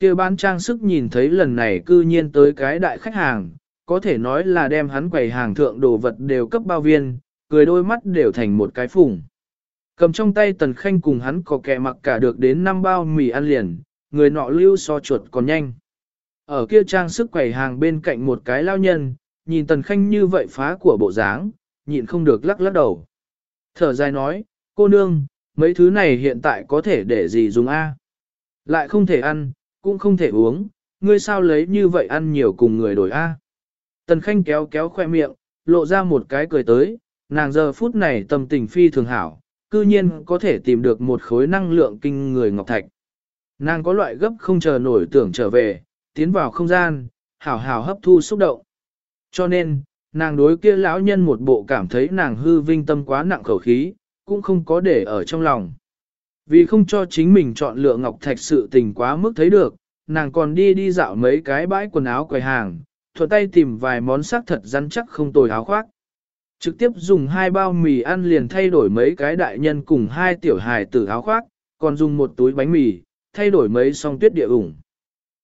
kia bán trang sức nhìn thấy lần này cư nhiên tới cái đại khách hàng, có thể nói là đem hắn quầy hàng thượng đồ vật đều cấp bao viên, cười đôi mắt đều thành một cái phùng. Cầm trong tay tần khanh cùng hắn có kẻ mặc cả được đến năm bao mì ăn liền, người nọ lưu so chuột còn nhanh. Ở kia trang sức quầy hàng bên cạnh một cái lao nhân, nhìn tần khanh như vậy phá của bộ dáng, nhịn không được lắc lắc đầu. Thở dài nói, cô nương, mấy thứ này hiện tại có thể để gì dùng A. Lại không thể ăn, cũng không thể uống, ngươi sao lấy như vậy ăn nhiều cùng người đổi A. Tần khanh kéo kéo khoe miệng, lộ ra một cái cười tới, nàng giờ phút này tâm tình phi thường hảo, cư nhiên có thể tìm được một khối năng lượng kinh người ngọc thạch. Nàng có loại gấp không chờ nổi tưởng trở về, tiến vào không gian, hảo hảo hấp thu xúc động. Cho nên, nàng đối kia lão nhân một bộ cảm thấy nàng hư vinh tâm quá nặng khẩu khí, cũng không có để ở trong lòng. Vì không cho chính mình chọn lựa ngọc thạch sự tình quá mức thấy được, nàng còn đi đi dạo mấy cái bãi quần áo quầy hàng, thuận tay tìm vài món sắc thật rắn chắc không tồi áo khoác. Trực tiếp dùng hai bao mì ăn liền thay đổi mấy cái đại nhân cùng hai tiểu hài tử áo khoác, còn dùng một túi bánh mì, thay đổi mấy song tuyết địa ủng.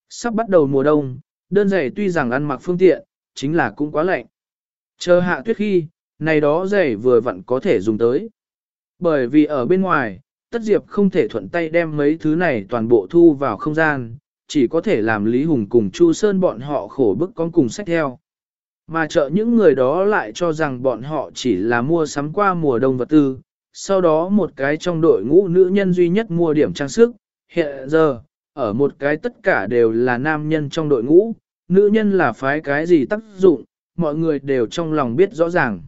Sắp bắt đầu mùa đông, đơn giày tuy rằng ăn mặc phương tiện, chính là cũng quá lạnh. Chờ hạ tuyết khi, này đó giày vừa vặn có thể dùng tới. Bởi vì ở bên ngoài, Tất Diệp không thể thuận tay đem mấy thứ này toàn bộ thu vào không gian, chỉ có thể làm Lý Hùng cùng Chu Sơn bọn họ khổ bức con cùng sách theo. Mà chợ những người đó lại cho rằng bọn họ chỉ là mua sắm qua mùa đông vật tư, sau đó một cái trong đội ngũ nữ nhân duy nhất mua điểm trang sức, hiện giờ, ở một cái tất cả đều là nam nhân trong đội ngũ, nữ nhân là phái cái gì tác dụng, mọi người đều trong lòng biết rõ ràng.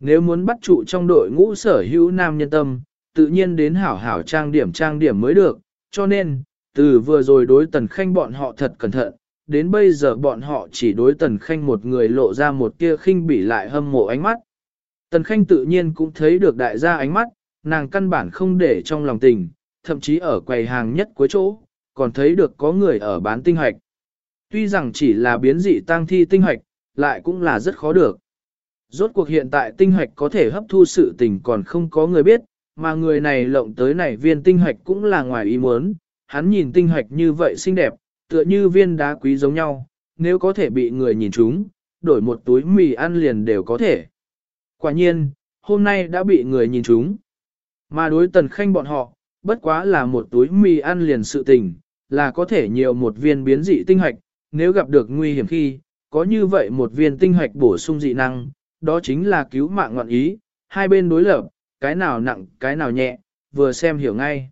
Nếu muốn bắt trụ trong đội ngũ sở hữu nam nhân tâm, tự nhiên đến hảo hảo trang điểm trang điểm mới được, cho nên, từ vừa rồi đối tần khanh bọn họ thật cẩn thận, đến bây giờ bọn họ chỉ đối tần khanh một người lộ ra một tia khinh bỉ lại hâm mộ ánh mắt. Tần khanh tự nhiên cũng thấy được đại gia ánh mắt, nàng căn bản không để trong lòng tình, thậm chí ở quầy hàng nhất cuối chỗ, còn thấy được có người ở bán tinh hoạch. Tuy rằng chỉ là biến dị tăng thi tinh hoạch, lại cũng là rất khó được. Rốt cuộc hiện tại tinh hoạch có thể hấp thu sự tình còn không có người biết, mà người này lộng tới này viên tinh hạch cũng là ngoài ý muốn, hắn nhìn tinh hạch như vậy xinh đẹp, tựa như viên đá quý giống nhau, nếu có thể bị người nhìn chúng, đổi một túi mì ăn liền đều có thể. Quả nhiên, hôm nay đã bị người nhìn chúng. Mà đối tần khanh bọn họ, bất quá là một túi mì ăn liền sự tình, là có thể nhiều một viên biến dị tinh hạch, nếu gặp được nguy hiểm khi, có như vậy một viên tinh hạch bổ sung dị năng, đó chính là cứu mạng ngọn ý, hai bên đối lập, cái nào nặng, cái nào nhẹ, vừa xem hiểu ngay.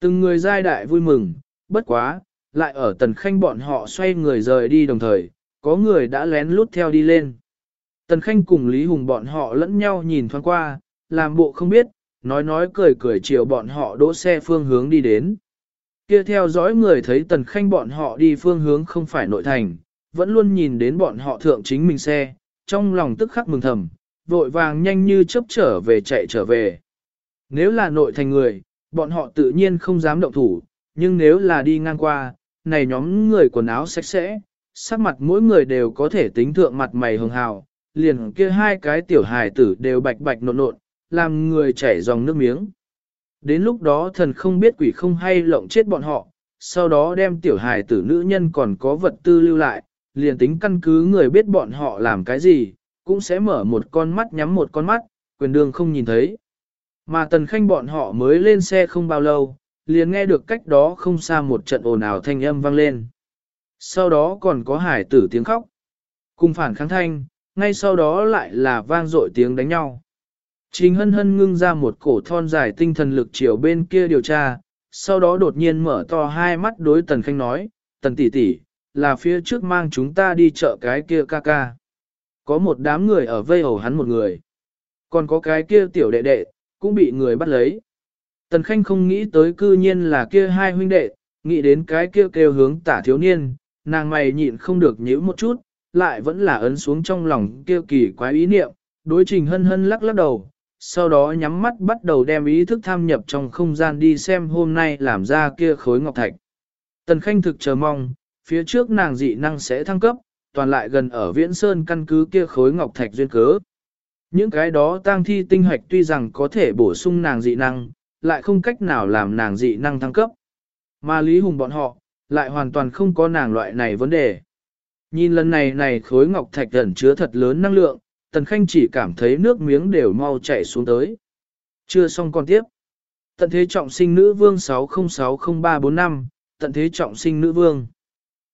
Từng người giai đại vui mừng, bất quá, lại ở tần khanh bọn họ xoay người rời đi đồng thời, có người đã lén lút theo đi lên. Tần khanh cùng Lý Hùng bọn họ lẫn nhau nhìn thoáng qua, làm bộ không biết, nói nói cười cười chiều bọn họ đỗ xe phương hướng đi đến. Kia theo dõi người thấy tần khanh bọn họ đi phương hướng không phải nội thành, vẫn luôn nhìn đến bọn họ thượng chính mình xe, trong lòng tức khắc mừng thầm, vội vàng nhanh như chớp trở về chạy trở về. Nếu là nội thành người, bọn họ tự nhiên không dám động thủ, nhưng nếu là đi ngang qua, này nhóm người quần áo sạch sẽ, sắc mặt mỗi người đều có thể tính thượng mặt mày hường hào, liền kia hai cái tiểu hài tử đều bạch bạch nộn nộn, làm người chảy dòng nước miếng. Đến lúc đó thần không biết quỷ không hay lộng chết bọn họ, sau đó đem tiểu hài tử nữ nhân còn có vật tư lưu lại, liền tính căn cứ người biết bọn họ làm cái gì, cũng sẽ mở một con mắt nhắm một con mắt, quyền đường không nhìn thấy. Mà tần khanh bọn họ mới lên xe không bao lâu, liền nghe được cách đó không xa một trận ồn ào thanh âm vang lên. Sau đó còn có hải tử tiếng khóc. Cùng phản kháng thanh, ngay sau đó lại là vang dội tiếng đánh nhau. Trình hân hân ngưng ra một cổ thon dài tinh thần lực chiều bên kia điều tra, sau đó đột nhiên mở to hai mắt đối tần khanh nói, tần tỷ tỷ, là phía trước mang chúng ta đi chợ cái kia ca ca. Có một đám người ở vây hầu hắn một người. Còn có cái kia tiểu đệ đệ, cũng bị người bắt lấy. Tần Khanh không nghĩ tới cư nhiên là kia hai huynh đệ, nghĩ đến cái kia kêu hướng tả thiếu niên, nàng mày nhịn không được nhíu một chút, lại vẫn là ấn xuống trong lòng kia kỳ quái ý niệm, đối trình hân hân lắc lắc đầu, sau đó nhắm mắt bắt đầu đem ý thức tham nhập trong không gian đi xem hôm nay làm ra kia khối ngọc thạch. Tần Khanh thực chờ mong, phía trước nàng dị năng sẽ thăng cấp, toàn lại gần ở Viễn Sơn căn cứ kia khối ngọc thạch duyên cớ. Những cái đó tang thi tinh hoạch tuy rằng có thể bổ sung nàng dị năng, lại không cách nào làm nàng dị năng thăng cấp. Mà Lý Hùng bọn họ, lại hoàn toàn không có nàng loại này vấn đề. Nhìn lần này này khối ngọc thạch ẩn chứa thật lớn năng lượng, Tần Khanh chỉ cảm thấy nước miếng đều mau chảy xuống tới. Chưa xong con tiếp. Tận thế trọng sinh nữ vương 6060345, tận thế trọng sinh nữ vương.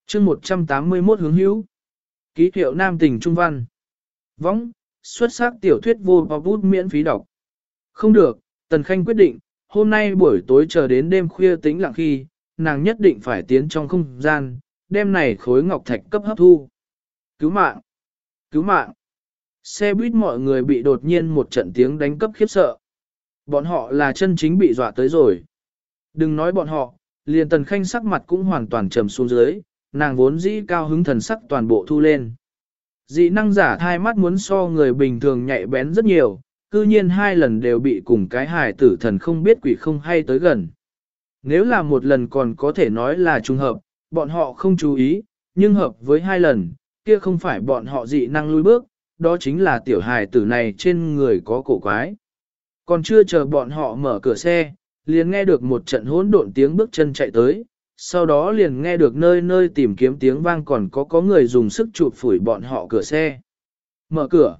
chương 181 hướng hữu. Ký hiệu nam tình trung văn. Võng, xuất sắc tiểu thuyết vô bọc bút miễn phí đọc. Không được, Tần Khanh quyết định, hôm nay buổi tối chờ đến đêm khuya tĩnh lặng khi, nàng nhất định phải tiến trong không gian, đêm này khối ngọc thạch cấp hấp thu. Cứu mạng! Cứu mạng! Xe buýt mọi người bị đột nhiên một trận tiếng đánh cấp khiếp sợ. Bọn họ là chân chính bị dọa tới rồi. Đừng nói bọn họ, liền tần khanh sắc mặt cũng hoàn toàn trầm xuống dưới, nàng vốn dĩ cao hứng thần sắc toàn bộ thu lên. Dị năng giả thai mắt muốn so người bình thường nhạy bén rất nhiều, cư nhiên hai lần đều bị cùng cái hài tử thần không biết quỷ không hay tới gần. Nếu là một lần còn có thể nói là trùng hợp, bọn họ không chú ý, nhưng hợp với hai lần, kia không phải bọn họ dị năng lui bước, đó chính là tiểu hài tử này trên người có cổ quái. Còn chưa chờ bọn họ mở cửa xe, liền nghe được một trận hỗn độn tiếng bước chân chạy tới, sau đó liền nghe được nơi nơi tìm kiếm tiếng vang còn có có người dùng sức chụp phủi bọn họ cửa xe. Mở cửa.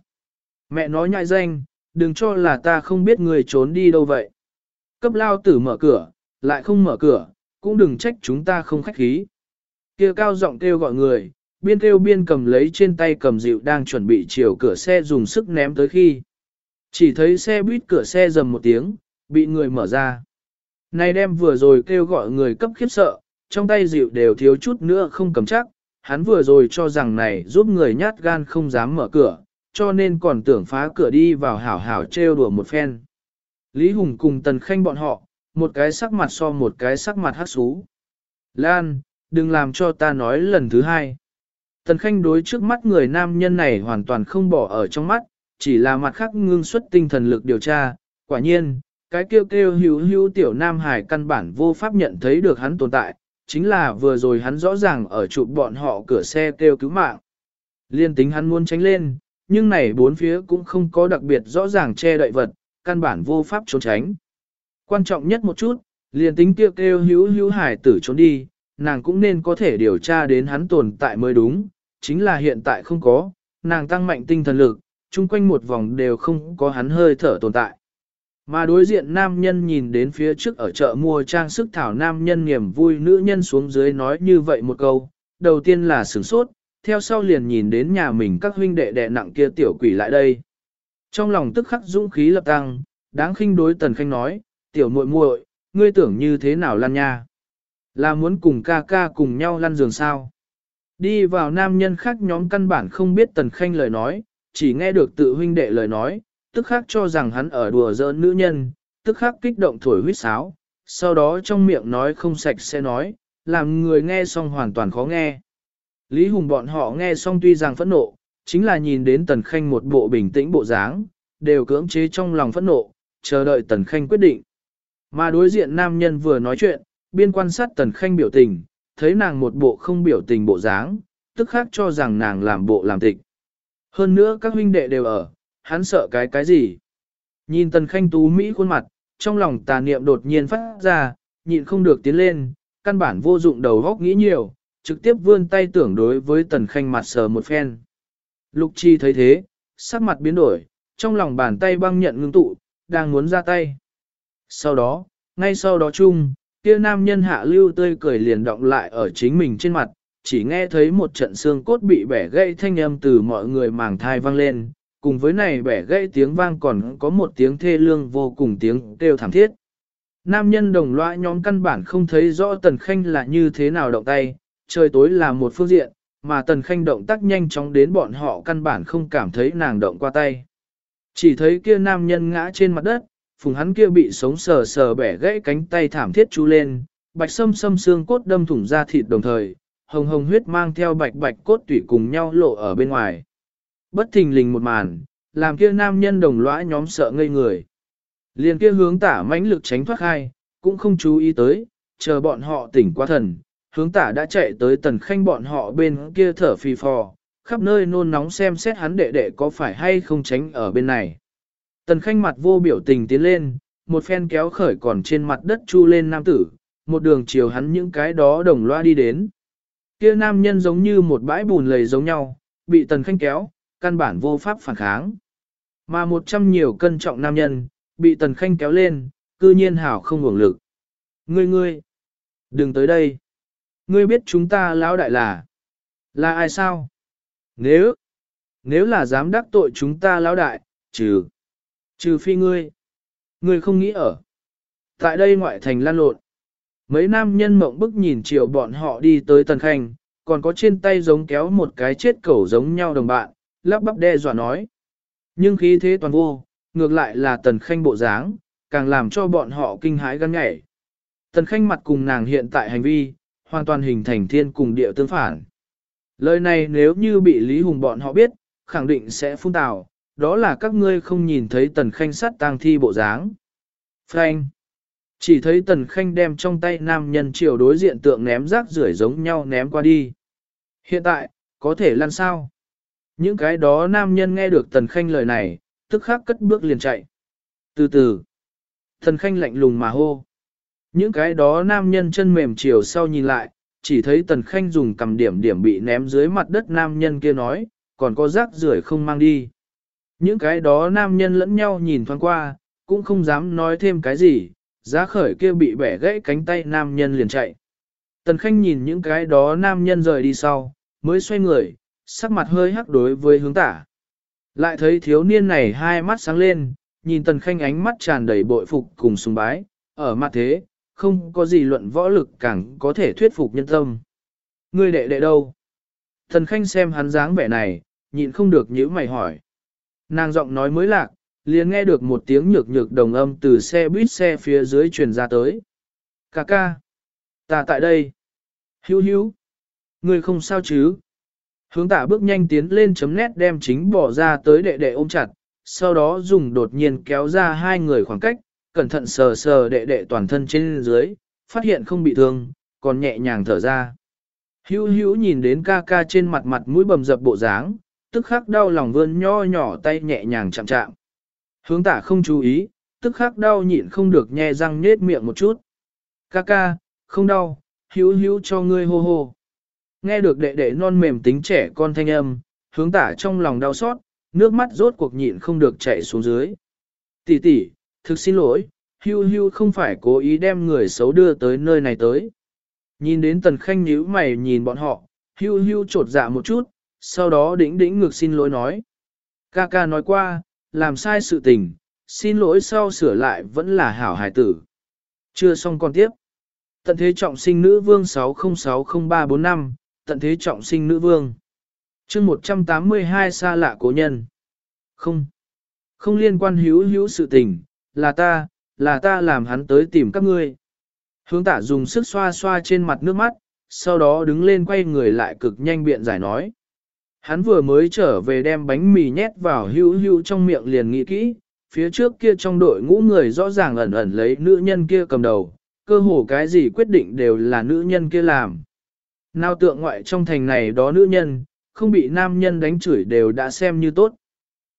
Mẹ nói nhại danh, đừng cho là ta không biết người trốn đi đâu vậy. Cấp lao tử mở cửa, lại không mở cửa, cũng đừng trách chúng ta không khách khí. Kia cao giọng kêu gọi người, biên kêu biên cầm lấy trên tay cầm dịu đang chuẩn bị chiều cửa xe dùng sức ném tới khi. Chỉ thấy xe buýt cửa xe dầm một tiếng, bị người mở ra. Này đem vừa rồi kêu gọi người cấp khiếp sợ, trong tay dịu đều thiếu chút nữa không cầm chắc, hắn vừa rồi cho rằng này giúp người nhát gan không dám mở cửa, cho nên còn tưởng phá cửa đi vào hảo hảo trêu đùa một phen. Lý Hùng cùng Tần Khanh bọn họ, một cái sắc mặt so một cái sắc mặt hắc xú. Lan, đừng làm cho ta nói lần thứ hai. Tần Khanh đối trước mắt người nam nhân này hoàn toàn không bỏ ở trong mắt, chỉ là mặt khác ngưng xuất tinh thần lực điều tra. Quả nhiên, cái kêu kêu hữu hữu tiểu nam hải căn bản vô pháp nhận thấy được hắn tồn tại, chính là vừa rồi hắn rõ ràng ở chụp bọn họ cửa xe kêu cứu mạng. Liên tính hắn muốn tránh lên, nhưng này bốn phía cũng không có đặc biệt rõ ràng che đậy vật, căn bản vô pháp trốn tránh. Quan trọng nhất một chút, liền tính kêu kêu hữu hữu hải tử trốn đi, nàng cũng nên có thể điều tra đến hắn tồn tại mới đúng, chính là hiện tại không có, nàng tăng mạnh tinh thần lực, chung quanh một vòng đều không có hắn hơi thở tồn tại. Mà đối diện nam nhân nhìn đến phía trước ở chợ mua trang sức thảo nam nhân niềm vui nữ nhân xuống dưới nói như vậy một câu, đầu tiên là sửng sốt, theo sau liền nhìn đến nhà mình các huynh đệ đệ nặng kia tiểu quỷ lại đây. Trong lòng tức khắc dũng khí lập tăng, đáng khinh đối tần khanh nói, tiểu muội muội, ngươi tưởng như thế nào lan nha? Là muốn cùng ca ca cùng nhau lăn giường sao? Đi vào nam nhân khác nhóm căn bản không biết tần khanh lời nói, chỉ nghe được tự huynh đệ lời nói, tức khắc cho rằng hắn ở đùa giỡn nữ nhân, tức khắc kích động thổi huyết sáo, sau đó trong miệng nói không sạch sẽ nói, làm người nghe xong hoàn toàn khó nghe. Lý Hùng bọn họ nghe xong tuy rằng phẫn nộ, chính là nhìn đến Tần Khanh một bộ bình tĩnh bộ dáng, đều cưỡng chế trong lòng phẫn nộ, chờ đợi Tần Khanh quyết định. Mà đối diện nam nhân vừa nói chuyện, biên quan sát Tần Khanh biểu tình, thấy nàng một bộ không biểu tình bộ dáng, tức khác cho rằng nàng làm bộ làm tịch. Hơn nữa các huynh đệ đều ở, hắn sợ cái cái gì. Nhìn Tần Khanh tú Mỹ khuôn mặt, trong lòng tà niệm đột nhiên phát ra, nhịn không được tiến lên, căn bản vô dụng đầu góc nghĩ nhiều, trực tiếp vươn tay tưởng đối với Tần Khanh mặt sờ một phen. Lục Chi thấy thế, sắc mặt biến đổi, trong lòng bàn tay băng nhận ngưng tụ, đang muốn ra tay. Sau đó, ngay sau đó chung, kia nam nhân hạ lưu tươi cười liền động lại ở chính mình trên mặt, chỉ nghe thấy một trận xương cốt bị bẻ gãy thanh âm từ mọi người màng thai vang lên, cùng với này bẻ gãy tiếng vang còn có một tiếng thê lương vô cùng tiếng kêu thảm thiết. Nam nhân đồng loại nhóm căn bản không thấy rõ Tần Khanh là như thế nào động tay, trời tối là một phương diện, mà Tần Khanh động tác nhanh chóng đến bọn họ căn bản không cảm thấy nàng động qua tay. Chỉ thấy kia nam nhân ngã trên mặt đất, phùng hắn kia bị sống sờ sờ bẻ gãy cánh tay thảm thiết chú lên, bạch sâm sâm xương cốt đâm thủng ra thịt đồng thời, hồng hồng huyết mang theo bạch bạch cốt tủy cùng nhau lộ ở bên ngoài. Bất thình lình một màn, làm kia nam nhân đồng lõa nhóm sợ ngây người. Liền kia hướng tả mãnh lực tránh thoát hai, cũng không chú ý tới, chờ bọn họ tỉnh qua thần, hướng tả đã chạy tới tần khanh bọn họ bên kia thở phì phò, khắp nơi nôn nóng xem xét hắn đệ đệ có phải hay không tránh ở bên này. Tần khanh mặt vô biểu tình tiến lên, một phen kéo khởi còn trên mặt đất chu lên nam tử, một đường chiều hắn những cái đó đồng loa đi đến. Kia nam nhân giống như một bãi bùn lầy giống nhau, bị tần khanh kéo, căn bản vô pháp phản kháng. Mà một trăm nhiều cân trọng nam nhân, bị tần khanh kéo lên, cư nhiên hảo không hưởng lực. Ngươi ngươi, đừng tới đây. Ngươi biết chúng ta lão đại là, là ai sao? Nếu, nếu là dám đắc tội chúng ta lão đại, trừ, trừ phi ngươi. Ngươi không nghĩ ở. Tại đây ngoại thành lan lộn. Mấy nam nhân mộng bức nhìn chiều bọn họ đi tới tần khanh, còn có trên tay giống kéo một cái chết cẩu giống nhau đồng bạn, lắp bắp đe dọa nói. Nhưng khí thế toàn vô, ngược lại là tần khanh bộ dáng, càng làm cho bọn họ kinh hãi gan nhảy. Tần khanh mặt cùng nàng hiện tại hành vi, hoàn toàn hình thành thiên cùng địa tương phản. Lời này nếu như bị Lý Hùng bọn họ biết, khẳng định sẽ phun tào, đó là các ngươi không nhìn thấy tần khanh sát tang thi bộ dáng. Frank chỉ thấy tần khanh đem trong tay nam nhân chiều đối diện tượng ném rác rưởi giống nhau ném qua đi. Hiện tại, có thể lăn sao? Những cái đó nam nhân nghe được tần khanh lời này, tức khắc cất bước liền chạy. Từ từ, tần khanh lạnh lùng mà hô. Những cái đó nam nhân chân mềm chiều sau nhìn lại, chỉ thấy tần khanh dùng cầm điểm điểm bị ném dưới mặt đất nam nhân kia nói, còn có rác rưởi không mang đi. Những cái đó nam nhân lẫn nhau nhìn thoáng qua, cũng không dám nói thêm cái gì, giá khởi kia bị bẻ gãy cánh tay nam nhân liền chạy. Tần Khanh nhìn những cái đó nam nhân rời đi sau, mới xoay người, sắc mặt hơi hắc đối với hướng tả. Lại thấy thiếu niên này hai mắt sáng lên, nhìn Tần Khanh ánh mắt tràn đầy bội phục cùng sùng bái, ở mặt thế, không có gì luận võ lực càng có thể thuyết phục nhân tâm. Ngươi đệ đệ đâu? Tần Khanh xem hắn dáng vẻ này, nhịn không được nhíu mày hỏi. Nàng giọng nói mới lạc, liền nghe được một tiếng nhược nhược đồng âm từ xe buýt xe phía dưới truyền ra tới. Cà ca, ta tại đây. Hữu hữu, người không sao chứ? Hướng tả bước nhanh tiến lên chấm nét đem chính bỏ ra tới đệ đệ ôm chặt, sau đó dùng đột nhiên kéo ra hai người khoảng cách, cẩn thận sờ sờ đệ đệ toàn thân trên dưới, phát hiện không bị thương, còn nhẹ nhàng thở ra. Hữu hữu nhìn đến ca ca trên mặt mặt mũi bầm dập bộ dáng, tức khắc đau lòng vươn nho nhỏ tay nhẹ nhàng chạm chạm. Hướng tả không chú ý, tức khắc đau nhịn không được nhe răng nết miệng một chút. Ca ca, không đau, hữu hữu cho ngươi hô hô. Nghe được đệ đệ non mềm tính trẻ con thanh âm, hướng tả trong lòng đau xót, nước mắt rốt cuộc nhịn không được chảy xuống dưới. Tỷ tỷ, thực xin lỗi, hưu hưu không phải cố ý đem người xấu đưa tới nơi này tới. Nhìn đến tần khanh nhíu mày nhìn bọn họ, hưu hưu trột dạ một chút, sau đó đĩnh đĩnh ngược xin lỗi nói. Ca ca nói qua, làm sai sự tình, xin lỗi sau sửa lại vẫn là hảo hài tử. Chưa xong con tiếp. Tận thế trọng sinh nữ vương 606035, tận thế trọng sinh nữ vương. chương 182 xa lạ cố nhân. Không. Không liên quan hữu hữu sự tình, là ta, là ta làm hắn tới tìm các ngươi. Hướng tả dùng sức xoa xoa trên mặt nước mắt, sau đó đứng lên quay người lại cực nhanh biện giải nói. Hắn vừa mới trở về đem bánh mì nhét vào hữu hữu trong miệng liền nghĩ kỹ, phía trước kia trong đội ngũ người rõ ràng ẩn ẩn lấy nữ nhân kia cầm đầu, cơ hồ cái gì quyết định đều là nữ nhân kia làm. Nào tượng ngoại trong thành này đó nữ nhân, không bị nam nhân đánh chửi đều đã xem như tốt.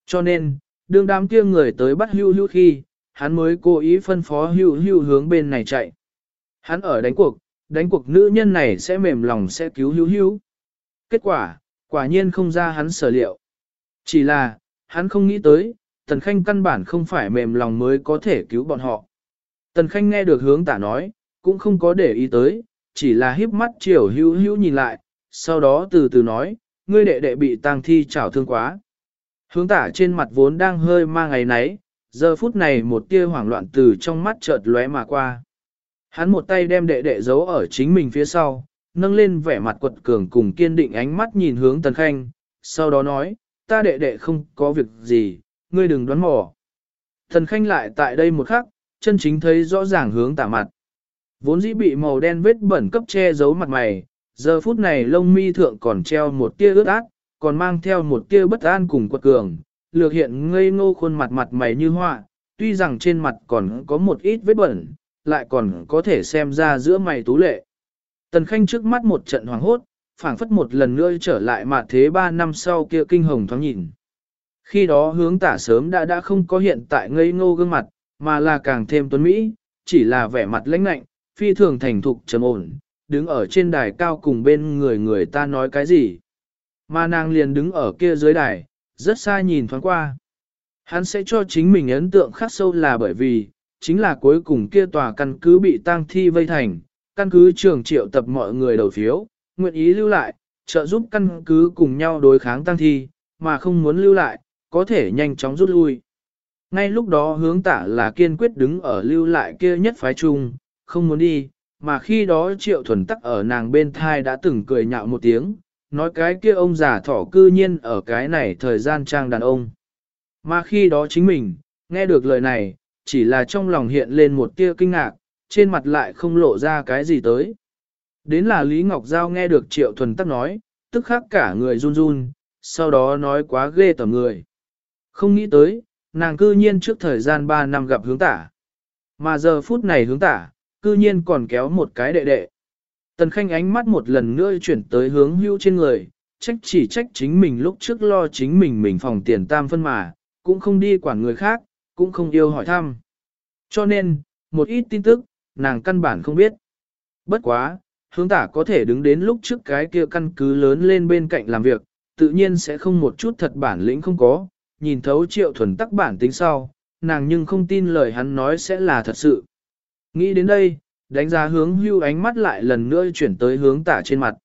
Cho nên, đương đám kia người tới bắt hưu hưu khi, hắn mới cố ý phân phó hưu hưu hướng bên này chạy. Hắn ở đánh cuộc, đánh cuộc nữ nhân này sẽ mềm lòng sẽ cứu hưu hưu. Kết quả, Quả nhiên không ra hắn sở liệu. Chỉ là, hắn không nghĩ tới, Tần Khanh căn bản không phải mềm lòng mới có thể cứu bọn họ. Tần Khanh nghe được hướng tả nói, cũng không có để ý tới, chỉ là híp mắt chiều hữu hữu nhìn lại, sau đó từ từ nói, ngươi đệ đệ bị tang thi chảo thương quá. Hướng tả trên mặt vốn đang hơi ma ngày nấy, giờ phút này một tia hoảng loạn từ trong mắt chợt lóe mà qua. Hắn một tay đem đệ đệ giấu ở chính mình phía sau, nâng lên vẻ mặt quật cường cùng kiên định ánh mắt nhìn hướng Tần Khanh, sau đó nói, ta đệ đệ không có việc gì, ngươi đừng đoán mò. Tần Khanh lại tại đây một khắc, chân chính thấy rõ ràng hướng tả mặt. Vốn dĩ bị màu đen vết bẩn cấp che giấu mặt mày, giờ phút này lông mi thượng còn treo một tia ướt át, còn mang theo một tia bất an cùng quật cường, lược hiện ngây ngô khuôn mặt mặt mày như họa, tuy rằng trên mặt còn có một ít vết bẩn, lại còn có thể xem ra giữa mày tú lệ. Tần Khanh trước mắt một trận hoàng hốt, phảng phất một lần nữa trở lại mà thế ba năm sau kia kinh hồng thoáng nhìn. Khi đó hướng tả sớm đã đã không có hiện tại ngây ngô gương mặt, mà là càng thêm tuấn Mỹ, chỉ là vẻ mặt lãnh lạnh, phi thường thành thục trầm ổn, đứng ở trên đài cao cùng bên người người ta nói cái gì. Mà nàng liền đứng ở kia dưới đài, rất xa nhìn thoáng qua. Hắn sẽ cho chính mình ấn tượng khắc sâu là bởi vì, chính là cuối cùng kia tòa căn cứ bị tang thi vây thành, căn cứ trường triệu tập mọi người đầu phiếu, nguyện ý lưu lại, trợ giúp căn cứ cùng nhau đối kháng tăng thi, mà không muốn lưu lại, có thể nhanh chóng rút lui. Ngay lúc đó hướng tả là kiên quyết đứng ở lưu lại kia nhất phái chung, không muốn đi, mà khi đó triệu thuần tắc ở nàng bên thai đã từng cười nhạo một tiếng, nói cái kia ông già thỏ cư nhiên ở cái này thời gian trang đàn ông. Mà khi đó chính mình, nghe được lời này, chỉ là trong lòng hiện lên một tia kinh ngạc, trên mặt lại không lộ ra cái gì tới. Đến là Lý Ngọc Giao nghe được Triệu Thuần Tắc nói, tức khắc cả người run run, sau đó nói quá ghê tởm người. Không nghĩ tới, nàng cư nhiên trước thời gian 3 năm gặp hướng tả. Mà giờ phút này hướng tả, cư nhiên còn kéo một cái đệ đệ. Tần Khanh ánh mắt một lần nữa chuyển tới hướng hưu trên người, trách chỉ trách chính mình lúc trước lo chính mình mình phòng tiền tam phân mà, cũng không đi quản người khác, cũng không yêu hỏi thăm. Cho nên, một ít tin tức, nàng căn bản không biết. Bất quá, hướng tả có thể đứng đến lúc trước cái kia căn cứ lớn lên bên cạnh làm việc, tự nhiên sẽ không một chút thật bản lĩnh không có, nhìn thấu triệu thuần tắc bản tính sau, nàng nhưng không tin lời hắn nói sẽ là thật sự. Nghĩ đến đây, đánh giá hướng hưu ánh mắt lại lần nữa chuyển tới hướng tả trên mặt.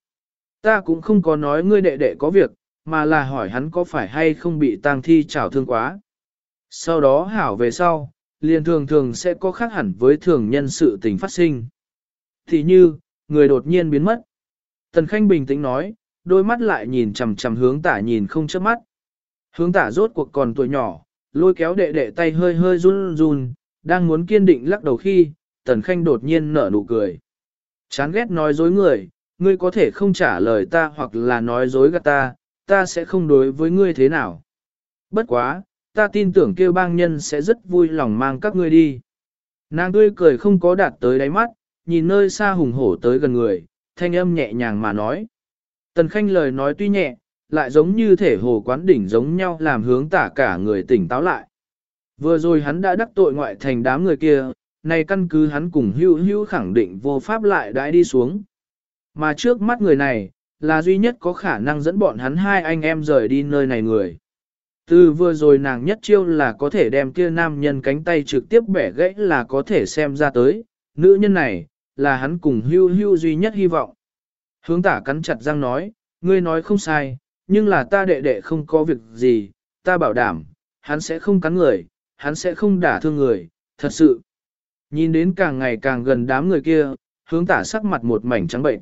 Ta cũng không có nói ngươi đệ đệ có việc, mà là hỏi hắn có phải hay không bị tang thi chảo thương quá. Sau đó hảo về sau, liền thường thường sẽ có khác hẳn với thường nhân sự tình phát sinh. Thì như, người đột nhiên biến mất. Tần Khanh bình tĩnh nói, đôi mắt lại nhìn chằm chằm hướng tả nhìn không chớp mắt. Hướng tả rốt cuộc còn tuổi nhỏ, lôi kéo đệ đệ tay hơi hơi run run, đang muốn kiên định lắc đầu khi, Tần Khanh đột nhiên nở nụ cười. Chán ghét nói dối người, ngươi có thể không trả lời ta hoặc là nói dối gạt ta, ta sẽ không đối với ngươi thế nào. Bất quá, ta tin tưởng kêu bang nhân sẽ rất vui lòng mang các ngươi đi. Nàng tươi cười không có đạt tới đáy mắt, nhìn nơi xa hùng hổ tới gần người, thanh âm nhẹ nhàng mà nói. Tần Khanh lời nói tuy nhẹ, lại giống như thể hồ quán đỉnh giống nhau làm hướng tả cả người tỉnh táo lại. Vừa rồi hắn đã đắc tội ngoại thành đám người kia, này căn cứ hắn cùng hưu hưu khẳng định vô pháp lại đãi đi xuống. Mà trước mắt người này, là duy nhất có khả năng dẫn bọn hắn hai anh em rời đi nơi này người. Từ vừa rồi nàng nhất chiêu là có thể đem kia nam nhân cánh tay trực tiếp bẻ gãy là có thể xem ra tới, nữ nhân này, là hắn cùng hưu hưu duy nhất hy vọng. Hướng tả cắn chặt răng nói, ngươi nói không sai, nhưng là ta đệ đệ không có việc gì, ta bảo đảm, hắn sẽ không cắn người, hắn sẽ không đả thương người, thật sự. Nhìn đến càng ngày càng gần đám người kia, hướng tả sắc mặt một mảnh trắng bệnh.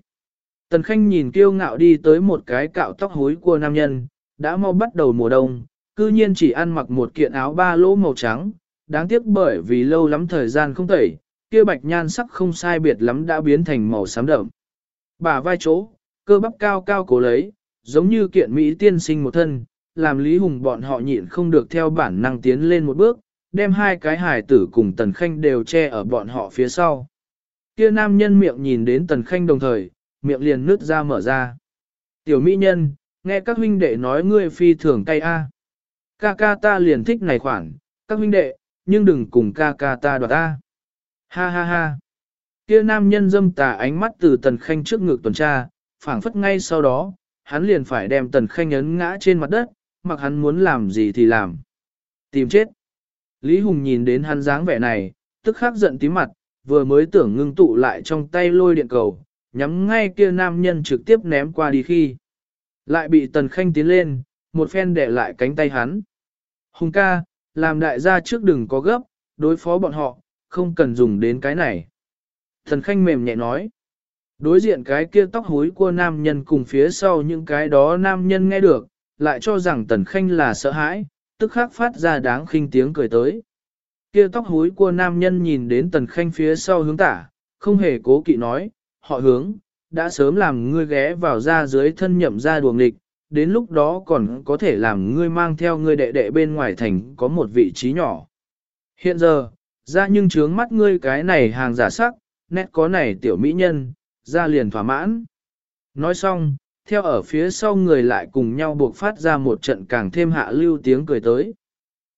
Tần Khanh nhìn kiêu ngạo đi tới một cái cạo tóc hối của nam nhân, đã mau bắt đầu mùa đông, cư nhiên chỉ ăn mặc một kiện áo ba lỗ màu trắng, đáng tiếc bởi vì lâu lắm thời gian không tẩy, kia bạch nhan sắc không sai biệt lắm đã biến thành màu xám đậm. Bà vai chỗ, cơ bắp cao cao cố lấy, giống như kiện Mỹ tiên sinh một thân, làm Lý Hùng bọn họ nhịn không được theo bản năng tiến lên một bước, đem hai cái hài tử cùng Tần Khanh đều che ở bọn họ phía sau. Kia nam nhân miệng nhìn đến Tần Khanh đồng thời, miệng liền nứt ra mở ra. Tiểu mỹ nhân, nghe các huynh đệ nói ngươi phi thường cay a. Ca ca ta liền thích này khoản, các huynh đệ, nhưng đừng cùng ca ca ta đoạt ta. Ha ha ha. Kia nam nhân dâm tà ánh mắt từ tần khanh trước ngực tuần tra, phảng phất ngay sau đó, hắn liền phải đem tần khanh ấn ngã trên mặt đất, mặc hắn muốn làm gì thì làm. Tìm chết. Lý Hùng nhìn đến hắn dáng vẻ này, tức khắc giận tím mặt, vừa mới tưởng ngưng tụ lại trong tay lôi điện cầu, nhắm ngay kia nam nhân trực tiếp ném qua đi khi. Lại bị tần khanh tiến lên, một phen để lại cánh tay hắn. Hùng ca, làm đại gia trước đừng có gấp, đối phó bọn họ, không cần dùng đến cái này. Thần khanh mềm nhẹ nói. Đối diện cái kia tóc hối của nam nhân cùng phía sau những cái đó nam nhân nghe được, lại cho rằng tần khanh là sợ hãi, tức khắc phát ra đáng khinh tiếng cười tới. Kia tóc hối của nam nhân nhìn đến tần khanh phía sau hướng tả, không hề cố kỵ nói, họ hướng, đã sớm làm ngươi ghé vào ra dưới thân nhậm ra đuồng nghịch, đến lúc đó còn có thể làm ngươi mang theo ngươi đệ đệ bên ngoài thành có một vị trí nhỏ. Hiện giờ, ra nhưng trướng mắt ngươi cái này hàng giả sắc, nét có này tiểu mỹ nhân, ra liền thỏa mãn. Nói xong, theo ở phía sau người lại cùng nhau buộc phát ra một trận càng thêm hạ lưu tiếng cười tới.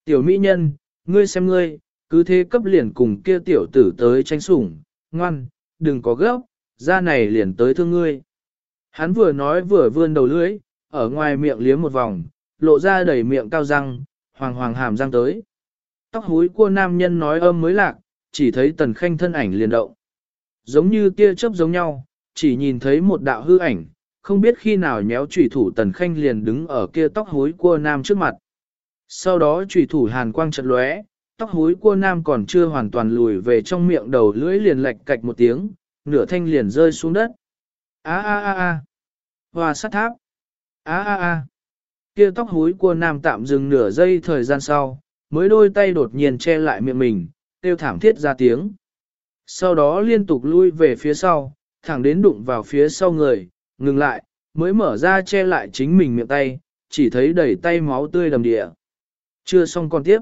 Tiểu mỹ nhân, ngươi xem ngươi, cứ thế cấp liền cùng kia tiểu tử tới tranh sủng, ngoan, đừng có gấp, ra này liền tới thương ngươi. Hắn vừa nói vừa vươn đầu lưỡi, ở ngoài miệng liếm một vòng, lộ ra đầy miệng cao răng, hoàng hoàng hàm răng tới. Tóc húi của nam nhân nói âm mới lạc, chỉ thấy tần khanh thân ảnh liền động. Giống như tia chớp giống nhau, chỉ nhìn thấy một đạo hư ảnh, không biết khi nào nhéo trùy thủ tần khanh liền đứng ở kia tóc húi cua nam trước mặt. Sau đó trùy thủ hàn quang chật lóe, tóc húi cua nam còn chưa hoàn toàn lùi về trong miệng đầu lưỡi liền lệch cạch một tiếng, nửa thanh liền rơi xuống đất. Á á á á, hòa sát tháp. á á á, Kia tóc húi cua nam tạm dừng nửa giây thời gian sau, mới đôi tay đột nhiên che lại miệng mình, tiêu thảm thiết ra tiếng. Sau đó liên tục lui về phía sau, thẳng đến đụng vào phía sau người, ngừng lại, mới mở ra che lại chính mình miệng tay, chỉ thấy đầy tay máu tươi đầm địa. Chưa xong còn tiếp.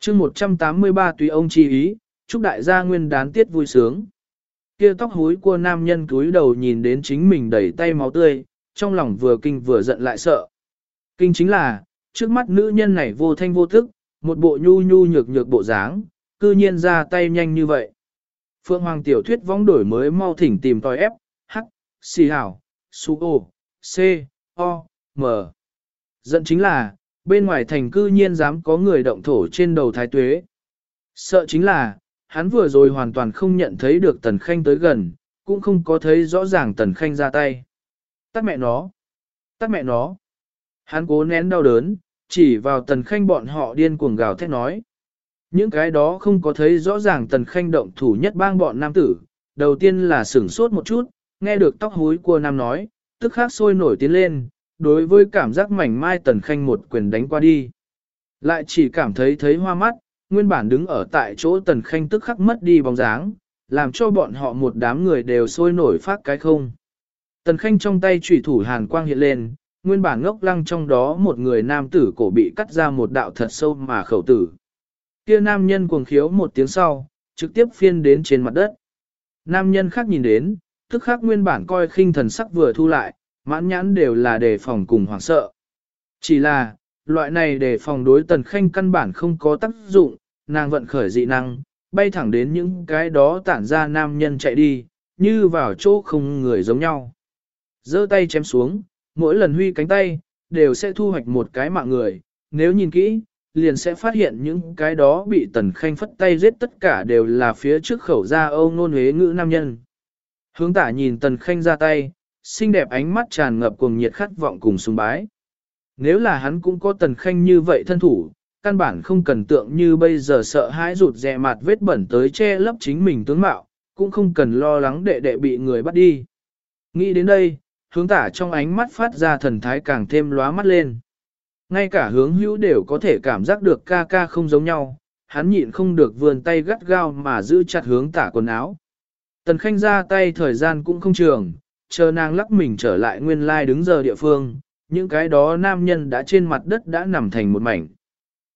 chương 183 tùy ông chi ý, chúc đại gia nguyên đán tiết vui sướng. Kia tóc hối của nam nhân cúi đầu nhìn đến chính mình đầy tay máu tươi, trong lòng vừa kinh vừa giận lại sợ. Kinh chính là, trước mắt nữ nhân này vô thanh vô thức, một bộ nhu nhu nhược nhược bộ dáng, cư nhiên ra tay nhanh như vậy. Phượng Hoàng tiểu thuyết vong đổi mới mau thỉnh tìm tòi ép, hắc xì hảo, su O, C, O, M. Giận chính là, bên ngoài thành cư nhiên dám có người động thổ trên đầu thái tuế. Sợ chính là, hắn vừa rồi hoàn toàn không nhận thấy được tần khanh tới gần, cũng không có thấy rõ ràng tần khanh ra tay. Tắt mẹ nó! Tắt mẹ nó! Hắn cố nén đau đớn, chỉ vào tần khanh bọn họ điên cuồng gào thét nói. Những cái đó không có thấy rõ ràng tần khanh động thủ nhất bang bọn nam tử, đầu tiên là sửng sốt một chút, nghe được tóc húi của nam nói, tức khắc sôi nổi tiến lên, đối với cảm giác mảnh mai tần khanh một quyền đánh qua đi. Lại chỉ cảm thấy thấy hoa mắt, nguyên bản đứng ở tại chỗ tần khanh tức khắc mất đi bóng dáng, làm cho bọn họ một đám người đều sôi nổi phát cái không. Tần khanh trong tay trùy thủ hàn quang hiện lên, nguyên bản ngốc lăng trong đó một người nam tử cổ bị cắt ra một đạo thật sâu mà khẩu tử. Kia nam nhân cuồng khiếu một tiếng sau, trực tiếp phiên đến trên mặt đất. Nam nhân khác nhìn đến, tức khắc nguyên bản coi khinh thần sắc vừa thu lại, mãn nhãn đều là đề phòng cùng hoảng sợ. Chỉ là, loại này đề phòng đối tần khanh căn bản không có tác dụng, nàng vận khởi dị năng, bay thẳng đến những cái đó tản ra nam nhân chạy đi, như vào chỗ không người giống nhau. giơ tay chém xuống, mỗi lần huy cánh tay, đều sẽ thu hoạch một cái mạng người, nếu nhìn kỹ, liền sẽ phát hiện những cái đó bị tần khanh phất tay giết tất cả đều là phía trước khẩu ra âu nôn huế ngữ nam nhân. Hướng tả nhìn tần khanh ra tay, xinh đẹp ánh mắt tràn ngập cùng nhiệt khát vọng cùng sùng bái. Nếu là hắn cũng có tần khanh như vậy thân thủ, căn bản không cần tượng như bây giờ sợ hãi rụt rè mặt vết bẩn tới che lấp chính mình tướng mạo, cũng không cần lo lắng đệ đệ bị người bắt đi. Nghĩ đến đây, hướng tả trong ánh mắt phát ra thần thái càng thêm lóa mắt lên. Ngay cả hướng hữu đều có thể cảm giác được ca ca không giống nhau, hắn nhịn không được vươn tay gắt gao mà giữ chặt hướng tả quần áo. Tần Khanh ra tay thời gian cũng không trường, chờ nàng lắc mình trở lại nguyên lai đứng giờ địa phương, những cái đó nam nhân đã trên mặt đất đã nằm thành một mảnh.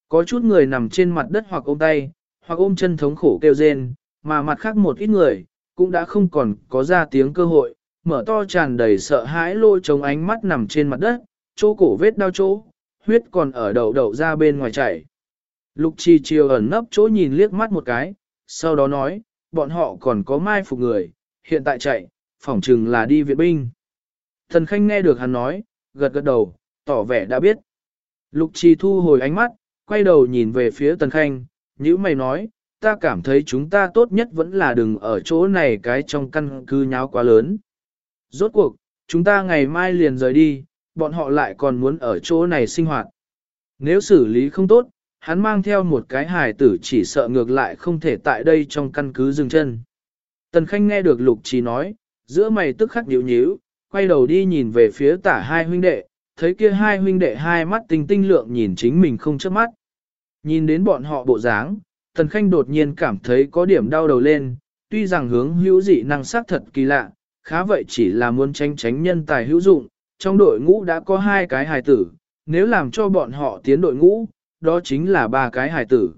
Có chút người nằm trên mặt đất hoặc ôm tay, hoặc ôm chân thống khổ kêu rên, mà mặt khác một ít người, cũng đã không còn có ra tiếng cơ hội, mở to tràn đầy sợ hãi lôi trống ánh mắt nằm trên mặt đất, chỗ cổ vết đau chỗ, huyết còn ở đầu đầu ra bên ngoài chảy. Lục trì chiều ẩn nấp chỗ nhìn liếc mắt một cái, sau đó nói, bọn họ còn có mai phục người, hiện tại chạy, phỏng chừng là đi viện binh. Thần Khanh nghe được hắn nói, gật gật đầu, tỏ vẻ đã biết. Lục trì thu hồi ánh mắt, quay đầu nhìn về phía Tần Khanh, như mày nói, ta cảm thấy chúng ta tốt nhất vẫn là đừng ở chỗ này cái trong căn cứ nháo quá lớn. Rốt cuộc, chúng ta ngày mai liền rời đi, bọn họ lại còn muốn ở chỗ này sinh hoạt. Nếu xử lý không tốt, hắn mang theo một cái hài tử chỉ sợ ngược lại không thể tại đây trong căn cứ dừng chân. Tần Khanh nghe được Lục Trì nói, giữa mày tức khắc nhíu nhíu, quay đầu đi nhìn về phía tả hai huynh đệ, thấy kia hai huynh đệ hai mắt tinh tinh lượng nhìn chính mình không chớp mắt. Nhìn đến bọn họ bộ dáng, Tần Khanh đột nhiên cảm thấy có điểm đau đầu lên, tuy rằng hướng hữu dị năng sắc thật kỳ lạ, khá vậy chỉ là muốn tránh tránh nhân tài hữu dụng, trong đội ngũ đã có hai cái hài tử, nếu làm cho bọn họ tiến đội ngũ, đó chính là ba cái hài tử.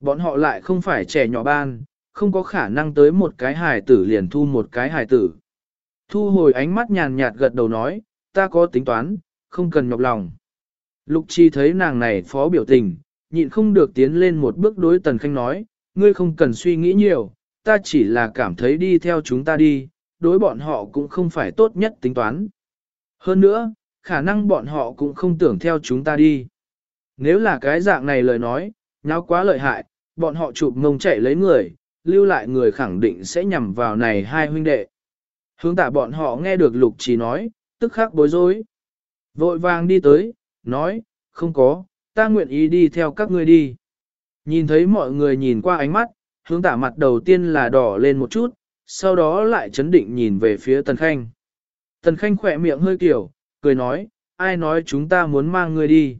Bọn họ lại không phải trẻ nhỏ ban, không có khả năng tới một cái hài tử liền thu một cái hài tử. Thu hồi ánh mắt nhàn nhạt gật đầu nói, ta có tính toán, không cần nhọc lòng. Lục chi thấy nàng này phó biểu tình, nhịn không được tiến lên một bước đối tần khanh nói, ngươi không cần suy nghĩ nhiều, ta chỉ là cảm thấy đi theo chúng ta đi, đối bọn họ cũng không phải tốt nhất tính toán. Hơn nữa, khả năng bọn họ cũng không tưởng theo chúng ta đi. Nếu là cái dạng này lời nói, nháo quá lợi hại, bọn họ chụp ngông chạy lấy người, lưu lại người khẳng định sẽ nhằm vào này hai huynh đệ. Hướng tả bọn họ nghe được lục chỉ nói, tức khắc bối rối. Vội vàng đi tới, nói, không có, ta nguyện ý đi theo các ngươi đi. Nhìn thấy mọi người nhìn qua ánh mắt, hướng tả mặt đầu tiên là đỏ lên một chút, sau đó lại chấn định nhìn về phía Tần Khanh. Tần Khanh khỏe miệng hơi kiểu, cười nói, ai nói chúng ta muốn mang ngươi đi.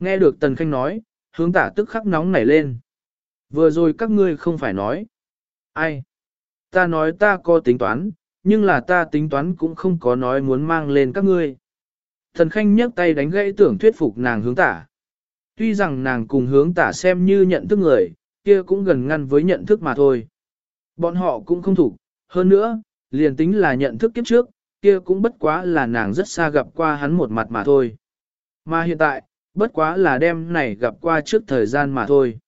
Nghe được Tần Khanh nói, hướng tả tức khắc nóng nảy lên. Vừa rồi các ngươi không phải nói. Ai? Ta nói ta có tính toán, nhưng là ta tính toán cũng không có nói muốn mang lên các ngươi. Thần Khanh nhấc tay đánh gãy tưởng thuyết phục nàng hướng tả. Tuy rằng nàng cùng hướng tả xem như nhận thức người, kia cũng gần ngăn với nhận thức mà thôi. Bọn họ cũng không thủ, hơn nữa, liền tính là nhận thức kiếp trước, kia cũng bất quá là nàng rất xa gặp qua hắn một mặt mà thôi. Mà hiện tại, bất quá là đêm này gặp qua trước thời gian mà thôi.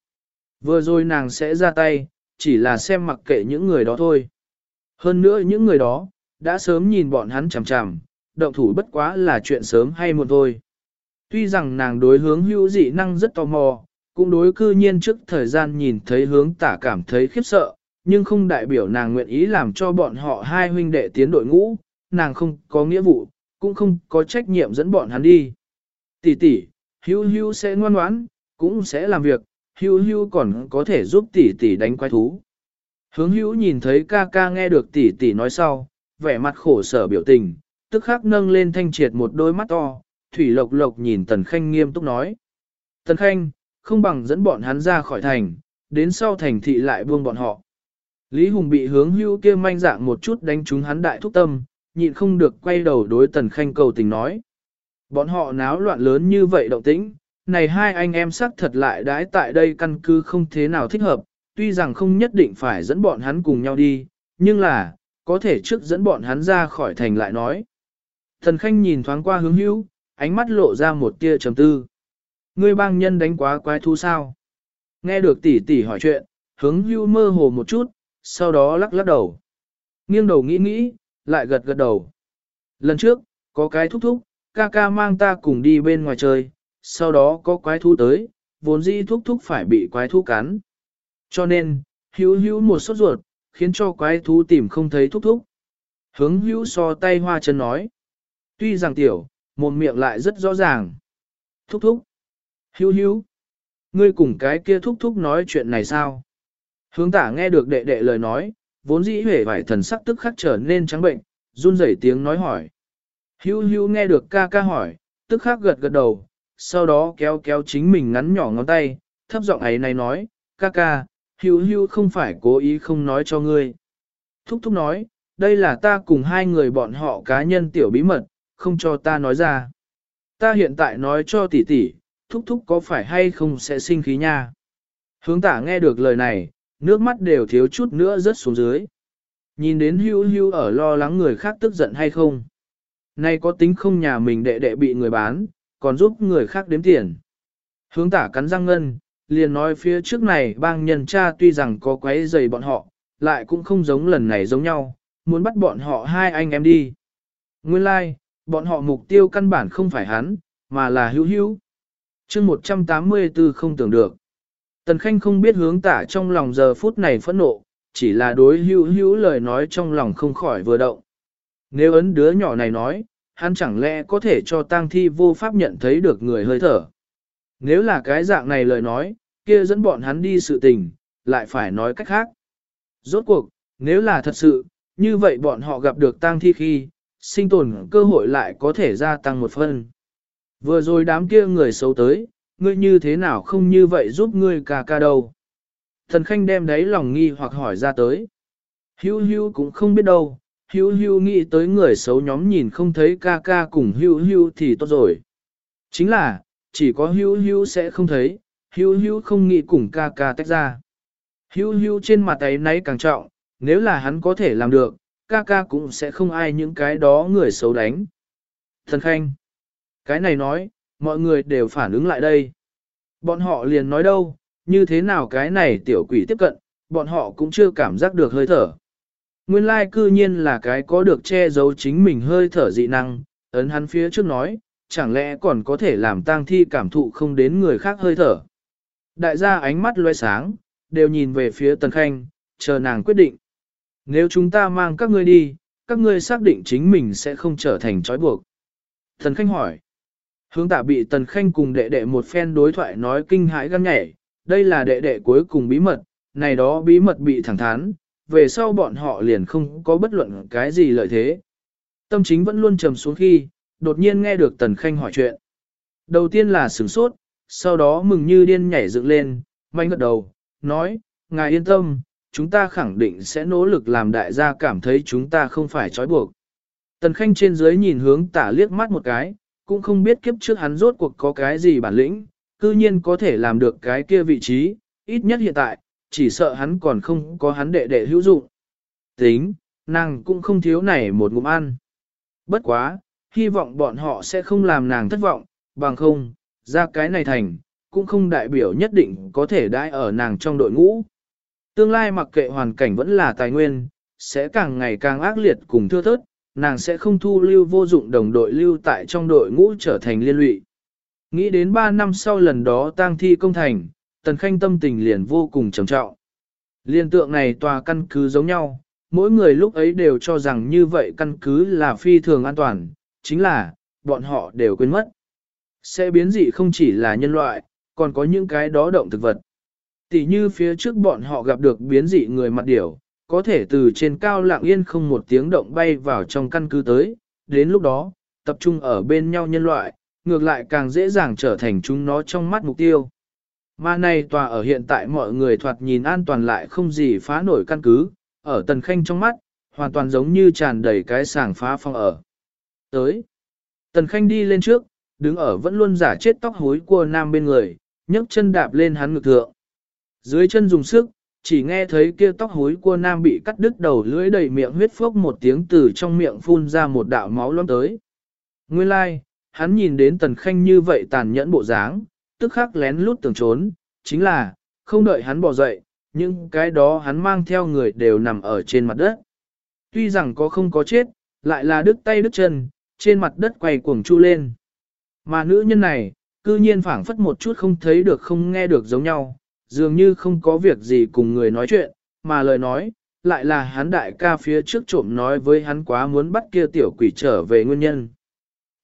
Vừa rồi nàng sẽ ra tay, chỉ là xem mặc kệ những người đó thôi. Hơn nữa những người đó, đã sớm nhìn bọn hắn chằm chằm, động thủ bất quá là chuyện sớm hay muộn thôi. Tuy rằng nàng đối hướng hữu dị năng rất tò mò, cũng đối cư nhiên trước thời gian nhìn thấy hướng tả cảm thấy khiếp sợ, nhưng không đại biểu nàng nguyện ý làm cho bọn họ hai huynh đệ tiến đội ngũ, nàng không có nghĩa vụ, cũng không có trách nhiệm dẫn bọn hắn đi. Tỷ tỷ, hưu hưu sẽ ngoan ngoãn, cũng sẽ làm việc, hưu hưu còn có thể giúp tỷ tỷ đánh quái thú. Hướng hữu nhìn thấy ca ca nghe được tỷ tỷ nói sau, vẻ mặt khổ sở biểu tình, tức khắc nâng lên thanh triệt một đôi mắt to, thủy lộc lộc nhìn tần khanh nghiêm túc nói. Tần khanh, không bằng dẫn bọn hắn ra khỏi thành, đến sau thành thị lại buông bọn họ. Lý Hùng bị hướng Hưu kia manh dạng một chút đánh trúng hắn đại thúc tâm, nhịn không được quay đầu đối tần khanh cầu tình nói. Bọn họ náo loạn lớn như vậy động tĩnh, này hai anh em xác thật lại đãi tại đây căn cứ không thế nào thích hợp, tuy rằng không nhất định phải dẫn bọn hắn cùng nhau đi, nhưng là, có thể trước dẫn bọn hắn ra khỏi thành lại nói. Thần Khanh nhìn thoáng qua hướng hữu, ánh mắt lộ ra một tia trầm tư. Ngươi bang nhân đánh quá quái thú sao? Nghe được tỷ tỷ hỏi chuyện, hướng hữu mơ hồ một chút, sau đó lắc lắc đầu. Nghiêng đầu nghĩ nghĩ, lại gật gật đầu. Lần trước, có cái thúc thúc, ca ca mang ta cùng đi bên ngoài chơi, sau đó có quái thú tới, vốn dĩ thúc thúc phải bị quái thú cắn. Cho nên, hữu hữu một sốt ruột, khiến cho quái thú tìm không thấy thúc thúc. Hướng hữu so tay hoa chân nói. Tuy rằng tiểu, một miệng lại rất rõ ràng. Thúc thúc. Hữu hữu. Ngươi cùng cái kia thúc thúc nói chuyện này sao? Hướng tả nghe được đệ đệ lời nói, vốn dĩ hề vải thần sắc tức khắc trở nên trắng bệnh, run rẩy tiếng nói hỏi. Hữu hữu nghe được ca ca hỏi, tức khắc gật gật đầu, sau đó kéo kéo chính mình ngắn nhỏ ngón tay, thấp giọng ấy này nói, ca ca, hữu hữu không phải cố ý không nói cho ngươi. Thúc thúc nói, đây là ta cùng hai người bọn họ cá nhân tiểu bí mật, không cho ta nói ra. Ta hiện tại nói cho tỷ tỷ, thúc thúc có phải hay không sẽ sinh khí nha. Hướng tả nghe được lời này, nước mắt đều thiếu chút nữa rớt xuống dưới. Nhìn đến hưu hưu ở lo lắng người khác tức giận hay không. Nay có tính không nhà mình đệ đệ bị người bán, còn giúp người khác đếm tiền. Hướng tả cắn răng ngân, liền nói phía trước này bang nhân cha tuy rằng có quấy dày bọn họ, lại cũng không giống lần này giống nhau, muốn bắt bọn họ hai anh em đi. Nguyên lai, like, bọn họ mục tiêu căn bản không phải hắn, mà là hữu hữu. chương 184 không tưởng được. Tần Khanh không biết hướng tả trong lòng giờ phút này phẫn nộ, chỉ là đối hữu hữu lời nói trong lòng không khỏi vừa động. Nếu ấn đứa nhỏ này nói, hắn chẳng lẽ có thể cho tang thi vô pháp nhận thấy được người hơi thở. Nếu là cái dạng này lời nói, kia dẫn bọn hắn đi sự tình, lại phải nói cách khác. Rốt cuộc, nếu là thật sự, như vậy bọn họ gặp được tang thi khi, sinh tồn cơ hội lại có thể gia tăng một phần. Vừa rồi đám kia người xấu tới, ngươi như thế nào không như vậy giúp ngươi ca ca đâu. Thần Khanh đem đấy lòng nghi hoặc hỏi ra tới. Hưu hưu cũng không biết đâu, hưu hưu nghĩ tới người xấu nhóm nhìn không thấy ca ca cùng hưu hưu thì tốt rồi. Chính là, chỉ có hưu hưu sẽ không thấy, hưu hưu không nghĩ cùng ca ca tách ra. Hưu hưu trên mặt ấy nấy càng trọng, nếu là hắn có thể làm được, ca ca cũng sẽ không ai những cái đó người xấu đánh. Thần Khanh, cái này nói, mọi người đều phản ứng lại đây. Bọn họ liền nói đâu, như thế nào cái này tiểu quỷ tiếp cận, bọn họ cũng chưa cảm giác được hơi thở. Nguyên lai cư nhiên là cái có được che giấu chính mình hơi thở dị năng, ấn hắn phía trước nói, chẳng lẽ còn có thể làm tang thi cảm thụ không đến người khác hơi thở. Đại gia ánh mắt loe sáng, đều nhìn về phía Tần Khanh, chờ nàng quyết định. Nếu chúng ta mang các ngươi đi, các ngươi xác định chính mình sẽ không trở thành trói buộc. Tần Khanh hỏi. Hướng tạ bị Tần Khanh cùng đệ đệ một phen đối thoại nói kinh hãi gan nhảy, đây là đệ đệ cuối cùng bí mật, này đó bí mật bị thẳng thắn, về sau bọn họ liền không có bất luận cái gì lợi thế. Tâm chính vẫn luôn trầm xuống khi, đột nhiên nghe được Tần Khanh hỏi chuyện. Đầu tiên là sửng sốt, sau đó mừng như điên nhảy dựng lên, manh gật đầu, nói, Ngài yên tâm, chúng ta khẳng định sẽ nỗ lực làm đại gia cảm thấy chúng ta không phải trói buộc. Tần Khanh trên dưới nhìn hướng tả liếc mắt một cái, cũng không biết kiếp trước hắn rốt cuộc có cái gì bản lĩnh, cư nhiên có thể làm được cái kia vị trí, ít nhất hiện tại, chỉ sợ hắn còn không có hắn đệ đệ hữu dụng. Tính, nàng cũng không thiếu này một ngụm ăn. Bất quá, hy vọng bọn họ sẽ không làm nàng thất vọng, bằng không, ra cái này thành, cũng không đại biểu nhất định có thể đãi ở nàng trong đội ngũ. Tương lai mặc kệ hoàn cảnh vẫn là tài nguyên, sẽ càng ngày càng ác liệt cùng thưa thớt, nàng sẽ không thu lưu vô dụng đồng đội lưu tại trong đội ngũ trở thành liên lụy. Nghĩ đến 3 năm sau lần đó tang thi công thành, tần khanh tâm tình liền vô cùng trầm trọng. Liên tượng này tòa căn cứ giống nhau, mỗi người lúc ấy đều cho rằng như vậy căn cứ là phi thường an toàn, chính là, bọn họ đều quên mất. Sẽ biến dị không chỉ là nhân loại, còn có những cái đó động thực vật. Tỷ như phía trước bọn họ gặp được biến dị người mặt điểu, có thể từ trên cao lạng yên không một tiếng động bay vào trong căn cứ tới, đến lúc đó, tập trung ở bên nhau nhân loại, ngược lại càng dễ dàng trở thành chúng nó trong mắt mục tiêu. Mà này tòa ở hiện tại mọi người thoạt nhìn an toàn lại không gì phá nổi căn cứ, ở tần khanh trong mắt, hoàn toàn giống như tràn đầy cái sàng phá phong ở. Tới, tần khanh đi lên trước, đứng ở vẫn luôn giả chết tóc hối của nam bên người, nhấc chân đạp lên hắn ngực thượng. Dưới chân dùng sức, chỉ nghe thấy kia tóc hối của nam bị cắt đứt đầu lưỡi đầy miệng huyết phốc một tiếng từ trong miệng phun ra một đạo máu lõm tới. Nguyên lai, like, hắn nhìn đến tần khanh như vậy tàn nhẫn bộ dáng, tức khắc lén lút tưởng trốn, chính là, không đợi hắn bỏ dậy, nhưng cái đó hắn mang theo người đều nằm ở trên mặt đất. Tuy rằng có không có chết, lại là đứt tay đứt chân, trên mặt đất quay cuồng chu lên. Mà nữ nhân này, cư nhiên phảng phất một chút không thấy được không nghe được giống nhau, dường như không có việc gì cùng người nói chuyện, mà lời nói, lại là hắn đại ca phía trước trộm nói với hắn quá muốn bắt kia tiểu quỷ trở về nguyên nhân.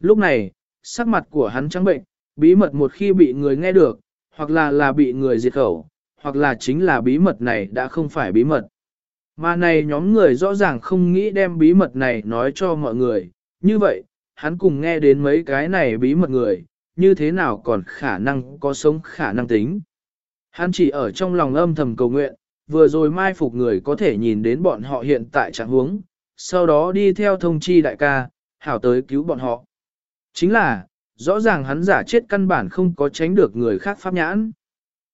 Lúc này, sắc mặt của hắn trắng bệnh, bí mật một khi bị người nghe được, hoặc là là bị người diệt khẩu, hoặc là chính là bí mật này đã không phải bí mật. Mà này nhóm người rõ ràng không nghĩ đem bí mật này nói cho mọi người, như vậy, hắn cùng nghe đến mấy cái này bí mật người, như thế nào còn khả năng có sống khả năng tính. Hắn chỉ ở trong lòng âm thầm cầu nguyện, vừa rồi mai phục người có thể nhìn đến bọn họ hiện tại trạng huống, sau đó đi theo thông chi đại ca, hảo tới cứu bọn họ. Chính là, rõ ràng hắn giả chết căn bản không có tránh được người khác pháp nhãn.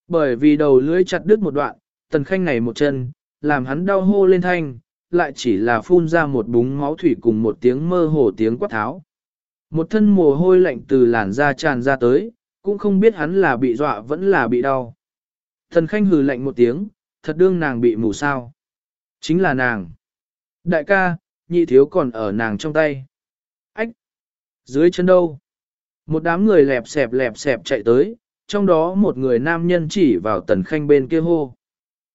Bởi vì đầu lưới chặt đứt một đoạn, tần khanh này một chân, làm hắn đau hô lên thanh, lại chỉ là phun ra một búng máu thủy cùng một tiếng mơ hồ tiếng quát tháo. Một thân mồ hôi lạnh từ làn da tràn ra tới, cũng không biết hắn là bị dọa vẫn là bị đau. Thần khanh hừ lạnh một tiếng, thật đương nàng bị mù sao. Chính là nàng. Đại ca, nhị thiếu còn ở nàng trong tay. Ách! Dưới chân đâu? Một đám người lẹp xẹp lẹp xẹp chạy tới, trong đó một người nam nhân chỉ vào tần khanh bên kia hô.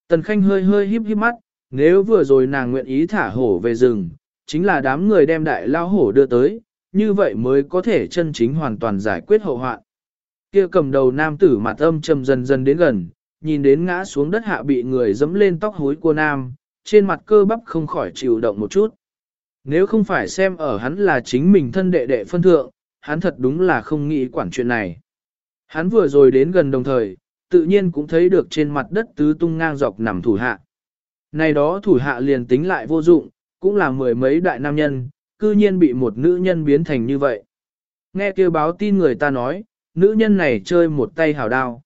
Tần khanh hơi hơi híp híp mắt, nếu vừa rồi nàng nguyện ý thả hổ về rừng, chính là đám người đem đại lao hổ đưa tới, như vậy mới có thể chân chính hoàn toàn giải quyết hậu hoạn. Kia cầm đầu nam tử mặt âm trầm dần dần đến gần, nhìn đến ngã xuống đất hạ bị người dẫm lên tóc hối của nam, trên mặt cơ bắp không khỏi chịu động một chút. Nếu không phải xem ở hắn là chính mình thân đệ đệ phân thượng, hắn thật đúng là không nghĩ quản chuyện này. Hắn vừa rồi đến gần đồng thời, tự nhiên cũng thấy được trên mặt đất tứ tung ngang dọc nằm thủ hạ. Này đó thủ hạ liền tính lại vô dụng, cũng là mười mấy đại nam nhân, cư nhiên bị một nữ nhân biến thành như vậy. Nghe kêu báo tin người ta nói, nữ nhân này chơi một tay hào đao.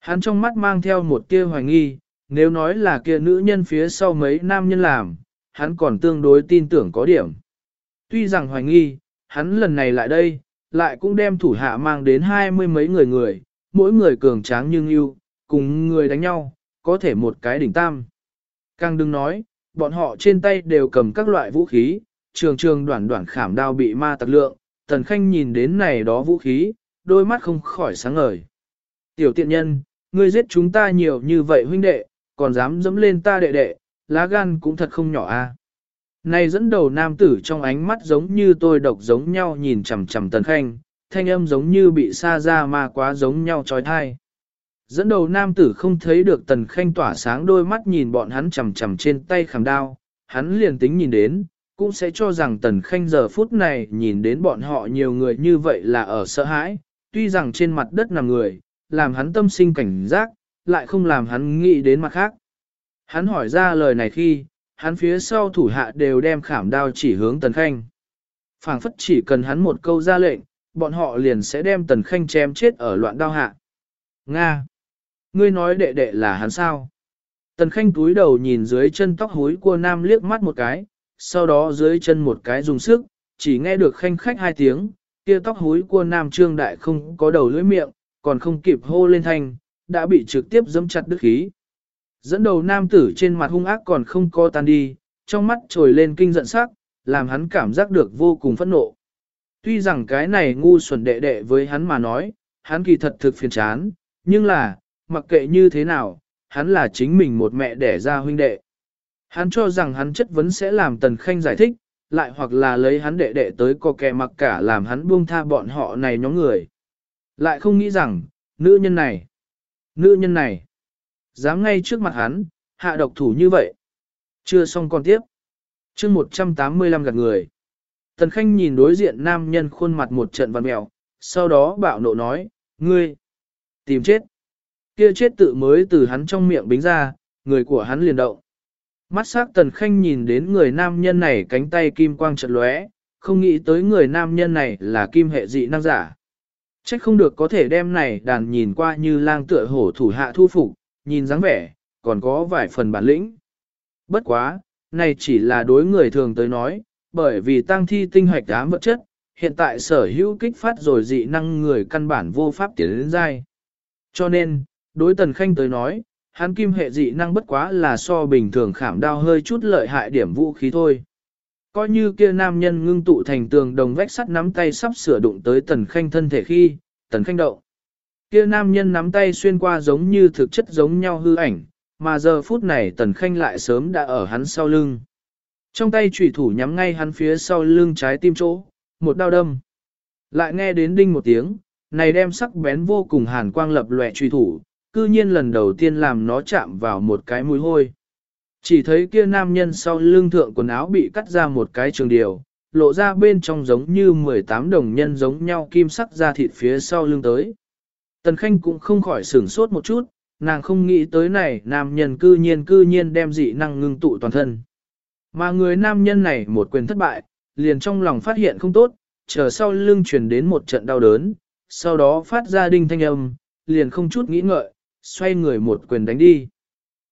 Hắn trong mắt mang theo một kia hoài nghi, nếu nói là kia nữ nhân phía sau mấy nam nhân làm, hắn còn tương đối tin tưởng có điểm. Tuy rằng hoài nghi, hắn lần này lại đây, lại cũng đem thủ hạ mang đến hai mươi mấy người người, mỗi người cường tráng nhưng yêu, cùng người đánh nhau, có thể một cái đỉnh tam. Càng đừng nói, bọn họ trên tay đều cầm các loại vũ khí, trường trường đoạn đoạn khảm đao bị ma tặc lượng, tần khanh nhìn đến này đó vũ khí, đôi mắt không khỏi sáng ngời. Tiểu tiện nhân, ngươi giết chúng ta nhiều như vậy huynh đệ, còn dám dẫm lên ta đệ đệ, lá gan cũng thật không nhỏ a. Này dẫn đầu nam tử trong ánh mắt giống như tôi độc giống nhau nhìn chằm chằm tần khanh, thanh âm giống như bị xa ra mà quá giống nhau trói thai. Dẫn đầu nam tử không thấy được tần khanh tỏa sáng đôi mắt nhìn bọn hắn chằm chằm trên tay khảm đao, hắn liền tính nhìn đến, cũng sẽ cho rằng tần khanh giờ phút này nhìn đến bọn họ nhiều người như vậy là ở sợ hãi, tuy rằng trên mặt đất nằm người, làm hắn tâm sinh cảnh giác, lại không làm hắn nghĩ đến mặt khác. Hắn hỏi ra lời này khi, hắn phía sau thủ hạ đều đem khảm đao chỉ hướng tần khanh. phảng phất chỉ cần hắn một câu ra lệnh, bọn họ liền sẽ đem tần khanh chém chết ở loạn đao hạ. Nga! Ngươi nói đệ đệ là hắn sao? Tần khanh túi đầu nhìn dưới chân tóc húi của nam liếc mắt một cái, sau đó dưới chân một cái dùng sức, chỉ nghe được khanh khách hai tiếng, kia tóc húi của nam trương đại không có đầu lưỡi miệng, còn không kịp hô lên thanh, đã bị trực tiếp dẫm chặt đứt khí. Dẫn đầu nam tử trên mặt hung ác còn không co tan đi, trong mắt trồi lên kinh giận sắc, làm hắn cảm giác được vô cùng phẫn nộ. Tuy rằng cái này ngu xuẩn đệ đệ với hắn mà nói, hắn kỳ thật thực phiền chán, nhưng là, mặc kệ như thế nào, hắn là chính mình một mẹ đẻ ra huynh đệ. Hắn cho rằng hắn chất vấn sẽ làm Tần Khanh giải thích, lại hoặc là lấy hắn đệ đệ tới co kẹ mặc cả làm hắn buông tha bọn họ này nhóm người. Lại không nghĩ rằng, nữ nhân này, nữ nhân này, dám ngay trước mặt hắn, hạ độc thủ như vậy. Chưa xong còn tiếp. chương 185 gạt người. Tần Khanh nhìn đối diện nam nhân khuôn mặt một trận văn mèo, sau đó bạo nộ nói, ngươi, tìm chết. Kia chết tự mới từ hắn trong miệng bính ra, người của hắn liền động. Mắt sắc Tần Khanh nhìn đến người nam nhân này cánh tay kim quang trận lóe, không nghĩ tới người nam nhân này là kim hệ dị năng giả. Trách không được có thể đem này đàn nhìn qua như lang tựa hổ thủ hạ thu phục, nhìn dáng vẻ, còn có vài phần bản lĩnh. Bất quá, này chỉ là đối người thường tới nói, bởi vì tăng thi tinh hoạch ám vật chất, hiện tại sở hữu kích phát rồi dị năng người căn bản vô pháp tiến đến dai. Cho nên, đối tần khanh tới nói, hắn kim hệ dị năng bất quá là so bình thường khảm đao hơi chút lợi hại điểm vũ khí thôi. Coi như kia nam nhân ngưng tụ thành tường đồng vách sắt nắm tay sắp sửa đụng tới tần khanh thân thể khi, tần khanh động. Kia nam nhân nắm tay xuyên qua giống như thực chất giống nhau hư ảnh, mà giờ phút này tần khanh lại sớm đã ở hắn sau lưng. Trong tay trùy thủ nhắm ngay hắn phía sau lưng trái tim chỗ, một đao đâm. Lại nghe đến đinh một tiếng, này đem sắc bén vô cùng hàn quang lập lòe chủy thủ, cư nhiên lần đầu tiên làm nó chạm vào một cái mũi hôi. Chỉ thấy kia nam nhân sau lưng thượng quần áo bị cắt ra một cái trường điều, lộ ra bên trong giống như 18 đồng nhân giống nhau kim sắc ra thịt phía sau lưng tới. Tần Khanh cũng không khỏi sửng sốt một chút, nàng không nghĩ tới này nam nhân cư nhiên cư nhiên đem dị năng ngưng tụ toàn thân. Mà người nam nhân này một quyền thất bại, liền trong lòng phát hiện không tốt, chờ sau lưng truyền đến một trận đau đớn, sau đó phát ra đinh thanh âm, liền không chút nghĩ ngợi, xoay người một quyền đánh đi.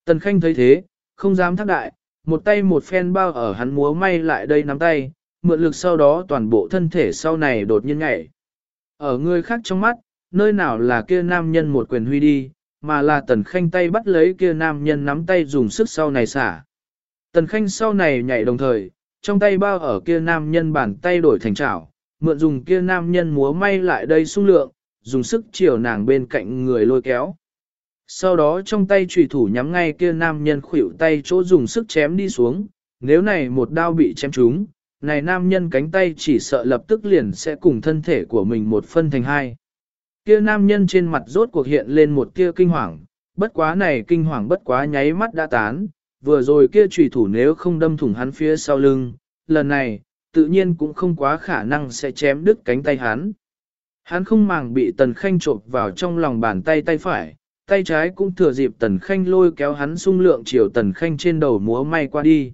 Tần Khanh thấy thế, không dám thác đại, một tay một phen bao ở hắn múa may lại đây nắm tay, mượn lực sau đó toàn bộ thân thể sau này đột nhiên nhảy. Ở người khác trong mắt, nơi nào là kia nam nhân một quyền huy đi, mà là tần khanh tay bắt lấy kia nam nhân nắm tay dùng sức sau này xả. Tần khanh sau này nhảy đồng thời, trong tay bao ở kia nam nhân bàn tay đổi thành chảo, mượn dùng kia nam nhân múa may lại đây sung lượng, dùng sức chiều nàng bên cạnh người lôi kéo. Sau đó trong tay trùy thủ nhắm ngay kia nam nhân khuỷu tay chỗ dùng sức chém đi xuống, nếu này một đao bị chém trúng, này nam nhân cánh tay chỉ sợ lập tức liền sẽ cùng thân thể của mình một phân thành hai. Kia nam nhân trên mặt rốt cuộc hiện lên một tia kinh hoàng, bất quá này kinh hoàng bất quá nháy mắt đã tán, vừa rồi kia trùy thủ nếu không đâm thủng hắn phía sau lưng, lần này, tự nhiên cũng không quá khả năng sẽ chém đứt cánh tay hắn. Hắn không màng bị tần khanh trộp vào trong lòng bàn tay tay phải, tay trái cũng thừa dịp tần khanh lôi kéo hắn sung lượng chiều tần khanh trên đầu múa may qua đi.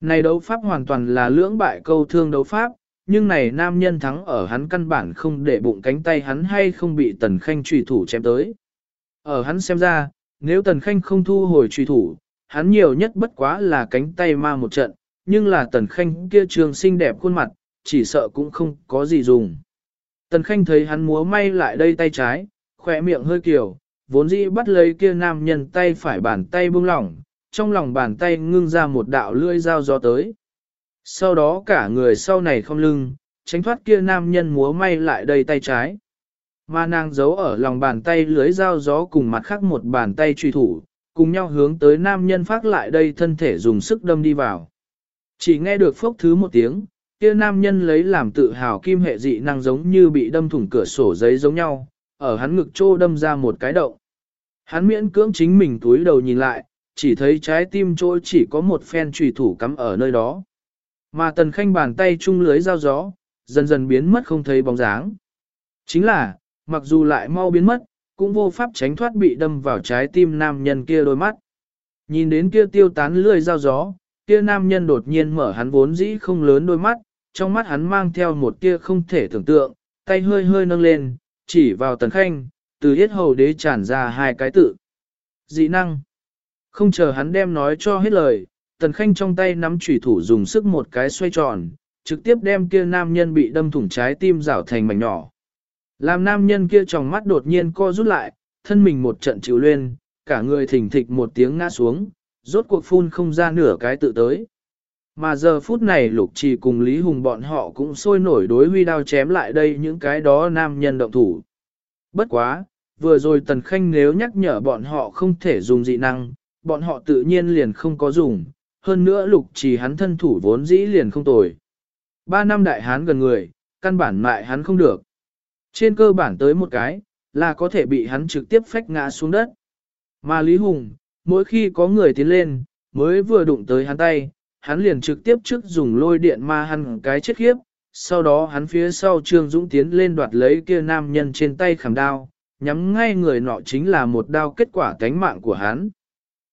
Này đấu pháp hoàn toàn là lưỡng bại câu thương đấu pháp, nhưng này nam nhân thắng ở hắn căn bản không để bụng cánh tay hắn hay không bị tần khanh trùy thủ chém tới. Ở hắn xem ra, nếu tần khanh không thu hồi trùy thủ, hắn nhiều nhất bất quá là cánh tay ma một trận, nhưng là tần khanh kia trường xinh đẹp khuôn mặt, chỉ sợ cũng không có gì dùng. Tần khanh thấy hắn múa may lại đây tay trái, khỏe miệng hơi kiểu, vốn dĩ bắt lấy kia nam nhân tay phải bàn tay buông lỏng, trong lòng bàn tay ngưng ra một đạo lưỡi dao gió tới. Sau đó cả người sau này không lưng, tránh thoát kia nam nhân múa may lại đầy tay trái. Mà nàng giấu ở lòng bàn tay lưới dao gió cùng mặt khác một bàn tay truy thủ, cùng nhau hướng tới nam nhân phát lại đây thân thể dùng sức đâm đi vào. Chỉ nghe được phốc thứ một tiếng, kia nam nhân lấy làm tự hào kim hệ dị năng giống như bị đâm thủng cửa sổ giấy giống nhau, ở hắn ngực trô đâm ra một cái động. Hắn miễn cưỡng chính mình túi đầu nhìn lại, chỉ thấy trái tim trôi chỉ có một phen trùy thủ cắm ở nơi đó. Mà tần khanh bàn tay chung lưới dao gió, dần dần biến mất không thấy bóng dáng. Chính là, mặc dù lại mau biến mất, cũng vô pháp tránh thoát bị đâm vào trái tim nam nhân kia đôi mắt. Nhìn đến kia tiêu tán lưới dao gió, kia nam nhân đột nhiên mở hắn vốn dĩ không lớn đôi mắt, trong mắt hắn mang theo một tia không thể tưởng tượng, tay hơi hơi nâng lên, chỉ vào tần khanh, từ hết hầu đế tràn ra hai cái tự. Dị năng. Không chờ hắn đem nói cho hết lời, tần khanh trong tay nắm chủy thủ dùng sức một cái xoay tròn, trực tiếp đem kia nam nhân bị đâm thủng trái tim rảo thành mảnh nhỏ. Làm nam nhân kia trong mắt đột nhiên co rút lại, thân mình một trận chịu lên, cả người thỉnh thịch một tiếng ngã xuống, rốt cuộc phun không ra nửa cái tự tới. Mà giờ phút này lục trì cùng Lý Hùng bọn họ cũng sôi nổi đối huy đao chém lại đây những cái đó nam nhân động thủ. Bất quá, vừa rồi Tần Khanh nếu nhắc nhở bọn họ không thể dùng dị năng, bọn họ tự nhiên liền không có dùng, hơn nữa lục trì hắn thân thủ vốn dĩ liền không tồi. Ba năm đại hán gần người, căn bản mại hắn không được. Trên cơ bản tới một cái, là có thể bị hắn trực tiếp phách ngã xuống đất. Mà Lý Hùng, mỗi khi có người tiến lên, mới vừa đụng tới hắn tay, hắn liền trực tiếp trước dùng lôi điện ma hắn cái chết khiếp, sau đó hắn phía sau Trương Dũng tiến lên đoạt lấy kia nam nhân trên tay khảm đao, nhắm ngay người nọ chính là một đao kết quả cánh mạng của hắn.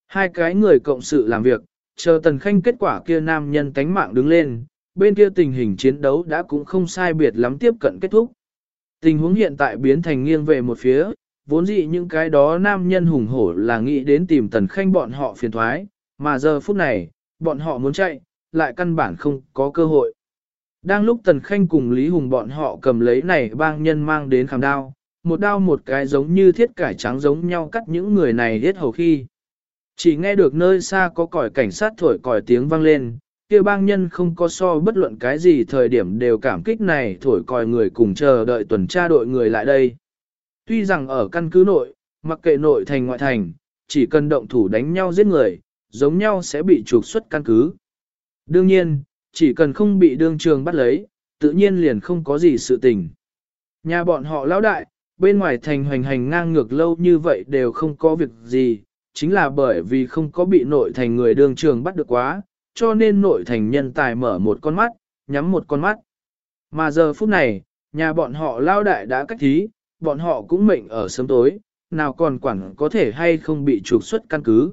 Hai cái người cộng sự làm việc, chờ tần khanh kết quả kia nam nhân tánh mạng đứng lên, bên kia tình hình chiến đấu đã cũng không sai biệt lắm tiếp cận kết thúc. Tình huống hiện tại biến thành nghiêng về một phía, vốn dĩ những cái đó nam nhân hùng hổ là nghĩ đến tìm tần khanh bọn họ phiền thoái, mà giờ phút này, bọn họ muốn chạy, lại căn bản không có cơ hội. Đang lúc tần khanh cùng Lý Hùng bọn họ cầm lấy này bang nhân mang đến khảm đao, một đao một cái giống như thiết cải trắng giống nhau cắt những người này hết hầu khi. Chỉ nghe được nơi xa có còi cảnh sát thổi còi tiếng vang lên, kia bang nhân không có so bất luận cái gì thời điểm đều cảm kích này thổi còi người cùng chờ đợi tuần tra đội người lại đây. Tuy rằng ở căn cứ nội, mặc kệ nội thành ngoại thành, chỉ cần động thủ đánh nhau giết người, giống nhau sẽ bị trục xuất căn cứ. Đương nhiên, chỉ cần không bị đương trường bắt lấy, tự nhiên liền không có gì sự tình. Nhà bọn họ lão đại, bên ngoài thành hoành hành ngang ngược lâu như vậy đều không có việc gì, chính là bởi vì không có bị nội thành người đương trường bắt được quá, cho nên nội thành nhân tài mở một con mắt, nhắm một con mắt. Mà giờ phút này, nhà bọn họ lao đại đã cách thí, bọn họ cũng mệnh ở sớm tối, nào còn quản có thể hay không bị trục xuất căn cứ.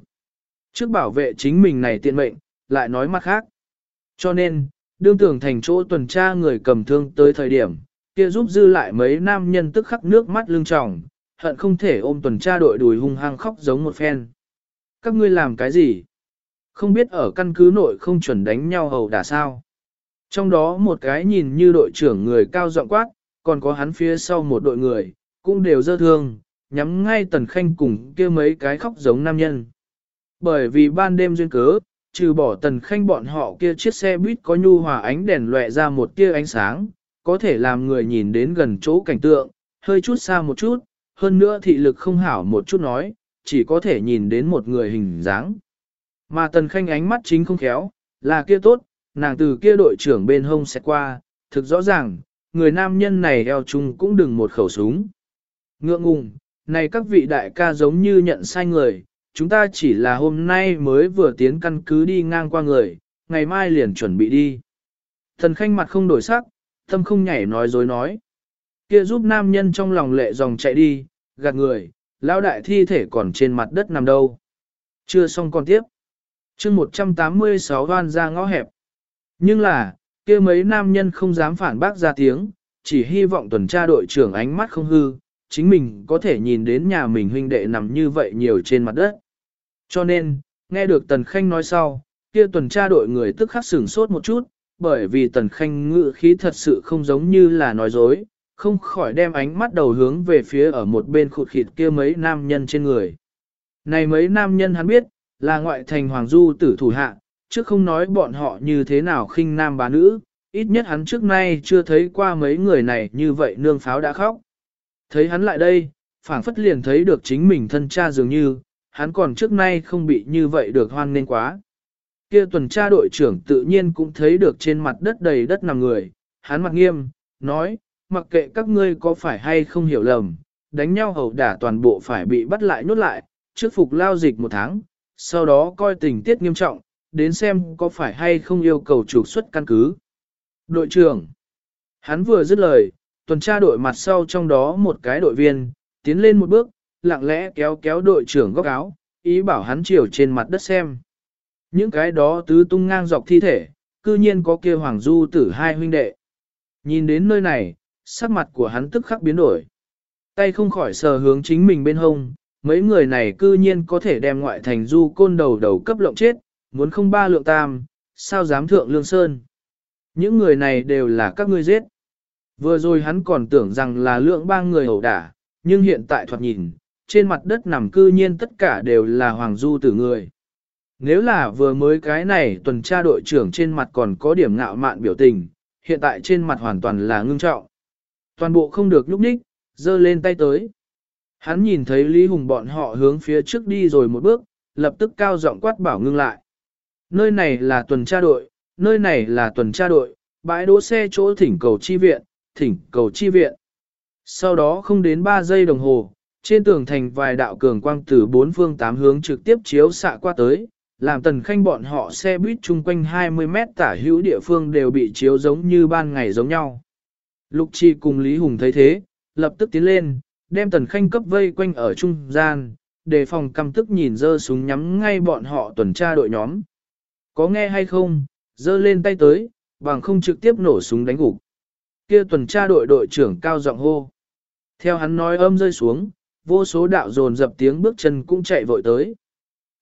Trước bảo vệ chính mình này tiện mệnh, lại nói mặt khác. Cho nên, đương tưởng thành chỗ tuần tra người cầm thương tới thời điểm, kia giúp dư lại mấy nam nhân tức khắc nước mắt lưng tròng, hận không thể ôm tuần tra đội đùi hung hăng khóc giống một phen. Các ngươi làm cái gì? Không biết ở căn cứ nội không chuẩn đánh nhau hầu đả sao. Trong đó một cái nhìn như đội trưởng người cao giọng quát, còn có hắn phía sau một đội người, cũng đều dơ thương, nhắm ngay tần khanh cùng kia mấy cái khóc giống nam nhân. Bởi vì ban đêm duyên cớ, trừ bỏ tần khanh bọn họ kia chiếc xe buýt có nhu hòa ánh đèn lòe ra một tia ánh sáng, có thể làm người nhìn đến gần chỗ cảnh tượng, hơi chút xa một chút, hơn nữa thị lực không hảo một chút nói, chỉ có thể nhìn đến một người hình dáng. Mà tần khanh ánh mắt chính không khéo, là kia tốt, nàng từ kia đội trưởng bên hông sẽ qua, thực rõ ràng, người nam nhân này eo chung cũng đừng một khẩu súng. Ngượng ngùng, này các vị đại ca giống như nhận sai người, chúng ta chỉ là hôm nay mới vừa tiến căn cứ đi ngang qua người, ngày mai liền chuẩn bị đi. Thần khanh mặt không đổi sắc, tâm không nhảy nói dối nói. Kia giúp nam nhân trong lòng lệ dòng chạy đi, gạt người, lão đại thi thể còn trên mặt đất nằm đâu. Chưa xong còn tiếp. chương 186 hoan ra ngõ hẹp. Nhưng là, kia mấy nam nhân không dám phản bác ra tiếng, chỉ hy vọng tuần tra đội trưởng ánh mắt không hư, chính mình có thể nhìn đến nhà mình huynh đệ nằm như vậy nhiều trên mặt đất. Cho nên, nghe được Tần Khanh nói sau, kia tuần tra đội người tức khắc sửng sốt một chút, bởi vì Tần Khanh ngự khí thật sự không giống như là nói dối, không khỏi đem ánh mắt đầu hướng về phía ở một bên khụt khịt kia mấy nam nhân trên người. Này mấy nam nhân hắn biết, là ngoại thành hoàng du tử thủ hạ, chứ không nói bọn họ như thế nào khinh nam bá nữ, ít nhất hắn trước nay chưa thấy qua mấy người này như vậy nương pháo đã khóc. Thấy hắn lại đây, phảng phất liền thấy được chính mình thân cha dường như, hắn còn trước nay không bị như vậy được hoan nên quá. Kia tuần tra đội trưởng tự nhiên cũng thấy được trên mặt đất đầy đất nằm người, hắn mặt nghiêm, nói, mặc kệ các ngươi có phải hay không hiểu lầm, đánh nhau hầu đả toàn bộ phải bị bắt lại nhốt lại, trước phục lao dịch một tháng, sau đó coi tình tiết nghiêm trọng, đến xem có phải hay không yêu cầu trục xuất căn cứ. Đội trưởng, hắn vừa dứt lời, tuần tra đội mặt sau trong đó một cái đội viên, tiến lên một bước, lặng lẽ kéo kéo đội trưởng góc áo, ý bảo hắn chiều trên mặt đất xem. Những cái đó tứ tung ngang dọc thi thể, cư nhiên có kia hoàng du tử hai huynh đệ. Nhìn đến nơi này, sắc mặt của hắn tức khắc biến đổi. Tay không khỏi sờ hướng chính mình bên hông, mấy người này cư nhiên có thể đem ngoại thành du côn đầu đầu cấp lộng chết, muốn không ba lượng tam, sao dám thượng lương sơn. Những người này đều là các ngươi giết. Vừa rồi hắn còn tưởng rằng là lượng ba người ẩu đả, nhưng hiện tại thoạt nhìn, trên mặt đất nằm cư nhiên tất cả đều là hoàng du tử người. Nếu là vừa mới cái này tuần tra đội trưởng trên mặt còn có điểm ngạo mạn biểu tình, hiện tại trên mặt hoàn toàn là ngưng trọng. Toàn bộ không được nhúc nhích, giơ lên tay tới. Hắn nhìn thấy Lý Hùng bọn họ hướng phía trước đi rồi một bước, lập tức cao giọng quát bảo ngưng lại. Nơi này là tuần tra đội, nơi này là tuần tra đội, bãi đỗ xe chỗ thỉnh cầu chi viện, thỉnh cầu chi viện. Sau đó không đến 3 giây đồng hồ, trên tường thành vài đạo cường quang từ bốn phương tám hướng trực tiếp chiếu xạ qua tới, làm tần khanh bọn họ xe buýt chung quanh 20 mét tả hữu địa phương đều bị chiếu giống như ban ngày giống nhau. Lục Chi cùng Lý Hùng thấy thế, lập tức tiến lên, đem tần khanh cấp vây quanh ở trung gian, đề phòng căm tức nhìn dơ súng nhắm ngay bọn họ tuần tra đội nhóm. Có nghe hay không, dơ lên tay tới, bằng không trực tiếp nổ súng đánh gục. Kia tuần tra đội đội trưởng cao giọng hô. Theo hắn nói âm rơi xuống, vô số đạo dồn dập tiếng bước chân cũng chạy vội tới.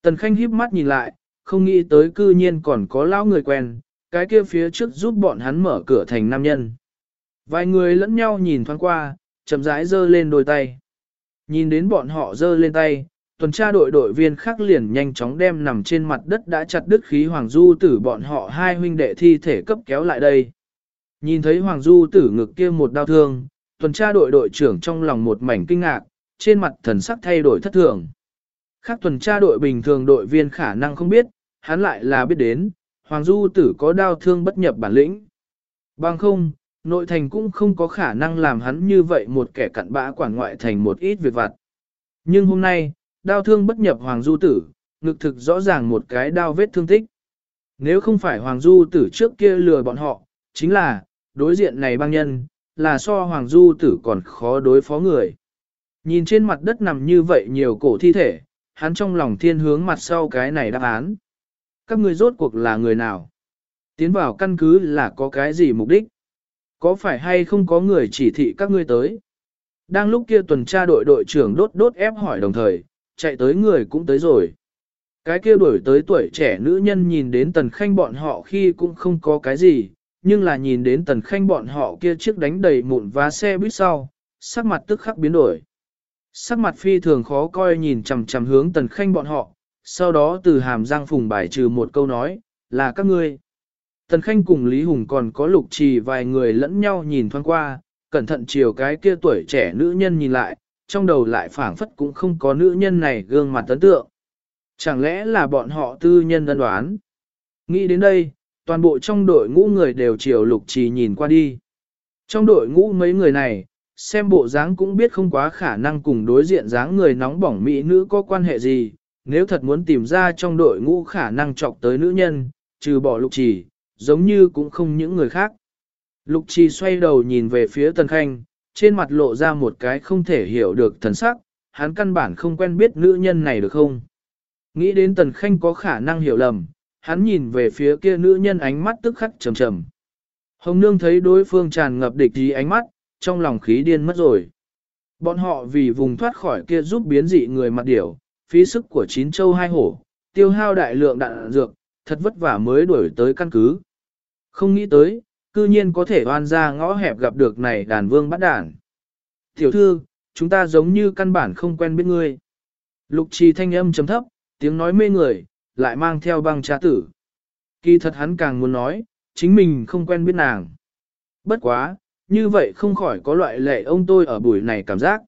Tần Khanh híp mắt nhìn lại, không nghĩ tới cư nhiên còn có lão người quen, cái kia phía trước giúp bọn hắn mở cửa thành nam nhân. Vài người lẫn nhau nhìn thoáng qua, chậm rãi giơ lên đôi tay. Nhìn đến bọn họ giơ lên tay, tuần tra đội đội viên khác liền nhanh chóng đem nằm trên mặt đất đã chặt đứt khí Hoàng Du tử bọn họ hai huynh đệ thi thể cấp kéo lại đây. Nhìn thấy Hoàng Du tử ngực kia một đau thương, tuần tra đội đội trưởng trong lòng một mảnh kinh ngạc, trên mặt thần sắc thay đổi thất thường. Khác tuần tra đội bình thường đội viên khả năng không biết, hắn lại là biết đến, Hoàng Du tử có đau thương bất nhập bản lĩnh. Bằng không, nội thành cũng không có khả năng làm hắn như vậy một kẻ cặn bã quản ngoại thành một ít việc vặt. Nhưng hôm nay, đau thương bất nhập Hoàng Du tử, ngực thực rõ ràng một cái đau vết thương tích. Nếu không phải Hoàng Du tử trước kia lừa bọn họ, chính là, đối diện này băng nhân, là so Hoàng Du tử còn khó đối phó người. Nhìn trên mặt đất nằm như vậy nhiều cổ thi thể, hắn trong lòng thiên hướng mặt sau cái này đáp án. Các ngươi rốt cuộc là người nào? Tiến vào căn cứ là có cái gì mục đích? Có phải hay không có người chỉ thị các ngươi tới? Đang lúc kia tuần tra đội đội trưởng đốt đốt ép hỏi đồng thời, chạy tới người cũng tới rồi. Cái kia đuổi tới tuổi trẻ nữ nhân nhìn đến tần khanh bọn họ khi cũng không có cái gì, nhưng là nhìn đến tần khanh bọn họ kia chiếc đánh đầy mụn và xe buýt sau, sắc mặt tức khắc biến đổi. Sắc mặt phi thường khó coi nhìn chằm chằm hướng tần khanh bọn họ, sau đó từ hàm răng phùng bài trừ một câu nói, là các ngươi. Tần khanh cùng Lý Hùng còn có lục trì vài người lẫn nhau nhìn thoáng qua, cẩn thận chiều cái kia tuổi trẻ nữ nhân nhìn lại, trong đầu lại phảng phất cũng không có nữ nhân này gương mặt tấn tượng. Chẳng lẽ là bọn họ tư nhân đơn đoán? Nghĩ đến đây, toàn bộ trong đội ngũ người đều chiều lục trì nhìn qua đi. Trong đội ngũ mấy người này, xem bộ dáng cũng biết không quá khả năng cùng đối diện dáng người nóng bỏng mỹ nữ có quan hệ gì, nếu thật muốn tìm ra trong đội ngũ khả năng chọc tới nữ nhân, trừ bỏ lục trì, giống như cũng không những người khác. Lục trì xoay đầu nhìn về phía tần khanh, trên mặt lộ ra một cái không thể hiểu được thần sắc, hắn căn bản không quen biết nữ nhân này được không. Nghĩ đến tần khanh có khả năng hiểu lầm, hắn nhìn về phía kia nữ nhân ánh mắt tức khắc trầm trầm. Hồng nương thấy đối phương tràn ngập địch ý ánh mắt, trong lòng khí điên mất rồi. Bọn họ vì vùng thoát khỏi kia giúp biến dị người mặt điểu, phí sức của chín châu hai hổ, tiêu hao đại lượng đạn dược, thật vất vả mới đuổi tới căn cứ. Không nghĩ tới, cư nhiên có thể oan ra ngõ hẹp gặp được này đàn vương bắt đàn. Tiểu thư, chúng ta giống như căn bản không quen biết ngươi. Lục trì thanh âm chấm thấp, tiếng nói mê người, lại mang theo băng trá tử. Kỳ thật hắn càng muốn nói, chính mình không quen biết nàng. Bất quá, như vậy không khỏi có loại lệ ông tôi ở buổi này cảm giác.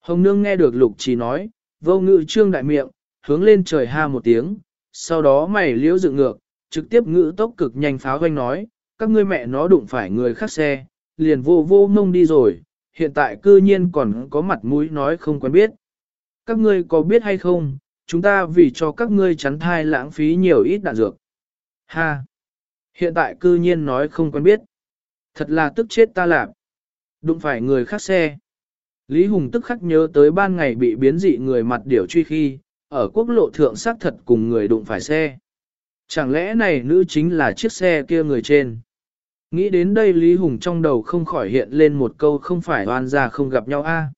Hồng Nương nghe được Lục Trì nói, vô ngự trương đại miệng, hướng lên trời ha một tiếng, sau đó mày liễu dựng ngược, trực tiếp ngữ tốc cực nhanh pháo doanh nói, các ngươi mẹ nó đụng phải người khác xe, liền vô vô ngông đi rồi, hiện tại cư nhiên còn có mặt mũi nói không quen biết. Các ngươi có biết hay không, chúng ta vì cho các ngươi chắn thai lãng phí nhiều ít đạn dược. Ha! Hiện tại cư nhiên nói không quen biết. Thật là tức chết ta làm. Đụng phải người khác xe. Lý Hùng tức khắc nhớ tới ban ngày bị biến dị người mặt điểu truy khi, ở quốc lộ thượng xác thật cùng người đụng phải xe. Chẳng lẽ này nữ chính là chiếc xe kia người trên? Nghĩ đến đây Lý Hùng trong đầu không khỏi hiện lên một câu không phải oan ra không gặp nhau a.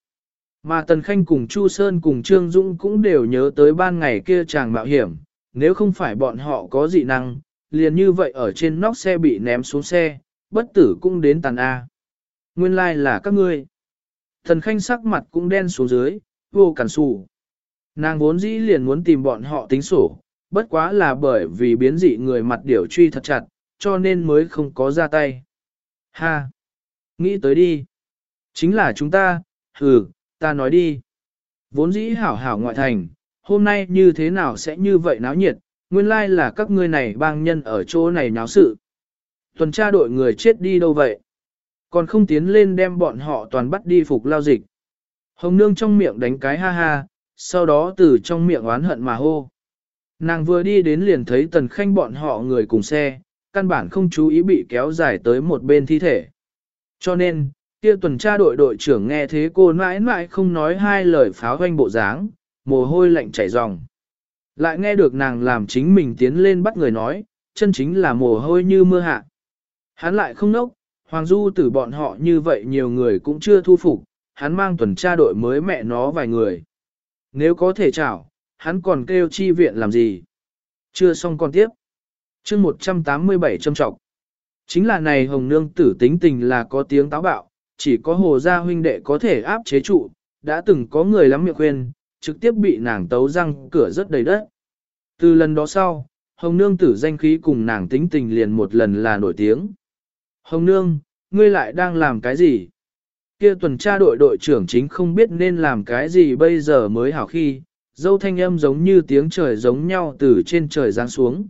Mà Tần Khanh cùng Chu Sơn cùng Trương Dũng cũng đều nhớ tới ban ngày kia chàng mạo hiểm, nếu không phải bọn họ có dị năng, liền như vậy ở trên nóc xe bị ném xuống xe, bất tử cũng đến tàn A. Nguyên lai like là các ngươi. Tần Khanh sắc mặt cũng đen xuống dưới, vô cản sủ. Nàng vốn dĩ liền muốn tìm bọn họ tính sổ, bất quá là bởi vì biến dị người mặt điểu truy thật chặt, cho nên mới không có ra tay. Ha! Nghĩ tới đi. Chính là chúng ta, hừ, ta nói đi. Vốn dĩ hảo hảo ngoại thành, hôm nay như thế nào sẽ như vậy náo nhiệt, nguyên lai là các ngươi này bang nhân ở chỗ này náo sự. Tuần tra đội người chết đi đâu vậy? Còn không tiến lên đem bọn họ toàn bắt đi phục lao dịch. Hồng nương trong miệng đánh cái ha ha, sau đó từ trong miệng oán hận mà hô. Nàng vừa đi đến liền thấy tần khanh bọn họ người cùng xe, căn bản không chú ý bị kéo dài tới một bên thi thể. Cho nên, kia tuần tra đội đội trưởng nghe thế cô mãi mãi không nói hai lời pháo hoanh bộ dáng, mồ hôi lạnh chảy ròng. Lại nghe được nàng làm chính mình tiến lên bắt người nói, chân chính là mồ hôi như mưa hạ. Hắn lại không nốc, Hoàng Du tử bọn họ như vậy nhiều người cũng chưa thu phục, hắn mang tuần tra đội mới mẹ nó vài người. Nếu có thể chảo, hắn còn kêu chi viện làm gì? Chưa xong còn tiếp. chương 187 châm trọng. Chính là này hồng nương tử tính tình là có tiếng táo bạo, chỉ có hồ gia huynh đệ có thể áp chế trụ, đã từng có người lắm miệng khuyên, trực tiếp bị nàng tấu răng cửa rất đầy đất. Từ lần đó sau, hồng nương tử danh khí cùng nàng tính tình liền một lần là nổi tiếng. Hồng nương, ngươi lại đang làm cái gì? Kia tuần tra đội đội trưởng chính không biết nên làm cái gì bây giờ mới hảo khi, dâu thanh âm giống như tiếng trời giống nhau từ trên trời giáng xuống.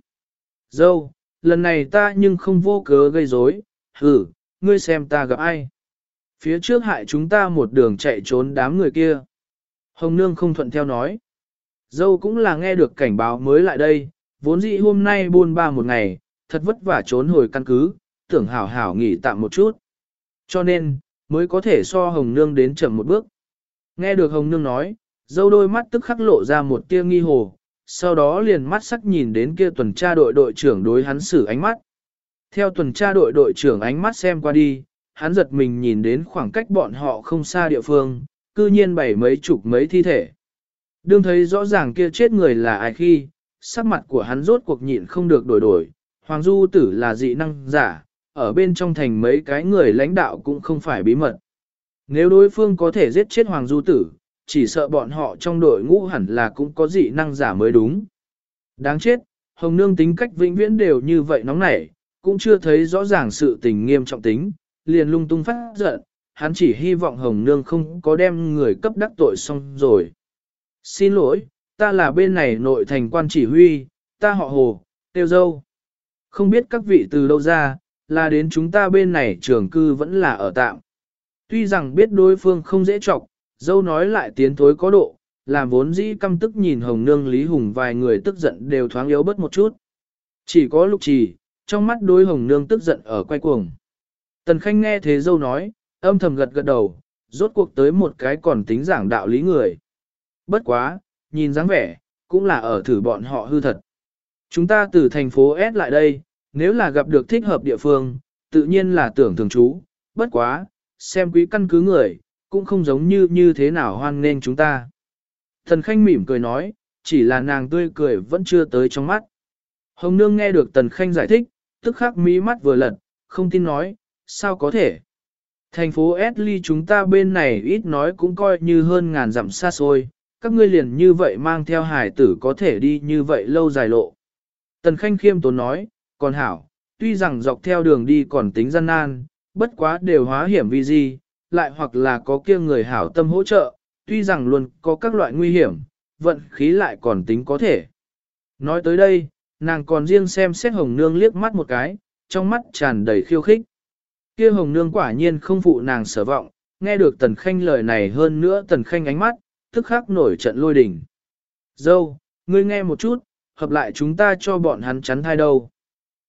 Dâu, lần này ta nhưng không vô cớ gây rối, hử, ngươi xem ta gặp ai. Phía trước hại chúng ta một đường chạy trốn đám người kia. Hồng Nương không thuận theo nói. Dâu cũng là nghe được cảnh báo mới lại đây, vốn dĩ hôm nay buôn ba một ngày, thật vất vả trốn hồi căn cứ, tưởng hảo hảo nghỉ tạm một chút. Cho nên, mới có thể so Hồng Nương đến chậm một bước. Nghe được Hồng Nương nói, dâu đôi mắt tức khắc lộ ra một tia nghi hồ, sau đó liền mắt sắc nhìn đến kia tuần tra đội đội trưởng đối hắn xử ánh mắt. Theo tuần tra đội đội trưởng ánh mắt xem qua đi, hắn giật mình nhìn đến khoảng cách bọn họ không xa địa phương, cư nhiên bảy mấy chục mấy thi thể. Đương thấy rõ ràng kia chết người là ai khi, sắc mặt của hắn rốt cuộc nhịn không được đổi đổi, Hoàng Du tử là dị năng giả, ở bên trong thành mấy cái người lãnh đạo cũng không phải bí mật. Nếu đối phương có thể giết chết Hoàng Du tử, chỉ sợ bọn họ trong đội ngũ hẳn là cũng có dị năng giả mới đúng. Đáng chết, Hồng Nương tính cách vĩnh viễn đều như vậy nóng nảy, cũng chưa thấy rõ ràng sự tình nghiêm trọng tính, liền lung tung phát giận, hắn chỉ hy vọng Hồng Nương không có đem người cấp đắc tội xong rồi. Xin lỗi, ta là bên này nội thành quan chỉ huy, ta họ Hồ, Tiêu Dâu. Không biết các vị từ đâu ra, là đến chúng ta bên này trường cư vẫn là ở tạm. Tuy rằng biết đối phương không dễ trọng, dâu nói lại tiến thối có độ, làm vốn dĩ căm tức nhìn Hồng Nương Lý Hùng vài người tức giận đều thoáng yếu bớt một chút. Chỉ có lục trì, trong mắt đối Hồng Nương tức giận ở quay cuồng. Tần Khanh nghe thế dâu nói, âm thầm gật gật đầu, rốt cuộc tới một cái còn tính giảng đạo lý người. Bất quá, nhìn dáng vẻ, cũng là ở thử bọn họ hư thật. Chúng ta từ thành phố S lại đây, nếu là gặp được thích hợp địa phương, tự nhiên là tưởng thường trú, bất quá, xem quý căn cứ người, cũng không giống như như thế nào hoan nên chúng ta. Thần Khanh mỉm cười nói, chỉ là nàng tươi cười vẫn chưa tới trong mắt. Hồng Nương nghe được Tần Khanh giải thích, tức khắc mí mắt vừa lật, không tin nói, sao có thể. Thành phố Esli chúng ta bên này ít nói cũng coi như hơn ngàn dặm xa xôi, các ngươi liền như vậy mang theo hải tử có thể đi như vậy lâu dài lộ. Tần Khanh khiêm tốn nói, còn hảo, tuy rằng dọc theo đường đi còn tính gian nan, bất quá đều hóa hiểm vì gì, lại hoặc là có kia người hảo tâm hỗ trợ, tuy rằng luôn có các loại nguy hiểm, vận khí lại còn tính có thể. Nói tới đây, nàng còn riêng xem xét hồng nương liếc mắt một cái, trong mắt tràn đầy khiêu khích. Kia hồng nương quả nhiên không phụ nàng sở vọng, nghe được tần khanh lời này hơn nữa tần khanh ánh mắt, tức khắc nổi trận lôi đỉnh. Dâu, ngươi nghe một chút, hợp lại chúng ta cho bọn hắn chắn thai đâu.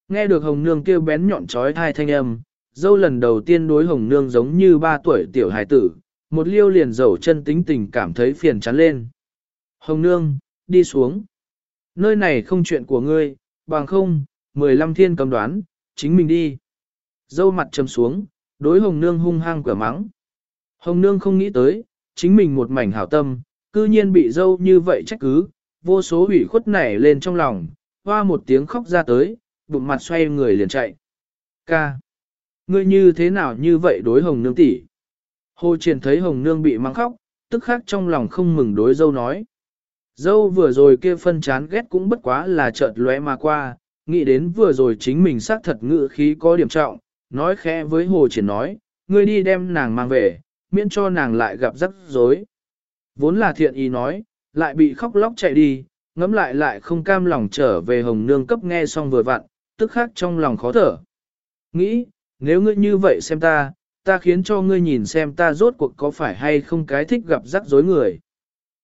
Nghe được hồng nương kêu bén nhọn trói thai thanh âm, dâu lần đầu tiên đối hồng nương giống như ba tuổi tiểu hài tử, một liêu liền dầu chân tính tình cảm thấy phiền chán lên. Hồng nương, đi xuống. Nơi này không chuyện của ngươi, bằng không, mười lăm thiên cầm đoán, chính mình đi. Dâu mặt trầm xuống, đối hồng nương hung hăng quả mắng. Hồng nương không nghĩ tới, chính mình một mảnh hảo tâm, cư nhiên bị dâu như vậy trách cứ, vô số ủy khuất nảy lên trong lòng, hoa một tiếng khóc ra tới, bụng mặt xoay người liền chạy. Ca! Ngươi như thế nào như vậy đối hồng nương tỷ? Hồ triển thấy hồng nương bị mắng khóc, tức khắc trong lòng không mừng đối dâu nói. Dâu vừa rồi kia phân chán ghét cũng bất quá là chợt lóe mà qua, nghĩ đến vừa rồi chính mình xác thật ngự khí có điểm trọng, nói khẽ với Hồ Triển nói, ngươi đi đem nàng mang về, miễn cho nàng lại gặp rắc rối. Vốn là thiện ý nói, lại bị khóc lóc chạy đi, ngẫm lại lại không cam lòng trở về hồng nương cấp nghe xong vừa vặn, tức khắc trong lòng khó thở. Nghĩ, nếu ngươi như vậy xem ta, ta khiến cho ngươi nhìn xem ta rốt cuộc có phải hay không cái thích gặp rắc rối người.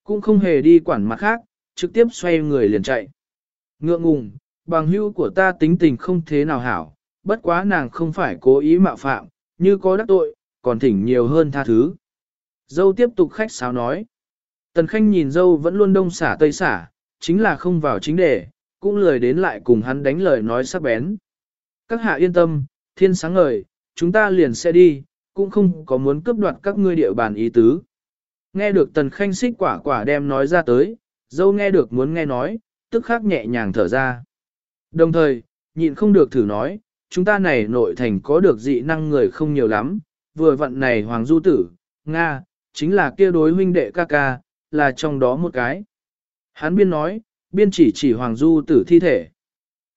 Cũng không hề đi quản mặt khác, trực tiếp xoay người liền chạy. Ngượng ngùng, bằng hưu của ta tính tình không thế nào hảo, bất quá nàng không phải cố ý mạo phạm, như có đắc tội, còn thỉnh nhiều hơn tha thứ. Dâu tiếp tục khách sáo nói. Tần Khanh nhìn dâu vẫn luôn đông xả tây xả, chính là không vào chính đề, cũng lười đến lại cùng hắn đánh lời nói sắc bén. Các hạ yên tâm, thiên sáng ngời, chúng ta liền sẽ đi, cũng không có muốn cướp đoạt các ngươi địa bàn ý tứ. Nghe được tần khanh xích quả quả đem nói ra tới, dâu nghe được muốn nghe nói, tức khắc nhẹ nhàng thở ra. Đồng thời, nhịn không được thử nói, chúng ta này nội thành có được dị năng người không nhiều lắm, vừa vận này Hoàng Du Tử, Nga, chính là kia đối huynh đệ ca ca, là trong đó một cái. Hắn biên nói, biên chỉ chỉ Hoàng Du Tử thi thể.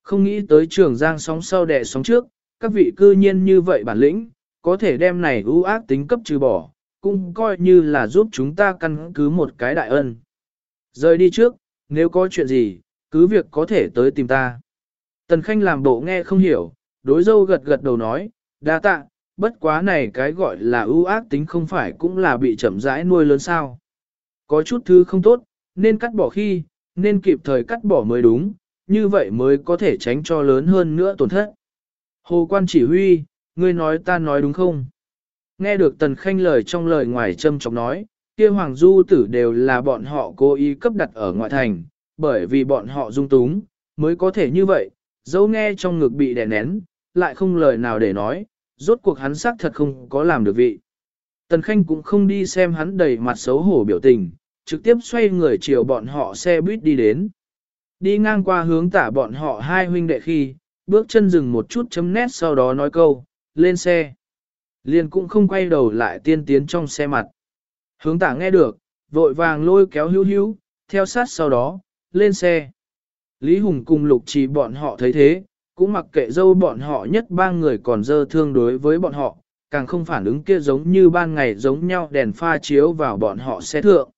Không nghĩ tới trường giang sóng sau đẻ sóng trước, các vị cư nhiên như vậy bản lĩnh, có thể đem này ưu ác tính cấp trừ bỏ, cũng coi như là giúp chúng ta căn cứ một cái đại ân. Rời đi trước, nếu có chuyện gì, cứ việc có thể tới tìm ta. Tần Khanh làm bộ nghe không hiểu, đối dâu gật gật đầu nói, đa tạ, bất quá này cái gọi là ưu ác tính không phải cũng là bị chậm rãi nuôi lớn sao. Có chút thứ không tốt, nên cắt bỏ khi, nên kịp thời cắt bỏ mới đúng, như vậy mới có thể tránh cho lớn hơn nữa tổn thất. Hồ quan chỉ huy, ngươi nói ta nói đúng không? Nghe được Tần Khanh lời trong lời ngoài châm chọc nói, kia Hoàng Du tử đều là bọn họ cố ý cấp đặt ở ngoại thành, bởi vì bọn họ dung túng, mới có thể như vậy, dấu nghe trong ngực bị đè nén, lại không lời nào để nói, rốt cuộc hắn xác thật không có làm được vị. Tần Khanh cũng không đi xem hắn đầy mặt xấu hổ biểu tình, trực tiếp xoay người chiều bọn họ xe buýt đi đến. Đi ngang qua hướng tả bọn họ hai huynh đệ khi, bước chân dừng một chút chấm nét sau đó nói câu, lên xe. Liền cũng không quay đầu lại tiên tiến trong xe mặt. Hướng tả nghe được, vội vàng lôi kéo hữu hữu, theo sát sau đó, lên xe. Lý Hùng cùng lục trì bọn họ thấy thế, cũng mặc kệ dâu bọn họ nhất ba người còn dơ thương đối với bọn họ, càng không phản ứng kia giống như ban ngày giống nhau đèn pha chiếu vào bọn họ xe thượng.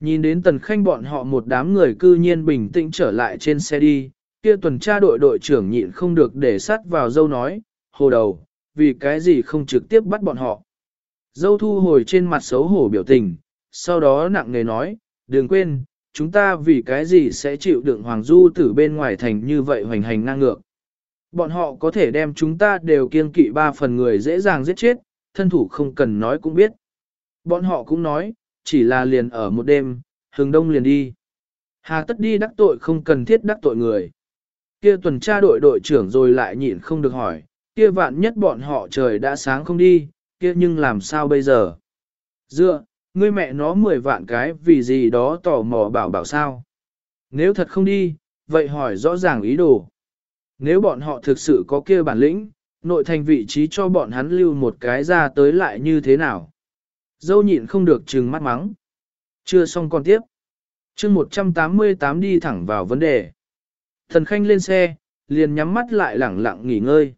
Nhìn đến tần khanh bọn họ một đám người cư nhiên bình tĩnh trở lại trên xe đi, kia tuần tra đội đội trưởng nhịn không được để sát vào dâu nói, hồ đầu, vì cái gì không trực tiếp bắt bọn họ. Dâu thu hồi trên mặt xấu hổ biểu tình, sau đó nặng nề nói, đừng quên, chúng ta vì cái gì sẽ chịu đựng Hoàng Du từ bên ngoài thành như vậy hoành hành ngang ngược. Bọn họ có thể đem chúng ta đều kiên kỵ ba phần người dễ dàng giết chết, thân thủ không cần nói cũng biết. Bọn họ cũng nói, chỉ là liền ở một đêm, hừng đông liền đi. Hà tất đi đắc tội không cần thiết đắc tội người. Kia tuần tra đội đội trưởng rồi lại nhịn không được hỏi, kia vạn nhất bọn họ trời đã sáng không đi, kia nhưng làm sao bây giờ? Dựa, ngươi mẹ nó mười vạn cái vì gì đó tò mò bảo bảo sao? Nếu thật không đi, vậy hỏi rõ ràng ý đồ. Nếu bọn họ thực sự có kia bản lĩnh, nội thành vị trí cho bọn hắn lưu một cái ra tới lại như thế nào? Dâu nhịn không được trừng mắt mắng. Chưa xong còn tiếp. chương 188 đi thẳng vào vấn đề. Thần Khanh lên xe, liền nhắm mắt lại lẳng lặng nghỉ ngơi.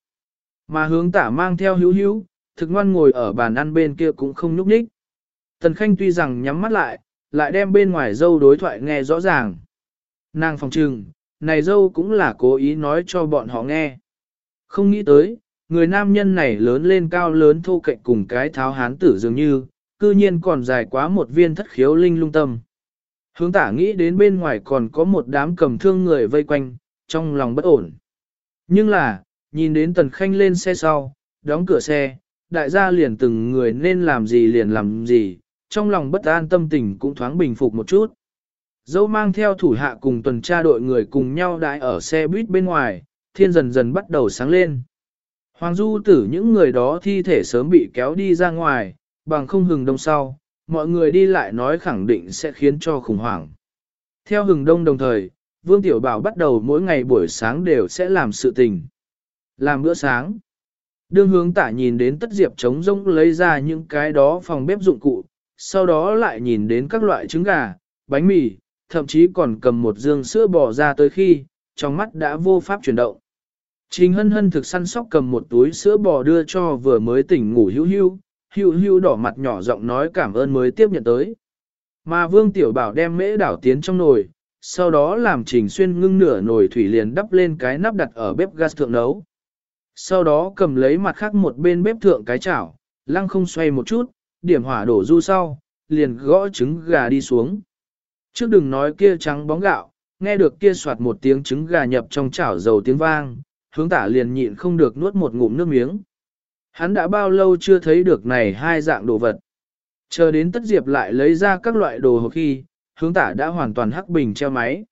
Mà hướng tả mang theo hữu hữu, thực ngoan ngồi ở bàn ăn bên kia cũng không nhúc nhích. Tần Khanh tuy rằng nhắm mắt lại, lại đem bên ngoài dâu đối thoại nghe rõ ràng. Nàng phòng trừng, này dâu cũng là cố ý nói cho bọn họ nghe. Không nghĩ tới, người nam nhân này lớn lên cao lớn thô cạnh cùng cái tháo hán tử dường như, cư nhiên còn dài quá một viên thất khiếu linh lung tâm. Hướng tả nghĩ đến bên ngoài còn có một đám cầm thương người vây quanh, trong lòng bất ổn. Nhưng là, nhìn đến tần khanh lên xe sau, đóng cửa xe, đại gia liền từng người nên làm gì liền làm gì, trong lòng bất an tâm tình cũng thoáng bình phục một chút. Dâu mang theo thủ hạ cùng tuần tra đội người cùng nhau đãi ở xe buýt bên ngoài, thiên dần dần bắt đầu sáng lên. Hoàng du tử những người đó thi thể sớm bị kéo đi ra ngoài, bằng không hừng đông sau, mọi người đi lại nói khẳng định sẽ khiến cho khủng hoảng. Theo hừng đông đồng thời, Vương Tiểu Bảo bắt đầu mỗi ngày buổi sáng đều sẽ làm sự tình. Làm bữa sáng. Đương hướng tả nhìn đến tất diệp trống rông lấy ra những cái đó phòng bếp dụng cụ, sau đó lại nhìn đến các loại trứng gà, bánh mì, thậm chí còn cầm một dương sữa bò ra tới khi, trong mắt đã vô pháp chuyển động. Trình hân hân thực săn sóc cầm một túi sữa bò đưa cho vừa mới tỉnh ngủ hữu hữu, hữu hữu đỏ mặt nhỏ giọng nói cảm ơn mới tiếp nhận tới. Mà vương tiểu bảo đem mễ đảo tiến trong nồi, sau đó làm trình xuyên ngưng nửa nồi thủy liền đắp lên cái nắp đặt ở bếp gas thượng nấu. Sau đó cầm lấy mặt khác một bên bếp thượng cái chảo, lăng không xoay một chút, điểm hỏa đổ du sau, liền gõ trứng gà đi xuống. Trước đừng nói kia trắng bóng gạo, nghe được kia soạt một tiếng trứng gà nhập trong chảo dầu tiếng vang, hướng tả liền nhịn không được nuốt một ngụm nước miếng. Hắn đã bao lâu chưa thấy được này hai dạng đồ vật. Chờ đến tất diệp lại lấy ra các loại đồ hộp khi, hướng tả đã hoàn toàn hắc bình treo máy.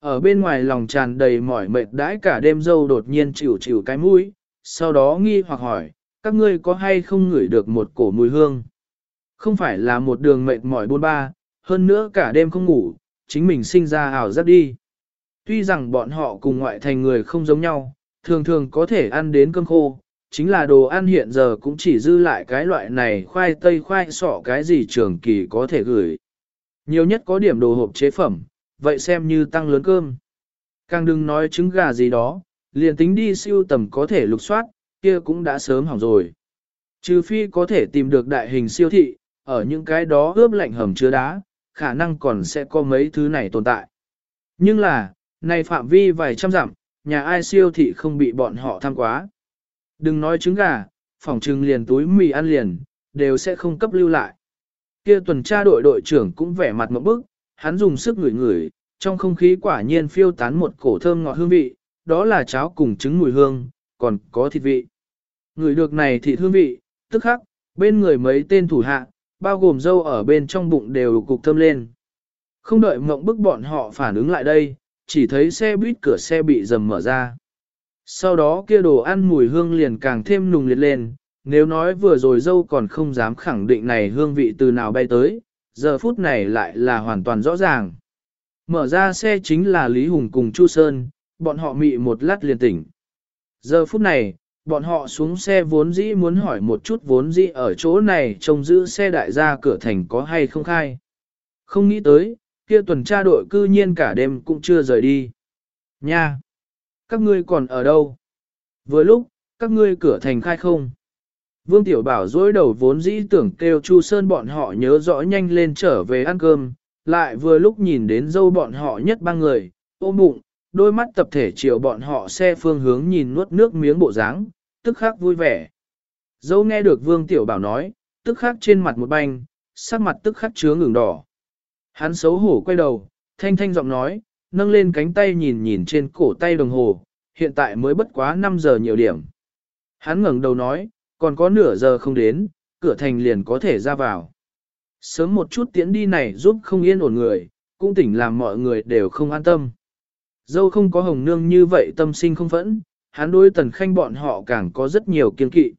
Ở bên ngoài lòng tràn đầy mỏi mệt đãi cả đêm dâu đột nhiên chịu chịu cái mũi, sau đó nghi hoặc hỏi, các ngươi có hay không ngửi được một cổ mùi hương? Không phải là một đường mệt mỏi buôn ba, hơn nữa cả đêm không ngủ, chính mình sinh ra ảo giác đi. Tuy rằng bọn họ cùng ngoại thành người không giống nhau, thường thường có thể ăn đến cơm khô, chính là đồ ăn hiện giờ cũng chỉ dư lại cái loại này khoai tây khoai sọ cái gì trường kỳ có thể gửi. Nhiều nhất có điểm đồ hộp chế phẩm, vậy xem như tăng lớn cơm. Càng đừng nói trứng gà gì đó, liền tính đi siêu tầm có thể lục soát, kia cũng đã sớm hỏng rồi. Trừ phi có thể tìm được đại hình siêu thị, ở những cái đó ướp lạnh hầm chứa đá, khả năng còn sẽ có mấy thứ này tồn tại. Nhưng là, này phạm vi vài trăm dặm, nhà ai siêu thị không bị bọn họ tham quá. Đừng nói trứng gà, phòng trừng liền túi mì ăn liền, đều sẽ không cấp lưu lại. Kia tuần tra đội đội trưởng cũng vẻ mặt một bức, hắn dùng sức ngửi ngửi, trong không khí quả nhiên phiêu tán một cổ thơm ngọt hương vị, đó là cháo cùng trứng mùi hương, còn có thịt vị. Ngửi được này thịt hương vị, tức khắc, bên người mấy tên thủ hạ, bao gồm dâu ở bên trong bụng đều cục thơm lên. Không đợi mộng bức bọn họ phản ứng lại đây, chỉ thấy xe buýt cửa xe bị dầm mở ra. Sau đó kia đồ ăn mùi hương liền càng thêm nùng liệt lên, nếu nói vừa rồi dâu còn không dám khẳng định này hương vị từ nào bay tới, giờ phút này lại là hoàn toàn rõ ràng. Mở ra xe chính là Lý Hùng cùng Chu Sơn, bọn họ mị một lát liền tỉnh. Giờ phút này, bọn họ xuống xe vốn dĩ muốn hỏi một chút vốn dĩ ở chỗ này trông giữ xe đại gia cửa thành có hay không khai. Không nghĩ tới, kia tuần tra đội cư nhiên cả đêm cũng chưa rời đi. Nha! Các ngươi còn ở đâu? Vừa lúc, các ngươi cửa thành khai không? Vương Tiểu Bảo dối đầu vốn dĩ tưởng kêu Chu Sơn bọn họ nhớ rõ nhanh lên trở về ăn cơm, lại vừa lúc nhìn đến dâu bọn họ nhất ba người, ôm bụng, đôi mắt tập thể chiều bọn họ xe phương hướng nhìn nuốt nước miếng bộ dáng, tức khắc vui vẻ. Dâu nghe được Vương Tiểu Bảo nói, tức khắc trên mặt một banh, sắc mặt tức khắc chứa ngừng đỏ. Hắn xấu hổ quay đầu, thanh thanh giọng nói, nâng lên cánh tay nhìn nhìn trên cổ tay đồng hồ, hiện tại mới bất quá 5 giờ nhiều điểm. Hắn ngẩng đầu nói, còn có nửa giờ không đến, cửa thành liền có thể ra vào. Sớm một chút tiễn đi này giúp không yên ổn người, cũng tỉnh làm mọi người đều không an tâm. Dâu không có hồng nương như vậy tâm sinh không phẫn, hắn đối tần khanh bọn họ càng có rất nhiều kiên kỵ.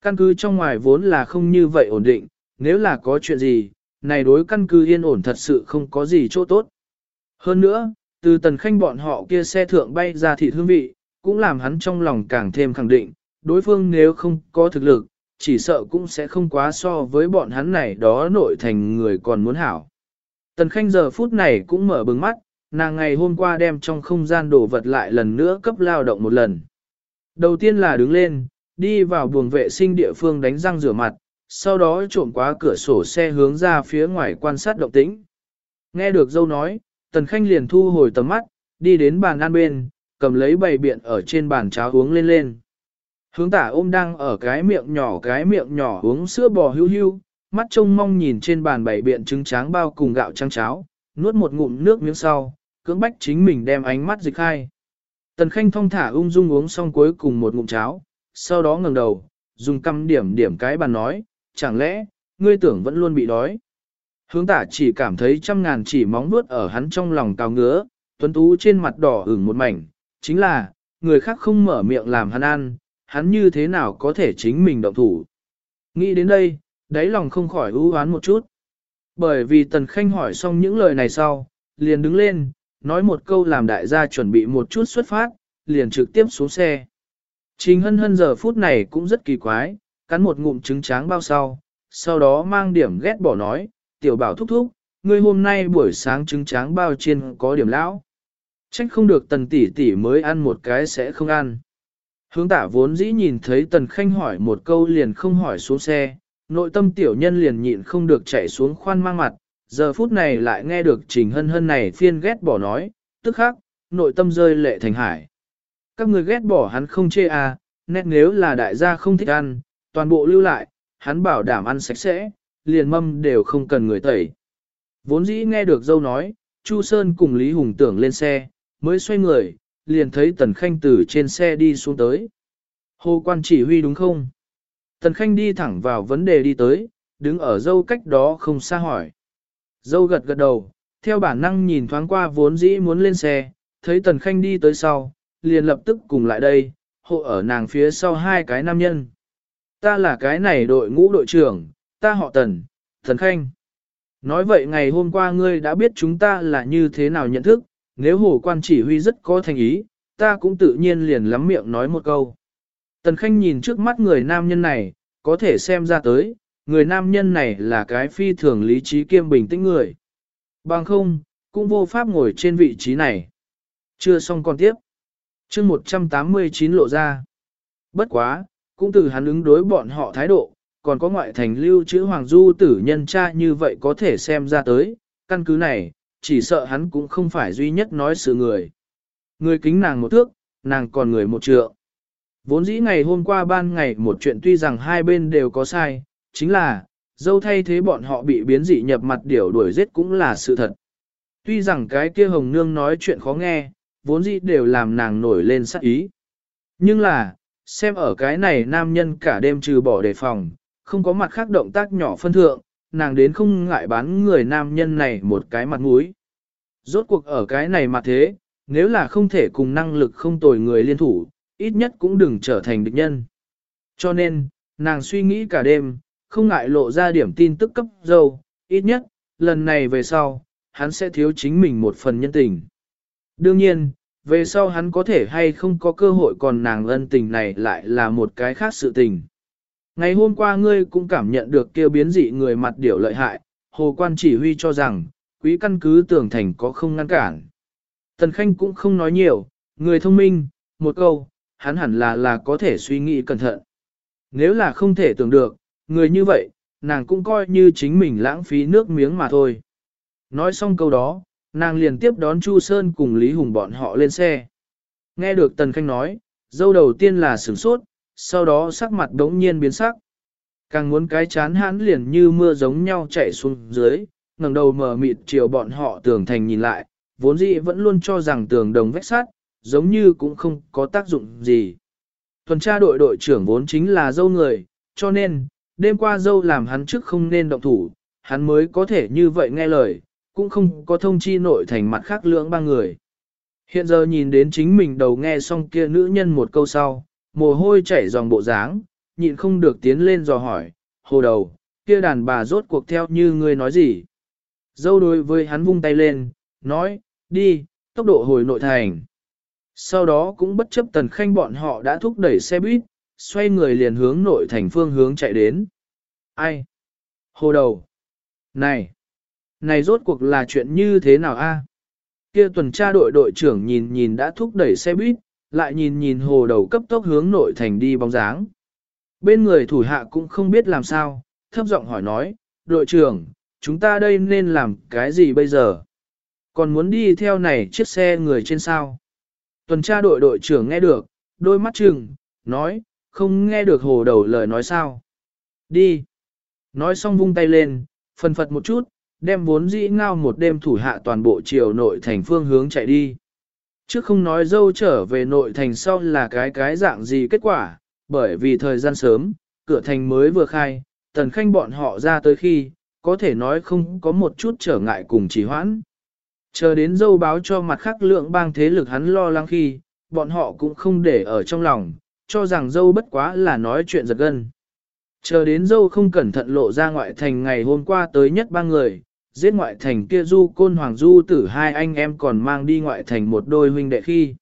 Căn cứ trong ngoài vốn là không như vậy ổn định, nếu là có chuyện gì, này đối căn cứ yên ổn thật sự không có gì chỗ tốt. Hơn nữa, từ tần khanh bọn họ kia xe thượng bay ra thị hương vị, cũng làm hắn trong lòng càng thêm khẳng định, đối phương nếu không có thực lực, chỉ sợ cũng sẽ không quá so với bọn hắn này đó nội thành người còn muốn hảo. Tần Khanh giờ phút này cũng mở bừng mắt, nàng ngày hôm qua đem trong không gian đổ vật lại lần nữa cấp lao động một lần. Đầu tiên là đứng lên, đi vào buồng vệ sinh địa phương đánh răng rửa mặt, sau đó trộm qua cửa sổ xe hướng ra phía ngoài quan sát động tĩnh. Nghe được dâu nói, Tần Khanh liền thu hồi tầm mắt, đi đến bàn ăn bên, cầm lấy bầy biện ở trên bàn cháo uống lên lên. Hướng tả ôm đang ở cái miệng nhỏ cái miệng nhỏ uống sữa bò hưu hưu, mắt trông mong nhìn trên bàn bày biện trứng tráng bao cùng gạo trắng cháo, nuốt một ngụm nước miếng sau, cưỡng bách chính mình đem ánh mắt dịch khai. Tần Khanh thong thả ung dung uống xong cuối cùng một ngụm cháo, sau đó ngẩng đầu, dùng căm điểm điểm cái bàn nói, chẳng lẽ, ngươi tưởng vẫn luôn bị đói. Hướng tả chỉ cảm thấy trăm ngàn chỉ móng nuốt ở hắn trong lòng cao ngứa, tuấn tú trên mặt đỏ ửng một mảnh, chính là, người khác không mở miệng làm hắn ăn, hắn như thế nào có thể chính mình động thủ. Nghĩ đến đây, đáy lòng không khỏi ưu hoán một chút. Bởi vì Tần Khanh hỏi xong những lời này sau, liền đứng lên, nói một câu làm đại gia chuẩn bị một chút xuất phát, liền trực tiếp xuống xe. Trình hân hân giờ phút này cũng rất kỳ quái, cắn một ngụm trứng tráng bao sau, sau đó mang điểm ghét bỏ nói, tiểu bảo thúc thúc, ngươi hôm nay buổi sáng trứng tráng bao chiên có điểm lão. Trách không được tần tỷ tỷ mới ăn một cái sẽ không ăn. Hướng tả vốn dĩ nhìn thấy tần khanh hỏi một câu liền không hỏi xuống xe, nội tâm tiểu nhân liền nhịn không được chạy xuống khoan mang mặt, giờ phút này lại nghe được trình hân hân này phiên ghét bỏ nói, tức khắc, nội tâm rơi lệ thành hải. Các người ghét bỏ hắn không chê à, nét nếu là đại gia không thích ăn, toàn bộ lưu lại, hắn bảo đảm ăn sạch sẽ, liền mâm đều không cần người tẩy. Vốn dĩ nghe được dâu nói, Chu Sơn cùng Lý Hùng tưởng lên xe, mới xoay người, liền thấy Tần Khanh từ trên xe đi xuống tới. Hồ quan chỉ huy đúng không? Tần Khanh đi thẳng vào vấn đề đi tới, đứng ở dâu cách đó không xa hỏi. Dâu gật gật đầu, theo bản năng nhìn thoáng qua vốn dĩ muốn lên xe, thấy Tần Khanh đi tới sau, liền lập tức cùng lại đây, hộ ở nàng phía sau hai cái nam nhân. Ta là cái này đội ngũ đội trưởng, ta họ Tần, Tần Khanh. Nói vậy ngày hôm qua ngươi đã biết chúng ta là như thế nào nhận thức, nếu hồ quan chỉ huy rất có thành ý, ta cũng tự nhiên liền lắm miệng nói một câu. Tần Khanh nhìn trước mắt người nam nhân này, có thể xem ra tới, người nam nhân này là cái phi thường lý trí kiêm bình tĩnh người. Bằng không, cũng vô pháp ngồi trên vị trí này. Chưa xong còn tiếp. chương 189 lộ ra. Bất quá, cũng từ hắn ứng đối bọn họ thái độ, còn có ngoại thành lưu chữ Hoàng Du tử nhân cha như vậy có thể xem ra tới, căn cứ này, chỉ sợ hắn cũng không phải duy nhất nói sự người. Người kính nàng một thước, nàng còn người một trượng. Vốn dĩ ngày hôm qua ban ngày một chuyện tuy rằng hai bên đều có sai, chính là, dâu thay thế bọn họ bị biến dị nhập mặt điểu đuổi giết cũng là sự thật. Tuy rằng cái kia hồng nương nói chuyện khó nghe, vốn dĩ đều làm nàng nổi lên sắc ý. Nhưng là, xem ở cái này nam nhân cả đêm trừ bỏ đề phòng, không có mặt khác động tác nhỏ phân thượng, nàng đến không ngại bán người nam nhân này một cái mặt mũi. Rốt cuộc ở cái này mà thế, nếu là không thể cùng năng lực không tồi người liên thủ, ít nhất cũng đừng trở thành địch nhân. Cho nên, nàng suy nghĩ cả đêm, không ngại lộ ra điểm tin tức cấp dâu, ít nhất, lần này về sau, hắn sẽ thiếu chính mình một phần nhân tình. Đương nhiên, về sau hắn có thể hay không có cơ hội còn nàng ân tình này lại là một cái khác sự tình. Ngày hôm qua ngươi cũng cảm nhận được kêu biến dị người mặt điểu lợi hại, hồ quan chỉ huy cho rằng, quý căn cứ tưởng thành có không ngăn cản. Tần Khanh cũng không nói nhiều, người thông minh, một câu, hắn hẳn là là có thể suy nghĩ cẩn thận. Nếu là không thể tưởng được, người như vậy, nàng cũng coi như chính mình lãng phí nước miếng mà thôi. Nói xong câu đó, nàng liền tiếp đón Chu Sơn cùng Lý Hùng bọn họ lên xe. Nghe được Tần Khanh nói, dâu đầu tiên là sửng sốt, sau đó sắc mặt đống nhiên biến sắc. Càng muốn cái chán hắn liền như mưa giống nhau chạy xuống dưới, ngẩng đầu mở mịt chiều bọn họ tường thành nhìn lại, vốn dĩ vẫn luôn cho rằng tường đồng vách sắt, giống như cũng không có tác dụng gì. Tuần tra đội đội trưởng vốn chính là dâu người, cho nên, đêm qua dâu làm hắn trước không nên động thủ, hắn mới có thể như vậy nghe lời, cũng không có thông chi nội thành mặt khác lưỡng ba người. Hiện giờ nhìn đến chính mình đầu nghe xong kia nữ nhân một câu sau, mồ hôi chảy dòng bộ dáng, nhịn không được tiến lên dò hỏi, hồ đầu, kia đàn bà rốt cuộc theo như ngươi nói gì. Dâu đối với hắn vung tay lên, nói, đi, tốc độ hồi nội thành. Sau đó cũng bất chấp tần khanh bọn họ đã thúc đẩy xe buýt, xoay người liền hướng nội thành phương hướng chạy đến. Ai? Hồ đầu. Này! Này rốt cuộc là chuyện như thế nào a? Kia tuần tra đội đội trưởng nhìn nhìn đã thúc đẩy xe buýt, lại nhìn nhìn hồ đầu cấp tốc hướng nội thành đi bóng dáng. Bên người thủ hạ cũng không biết làm sao, thấp giọng hỏi nói, đội trưởng, chúng ta đây nên làm cái gì bây giờ? Còn muốn đi theo này chiếc xe người trên sao? Tuần tra đội đội trưởng nghe được, đôi mắt trừng, nói, không nghe được hồ đầu lời nói sao? Đi! Nói xong vung tay lên, phân phật một chút, đem vốn dĩ ngao một đêm thủ hạ toàn bộ chiều nội thành phương hướng chạy đi. Chứ không nói dâu trở về nội thành sau là cái cái dạng gì kết quả, bởi vì thời gian sớm, cửa thành mới vừa khai, tần khanh bọn họ ra tới khi, có thể nói không có một chút trở ngại cùng trì hoãn. Chờ đến dâu báo cho mặt khác lượng bang thế lực hắn lo lắng khi, bọn họ cũng không để ở trong lòng, cho rằng dâu bất quá là nói chuyện giật gân. Chờ đến dâu không cẩn thận lộ ra ngoại thành ngày hôm qua tới nhất ba người, giết ngoại thành kia du côn hoàng du tử hai anh em còn mang đi ngoại thành một đôi huynh đệ khi.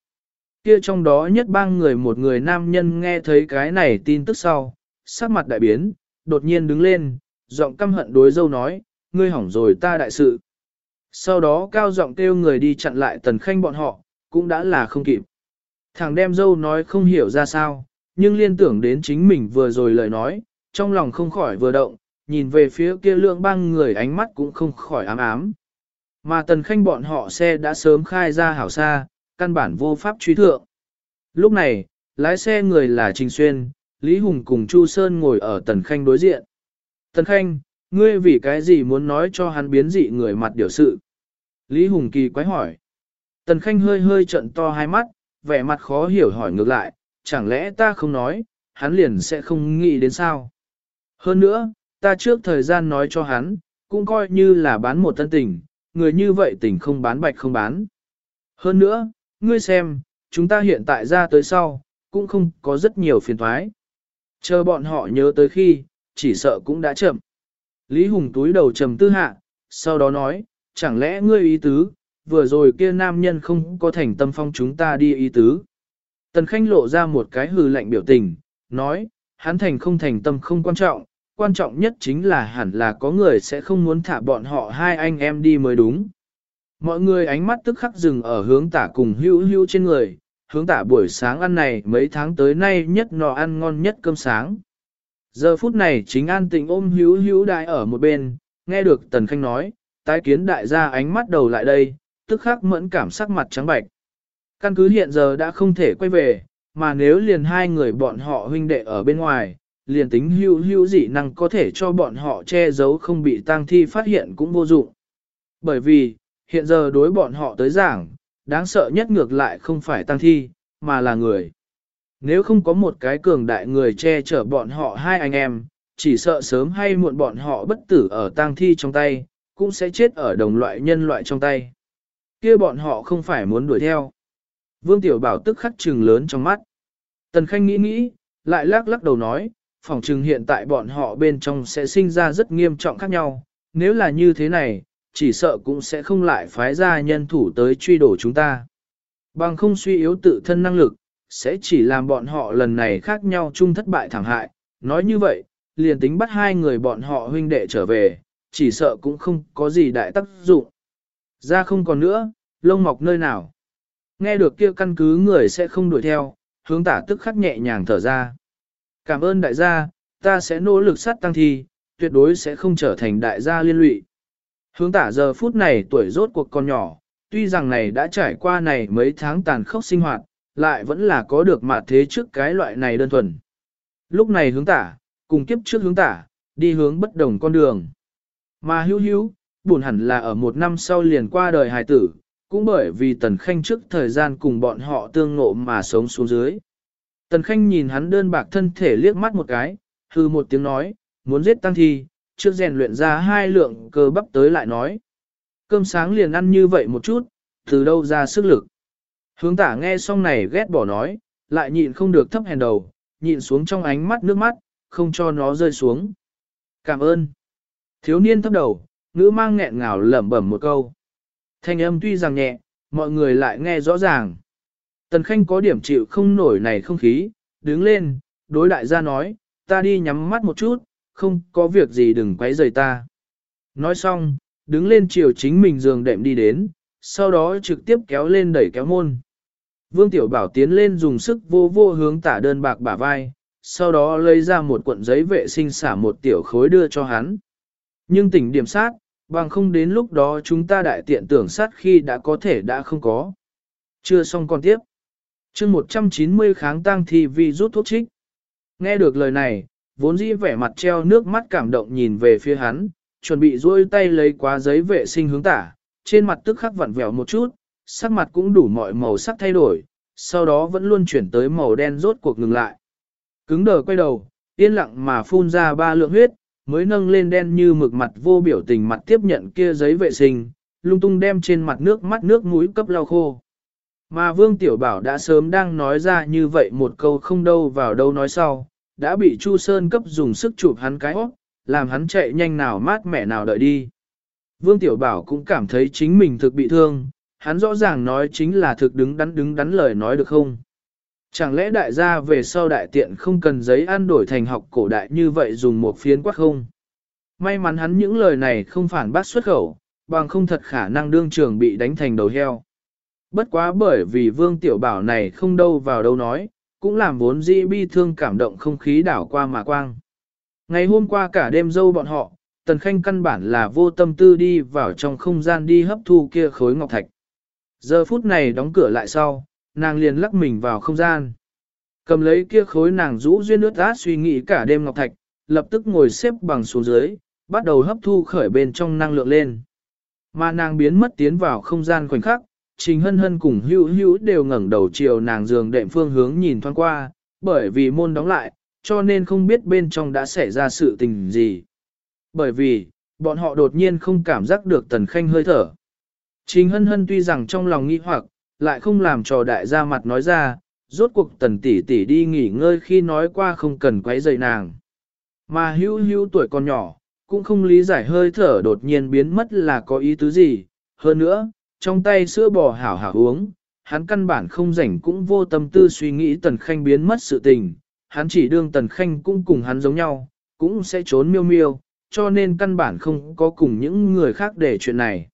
Kia trong đó nhất ba người một người nam nhân nghe thấy cái này tin tức sau, sắc mặt đại biến, đột nhiên đứng lên, giọng căm hận đối dâu nói, ngươi hỏng rồi ta đại sự. Sau đó cao giọng kêu người đi chặn lại tần khanh bọn họ, cũng đã là không kịp. Thằng đem dâu nói không hiểu ra sao, nhưng liên tưởng đến chính mình vừa rồi lời nói, trong lòng không khỏi vừa động, nhìn về phía kia lượng băng người ánh mắt cũng không khỏi ám ám. Mà tần khanh bọn họ xe đã sớm khai ra hảo xa, căn bản vô pháp truy thượng. Lúc này, lái xe người là Trình Xuyên, Lý Hùng cùng Chu Sơn ngồi ở tần khanh đối diện. Tần khanh, ngươi vì cái gì muốn nói cho hắn biến dị người mặt điều sự? Lý Hùng kỳ quái hỏi. Tần khanh hơi hơi trận to hai mắt, vẻ mặt khó hiểu hỏi ngược lại, chẳng lẽ ta không nói, hắn liền sẽ không nghĩ đến sao? Hơn nữa, ta trước thời gian nói cho hắn, cũng coi như là bán một thân tình, người như vậy tình không bán bạch không bán. Hơn nữa, ngươi xem, chúng ta hiện tại ra tới sau, cũng không có rất nhiều phiền thoái. Chờ bọn họ nhớ tới khi, chỉ sợ cũng đã chậm. Lý Hùng túi đầu trầm tư hạ, sau đó nói, chẳng lẽ ngươi ý tứ, vừa rồi kia nam nhân không có thành tâm phong chúng ta đi ý tứ. Tần Khanh lộ ra một cái hừ lạnh biểu tình, nói, hắn thành không thành tâm không quan trọng, quan trọng nhất chính là hẳn là có người sẽ không muốn thả bọn họ hai anh em đi mới đúng. Mọi người ánh mắt tức khắc dừng ở hướng tả cùng hữu hữu trên người, hướng tả buổi sáng ăn này mấy tháng tới nay nhất nọ ăn ngon nhất cơm sáng. Giờ phút này chính an tình ôm hữu hữu đại ở một bên, nghe được Tần Khanh nói, tái kiến đại gia ánh mắt đầu lại đây, tức khắc mẫn cảm sắc mặt trắng bạch. Căn cứ hiện giờ đã không thể quay về, mà nếu liền hai người bọn họ huynh đệ ở bên ngoài, liền tính hưu hưu dị năng có thể cho bọn họ che giấu không bị tang thi phát hiện cũng vô dụng. Bởi vì, hiện giờ đối bọn họ tới giảng, đáng sợ nhất ngược lại không phải tang thi, mà là người. Nếu không có một cái cường đại người che chở bọn họ hai anh em, chỉ sợ sớm hay muộn bọn họ bất tử ở tang thi trong tay, cũng sẽ chết ở đồng loại nhân loại trong tay. kia bọn họ không phải muốn đuổi theo. Vương Tiểu Bảo tức khắc trừng lớn trong mắt. Tần Khanh nghĩ nghĩ, lại lắc lắc đầu nói, phòng trừng hiện tại bọn họ bên trong sẽ sinh ra rất nghiêm trọng khác nhau, nếu là như thế này, chỉ sợ cũng sẽ không lại phái ra nhân thủ tới truy đổ chúng ta. Bằng không suy yếu tự thân năng lực, sẽ chỉ làm bọn họ lần này khác nhau chung thất bại thảm hại. Nói như vậy, liền tính bắt hai người bọn họ huynh đệ trở về, chỉ sợ cũng không có gì đại tác dụng. Ra không còn nữa, lông mọc nơi nào. Nghe được kia căn cứ người sẽ không đuổi theo, hướng tả tức khắc nhẹ nhàng thở ra. Cảm ơn đại gia, ta sẽ nỗ lực sát tăng thi, tuyệt đối sẽ không trở thành đại gia liên lụy. Hướng tả giờ phút này tuổi rốt cuộc còn nhỏ, tuy rằng này đã trải qua này mấy tháng tàn khốc sinh hoạt, lại vẫn là có được mặt thế trước cái loại này đơn thuần. Lúc này hướng tả, cùng kiếp trước hướng tả, đi hướng bất đồng con đường. Mà hữu hữu, buồn hẳn là ở một năm sau liền qua đời hài tử, cũng bởi vì tần khanh trước thời gian cùng bọn họ tương ngộ mà sống xuống dưới. Tần Khanh nhìn hắn đơn bạc thân thể liếc mắt một cái, hư một tiếng nói, muốn giết tăng thi, trước rèn luyện ra hai lượng cơ bắp tới lại nói. Cơm sáng liền ăn như vậy một chút, từ đâu ra sức lực. Hướng tả nghe xong này ghét bỏ nói, lại nhịn không được thấp hèn đầu, nhịn xuống trong ánh mắt nước mắt, không cho nó rơi xuống. Cảm ơn. Thiếu niên thấp đầu, ngữ mang nghẹn ngào lẩm bẩm một câu. Thanh âm tuy rằng nhẹ, mọi người lại nghe rõ ràng. Tần Khanh có điểm chịu không nổi này không khí, đứng lên, đối đại gia nói, ta đi nhắm mắt một chút, không có việc gì đừng quấy rầy ta. Nói xong, đứng lên chiều chính mình giường đệm đi đến, sau đó trực tiếp kéo lên đẩy kéo môn. Vương Tiểu Bảo tiến lên dùng sức vô vô hướng tả đơn bạc bả vai, sau đó lấy ra một cuộn giấy vệ sinh xả một tiểu khối đưa cho hắn. Nhưng tỉnh điểm sát, bằng không đến lúc đó chúng ta đại tiện tưởng sát khi đã có thể đã không có. Chưa xong còn tiếp chương 190 kháng tăng thì vi rút thuốc trích. Nghe được lời này, vốn dĩ vẻ mặt treo nước mắt cảm động nhìn về phía hắn, chuẩn bị duỗi tay lấy quá giấy vệ sinh hướng tả, trên mặt tức khắc vặn vẹo một chút, sắc mặt cũng đủ mọi màu sắc thay đổi, sau đó vẫn luôn chuyển tới màu đen rốt cuộc ngừng lại. Cứng đờ quay đầu, yên lặng mà phun ra ba lượng huyết, mới nâng lên đen như mực mặt vô biểu tình mặt tiếp nhận kia giấy vệ sinh, lung tung đem trên mặt nước mắt nước mũi cấp lau khô. Mà Vương Tiểu Bảo đã sớm đang nói ra như vậy một câu không đâu vào đâu nói sau, đã bị Chu Sơn cấp dùng sức chụp hắn cái hót, làm hắn chạy nhanh nào mát mẹ nào đợi đi. Vương Tiểu Bảo cũng cảm thấy chính mình thực bị thương, hắn rõ ràng nói chính là thực đứng đắn đứng đắn lời nói được không. Chẳng lẽ đại gia về sau đại tiện không cần giấy ăn đổi thành học cổ đại như vậy dùng một phiến quát không? May mắn hắn những lời này không phản bác xuất khẩu, bằng không thật khả năng đương trường bị đánh thành đầu heo. Bất quá bởi vì vương tiểu bảo này không đâu vào đâu nói, cũng làm vốn dĩ bi thương cảm động không khí đảo qua mà quang. Ngày hôm qua cả đêm dâu bọn họ, Tần Khanh căn bản là vô tâm tư đi vào trong không gian đi hấp thu kia khối ngọc thạch. Giờ phút này đóng cửa lại sau, nàng liền lắc mình vào không gian. Cầm lấy kia khối nàng rũ duyên ướt át suy nghĩ cả đêm ngọc thạch, lập tức ngồi xếp bằng xuống dưới, bắt đầu hấp thu khởi bên trong năng lượng lên. Mà nàng biến mất tiến vào không gian khoảnh khắc, Trình Hân Hân cùng hữu hữu đều ngẩng đầu chiều nàng giường đệm phương hướng nhìn thoáng qua, bởi vì môn đóng lại, cho nên không biết bên trong đã xảy ra sự tình gì. Bởi vì, bọn họ đột nhiên không cảm giác được tần khanh hơi thở. Trình Hân Hân tuy rằng trong lòng nghi hoặc, lại không làm trò đại gia mặt nói ra, rốt cuộc tần tỷ tỷ đi nghỉ ngơi khi nói qua không cần quấy rầy nàng. Mà hữu hữu tuổi còn nhỏ, cũng không lý giải hơi thở đột nhiên biến mất là có ý tứ gì. Hơn nữa, trong tay sữa bò hảo hảo uống, hắn căn bản không rảnh cũng vô tâm tư suy nghĩ tần khanh biến mất sự tình. Hắn chỉ đương tần khanh cũng cùng hắn giống nhau, cũng sẽ trốn miêu miêu, cho nên căn bản không có cùng những người khác để chuyện này.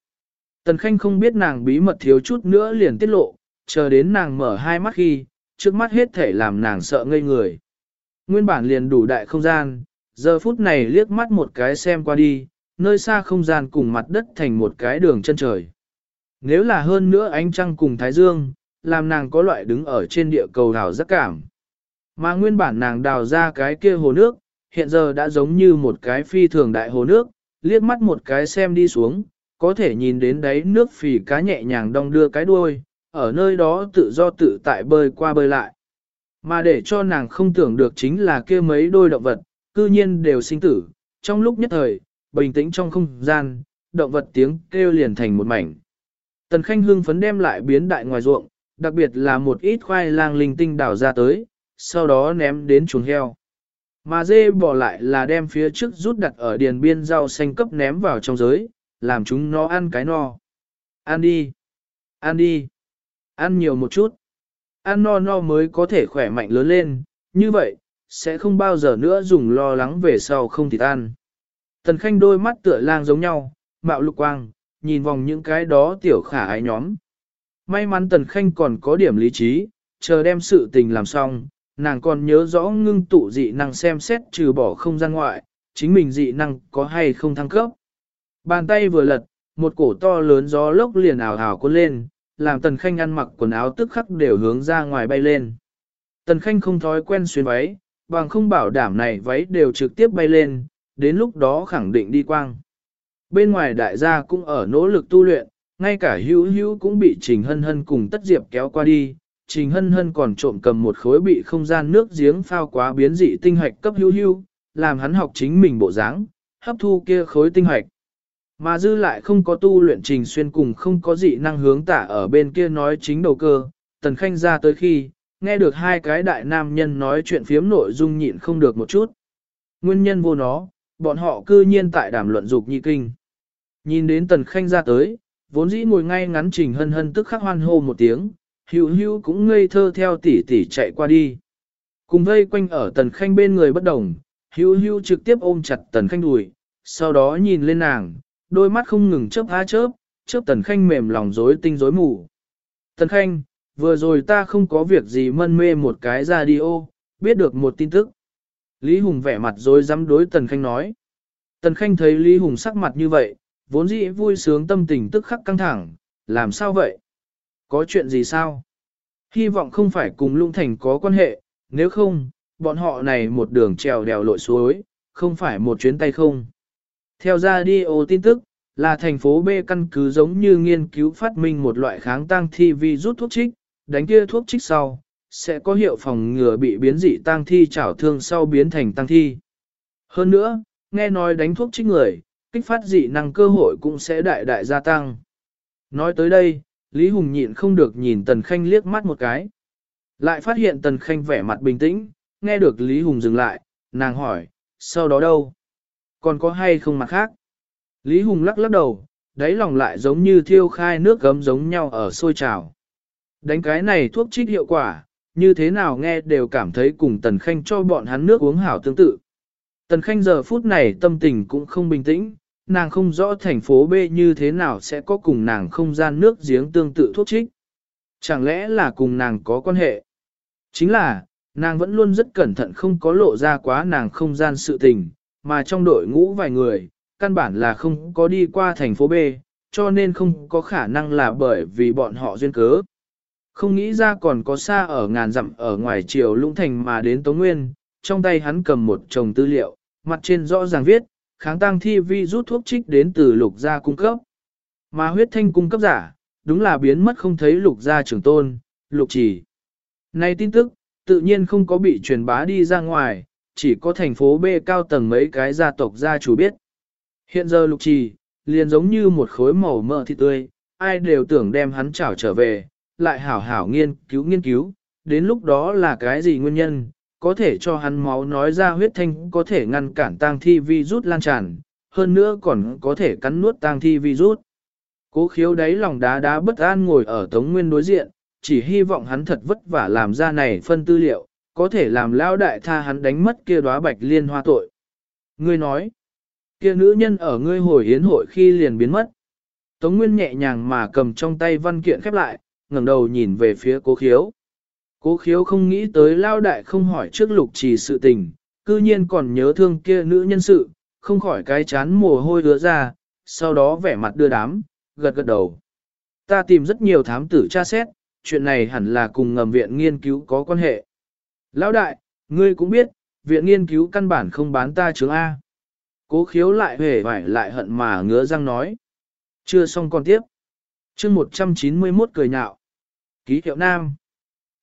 Tần Khanh không biết nàng bí mật thiếu chút nữa liền tiết lộ, chờ đến nàng mở hai mắt khi, trước mắt hết thể làm nàng sợ ngây người. Nguyên bản liền đủ đại không gian, giờ phút này liếc mắt một cái xem qua đi, nơi xa không gian cùng mặt đất thành một cái đường chân trời. Nếu là hơn nữa ánh trăng cùng Thái Dương, làm nàng có loại đứng ở trên địa cầu đào rất cảm. Mà nguyên bản nàng đào ra cái kia hồ nước, hiện giờ đã giống như một cái phi thường đại hồ nước, liếc mắt một cái xem đi xuống, có thể nhìn đến đấy nước phì cá nhẹ nhàng đong đưa cái đuôi, ở nơi đó tự do tự tại bơi qua bơi lại. Mà để cho nàng không tưởng được chính là kia mấy đôi động vật, cư nhiên đều sinh tử, trong lúc nhất thời, bình tĩnh trong không gian, động vật tiếng kêu liền thành một mảnh. Tần Khanh hưng phấn đem lại biến đại ngoài ruộng, đặc biệt là một ít khoai lang linh tinh đào ra tới, sau đó ném đến chuồng heo. Mà dê bỏ lại là đem phía trước rút đặt ở điền biên rau xanh cấp ném vào trong giới, làm chúng nó ăn cái no. Ăn đi, ăn đi, ăn nhiều một chút. Ăn no no mới có thể khỏe mạnh lớn lên, như vậy, sẽ không bao giờ nữa dùng lo lắng về sau không thịt ăn. Tần Khanh đôi mắt tựa lang giống nhau, mạo lục quang, nhìn vòng những cái đó tiểu khả ái nhóm. May mắn Tần Khanh còn có điểm lý trí, chờ đem sự tình làm xong, nàng còn nhớ rõ ngưng tụ dị năng xem xét trừ bỏ không gian ngoại, chính mình dị năng có hay không thăng cấp. Bàn tay vừa lật, một cổ to lớn gió lốc liền ảo ảo cuốn lên, làm Tần Khanh ăn mặc quần áo tức khắc đều hướng ra ngoài bay lên. Tần Khanh không thói quen xuyên váy, bằng không bảo đảm này váy đều trực tiếp bay lên, đến lúc đó khẳng định đi quang. Bên ngoài đại gia cũng ở nỗ lực tu luyện, ngay cả hữu hữu cũng bị Trình Hân Hân cùng Tất Diệp kéo qua đi. Trình Hân Hân còn trộm cầm một khối bị không gian nước giếng phao quá biến dị tinh hạch cấp hữu hữu, làm hắn học chính mình bộ dáng, hấp thu kia khối tinh hạch Mà dư lại không có tu luyện trình xuyên cùng không có dị năng hướng tả ở bên kia nói chính đầu cơ, tần khanh ra tới khi, nghe được hai cái đại nam nhân nói chuyện phiếm nội dung nhịn không được một chút. Nguyên nhân vô nó, bọn họ cư nhiên tại đàm luận dục nhị kinh. Nhìn đến tần khanh ra tới, vốn dĩ ngồi ngay ngắn trình hân hân tức khắc hoan hô một tiếng, hữu hữu cũng ngây thơ theo tỷ tỷ chạy qua đi. Cùng vây quanh ở tần khanh bên người bất đồng, hữu hữu trực tiếp ôm chặt tần khanh đùi, sau đó nhìn lên nàng, đôi mắt không ngừng chớp á chớp, chớp Tần Khanh mềm lòng rối tinh rối mù. Tần Khanh, vừa rồi ta không có việc gì mân mê một cái radio, biết được một tin tức. Lý Hùng vẻ mặt rồi dám đối Tần Khanh nói. Tần Khanh thấy Lý Hùng sắc mặt như vậy, vốn dĩ vui sướng tâm tình tức khắc căng thẳng, làm sao vậy? Có chuyện gì sao? Hy vọng không phải cùng Lung Thành có quan hệ, nếu không, bọn họ này một đường trèo đèo lội suối, không phải một chuyến tay không. Theo ra đi ô tin tức, là thành phố B căn cứ giống như nghiên cứu phát minh một loại kháng tăng thi vi rút thuốc trích, đánh kia thuốc trích sau, sẽ có hiệu phòng ngừa bị biến dị tăng thi trảo thương sau biến thành tăng thi. Hơn nữa, nghe nói đánh thuốc trích người, kích phát dị năng cơ hội cũng sẽ đại đại gia tăng. Nói tới đây, Lý Hùng nhịn không được nhìn Tần Khanh liếc mắt một cái. Lại phát hiện Tần Khanh vẻ mặt bình tĩnh, nghe được Lý Hùng dừng lại, nàng hỏi, sau đó đâu? Còn có hay không mặt khác? Lý Hùng lắc lắc đầu, đáy lòng lại giống như thiêu khai nước gấm giống nhau ở sôi trào. Đánh cái này thuốc trích hiệu quả, như thế nào nghe đều cảm thấy cùng Tần Khanh cho bọn hắn nước uống hảo tương tự. Tần Khanh giờ phút này tâm tình cũng không bình tĩnh, nàng không rõ thành phố B như thế nào sẽ có cùng nàng không gian nước giếng tương tự thuốc trích. Chẳng lẽ là cùng nàng có quan hệ? Chính là, nàng vẫn luôn rất cẩn thận không có lộ ra quá nàng không gian sự tình, mà trong đội ngũ vài người, căn bản là không có đi qua thành phố B, cho nên không có khả năng là bởi vì bọn họ duyên cớ. Không nghĩ ra còn có xa ở ngàn dặm ở ngoài triều lũng thành mà đến Tống Nguyên, trong tay hắn cầm một chồng tư liệu, mặt trên rõ ràng viết, kháng tăng thi vi rút thuốc trích đến từ lục gia cung cấp. Mà huyết thanh cung cấp giả, đúng là biến mất không thấy lục gia trưởng tôn, lục chỉ. Này tin tức, tự nhiên không có bị truyền bá đi ra ngoài, chỉ có thành phố B cao tầng mấy cái gia tộc gia chủ biết. Hiện giờ lục trì, liền giống như một khối màu mỡ thịt tươi, ai đều tưởng đem hắn chảo trở về, lại hảo hảo nghiên cứu nghiên cứu, đến lúc đó là cái gì nguyên nhân, có thể cho hắn máu nói ra huyết thanh có thể ngăn cản tang thi virus lan tràn, hơn nữa còn có thể cắn nuốt tang thi virus. Cố khiếu đáy lòng đá đá bất an ngồi ở tống nguyên đối diện, chỉ hy vọng hắn thật vất vả làm ra này phân tư liệu, có thể làm lao đại tha hắn đánh mất kia đóa bạch liên hoa tội. Ngươi nói, kia nữ nhân ở ngươi hồi hiến hội khi liền biến mất. Tống Nguyên nhẹ nhàng mà cầm trong tay văn kiện khép lại, ngẩng đầu nhìn về phía cố khiếu. Cố khiếu không nghĩ tới lao đại không hỏi trước lục trì sự tình, cư nhiên còn nhớ thương kia nữ nhân sự, không khỏi cái chán mồ hôi đứa ra, sau đó vẻ mặt đưa đám, gật gật đầu. Ta tìm rất nhiều thám tử tra xét, chuyện này hẳn là cùng ngầm viện nghiên cứu có quan hệ. Lão đại, ngươi cũng biết, viện nghiên cứu căn bản không bán ta chứng A. Cố khiếu lại hề vải lại hận mà ngứa răng nói. Chưa xong còn tiếp. chương 191 cười nhạo. Ký hiệu nam.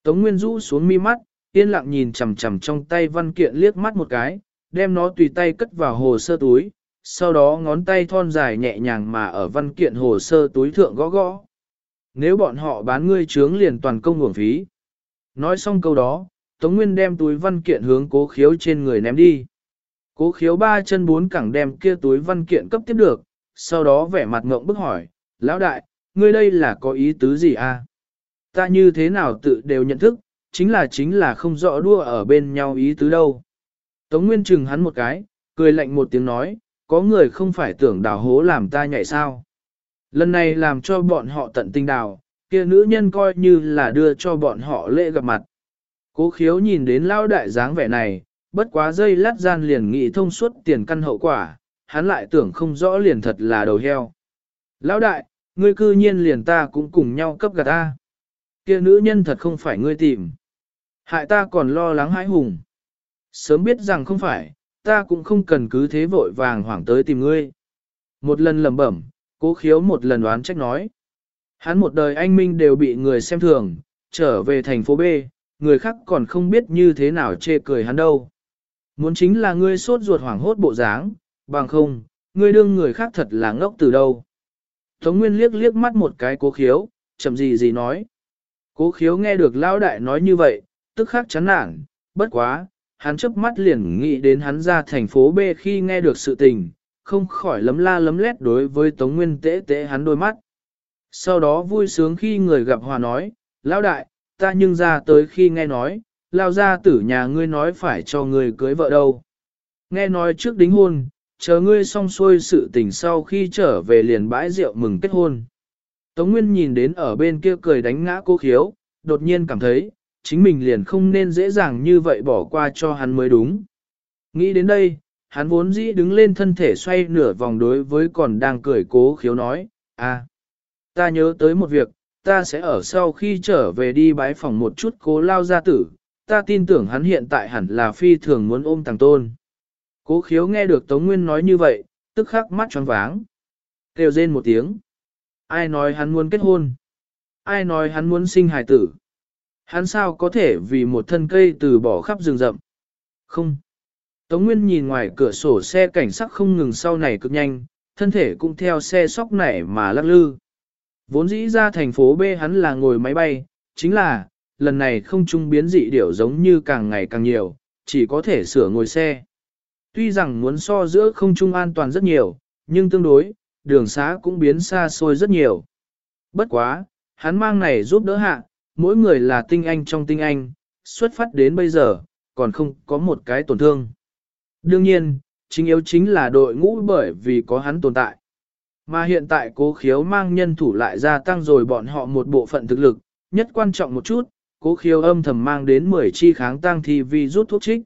Tống Nguyên rũ xuống mi mắt, yên lặng nhìn chằm chằm trong tay văn kiện liếc mắt một cái, đem nó tùy tay cất vào hồ sơ túi, sau đó ngón tay thon dài nhẹ nhàng mà ở văn kiện hồ sơ túi thượng gõ gõ. Nếu bọn họ bán ngươi trướng liền toàn công hưởng phí. Nói xong câu đó, Tống Nguyên đem túi văn kiện hướng cố khiếu trên người ném đi. Cố khiếu ba chân bốn cẳng đem kia túi văn kiện cấp tiếp được, sau đó vẻ mặt ngộng bức hỏi, Lão đại, ngươi đây là có ý tứ gì? À? Ta như thế nào tự đều nhận thức, chính là chính là không rõ đua ở bên nhau ý tứ đâu. Tống Nguyên chừng hắn một cái, cười lạnh một tiếng nói, có người không phải tưởng đào hố làm ta nhảy sao. Lần này làm cho bọn họ tận tình đào, kia nữ nhân coi như là đưa cho bọn họ lễ gặp mặt. Cố khiếu nhìn đến lao đại dáng vẻ này, bất quá dây lát gian liền nghĩ thông suốt tiền căn hậu quả, hắn lại tưởng không rõ liền thật là đầu heo. Lão đại, ngươi cư nhiên liền ta cũng cùng nhau cấp gạt ta. Kia nữ nhân thật không phải ngươi tìm. Hại ta còn lo lắng hãi hùng. Sớm biết rằng không phải, ta cũng không cần cứ thế vội vàng hoảng tới tìm ngươi. Một lần lầm bẩm, cố khiếu một lần đoán trách nói. Hắn một đời anh minh đều bị người xem thường, trở về thành phố B, người khác còn không biết như thế nào chê cười hắn đâu. Muốn chính là ngươi sốt ruột hoảng hốt bộ dáng, bằng không, ngươi đương người khác thật là ngốc từ đâu. Tống Nguyên liếc liếc mắt một cái cố khiếu, chậm gì gì nói. Cố khiếu nghe được lão đại nói như vậy, tức khắc chán nản, bất quá, hắn chớp mắt liền nghĩ đến hắn ra thành phố B khi nghe được sự tình, không khỏi lấm la lấm lét đối với Tống Nguyên Tế Tế hắn đôi mắt. Sau đó vui sướng khi người gặp hòa nói, lão đại, ta nhưng ra tới khi nghe nói, lao ra tử nhà ngươi nói phải cho ngươi cưới vợ đâu. Nghe nói trước đính hôn, chờ ngươi xong xuôi sự tình sau khi trở về liền bãi rượu mừng kết hôn. Tống Nguyên nhìn đến ở bên kia cười đánh ngã cô khiếu, đột nhiên cảm thấy, chính mình liền không nên dễ dàng như vậy bỏ qua cho hắn mới đúng. Nghĩ đến đây, hắn vốn dĩ đứng lên thân thể xoay nửa vòng đối với còn đang cười cố khiếu nói, à, ta nhớ tới một việc, ta sẽ ở sau khi trở về đi bái phòng một chút cố lao gia tử, ta tin tưởng hắn hiện tại hẳn là phi thường muốn ôm thằng tôn. Cố khiếu nghe được Tống Nguyên nói như vậy, tức khắc mắt tròn váng. Kêu rên một tiếng. Ai nói hắn muốn kết hôn? Ai nói hắn muốn sinh hài tử? Hắn sao có thể vì một thân cây từ bỏ khắp rừng rậm? Không. Tống Nguyên nhìn ngoài cửa sổ xe cảnh sắc không ngừng sau này cực nhanh, thân thể cũng theo xe sóc nảy mà lắc lư. Vốn dĩ ra thành phố B hắn là ngồi máy bay, chính là, lần này không trung biến dị điểu giống như càng ngày càng nhiều, chỉ có thể sửa ngồi xe. Tuy rằng muốn so giữa không trung an toàn rất nhiều, nhưng tương đối, đường xá cũng biến xa xôi rất nhiều. Bất quá, hắn mang này giúp đỡ hạ, mỗi người là tinh anh trong tinh anh, xuất phát đến bây giờ, còn không có một cái tổn thương. Đương nhiên, chính yếu chính là đội ngũ bởi vì có hắn tồn tại. Mà hiện tại cố khiếu mang nhân thủ lại gia tăng rồi bọn họ một bộ phận thực lực, nhất quan trọng một chút, cố khiếu âm thầm mang đến 10 chi kháng tăng thi vi rút thuốc trích.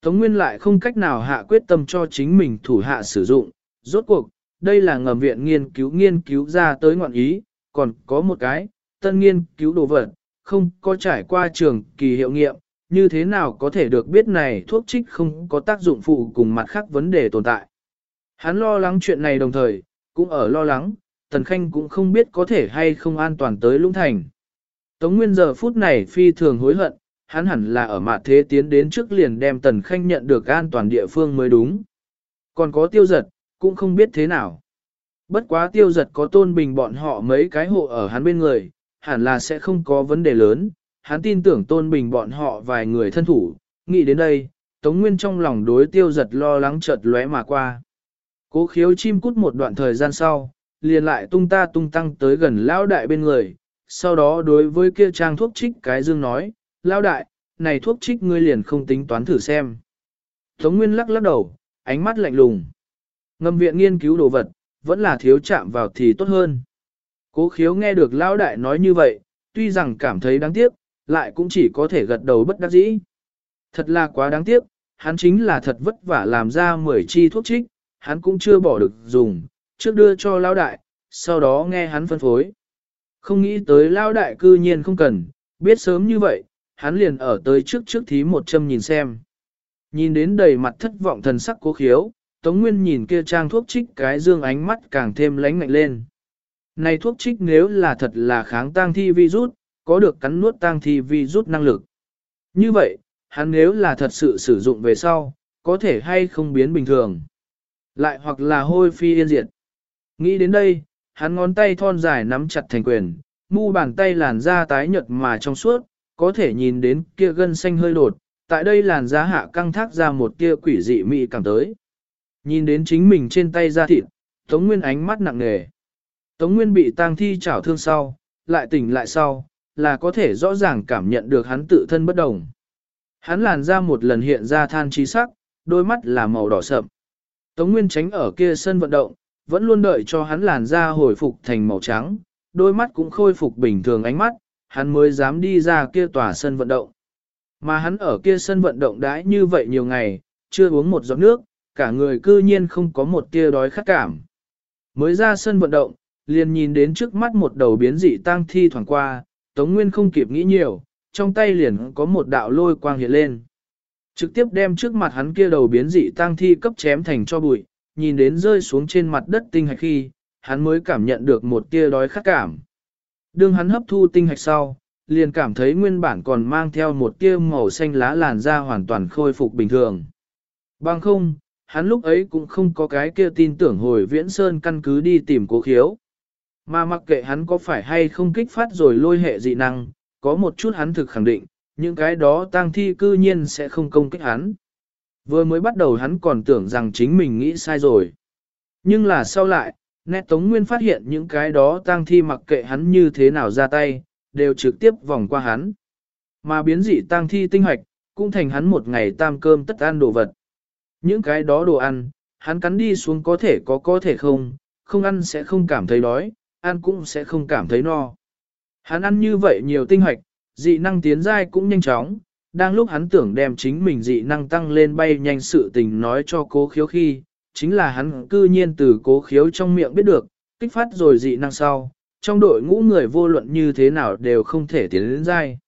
Tống Nguyên lại không cách nào hạ quyết tâm cho chính mình thủ hạ sử dụng, rốt cuộc, đây là ngầm viện nghiên cứu nghiên cứu ra tới ngọn ý, còn có một cái, tân nghiên cứu đồ vật, không có trải qua trường kỳ hiệu nghiệm, như thế nào có thể được biết này thuốc trích không có tác dụng phụ cùng mặt khác vấn đề tồn tại. Hắn lo lắng chuyện này đồng thời, cũng ở lo lắng, Tần Khanh cũng không biết có thể hay không an toàn tới Lũng Thành. Tống Nguyên giờ phút này phi thường hối hận, hắn hẳn là ở mạ thế tiến đến trước liền đem Tần Khanh nhận được an toàn địa phương mới đúng. Còn có tiêu giật, cũng không biết thế nào. Bất quá tiêu giật có tôn bình bọn họ mấy cái hộ ở hắn bên người, hẳn là sẽ không có vấn đề lớn, hắn tin tưởng tôn bình bọn họ vài người thân thủ, nghĩ đến đây, Tống Nguyên trong lòng đối tiêu giật lo lắng chợt lóe mà qua. Cố khiếu chim cút một đoạn thời gian sau, liền lại tung ta tung tăng tới gần lão đại bên người, sau đó đối với kia trang thuốc trích cái dương nói, lão đại, này thuốc trích ngươi liền không tính toán thử xem. Tống Nguyên lắc lắc đầu, ánh mắt lạnh lùng. Ngâm viện nghiên cứu đồ vật, vẫn là thiếu chạm vào thì tốt hơn. Cố khiếu nghe được lão đại nói như vậy, tuy rằng cảm thấy đáng tiếc, lại cũng chỉ có thể gật đầu bất đắc dĩ. Thật là quá đáng tiếc, hắn chính là thật vất vả làm ra 10 chi thuốc trích, hắn cũng chưa bỏ được dùng, trước đưa cho lão đại, sau đó nghe hắn phân phối. Không nghĩ tới lão đại cư nhiên không cần, biết sớm như vậy, hắn liền ở tới trước trước thí một châm nhìn xem. Nhìn đến đầy mặt thất vọng thần sắc cố khiếu, Tống Nguyên nhìn kia trang thuốc trích cái dương ánh mắt càng thêm lánh ngạnh lên. Này thuốc trích nếu là thật là kháng tang thi virus, có được cắn nuốt tang thi virus năng lực. Như vậy, hắn nếu là thật sự sử dụng về sau, có thể hay không biến bình thường. Lại hoặc là hôi phi yên diệt. Nghĩ đến đây, hắn ngón tay thon dài nắm chặt thành quyền, mu bàn tay làn da tái nhợt mà trong suốt, có thể nhìn đến kia gân xanh hơi đột, tại đây làn da hạ căng thác ra một kia quỷ dị mị cảm tới. Nhìn đến chính mình trên tay da thịt, Tống Nguyên ánh mắt nặng nề. Tống Nguyên bị tang thi chảo thương sau, lại tỉnh lại sau, là có thể rõ ràng cảm nhận được hắn tự thân bất đồng. Hắn làn ra một lần hiện ra than trí sắc, đôi mắt là màu đỏ sậm. Tống Nguyên tránh ở kia sân vận động, vẫn luôn đợi cho hắn làn da hồi phục thành màu trắng, đôi mắt cũng khôi phục bình thường ánh mắt, hắn mới dám đi ra kia tòa sân vận động. Mà hắn ở kia sân vận động đãi như vậy nhiều ngày, chưa uống một giọt nước, cả người cư nhiên không có một tia đói khát cảm. Mới ra sân vận động, liền nhìn đến trước mắt một đầu biến dị tang thi thoảng qua, Tống Nguyên không kịp nghĩ nhiều, trong tay liền có một đạo lôi quang hiện lên. Trực tiếp đem trước mặt hắn kia đầu biến dị tang thi cấp chém thành cho bụi, nhìn đến rơi xuống trên mặt đất tinh hạch khi, hắn mới cảm nhận được một tia đói khát cảm. Đương hắn hấp thu tinh hạch sau, liền cảm thấy nguyên bản còn mang theo một tia màu xanh lá làn da hoàn toàn khôi phục bình thường. Bằng không, hắn lúc ấy cũng không có cái kia tin tưởng hồi viễn sơn căn cứ đi tìm cố khiếu. Mà mặc kệ hắn có phải hay không kích phát rồi lôi hệ dị năng, có một chút hắn thực khẳng định, những cái đó tang thi cư nhiên sẽ không công kích hắn. Vừa mới bắt đầu hắn còn tưởng rằng chính mình nghĩ sai rồi. Nhưng là sau lại, nét Tống Nguyên phát hiện những cái đó tang thi mặc kệ hắn như thế nào ra tay, đều trực tiếp vòng qua hắn. Mà biến dị tang thi tinh hoạch, cũng thành hắn một ngày tam cơm tất ăn đồ vật. Những cái đó đồ ăn, hắn cắn đi xuống có thể có có thể không, không ăn sẽ không cảm thấy đói, ăn cũng sẽ không cảm thấy no. Hắn ăn như vậy nhiều tinh hoạch, dị năng tiến giai cũng nhanh chóng, đang lúc hắn tưởng đem chính mình dị năng tăng lên bay nhanh sự tình nói cho cố khiếu khi, chính là hắn cư nhiên từ cố khiếu trong miệng biết được, kích phát rồi dị năng sau, trong đội ngũ người vô luận như thế nào đều không thể tiến đến giai.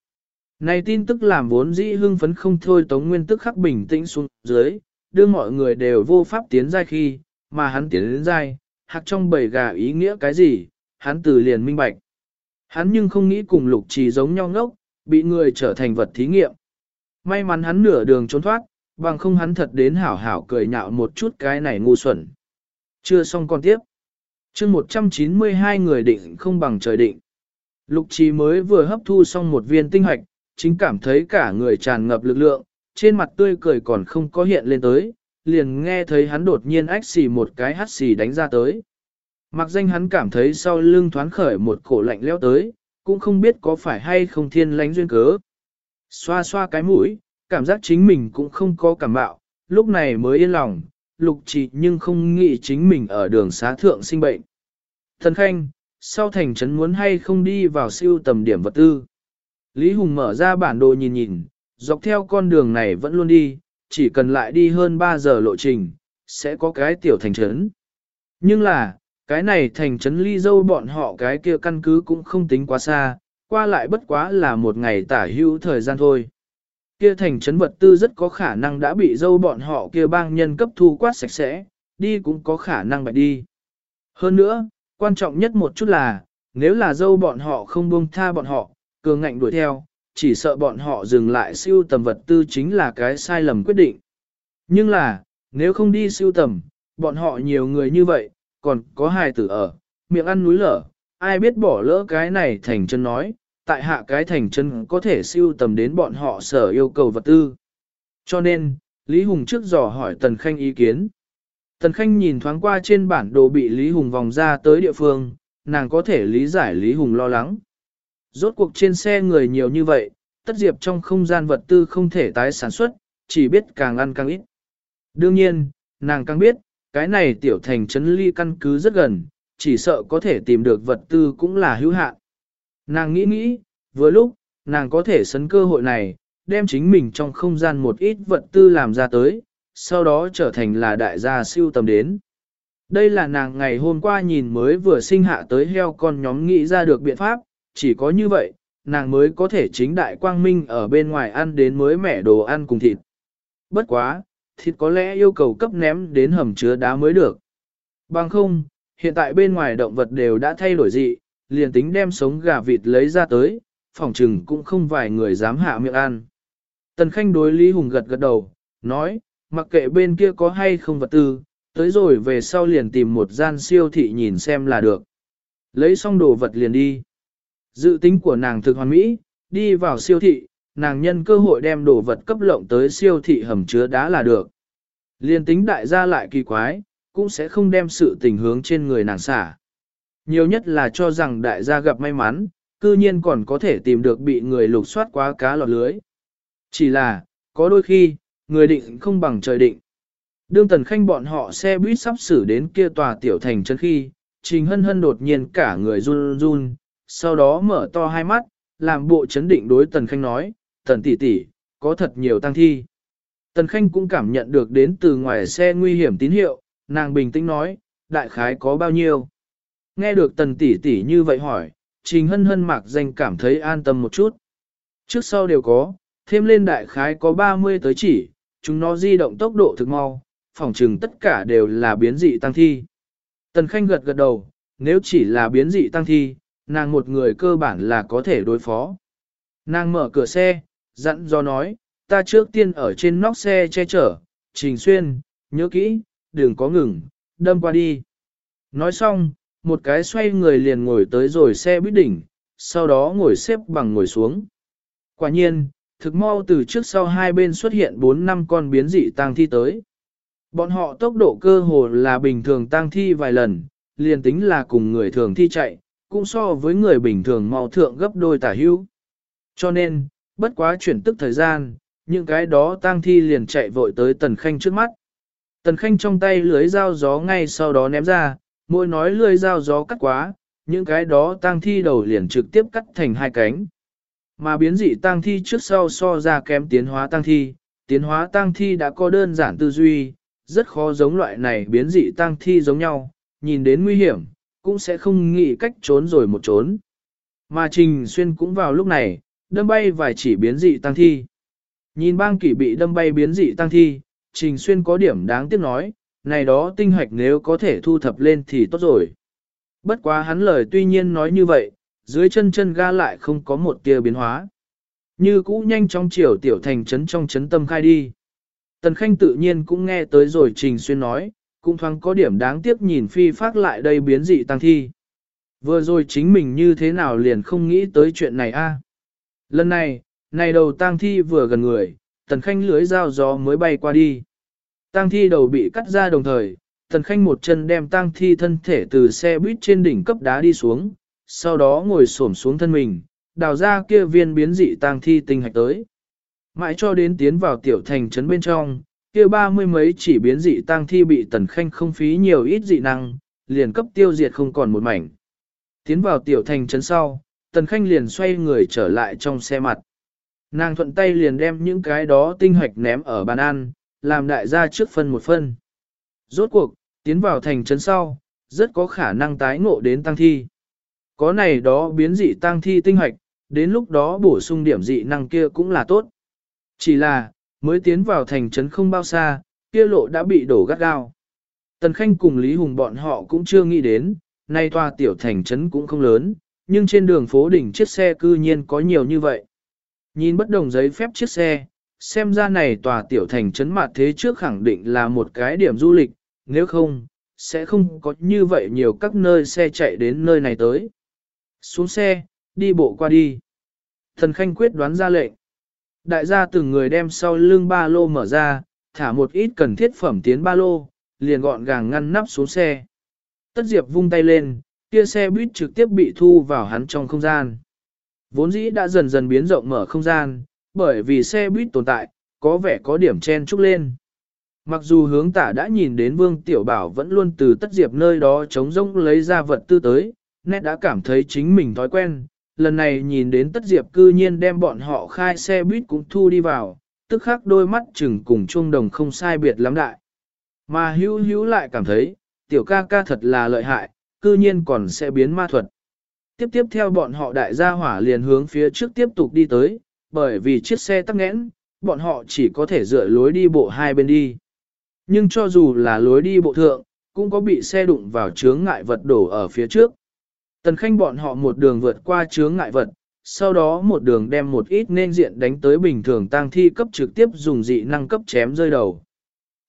Này tin tức làm vốn dĩ hưng phấn không thôi Tống Nguyên tức khắc bình tĩnh xuống dưới, đưa mọi người đều vô pháp tiến giai khi, mà hắn tiến đến giai, hạc trong bầy gà ý nghĩa cái gì, hắn từ liền minh bạch. Hắn nhưng không nghĩ cùng lục trì giống nhau ngốc, bị người trở thành vật thí nghiệm. May mắn hắn nửa đường trốn thoát, bằng không hắn thật đến hảo hảo cười nhạo một chút cái này ngu xuẩn. Chưa xong còn tiếp. chương 192 người định không bằng trời định. Lục trì mới vừa hấp thu xong một viên tinh hoạch, chính cảm thấy cả người tràn ngập lực lượng, trên mặt tươi cười còn không có hiện lên tới, liền nghe thấy hắn đột nhiên ách xì một cái hắt xì đánh ra tới. Mặc danh hắn cảm thấy sau lưng thoáng khởi một cổ lạnh leo tới, cũng không biết có phải hay không thiên lánh duyên cớ. Xoa xoa cái mũi, cảm giác chính mình cũng không có cảm bạo, lúc này mới yên lòng, lục trì nhưng không nghĩ chính mình ở đường xá thượng sinh bệnh. Thần Khanh, sau thành trấn muốn hay không đi vào siêu tầm điểm vật tư. Lý Hùng mở ra bản đồ nhìn nhìn, dọc theo con đường này vẫn luôn đi, chỉ cần lại đi hơn 3 giờ lộ trình, sẽ có cái tiểu thành trấn. Nhưng là, cái này thành trấn ly dâu bọn họ cái kia căn cứ cũng không tính quá xa, qua lại bất quá là một ngày tả hữu thời gian thôi. Kia thành trấn vật tư rất có khả năng đã bị dâu bọn họ kia bang nhân cấp thu quát sạch sẽ, đi cũng có khả năng bạch đi. Hơn nữa, quan trọng nhất một chút là, nếu là dâu bọn họ không buông tha bọn họ, cường ngạnh đuổi theo, chỉ sợ bọn họ dừng lại siêu tầm vật tư chính là cái sai lầm quyết định. Nhưng là, nếu không đi siêu tầm, bọn họ nhiều người như vậy, còn có hài tử ở, miệng ăn núi lở, ai biết bỏ lỡ cái này thành chân nói, tại hạ cái thành chân có thể siêu tầm đến bọn họ sở yêu cầu vật tư. Cho nên, Lý Hùng trước dò hỏi Tần Khanh ý kiến. Tần Khanh nhìn thoáng qua trên bản đồ bị Lý Hùng vòng ra tới địa phương, nàng có thể lý giải Lý Hùng lo lắng. Rốt cuộc trên xe người nhiều như vậy, tất diệp trong không gian vật tư không thể tái sản xuất, chỉ biết càng ăn càng ít. Đương nhiên, nàng càng biết, cái này tiểu thành trấn ly căn cứ rất gần, chỉ sợ có thể tìm được vật tư cũng là hữu hạn. Nàng nghĩ nghĩ, vừa lúc, nàng có thể sấn cơ hội này, đem chính mình trong không gian một ít vật tư làm ra tới, sau đó trở thành là đại gia siêu tầm đến. Đây là nàng ngày hôm qua nhìn mới vừa sinh hạ tới heo con nhóm nghĩ ra được biện pháp, chỉ có như vậy, nàng mới có thể chính đại quang minh ở bên ngoài ăn đến mới mẻ đồ ăn cùng thịt. Bất quá, thịt có lẽ yêu cầu cấp ném đến hầm chứa đá mới được. Bằng không, hiện tại bên ngoài động vật đều đã thay đổi dị, liền tính đem sống gà vịt lấy ra tới, phòng trừng cũng không vài người dám hạ miệng ăn. Tần Khanh đối Lý Hùng gật gật đầu, nói, mặc kệ bên kia có hay không vật tư, tới rồi về sau liền tìm một gian siêu thị nhìn xem là được. Lấy xong đồ vật liền đi. Dự tính của nàng thực hoàn mỹ, đi vào siêu thị, nàng nhân cơ hội đem đồ vật cấp lộng tới siêu thị hầm chứa đá là được. Liên tính đại gia lại kỳ quái, cũng sẽ không đem sự tình hướng trên người nàng xả. Nhiều nhất là cho rằng đại gia gặp may mắn, cư nhiên còn có thể tìm được bị người lục soát quá cá lọt lưới. Chỉ là, có đôi khi, người định không bằng trời định. Đương tần khanh bọn họ xe buýt sắp xử đến kia tòa tiểu thành chân khi, trình hân hân đột nhiên cả người run run, sau đó mở to hai mắt, làm bộ chấn định đối Tần Khanh nói, Tần tỷ tỷ, có thật nhiều tăng thi. Tần Khanh cũng cảm nhận được đến từ ngoài xe nguy hiểm tín hiệu, nàng bình tĩnh nói, đại khái có bao nhiêu. Nghe được Tần tỷ tỷ như vậy hỏi, Trình Hân Hân mạc danh cảm thấy an tâm một chút. Trước sau đều có, thêm lên đại khái có 30 tới chỉ, chúng nó di động tốc độ thực mau, phòng trừng tất cả đều là biến dị tăng thi. Tần Khanh gật gật đầu, nếu chỉ là biến dị tăng thi, nàng một người cơ bản là có thể đối phó. Nàng mở cửa xe, dặn do nói, ta trước tiên ở trên nóc xe che chở, trình xuyên, nhớ kỹ, đừng có ngừng, đâm qua đi. Nói xong, một cái xoay người liền ngồi tới rồi xe buýt đỉnh, sau đó ngồi xếp bằng ngồi xuống. Quả nhiên, thực mau từ trước sau hai bên xuất hiện 4 năm con biến dị tang thi tới. Bọn họ tốc độ cơ hồ là bình thường tang thi vài lần, liền tính là cùng người thường thi chạy, cũng so với người bình thường mau thượng gấp đôi tả hữu. Cho nên, bất quá chuyển tức thời gian, những cái đó tang thi liền chạy vội tới tần khanh trước mắt. Tần Khanh trong tay lưới dao gió ngay sau đó ném ra, môi nói lưới dao gió cắt quá, những cái đó tang thi đầu liền trực tiếp cắt thành hai cánh. Mà biến dị tang thi trước sau so ra kém tiến hóa tang thi, tiến hóa tang thi đã có đơn giản tư duy, rất khó giống loại này biến dị tang thi giống nhau, nhìn đến nguy hiểm, cũng sẽ không nghĩ cách trốn rồi một trốn. Mà Trình Xuyên cũng vào lúc này, đâm bay vài chỉ biến dị tăng thi. Nhìn bang kỷ bị đâm bay biến dị tăng thi, Trình Xuyên có điểm đáng tiếc nói, này đó tinh hoạch nếu có thể thu thập lên thì tốt rồi. Bất quá hắn lời tuy nhiên nói như vậy, dưới chân chân ga lại không có một tia biến hóa. Như cũ nhanh trong chiều tiểu thành trấn trong trấn tâm khai đi. Tần Khanh tự nhiên cũng nghe tới rồi Trình Xuyên nói, cũng thoáng có điểm đáng tiếc nhìn phi phát lại đây biến dị tăng thi. Vừa rồi chính mình như thế nào liền không nghĩ tới chuyện này a? À? Lần này, này đầu tang thi vừa gần người, tần khanh lưới dao gió mới bay qua đi. Tang thi đầu bị cắt ra đồng thời, tần khanh một chân đem tang thi thân thể từ xe buýt trên đỉnh cấp đá đi xuống, sau đó ngồi xổm xuống thân mình, đào ra kia viên biến dị tang thi tinh hạch tới. Mãi cho đến tiến vào tiểu thành trấn bên trong, kia ba mươi mấy chỉ biến dị tang thi bị tần khanh không phí nhiều ít dị năng, liền cấp tiêu diệt không còn một mảnh. Tiến vào tiểu thành trấn sau, tần khanh liền xoay người trở lại trong xe mặt. Nàng thuận tay liền đem những cái đó tinh hoạch ném ở bàn ăn, làm đại gia trước phân một phân. Rốt cuộc, tiến vào thành trấn sau, rất có khả năng tái ngộ đến tăng thi. Có này đó biến dị tăng thi tinh hoạch, đến lúc đó bổ sung điểm dị năng kia cũng là tốt. Chỉ là, mới tiến vào thành trấn không bao xa, kia lộ đã bị đổ gắt gao. Tần Khanh cùng Lý Hùng bọn họ cũng chưa nghĩ đến, nay tòa tiểu thành trấn cũng không lớn, nhưng trên đường phố đỉnh chiếc xe cư nhiên có nhiều như vậy. Nhìn bất đồng giấy phép chiếc xe, xem ra này tòa tiểu thành trấn mặt thế trước khẳng định là một cái điểm du lịch, nếu không, sẽ không có như vậy nhiều các nơi xe chạy đến nơi này tới. Xuống xe, đi bộ qua đi. Thần Khanh quyết đoán ra lệnh. Đại gia từng người đem sau lưng ba lô mở ra, thả một ít cần thiết phẩm tiến ba lô, liền gọn gàng ngăn nắp xuống xe. Tất Diệp vung tay lên, kia xe buýt trực tiếp bị thu vào hắn trong không gian. Vốn dĩ đã dần dần biến rộng mở không gian, bởi vì xe buýt tồn tại, có vẻ có điểm chen trúc lên. Mặc dù hướng tả đã nhìn đến Vương Tiểu Bảo vẫn luôn từ tất diệp nơi đó chống rông lấy ra vật tư tới, nét đã cảm thấy chính mình thói quen. Lần này nhìn đến tất diệp cư nhiên đem bọn họ khai xe buýt cũng thu đi vào, tức khắc đôi mắt chừng cùng chuông đồng không sai biệt lắm đại. Mà hữu hữu lại cảm thấy, tiểu ca ca thật là lợi hại, cư nhiên còn sẽ biến ma thuật. Tiếp tiếp theo bọn họ đại gia hỏa liền hướng phía trước tiếp tục đi tới, bởi vì chiếc xe tắc nghẽn, bọn họ chỉ có thể dựa lối đi bộ hai bên đi. Nhưng cho dù là lối đi bộ thượng, cũng có bị xe đụng vào chướng ngại vật đổ ở phía trước. Tần khanh bọn họ một đường vượt qua chướng ngại vật, sau đó một đường đem một ít nên diện đánh tới bình thường tang thi cấp trực tiếp dùng dị năng cấp chém rơi đầu.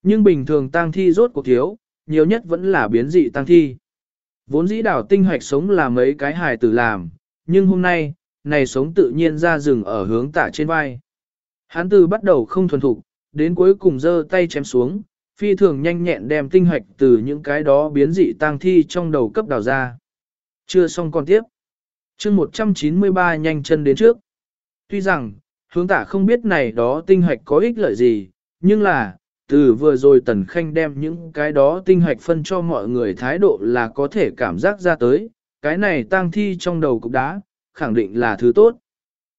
Nhưng bình thường tang thi rốt cuộc thiếu, nhiều nhất vẫn là biến dị tang thi. Vốn dĩ đảo tinh hoạch sống là mấy cái hài tử làm, nhưng hôm nay, này sống tự nhiên ra rừng ở hướng tả trên vai. Hán từ bắt đầu không thuần thục, đến cuối cùng giơ tay chém xuống, phi thường nhanh nhẹn đem tinh hoạch từ những cái đó biến dị tang thi trong đầu cấp đào ra. Chưa xong còn tiếp. chương 193 nhanh chân đến trước. Tuy rằng, hướng tả không biết này đó tinh hạch có ích lợi gì, nhưng là, từ vừa rồi Tần Khanh đem những cái đó tinh hạch phân cho mọi người thái độ là có thể cảm giác ra tới, cái này tang thi trong đầu cục đá, khẳng định là thứ tốt.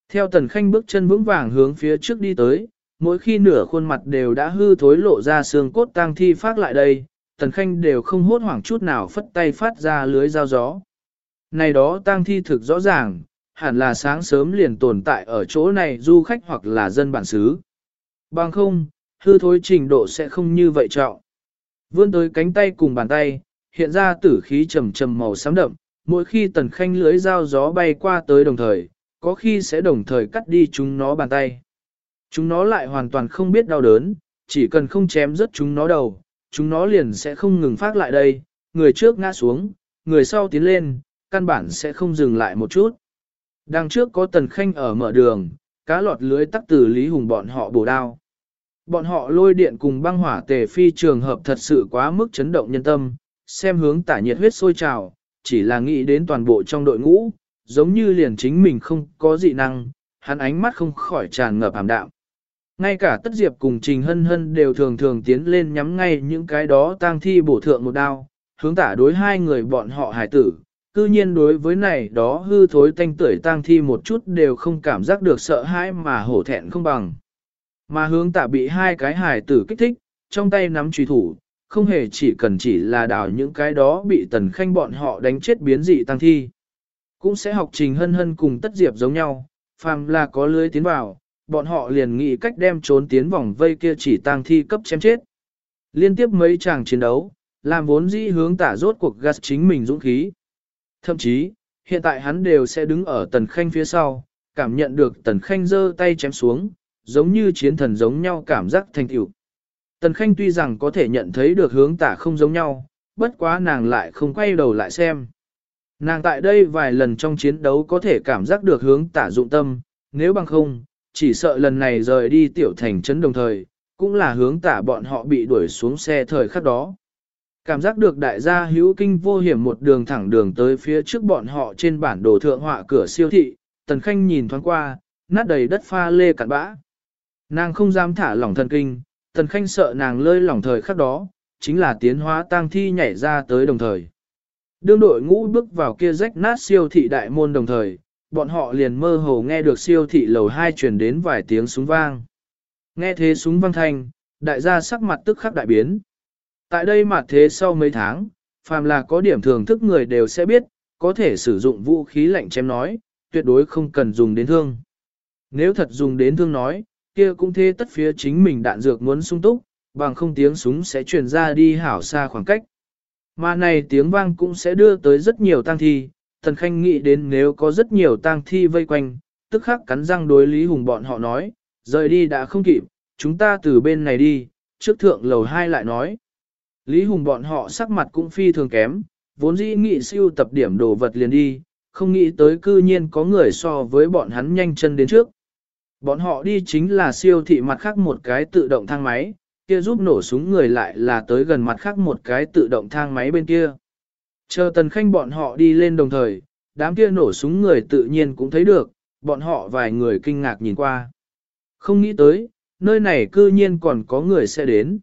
Theo Tần Khanh bước chân vững vàng hướng phía trước đi tới, mỗi khi nửa khuôn mặt đều đã hư thối lộ ra xương cốt tang thi phát lại đây, Tần Khanh đều không hốt hoảng chút nào phất tay phát ra lưới dao gió. Này đó tang thi thực rõ ràng, hẳn là sáng sớm liền tồn tại ở chỗ này du khách hoặc là dân bản xứ. Bằng không, hư thối trình độ sẽ không như vậy trọng. Vươn tới cánh tay cùng bàn tay, hiện ra tử khí trầm trầm màu xám đậm, mỗi khi tần khanh lưới dao gió bay qua tới đồng thời, có khi sẽ đồng thời cắt đi chúng nó bàn tay. Chúng nó lại hoàn toàn không biết đau đớn, chỉ cần không chém rớt chúng nó đầu, chúng nó liền sẽ không ngừng phát lại đây, người trước ngã xuống, người sau tiến lên, căn bản sẽ không dừng lại một chút. Đằng trước có tần khanh ở mở đường, cá lọt lưới tắc từ Lý Hùng bọn họ bổ đao. Bọn họ lôi điện cùng băng hỏa tề phi trường hợp thật sự quá mức chấn động nhân tâm, xem hướng tả nhiệt huyết sôi trào, chỉ là nghĩ đến toàn bộ trong đội ngũ, giống như liền chính mình không có dị năng, hắn ánh mắt không khỏi tràn ngập hàm đạm. Ngay cả tất diệp cùng trình hân hân đều thường thường tiến lên nhắm ngay những cái đó tang thi bổ thượng một đao, hướng tả đối hai người bọn họ hải tử. Cư nhiên đối với này đó hư thối tanh tưởi tang thi một chút đều không cảm giác được sợ hãi mà hổ thẹn không bằng. Mà hướng tạ bị hai cái hải tử kích thích, trong tay nắm truy thủ, không hề chỉ cần chỉ là đào những cái đó bị tần khanh bọn họ đánh chết biến dị tăng thi. Cũng sẽ học trình hân hân cùng tất diệp giống nhau, phàm là có lưới tiến vào, bọn họ liền nghĩ cách đem trốn tiến vòng vây kia chỉ tăng thi cấp chém chết. Liên tiếp mấy chàng chiến đấu, làm vốn dĩ hướng tả rốt cuộc gắt chính mình dũng khí. Thậm chí, hiện tại hắn đều sẽ đứng ở tần khanh phía sau, cảm nhận được tần khanh giơ tay chém xuống, giống như chiến thần giống nhau cảm giác thành tựu. Tần Khanh tuy rằng có thể nhận thấy được hướng tả không giống nhau, bất quá nàng lại không quay đầu lại xem. Nàng tại đây vài lần trong chiến đấu có thể cảm giác được hướng tả dụng tâm, nếu bằng không, chỉ sợ lần này rời đi tiểu thành trấn đồng thời, cũng là hướng tả bọn họ bị đuổi xuống xe thời khắc đó. Cảm giác được đại gia hữu kinh vô hiểm một đường thẳng đường tới phía trước bọn họ trên bản đồ thượng họa cửa siêu thị, Tần Khanh nhìn thoáng qua, nát đầy đất pha lê cặn bã. Nàng không dám thả lỏng thần kinh, Tần Khanh sợ nàng lơi lỏng thời khắc đó, chính là tiến hóa tang thi nhảy ra tới đồng thời. Đương đội ngũ bước vào kia rách nát siêu thị đại môn đồng thời, bọn họ liền mơ hồ nghe được siêu thị lầu 2 truyền đến vài tiếng súng vang. Nghe thế súng vang thanh, đại gia sắc mặt tức khắc đại biến. Tại đây mà thế sau mấy tháng, phàm là có điểm thường thức người đều sẽ biết, có thể sử dụng vũ khí lạnh chém nói, tuyệt đối không cần dùng đến thương. Nếu thật dùng đến thương nói, kia cũng thế tất phía chính mình đạn dược muốn sung túc, bằng không tiếng súng sẽ truyền ra đi hảo xa khoảng cách. Mà này tiếng vang cũng sẽ đưa tới rất nhiều tang thi, Tần Khanh nghĩ đến nếu có rất nhiều tang thi vây quanh, tức khắc cắn răng đối Lý Hùng bọn họ nói, rời đi đã không kịp, chúng ta từ bên này đi, trước thượng lầu 2 lại nói. Lý Hùng bọn họ sắc mặt cũng phi thường kém, vốn dĩ nghĩ siêu tập điểm đồ vật liền đi, không nghĩ tới cư nhiên có người so với bọn hắn nhanh chân đến trước. Bọn họ đi chính là siêu thị mặt khác một cái tự động thang máy, kia giúp nổ súng người lại là tới gần mặt khác một cái tự động thang máy bên kia. Chờ tần khanh bọn họ đi lên đồng thời, đám kia nổ súng người tự nhiên cũng thấy được, bọn họ vài người kinh ngạc nhìn qua. Không nghĩ tới, nơi này cư nhiên còn có người sẽ đến.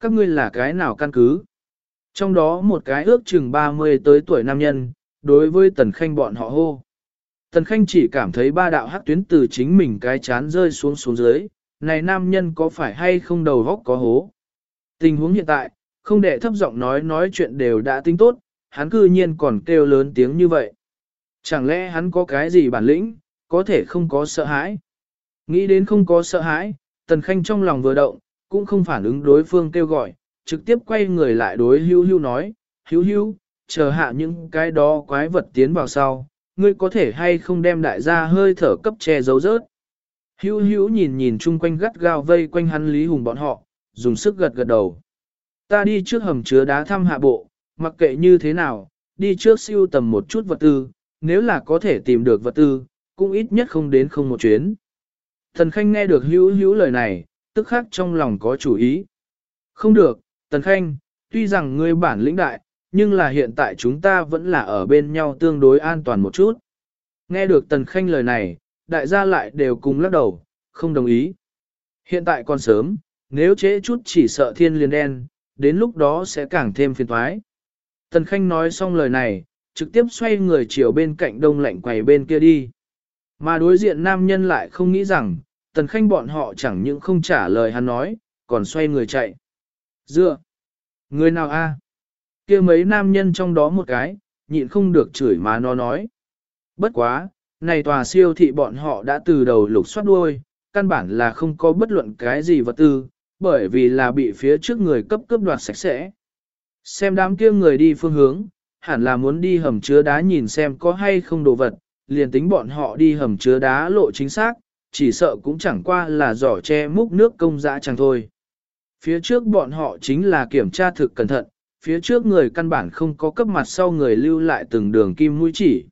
Các ngươi là cái nào căn cứ? Trong đó một cái ước chừng 30 tới tuổi nam nhân, đối với tần khanh bọn họ hô. Tần Khanh chỉ cảm thấy ba đạo hắc tuyến từ chính mình cái chán rơi xuống xuống dưới, này nam nhân có phải hay không đầu góc có hố. Tình huống hiện tại, không để thấp giọng nói nói chuyện đều đã tính tốt, hắn cư nhiên còn kêu lớn tiếng như vậy. Chẳng lẽ hắn có cái gì bản lĩnh, có thể không có sợ hãi. Nghĩ đến không có sợ hãi, Tần Khanh trong lòng vừa động, cũng không phản ứng đối phương kêu gọi, trực tiếp quay người lại đối hưu hưu nói, hưu hưu, chờ hạ những cái đó quái vật tiến vào sau, ngươi có thể hay không đem đại gia hơi thở cấp che giấu rớt. Hữu hữu nhìn nhìn chung quanh gắt gao vây quanh hắn Lý Hùng bọn họ, dùng sức gật gật đầu. Ta đi trước hầm chứa đá thăm hạ bộ, mặc kệ như thế nào, đi trước siêu tầm một chút vật tư, nếu là có thể tìm được vật tư, cũng ít nhất không đến không một chuyến. Thần Khanh nghe được hữu hữu lời này, tức khắc trong lòng có chủ ý. Không được, Tần Khanh, tuy rằng ngươi bản lĩnh đại, nhưng là hiện tại chúng ta vẫn là ở bên nhau tương đối an toàn một chút. Nghe được Tần Khanh lời này, đại gia lại đều cùng lắc đầu, không đồng ý. Hiện tại còn sớm, nếu trễ chút chỉ sợ thiên liền đen, đến lúc đó sẽ càng thêm phiền thoái. Tần Khanh nói xong lời này, trực tiếp xoay người chiều bên cạnh đông lạnh quầy bên kia đi. Mà đối diện nam nhân lại không nghĩ rằng, Tần Khanh bọn họ chẳng những không trả lời hắn nói, còn xoay người chạy. Dựa! Người nào a? kia mấy nam nhân trong đó một cái, nhịn không được chửi mà nó nói. Bất quá, này tòa siêu thị bọn họ đã từ đầu lục soát đuôi, căn bản là không có bất luận cái gì vật tư, bởi vì là bị phía trước người cấp cấp đoạt sạch sẽ. Xem đám kia người đi phương hướng, hẳn là muốn đi hầm chứa đá nhìn xem có hay không đồ vật, liền tính bọn họ đi hầm chứa đá lộ chính xác, chỉ sợ cũng chẳng qua là giỏ che múc nước công dã chẳng thôi. Phía trước bọn họ chính là kiểm tra thực cẩn thận, phía trước người căn bản không có cấp mặt sau người lưu lại từng đường kim mũi chỉ.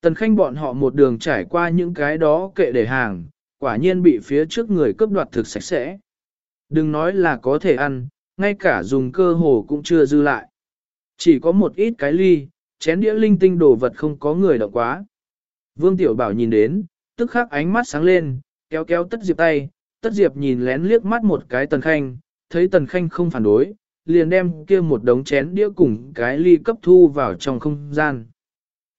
Tần khanh bọn họ một đường trải qua những cái đó kệ để hàng, quả nhiên bị phía trước người cướp đoạt thực sạch sẽ. Đừng nói là có thể ăn, ngay cả dùng cơ hồ cũng chưa dư lại. Chỉ có một ít cái ly, chén đĩa linh tinh đồ vật không có người động quá. Vương Tiểu Bảo nhìn đến, tức khắc ánh mắt sáng lên, kéo kéo tất diệp tay, Tất Diệp nhìn lén liếc mắt một cái Tần Khanh, thấy Tần Khanh không phản đối, liền đem kia một đống chén đĩa cùng cái ly cấp thu vào trong không gian.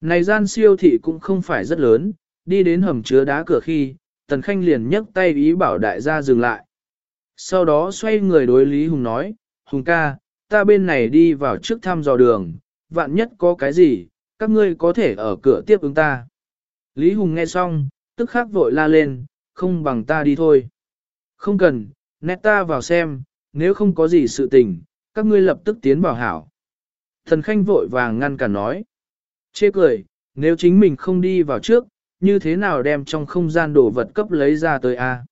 Này gian siêu thị cũng không phải rất lớn, đi đến hầm chứa đá cửa khi, Tần Khanh liền nhấc tay ý bảo đại gia dừng lại. Sau đó xoay người đối Lý Hùng nói, Hùng ca, ta bên này đi vào trước thăm dò đường, vạn nhất có cái gì, các ngươi có thể ở cửa tiếp ứng ta. Lý Hùng nghe xong, tức khắc vội la lên, không bằng ta đi thôi. Không cần, nét ta vào xem, nếu không có gì sự tình, các ngươi lập tức tiến vào hảo. Thần Khanh vội vàng ngăn cả nói. Chê cười, nếu chính mình không đi vào trước, như thế nào đem trong không gian đồ vật cấp lấy ra tới a?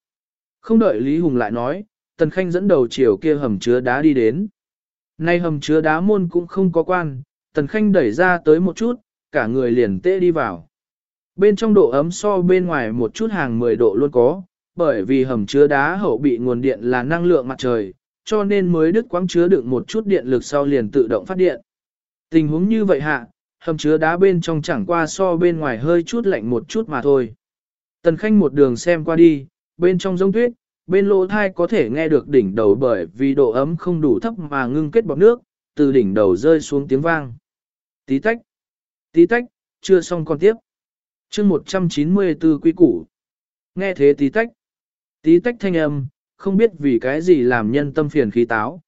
Không đợi Lý Hùng lại nói, Tần Khanh dẫn đầu chiều kia hầm chứa đá đi đến. Nay hầm chứa đá môn cũng không có quan, Tần Khanh đẩy ra tới một chút, cả người liền tê đi vào. Bên trong độ ấm so bên ngoài một chút hàng 10 độ luôn có, bởi vì hầm chứa đá hậu bị nguồn điện là năng lượng mặt trời, cho nên mới đứt quãng chứa đựng một chút điện lực sau liền tự động phát điện. Tình huống như vậy hạ, hầm chứa đá bên trong chẳng qua so bên ngoài hơi chút lạnh một chút mà thôi. Tần Khanh một đường xem qua đi, bên trong giống tuyết, bên lỗ thai có thể nghe được đỉnh đầu bởi vì độ ấm không đủ thấp mà ngưng kết bọt nước, từ đỉnh đầu rơi xuống tiếng vang. Tí tách, tí tách, chưa xong còn tiếp chương 194 quy củ. Nghe thế tí tách, tí tách thanh âm, không biết vì cái gì làm nhân tâm phiền khí táo.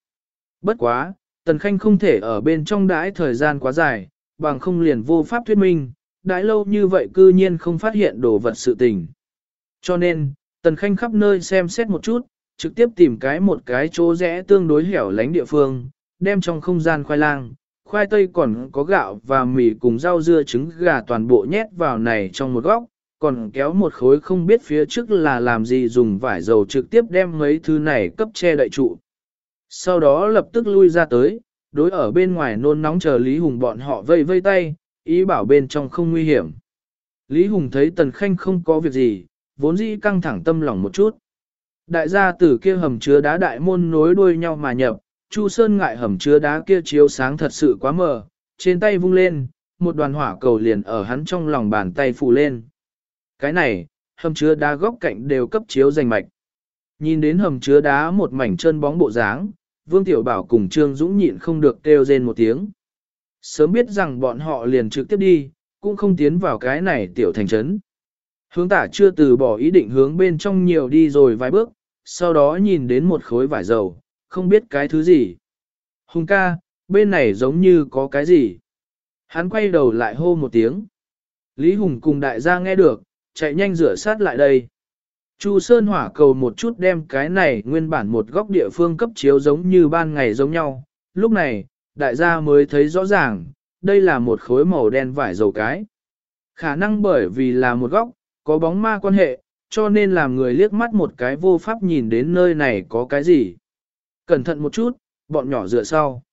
Bất quá, Tần Khanh không thể ở bên trong đãi thời gian quá dài, bằng không liền vô pháp thuyết minh, đãi lâu như vậy cư nhiên không phát hiện đồ vật sự tình. Cho nên, Tần Khanh khắp nơi xem xét một chút, trực tiếp tìm cái một cái chỗ rẽ tương đối hẻo lánh địa phương, đem trong không gian khoai lang, khoai tây còn có gạo và mì cùng rau dưa trứng gà toàn bộ nhét vào này trong một góc, còn kéo một khối không biết phía trước là làm gì dùng vải dầu trực tiếp đem mấy thứ này cấp che đậy trụ. Sau đó lập tức lui ra tới, đối ở bên ngoài nôn nóng chờ Lý Hùng bọn họ vây vây tay, ý bảo bên trong không nguy hiểm. Lý Hùng thấy Tần Khanh không có việc gì, vốn dĩ căng thẳng tâm lòng một chút. Đại gia tử kia hầm chứa đá đại môn nối đuôi nhau mà nhập, Chu Sơn ngại hầm chứa đá kia chiếu sáng thật sự quá mờ, trên tay vung lên, một đoàn hỏa cầu liền ở hắn trong lòng bàn tay phủ lên. Cái này, hầm chứa đá góc cạnh đều cấp chiếu rành mạch. Nhìn đến hầm chứa đá một mảnh chân bóng bộ dáng, Vương Tiểu Bảo cùng Trương Dũng nhịn không được kêu rên một tiếng. Sớm biết rằng bọn họ liền trực tiếp đi, cũng không tiến vào cái này tiểu thành trấn. Hướng tả chưa từ bỏ ý định hướng bên trong nhiều đi rồi vài bước, sau đó nhìn đến một khối vải dầu, không biết cái thứ gì. Hùng ca, bên này giống như có cái gì. Hắn quay đầu lại hô một tiếng. Lý Hùng cùng đại gia nghe được, chạy nhanh rửa sát lại đây. Chu Sơn hỏa cầu một chút đem cái này nguyên bản một góc địa phương cấp chiếu giống như ban ngày giống nhau. Lúc này, đại gia mới thấy rõ ràng, đây là một khối màu đen vải dầu cái. Khả năng bởi vì là một góc, có bóng ma quan hệ, cho nên làm người liếc mắt một cái vô pháp nhìn đến nơi này có cái gì. Cẩn thận một chút, bọn nhỏ dựa sau.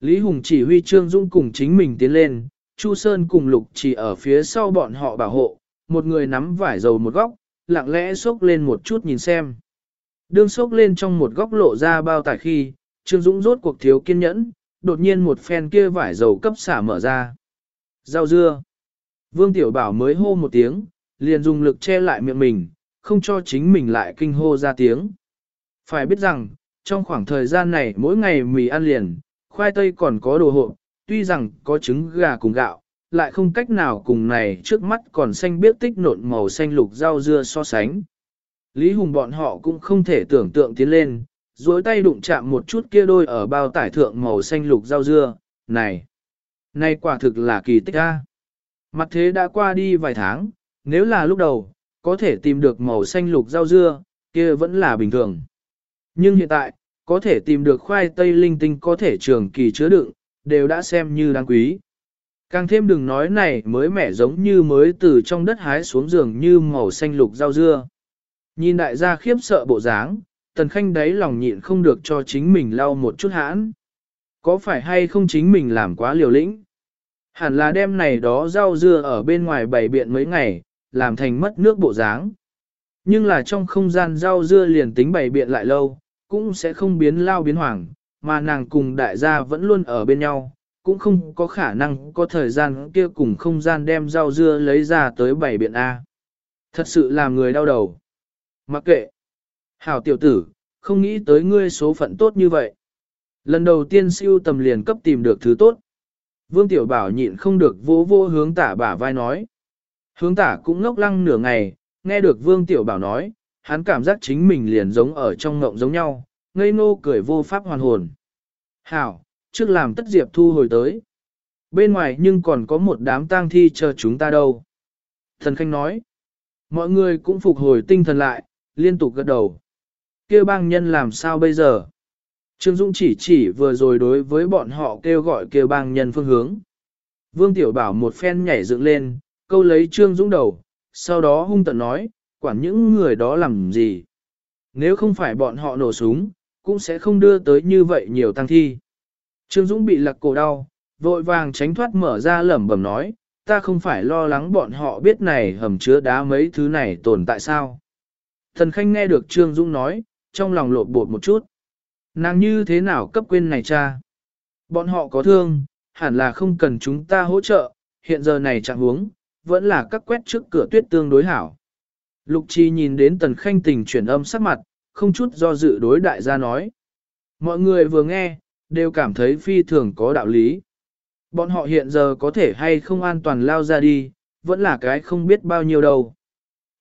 Lý Hùng chỉ huy Trương Dung cùng chính mình tiến lên, Chu Sơn cùng Lục chỉ ở phía sau bọn họ bảo hộ, một người nắm vải dầu một góc, lặng lẽ xốc lên một chút nhìn xem. Đương xốc lên trong một góc lộ ra bao tải khi, Trương Dũng rốt cuộc thiếu kiên nhẫn, đột nhiên một phen kia vải dầu cấp xả mở ra. Rau dưa. Vương Tiểu Bảo mới hô một tiếng, liền dùng lực che lại miệng mình, không cho chính mình lại kinh hô ra tiếng. Phải biết rằng, trong khoảng thời gian này mỗi ngày mì ăn liền, khoai tây còn có đồ hộ, tuy rằng có trứng gà cùng gạo, lại không cách nào cùng này trước mắt còn xanh biết tích nộn màu xanh lục rau dưa so sánh. Lý Hùng bọn họ cũng không thể tưởng tượng tiến lên, duỗi tay đụng chạm một chút kia đôi ở bao tải thượng màu xanh lục rau dưa, này, này quả thực là kỳ tích a. Mặt thế đã qua đi vài tháng, nếu là lúc đầu, có thể tìm được màu xanh lục rau dưa, kia vẫn là bình thường. Nhưng hiện tại, có thể tìm được khoai tây linh tinh có thể trường kỳ chứa đựng, đều đã xem như đáng quý. Càng thêm đừng nói này mới mẻ giống như mới từ trong đất hái xuống giường như màu xanh lục rau dưa. Nhìn đại gia khiếp sợ bộ dáng, tần khanh đáy lòng nhịn không được cho chính mình lau một chút hãn. Có phải hay không chính mình làm quá liều lĩnh? Hẳn là đêm này đó rau dưa ở bên ngoài bày biện mấy ngày, làm thành mất nước bộ dáng. Nhưng là trong không gian rau dưa liền tính bày biện lại lâu, cũng sẽ không biến lao biến hoàng, mà nàng cùng đại gia vẫn luôn ở bên nhau, cũng không có khả năng có thời gian kia cùng không gian đem rau dưa lấy ra tới bảy biện A. Thật sự làm người đau đầu. Mặc kệ. Hảo tiểu tử, không nghĩ tới ngươi số phận tốt như vậy. Lần đầu tiên siêu tầm liền cấp tìm được thứ tốt. Vương Tiểu Bảo nhịn không được vô vô hướng tả bả vai nói. Hướng tả cũng ngốc lăng nửa ngày, nghe được Vương Tiểu Bảo nói, hắn cảm giác chính mình liền giống ở trong ngộng giống nhau, ngây ngô cười vô pháp hoàn hồn. Hảo, trước làm tất diệp thu hồi tới. Bên ngoài nhưng còn có một đám tang thi chờ chúng ta đâu. Thần Khanh nói, mọi người cũng phục hồi tinh thần lại, liên tục gật đầu. kêu bang nhân làm sao bây giờ? Trương Dũng chỉ chỉ vừa rồi đối với bọn họ kêu gọi kêu bang nhân phương hướng. Vương Tiểu Bảo một phen nhảy dựng lên, câu lấy Trương Dũng đầu, sau đó hung tận nói, quản những người đó làm gì. Nếu không phải bọn họ nổ súng, cũng sẽ không đưa tới như vậy nhiều tăng thi. Trương Dũng bị lặc cổ đau, vội vàng tránh thoát mở ra lẩm bẩm nói, ta không phải lo lắng bọn họ biết này hầm chứa đá mấy thứ này tồn tại sao. Thần Khanh nghe được Trương Dũng nói, trong lòng lột bột một chút. Nàng như thế nào cấp quên này cha? Bọn họ có thương, hẳn là không cần chúng ta hỗ trợ, hiện giờ này chẳng huống, vẫn là các quét trước cửa tuyết tương đối hảo. Lục Chi nhìn đến Tần Khanh tình chuyển âm sắc mặt, không chút do dự đối đại gia nói. Mọi người vừa nghe, đều cảm thấy phi thường có đạo lý. Bọn họ hiện giờ có thể hay không an toàn lao ra đi, vẫn là cái không biết bao nhiêu đâu.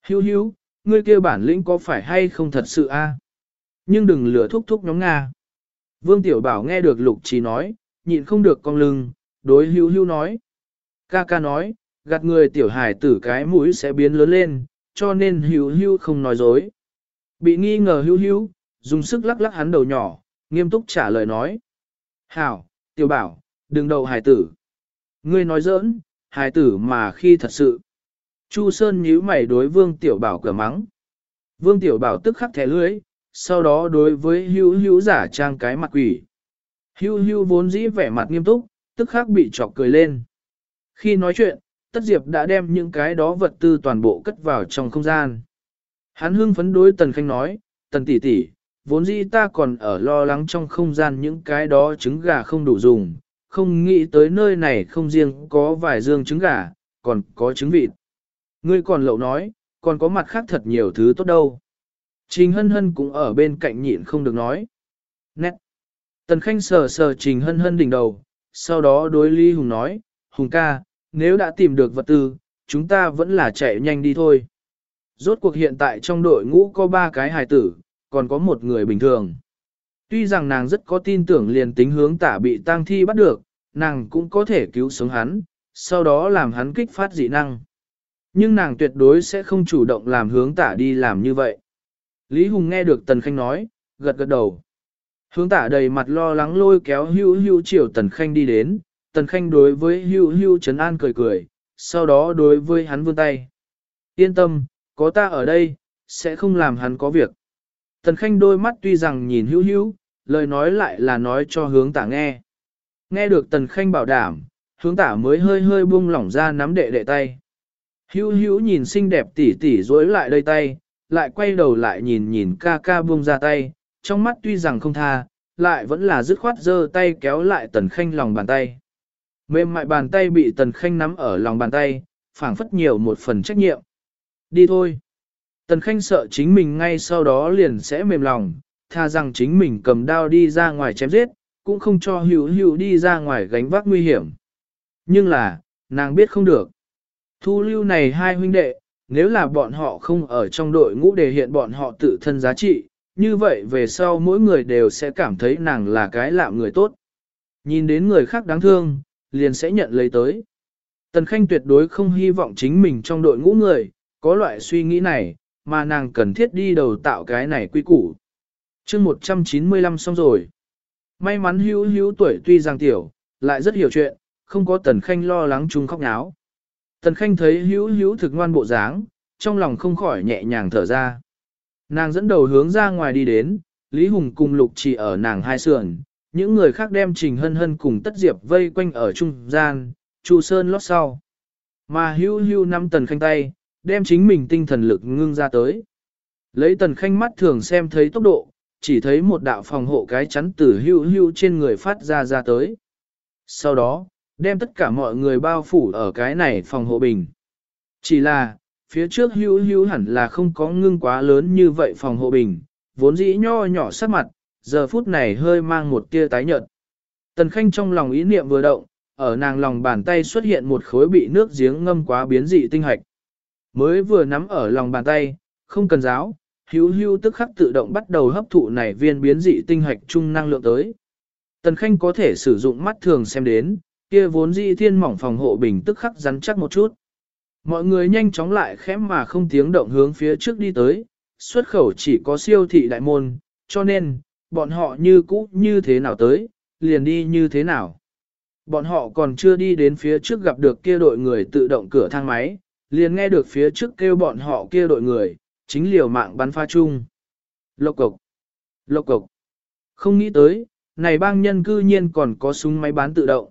Hiu hiu, ngươi kêu bản lĩnh có phải hay không thật sự a? À? Nhưng đừng lửa thúc thúc nhóm Nga. Vương Tiểu Bảo nghe được Lục Trí nói, nhịn không được cong lưng, đối hưu hưu nói. Ca ca nói, gạt người tiểu hải tử cái mũi sẽ biến lớn lên, cho nên hữu hữu không nói dối. Bị nghi ngờ hữu hữu dùng sức lắc lắc hắn đầu nhỏ, nghiêm túc trả lời nói. Hảo, Tiểu Bảo, đừng đầu hải tử. Ngươi nói giỡn, hải tử mà khi thật sự. Chu Sơn nhíu mày đối Vương Tiểu Bảo cửa mắng. Vương Tiểu Bảo tức khắc thẻ lưới, sau đó đối với hữu hữu giả trang cái mặt quỷ. Hưu hưu vốn dĩ vẻ mặt nghiêm túc, tức khắc bị chọc cười lên. Khi nói chuyện, Tất Diệp đã đem những cái đó vật tư toàn bộ cất vào trong không gian. Hắn hưng phấn đối Tần Khanh nói, Tần tỷ tỷ, vốn dĩ ta còn ở lo lắng trong không gian những cái đó trứng gà không đủ dùng, không nghĩ tới nơi này không riêng có vài dương trứng gà, còn có trứng vịt. Ngươi còn lậu nói, còn có mặt khác thật nhiều thứ tốt đâu. Trình hân hân cũng ở bên cạnh nhịn không được nói. Nét. Tần Khanh sờ sờ Trình hân hân đỉnh đầu, sau đó đối Lý Hùng nói, Hùng ca, nếu đã tìm được vật tư, chúng ta vẫn là chạy nhanh đi thôi. Rốt cuộc hiện tại trong đội ngũ có ba cái hài tử, còn có một người bình thường. Tuy rằng nàng rất có tin tưởng liền tính hướng tả bị tang thi bắt được, nàng cũng có thể cứu sống hắn, sau đó làm hắn kích phát dị năng. Nhưng nàng tuyệt đối sẽ không chủ động làm hướng tả đi làm như vậy. Lý Hùng nghe được Tần Khanh nói, gật gật đầu. Hướng tả đầy mặt lo lắng lôi kéo hưu hưu chiều Tần Khanh đi đến, Tần Khanh đối với hưu hưu trấn an cười cười, sau đó đối với hắn vươn tay. Yên tâm, có ta ở đây, sẽ không làm hắn có việc. Tần Khanh đôi mắt tuy rằng nhìn hưu hưu, lời nói lại là nói cho hướng tả nghe. Nghe được Tần Khanh bảo đảm, hướng tả mới hơi hơi buông lỏng ra nắm đệ đệ tay. Hưu hưu nhìn xinh đẹp tỉ tỉ dối lại đây tay, lại quay đầu lại nhìn nhìn ca ca buông ra tay, trong mắt tuy rằng không tha, lại vẫn là dứt khoát giơ tay kéo lại tần khanh lòng bàn tay. Mềm mại bàn tay bị tần khanh nắm ở lòng bàn tay, phảng phất nhiều một phần trách nhiệm. Đi thôi. Tần khanh sợ chính mình ngay sau đó liền sẽ mềm lòng, tha rằng chính mình cầm đao đi ra ngoài chém giết, cũng không cho hữu hữu đi ra ngoài gánh vác nguy hiểm. Nhưng là, nàng biết không được. Thu lưu này hai huynh đệ, nếu là bọn họ không ở trong đội ngũ để hiện bọn họ tự thân giá trị, như vậy về sau mỗi người đều sẽ cảm thấy nàng là cái lạm người tốt. Nhìn đến người khác đáng thương, liền sẽ nhận lấy tới. Tần Khanh tuyệt đối không hy vọng chính mình trong đội ngũ người, có loại suy nghĩ này, mà nàng cần thiết đi đầu tạo cái này quy củ. chương 195 xong rồi. May mắn hữu hữu tuổi tuy rằng tiểu, lại rất hiểu chuyện, không có Tần Khanh lo lắng chung khóc náo. Tần Khanh thấy hữu hữu thực ngoan bộ dáng, trong lòng không khỏi nhẹ nhàng thở ra. Nàng dẫn đầu hướng ra ngoài đi đến, Lý Hùng cùng Lục chỉ ở nàng hai sườn, những người khác đem Trình Hân Hân cùng Tất Diệp vây quanh ở trung gian, Chu Sơn lót sau. Mà hưu hưu năm Tần Khanh tay, đem chính mình tinh thần lực ngưng ra tới. Lấy Tần Khanh mắt thường xem thấy tốc độ, chỉ thấy một đạo phòng hộ cái chắn từ hưu hưu trên người phát ra ra tới. Sau đó, đem tất cả mọi người bao phủ ở cái này phòng hộ bình. Chỉ là, phía trước hưu hưu hẳn là không có ngưng quá lớn như vậy phòng hộ bình, vốn dĩ nho nhỏ sát mặt, giờ phút này hơi mang một tia tái nhợt. Tần Khanh trong lòng ý niệm vừa động, ở nàng lòng bàn tay xuất hiện một khối bị nước giếng ngâm quá biến dị tinh hạch. Mới vừa nắm ở lòng bàn tay, không cần giáo, hữu hữu tức khắc tự động bắt đầu hấp thụ này viên biến dị tinh hạch trung năng lượng tới. Tần Khanh có thể sử dụng mắt thường xem đến, kia vốn dị thiên mỏng phòng hộ bình tức khắc rắn chắc một chút. Mọi người nhanh chóng lại khém mà không tiếng động hướng phía trước đi tới, xuất khẩu chỉ có siêu thị đại môn, cho nên, bọn họ như cũ như thế nào tới, liền đi như thế nào. Bọn họ còn chưa đi đến phía trước gặp được kia đội người tự động cửa thang máy, liền nghe được phía trước kêu bọn họ kia đội người, chính liều mạng bắn pha chung. Lộc cục, lộc cục, không nghĩ tới, này bang nhân cư nhiên còn có súng máy bán tự động.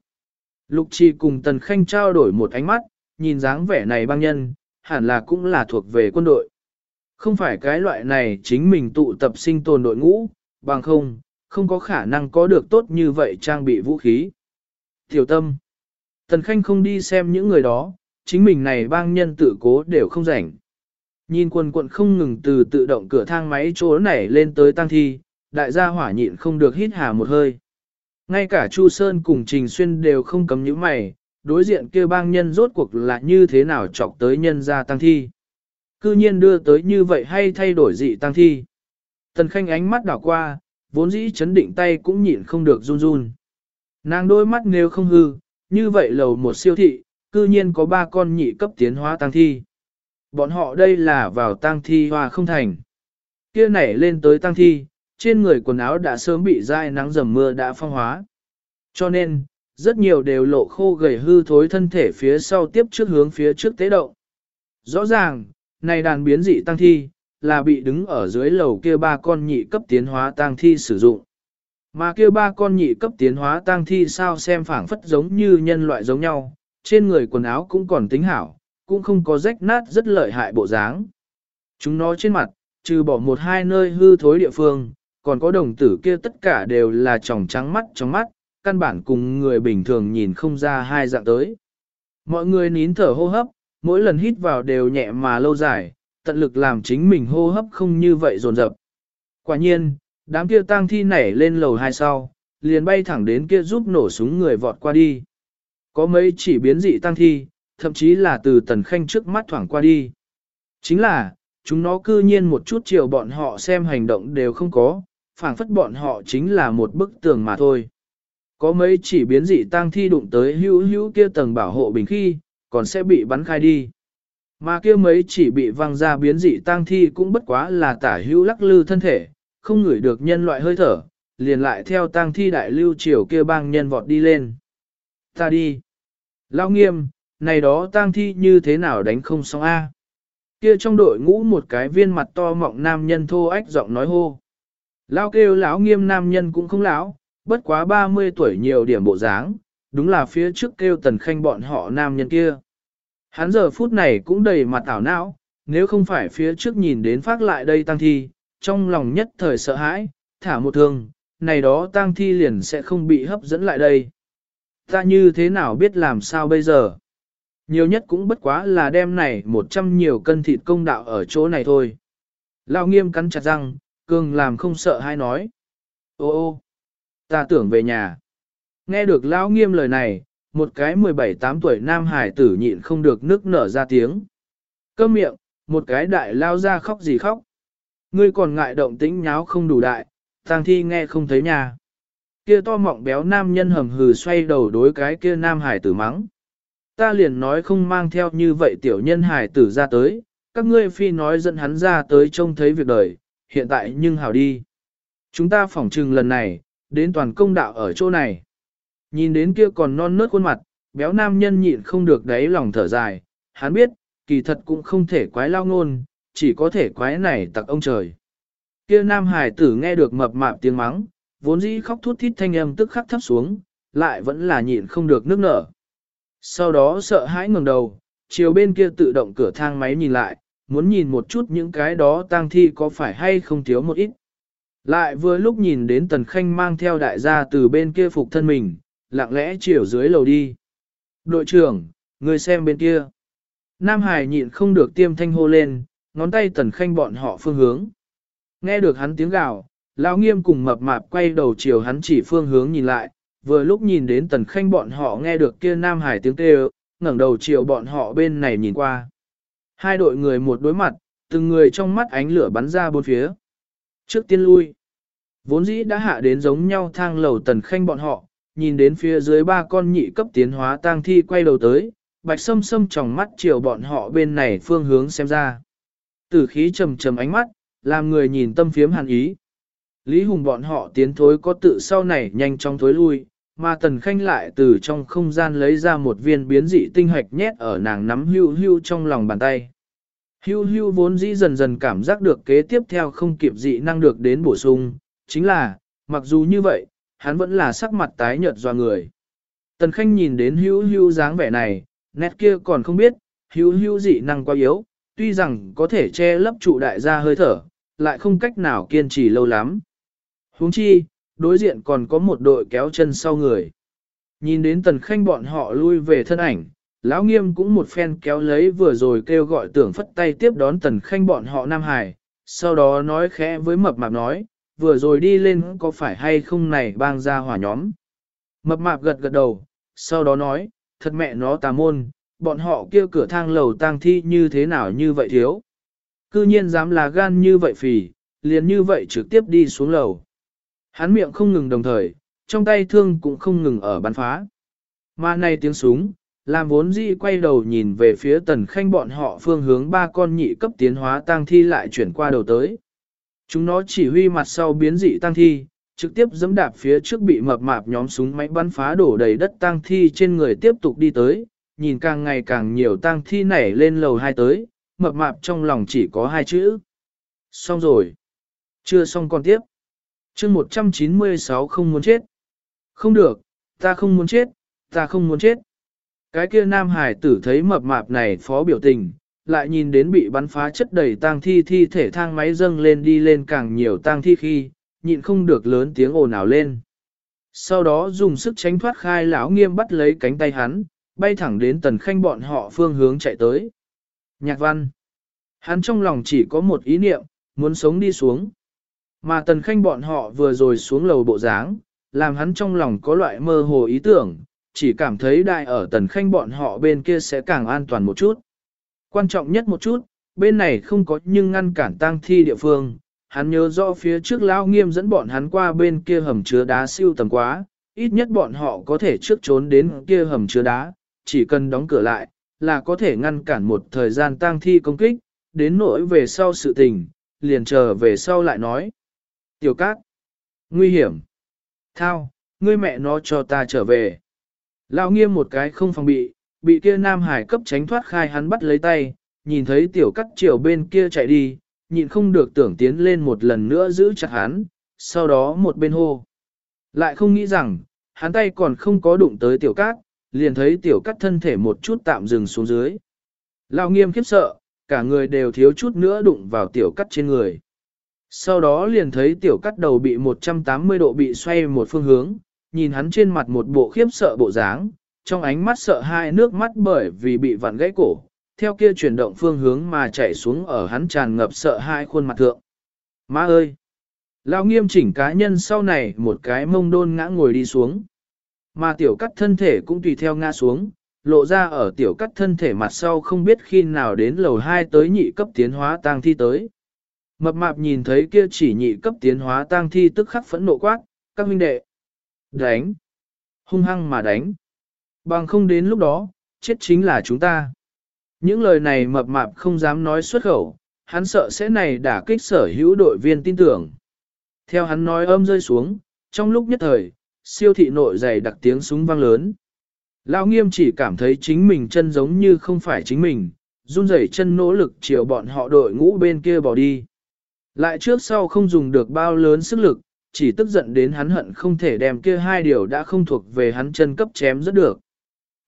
Lục trì cùng Tần Khanh trao đổi một ánh mắt, nhìn dáng vẻ này bang nhân, hẳn là cũng là thuộc về quân đội. Không phải cái loại này chính mình tụ tập sinh tồn đội ngũ, bằng không, không có khả năng có được tốt như vậy trang bị vũ khí. Tiểu tâm, Tần Khanh không đi xem những người đó, chính mình này bang nhân tự cố đều không rảnh. Nhìn quần quận không ngừng từ tự động cửa thang máy chỗ nảy lên tới tăng thi, đại gia hỏa nhịn không được hít hà một hơi. Ngay cả Chu Sơn cùng Trình Xuyên đều không cấm những mày, đối diện kia bang nhân rốt cuộc là như thế nào chọc tới nhân gia tăng thi. Cư nhiên đưa tới như vậy hay thay đổi dị tăng thi. Tần Khanh ánh mắt đảo qua, vốn dĩ chấn định tay cũng nhịn không được run run. Nàng đôi mắt nếu không hư, như vậy lầu một siêu thị, cư nhiên có ba con nhị cấp tiến hóa tăng thi. Bọn họ đây là vào tăng thi hoa không thành. Kia nảy lên tới tăng thi, trên người quần áo đã sớm bị dai nắng dầm mưa đã phong hóa. Cho nên, rất nhiều đều lộ khô gầy hư thối thân thể phía sau tiếp trước hướng phía trước tế động. Rõ ràng, này đàn biến dị tăng thi, là bị đứng ở dưới lầu kia ba con nhị cấp tiến hóa tang thi sử dụng. Mà kia ba con nhị cấp tiến hóa tang thi sao xem phảng phất giống như nhân loại giống nhau, trên người quần áo cũng còn tính hảo, cũng không có rách nát rất lợi hại bộ dáng. Chúng nó trên mặt, trừ bỏ một hai nơi hư thối địa phương, còn có đồng tử kia tất cả đều là tròng trắng mắt trong mắt, căn bản cùng người bình thường nhìn không ra hai dạng tới. Mọi người nín thở hô hấp, mỗi lần hít vào đều nhẹ mà lâu dài, tận lực làm chính mình hô hấp không như vậy dồn dập. Quả nhiên, đám kia tang thi nảy lên lầu hai sau, liền bay thẳng đến kia giúp nổ súng người vọt qua đi. Có mấy chỉ biến dị tang thi, thậm chí là từ tần khanh trước mắt thoảng qua đi. Chính là, chúng nó cư nhiên một chút chiều bọn họ xem hành động đều không có, phảng phất bọn họ chính là một bức tường mà thôi. Có mấy chỉ biến dị tang thi đụng tới hữu hữu kia tầng bảo hộ bình khi, còn sẽ bị bắn khai đi. Mà kia mấy chỉ bị văng ra biến dị tang thi cũng bất quá là tả hữu lắc lư thân thể, không ngửi được nhân loại hơi thở, liền lại theo tang thi đại lưu triều kia bang nhân vọt đi lên. Ta đi. Lao nghiêm, này đó tang thi như thế nào đánh không xong a? Kia trong đội ngũ một cái viên mặt to mọng nam nhân thô ách giọng nói hô. Lao kêu lão nghiêm nam nhân cũng không lão, bất quá 30 tuổi nhiều điểm bộ dáng, đúng là phía trước kêu tần khanh bọn họ nam nhân kia. Hắn giờ phút này cũng đầy mặt tảo não, nếu không phải phía trước nhìn đến phát lại đây tăng thi, trong lòng nhất thời sợ hãi, thả một thương, này đó tăng thi liền sẽ không bị hấp dẫn lại đây. Ta như thế nào biết làm sao bây giờ? Nhiều nhất cũng bất quá là đem này một trăm nhiều cân thịt công đạo ở chỗ này thôi. Lao nghiêm cắn chặt răng, cường làm không sợ hay nói. Ô ô, ta tưởng về nhà. Nghe được Lão nghiêm lời này, một cái 17-8 tuổi nam hải tử nhịn không được nước nở ra tiếng. Câm miệng, một cái đại lao ra khóc gì khóc. Ngươi còn ngại động tĩnh nháo không đủ đại, tang thi nghe không thấy nhà. Kia to mọng béo nam nhân hầm hừ xoay đầu đối cái kia nam hải tử mắng. Ta liền nói không mang theo như vậy tiểu nhân hải tử ra tới, các ngươi phi nói dẫn hắn ra tới trông thấy việc đời, hiện tại nhưng hảo đi. Chúng ta phỏng trừng lần này, đến toàn công đạo ở chỗ này. Nhìn đến kia còn non nớt khuôn mặt, béo nam nhân nhịn không được đáy lòng thở dài, hắn biết, kỳ thật cũng không thể quái lao ngôn, chỉ có thể quái này tặc ông trời. Kia nam hải tử nghe được mập mạp tiếng mắng, vốn dĩ khóc thút thít thanh âm tức khắc thấp xuống, lại vẫn là nhịn không được nước nở. Sau đó sợ hãi ngẩng đầu, chiều bên kia tự động cửa thang máy nhìn lại, muốn nhìn một chút những cái đó tang thi có phải hay không thiếu một ít. Lại vừa lúc nhìn đến Tần Khanh mang theo đại gia từ bên kia phục thân mình, lặng lẽ chiều dưới lầu đi. Đội trưởng, người xem bên kia. Nam Hải nhịn không được tiêm thanh hô lên, ngón tay Tần Khanh bọn họ phương hướng. Nghe được hắn tiếng gào, lão nghiêm cùng mập mạp quay đầu chiều hắn chỉ phương hướng nhìn lại, vừa lúc nhìn đến tần khanh bọn họ nghe được kia nam hải tiếng kêu, ngẩng đầu chiều bọn họ bên này nhìn qua. Hai đội người một đối mặt, từng người trong mắt ánh lửa bắn ra bốn phía. Trước tiên lui, vốn dĩ đã hạ đến giống nhau thang lầu tần khanh bọn họ, nhìn đến phía dưới ba con nhị cấp tiến hóa tang thi quay đầu tới, bạch sâm sâm tròng mắt chiều bọn họ bên này phương hướng xem ra. Tử khí trầm trầm ánh mắt, làm người nhìn tâm phiếm hàn ý. Lý Hùng bọn họ tiến thối có tự sau này nhanh chóng thối lui, mà Tần Khanh lại từ trong không gian lấy ra một viên biến dị tinh hạch nhét ở nàng nắm hưu hưu trong lòng bàn tay. Hưu hưu vốn dĩ dần dần cảm giác được kế tiếp theo không kịp dị năng được đến bổ sung, chính là, mặc dù như vậy, hắn vẫn là sắc mặt tái nhợt do người. Tần Khanh nhìn đến hưu hưu dáng vẻ này, nét kia còn không biết, hưu hưu dị năng quá yếu, tuy rằng có thể che lấp trụ đại gia hơi thở, lại không cách nào kiên trì lâu lắm. huống chi, đối diện còn có một đội kéo chân sau người. Nhìn đến tần khanh bọn họ lui về thân ảnh, lão nghiêm cũng một phen kéo lấy vừa rồi kêu gọi tưởng phất tay tiếp đón tần khanh bọn họ Nam Hải, sau đó nói khẽ với mập mạp nói, vừa rồi đi lên có phải hay không này bang ra hỏa nhóm. Mập mạp gật gật đầu, sau đó nói, thật mẹ nó tà môn, bọn họ kia cửa thang lầu tang thi như thế nào như vậy thiếu. Cư nhiên dám là gan như vậy phì, liền như vậy trực tiếp đi xuống lầu. Hắn miệng không ngừng đồng thời, trong tay thương cũng không ngừng ở bắn phá. Mà này tiếng súng, làm vốn dĩ quay đầu nhìn về phía tần khanh bọn họ phương hướng ba con nhị cấp tiến hóa tang thi lại chuyển qua đầu tới. Chúng nó chỉ huy mặt sau biến dị tang thi, trực tiếp dẫm đạp phía trước bị mập mạp nhóm súng máy bắn phá đổ đầy đất tang thi trên người tiếp tục đi tới, nhìn càng ngày càng nhiều tang thi nảy lên lầu hai tới, mập mạp trong lòng chỉ có hai chữ. Xong rồi. Chưa xong còn tiếp. chương 196 không muốn chết. Không được, ta không muốn chết, ta không muốn chết. Cái kia nam hải tử thấy mập mạp này phó biểu tình, lại nhìn đến bị bắn phá chất đầy tang thi thi thể thang máy dâng lên đi lên càng nhiều tang thi khi, nhịn không được lớn tiếng ồn ào lên. Sau đó dùng sức tránh thoát khai lão nghiêm bắt lấy cánh tay hắn, bay thẳng đến tần khanh bọn họ phương hướng chạy tới. Nhạc văn. Hắn trong lòng chỉ có một ý niệm, muốn sống đi xuống. Mà tần khanh bọn họ vừa rồi xuống lầu bộ dáng, làm hắn trong lòng có loại mơ hồ ý tưởng, chỉ cảm thấy đại ở tần khanh bọn họ bên kia sẽ càng an toàn một chút. Quan trọng nhất một chút, bên này không có nhưng ngăn cản tang thi địa phương, hắn nhớ rõ phía trước lao nghiêm dẫn bọn hắn qua bên kia hầm chứa đá siêu tầm quá, ít nhất bọn họ có thể trước trốn đến kia hầm chứa đá, chỉ cần đóng cửa lại, là có thể ngăn cản một thời gian tang thi công kích, đến nỗi về sau sự tình, liền chờ về sau lại nói. Tiểu cát, nguy hiểm. Thao, ngươi mẹ nó cho ta trở về. Lão nghiêm một cái không phòng bị, bị kia nam hải cấp tránh thoát khai hắn bắt lấy tay, nhìn thấy tiểu cắt chiều bên kia chạy đi, nhịn không được tưởng tiến lên một lần nữa giữ chặt hắn, sau đó một bên hô. Lại không nghĩ rằng, hắn tay còn không có đụng tới tiểu cát, liền thấy tiểu cắt thân thể một chút tạm dừng xuống dưới. lao nghiêm khiếp sợ, cả người đều thiếu chút nữa đụng vào tiểu cắt trên người. Sau đó liền thấy tiểu cắt đầu bị 180 độ bị xoay một phương hướng, nhìn hắn trên mặt một bộ khiếp sợ bộ dáng, trong ánh mắt sợ hai nước mắt bởi vì bị vặn gãy cổ, theo kia chuyển động phương hướng mà chảy xuống ở hắn tràn ngập sợ hai khuôn mặt thượng. Má ơi! lao nghiêm chỉnh cá nhân sau này một cái mông đôn ngã ngồi đi xuống. Mà tiểu cắt thân thể cũng tùy theo ngã xuống, lộ ra ở tiểu cắt thân thể mặt sau không biết khi nào đến lầu 2 tới nhị cấp tiến hóa tang thi tới. Mập mạp nhìn thấy kia chỉ nhị cấp tiến hóa tang thi tức khắc phẫn nộ quát, các huynh đệ. Đánh. Hung hăng mà đánh. Bằng không đến lúc đó, chết chính là chúng ta. Những lời này mập mạp không dám nói xuất khẩu, hắn sợ sẽ này đả kích sở hữu đội viên tin tưởng. Theo hắn nói âm rơi xuống, trong lúc nhất thời, siêu thị nội dày đặc tiếng súng vang lớn. Lão nghiêm chỉ cảm thấy chính mình chân giống như không phải chính mình, run rẩy chân nỗ lực chiều bọn họ đội ngũ bên kia bỏ đi. Lại trước sau không dùng được bao lớn sức lực, chỉ tức giận đến hắn hận không thể đem kia hai điều đã không thuộc về hắn chân cấp chém rất được.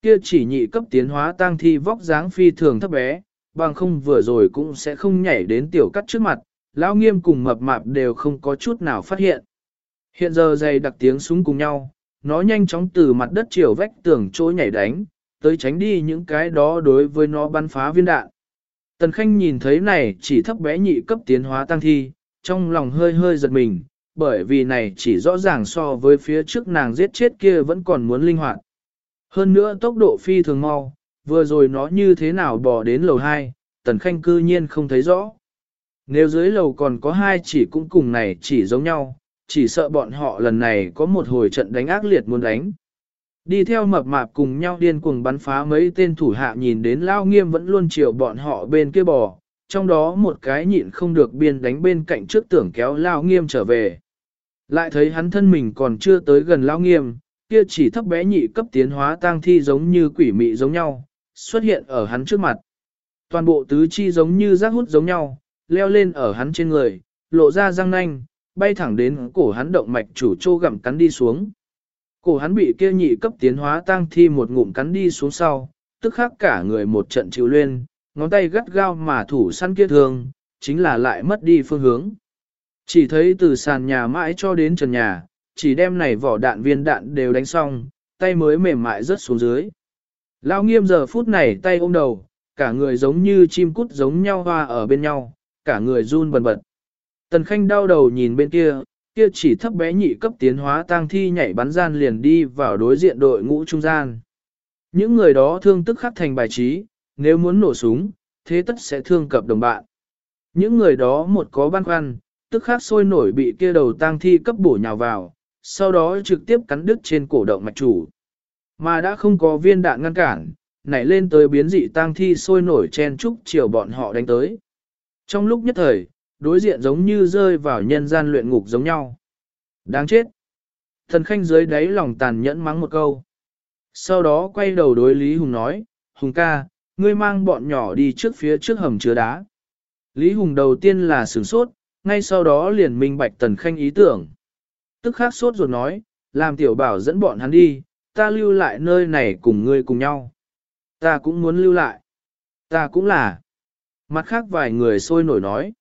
Kia chỉ nhị cấp tiến hóa tang thi vóc dáng phi thường thấp bé, bằng không vừa rồi cũng sẽ không nhảy đến tiểu cắt trước mặt, lão nghiêm cùng mập mạp đều không có chút nào phát hiện. Hiện giờ dày đặc tiếng súng cùng nhau, nó nhanh chóng từ mặt đất chiều vách tường trôi nhảy đánh, tới tránh đi những cái đó đối với nó bắn phá viên đạn. Tần Khanh nhìn thấy này chỉ thấp bé nhị cấp tiến hóa tăng thi, trong lòng hơi hơi giật mình, bởi vì này chỉ rõ ràng so với phía trước nàng giết chết kia vẫn còn muốn linh hoạt. Hơn nữa tốc độ phi thường mau, vừa rồi nó như thế nào bò đến lầu 2, tần khanh cư nhiên không thấy rõ. Nếu dưới lầu còn có hai chỉ cũng cùng này chỉ giống nhau, chỉ sợ bọn họ lần này có một hồi trận đánh ác liệt muốn đánh. Đi theo mập mạp cùng nhau điên cuồng bắn phá mấy tên thủ hạ nhìn đến lao nghiêm vẫn luôn chiều bọn họ bên kia bò, trong đó một cái nhịn không được biên đánh bên cạnh trước tưởng kéo lao nghiêm trở về. Lại thấy hắn thân mình còn chưa tới gần lao nghiêm, kia chỉ thấp bé nhị cấp tiến hóa tang thi giống như quỷ mị giống nhau, xuất hiện ở hắn trước mặt. Toàn bộ tứ chi giống như rác hút giống nhau, leo lên ở hắn trên người, lộ ra răng nanh, bay thẳng đến cổ hắn động mạch chủ trô gặm cắn đi xuống. Cổ hắn bị kia nhị cấp tiến hóa tang thi một ngụm cắn đi xuống sau, tức khắc cả người một trận chịu lên, ngón tay gắt gao mà thủ săn kia thường, chính là lại mất đi phương hướng. Chỉ thấy từ sàn nhà mãi cho đến trần nhà, chỉ đem này vỏ đạn viên đạn đều đánh xong, tay mới mềm mại rớt xuống dưới. Lao nghiêm giờ phút này tay ôm đầu, cả người giống như chim cút giống nhau hoa ở bên nhau, cả người run bần bật. Tần Khanh đau đầu nhìn bên kia, kia chỉ thấp bé nhị cấp tiến hóa tang thi nhảy bắn gian liền đi vào đối diện đội ngũ trung gian. Những người đó thương tức khắc thành bài trí, nếu muốn nổ súng, thế tất sẽ thương cập đồng bạn. Những người đó một có băn khoăn, tức khắc sôi nổi bị kia đầu tang thi cấp bổ nhào vào, sau đó trực tiếp cắn đứt trên cổ động mạch chủ. Mà đã không có viên đạn ngăn cản, nảy lên tới biến dị tang thi sôi nổi chen trúc chiều bọn họ đánh tới. Trong lúc nhất thời, đối diện giống như rơi vào nhân gian luyện ngục giống nhau. Đáng chết! Thần khanh dưới đáy lòng tàn nhẫn mắng một câu. Sau đó quay đầu đối Lý Hùng nói, Hùng ca, ngươi mang bọn nhỏ đi trước phía trước hầm chứa đá. Lý Hùng đầu tiên là sửng sốt, ngay sau đó liền minh bạch tần khanh ý tưởng. Tức khắc sốt ruột nói, làm tiểu bảo dẫn bọn hắn đi, ta lưu lại nơi này cùng ngươi cùng nhau. Ta cũng muốn lưu lại. Ta cũng là. Mặt khác vài người sôi nổi nói.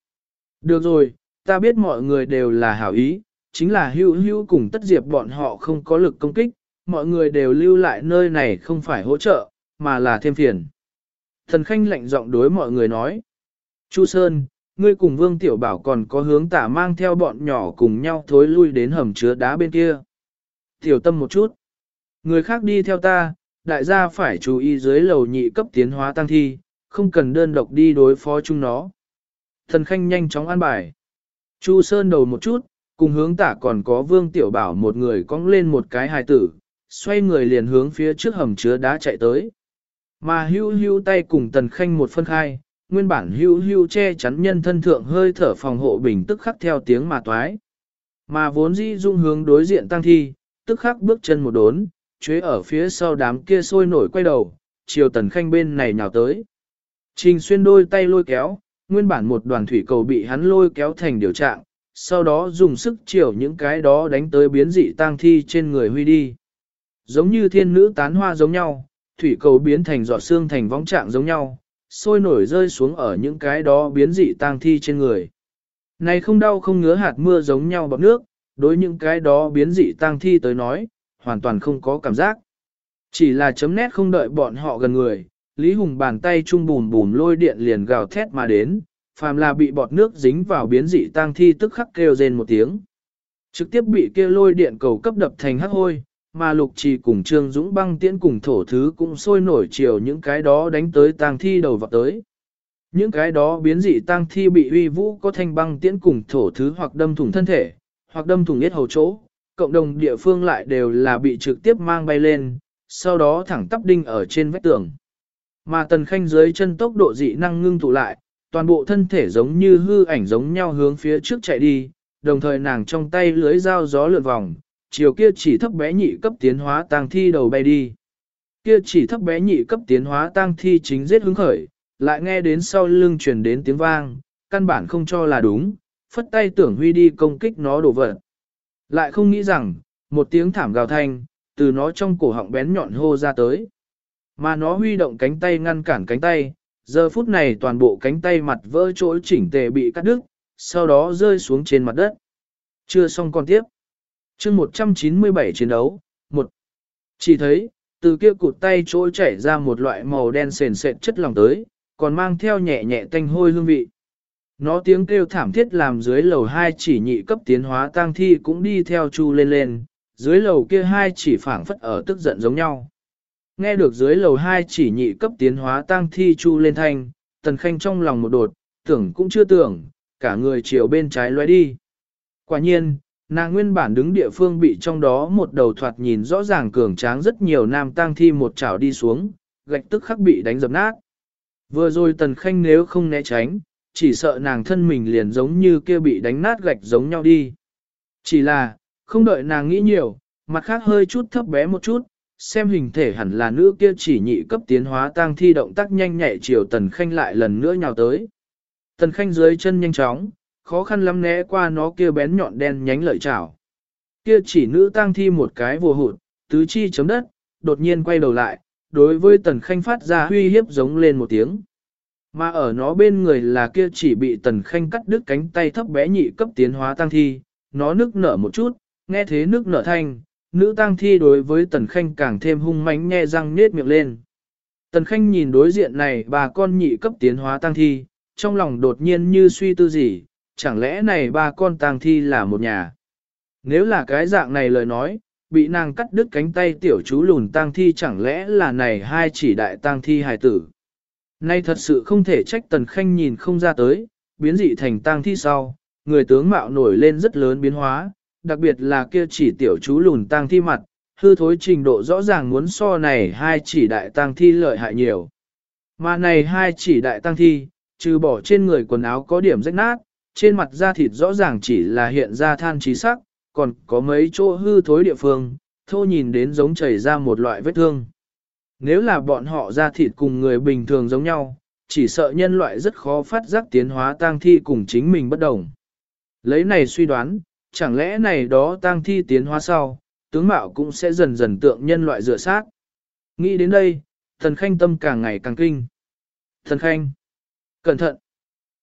Được rồi, ta biết mọi người đều là hảo ý, chính là hưu hưu cùng tất diệp bọn họ không có lực công kích, mọi người đều lưu lại nơi này không phải hỗ trợ, mà là thêm phiền. Thần Khanh lạnh giọng đối mọi người nói. Chu Sơn, ngươi cùng Vương Tiểu Bảo còn có hướng tả mang theo bọn nhỏ cùng nhau thối lui đến hầm chứa đá bên kia. Tiểu tâm một chút. Người khác đi theo ta, đại gia phải chú ý dưới lầu nhị cấp tiến hóa tăng thi, không cần đơn độc đi đối phó chúng nó. Thần Khanh nhanh chóng an bài. Chu Sơn đầu một chút, cùng hướng tả còn có Vương Tiểu Bảo một người cong lên một cái hài tử, xoay người liền hướng phía trước hầm chứa đá chạy tới. Mà hưu hưu tay cùng Tần Khanh một phân khai, nguyên bản hưu hưu che chắn nhân thân thượng hơi thở phòng hộ bình tức khắc theo tiếng mà toái. Mà vốn dĩ dung hướng đối diện tăng thi, tức khắc bước chân một đốn, chế ở phía sau đám kia sôi nổi quay đầu, chiều Tần Khanh bên này nhào tới. Trình xuyên đôi tay lôi kéo, nguyên bản một đoàn thủy cầu bị hắn lôi kéo thành điều trạng, sau đó dùng sức chiều những cái đó đánh tới biến dị tang thi trên người huy đi. Giống như thiên nữ tán hoa giống nhau, thủy cầu biến thành giọt xương thành vong trạng giống nhau, sôi nổi rơi xuống ở những cái đó biến dị tang thi trên người. Này không đau không ngứa hạt mưa giống nhau bọt nước, đối những cái đó biến dị tang thi tới nói, hoàn toàn không có cảm giác. Chỉ là chấm nét không đợi bọn họ gần người, Lý Hùng bàn tay trung bùm bùm lôi điện liền gào thét mà đến, phàm là bị bọt nước dính vào biến dị tang thi tức khắc kêu rên một tiếng. Trực tiếp bị kia lôi điện cầu cấp đập thành hắc hôi, mà lục trì cùng trương dũng băng tiễn cùng thổ thứ cũng sôi nổi chiều những cái đó đánh tới tang thi đầu vào tới. Những cái đó biến dị tang thi bị uy vũ có thanh băng tiễn cùng thổ thứ hoặc đâm thủng thân thể, hoặc đâm thủng yết hầu chỗ, cộng đồng địa phương lại đều là bị trực tiếp mang bay lên, sau đó thẳng tắp đinh ở trên vách tường. Mà tần khanh dưới chân tốc độ dị năng ngưng tụ lại, toàn bộ thân thể giống như hư ảnh giống nhau hướng phía trước chạy đi, đồng thời nàng trong tay lưới dao gió lượn vòng, chiều kia chỉ thấp bé nhị cấp tiến hóa tang thi đầu bay đi. Kia chỉ thấp bé nhị cấp tiến hóa tang thi chính giết hứng khởi, lại nghe đến sau lưng truyền đến tiếng vang, căn bản không cho là đúng, phất tay tưởng huy đi công kích nó đổ vỡ Lại không nghĩ rằng, một tiếng thảm gào thanh, từ nó trong cổ họng bén nhọn hô ra tới. Mà nó huy động cánh tay ngăn cản cánh tay, giờ phút này toàn bộ cánh tay mặt vỡ chỗ chỉnh tề bị cắt đứt, sau đó rơi xuống trên mặt đất. Chưa xong còn tiếp chương 197 chiến đấu, một Chỉ thấy, từ kia cụt tay chỗ chảy ra một loại màu đen sền sệt chất lòng tới, còn mang theo nhẹ nhẹ tanh hôi hương vị. Nó tiếng kêu thảm thiết làm dưới lầu hai chỉ nhị cấp tiến hóa tang thi cũng đi theo chu lên lên, dưới lầu kia hai chỉ phảng phất ở tức giận giống nhau. Nghe được dưới lầu hai chỉ nhị cấp tiến hóa tang thi chu lên thanh, tần khanh trong lòng một đột, tưởng cũng chưa tưởng, cả người chiều bên trái loay đi. Quả nhiên, nàng nguyên bản đứng địa phương bị trong đó một đầu thoạt nhìn rõ ràng cường tráng rất nhiều nam tang thi một chảo đi xuống, gạch tức khắc bị đánh dập nát. Vừa rồi tần khanh nếu không né tránh, chỉ sợ nàng thân mình liền giống như kia bị đánh nát gạch giống nhau đi. Chỉ là, không đợi nàng nghĩ nhiều, mặt khác hơi chút thấp bé một chút, xem hình thể hẳn là nữ kia chỉ nhị cấp tiến hóa tang thi động tác nhanh nhạy chiều tần khanh lại lần nữa nhào tới. Tần khanh dưới chân nhanh chóng, khó khăn lắm né qua nó kia bén nhọn đen nhánh lợi chảo. Kia chỉ nữ tang thi một cái vô hụt, tứ chi chấm đất, đột nhiên quay đầu lại, đối với tần khanh phát ra huy hiếp giống lên một tiếng. Mà ở nó bên người là kia chỉ bị tần khanh cắt đứt cánh tay thấp bé nhị cấp tiến hóa tăng thi, nó nức nở một chút, nghe thế nức nở thanh, nữ tăng thi đối với tần khanh càng thêm hung mãnh nghe răng nết miệng lên. Tần khanh nhìn đối diện này bà con nhị cấp tiến hóa tăng thi, trong lòng đột nhiên như suy tư gì, chẳng lẽ này ba con tang thi là một nhà. Nếu là cái dạng này lời nói, bị nàng cắt đứt cánh tay tiểu chú lùn tang thi chẳng lẽ là này hai chỉ đại tang thi hài tử. Nay thật sự không thể trách Tần Khanh nhìn không ra tới, biến dị thành tang thi sau, người tướng mạo nổi lên rất lớn biến hóa, đặc biệt là kia chỉ tiểu chú lùn tang thi mặt, hư thối trình độ rõ ràng muốn so này hai chỉ đại tang thi lợi hại nhiều. Mà này hai chỉ đại tang thi, trừ bỏ trên người quần áo có điểm rách nát, trên mặt da thịt rõ ràng chỉ là hiện ra than trí sắc, còn có mấy chỗ hư thối địa phương, thô nhìn đến giống chảy ra một loại vết thương. Nếu là bọn họ da thịt cùng người bình thường giống nhau, chỉ sợ nhân loại rất khó phát giác tiến hóa tang thi cùng chính mình bất đồng. Lấy này suy đoán, chẳng lẽ này đó tang thi tiến hóa sau, tướng mạo cũng sẽ dần dần tượng nhân loại dựa sát. Nghĩ đến đây, thần khanh tâm càng ngày càng kinh. Thần khanh, cẩn thận.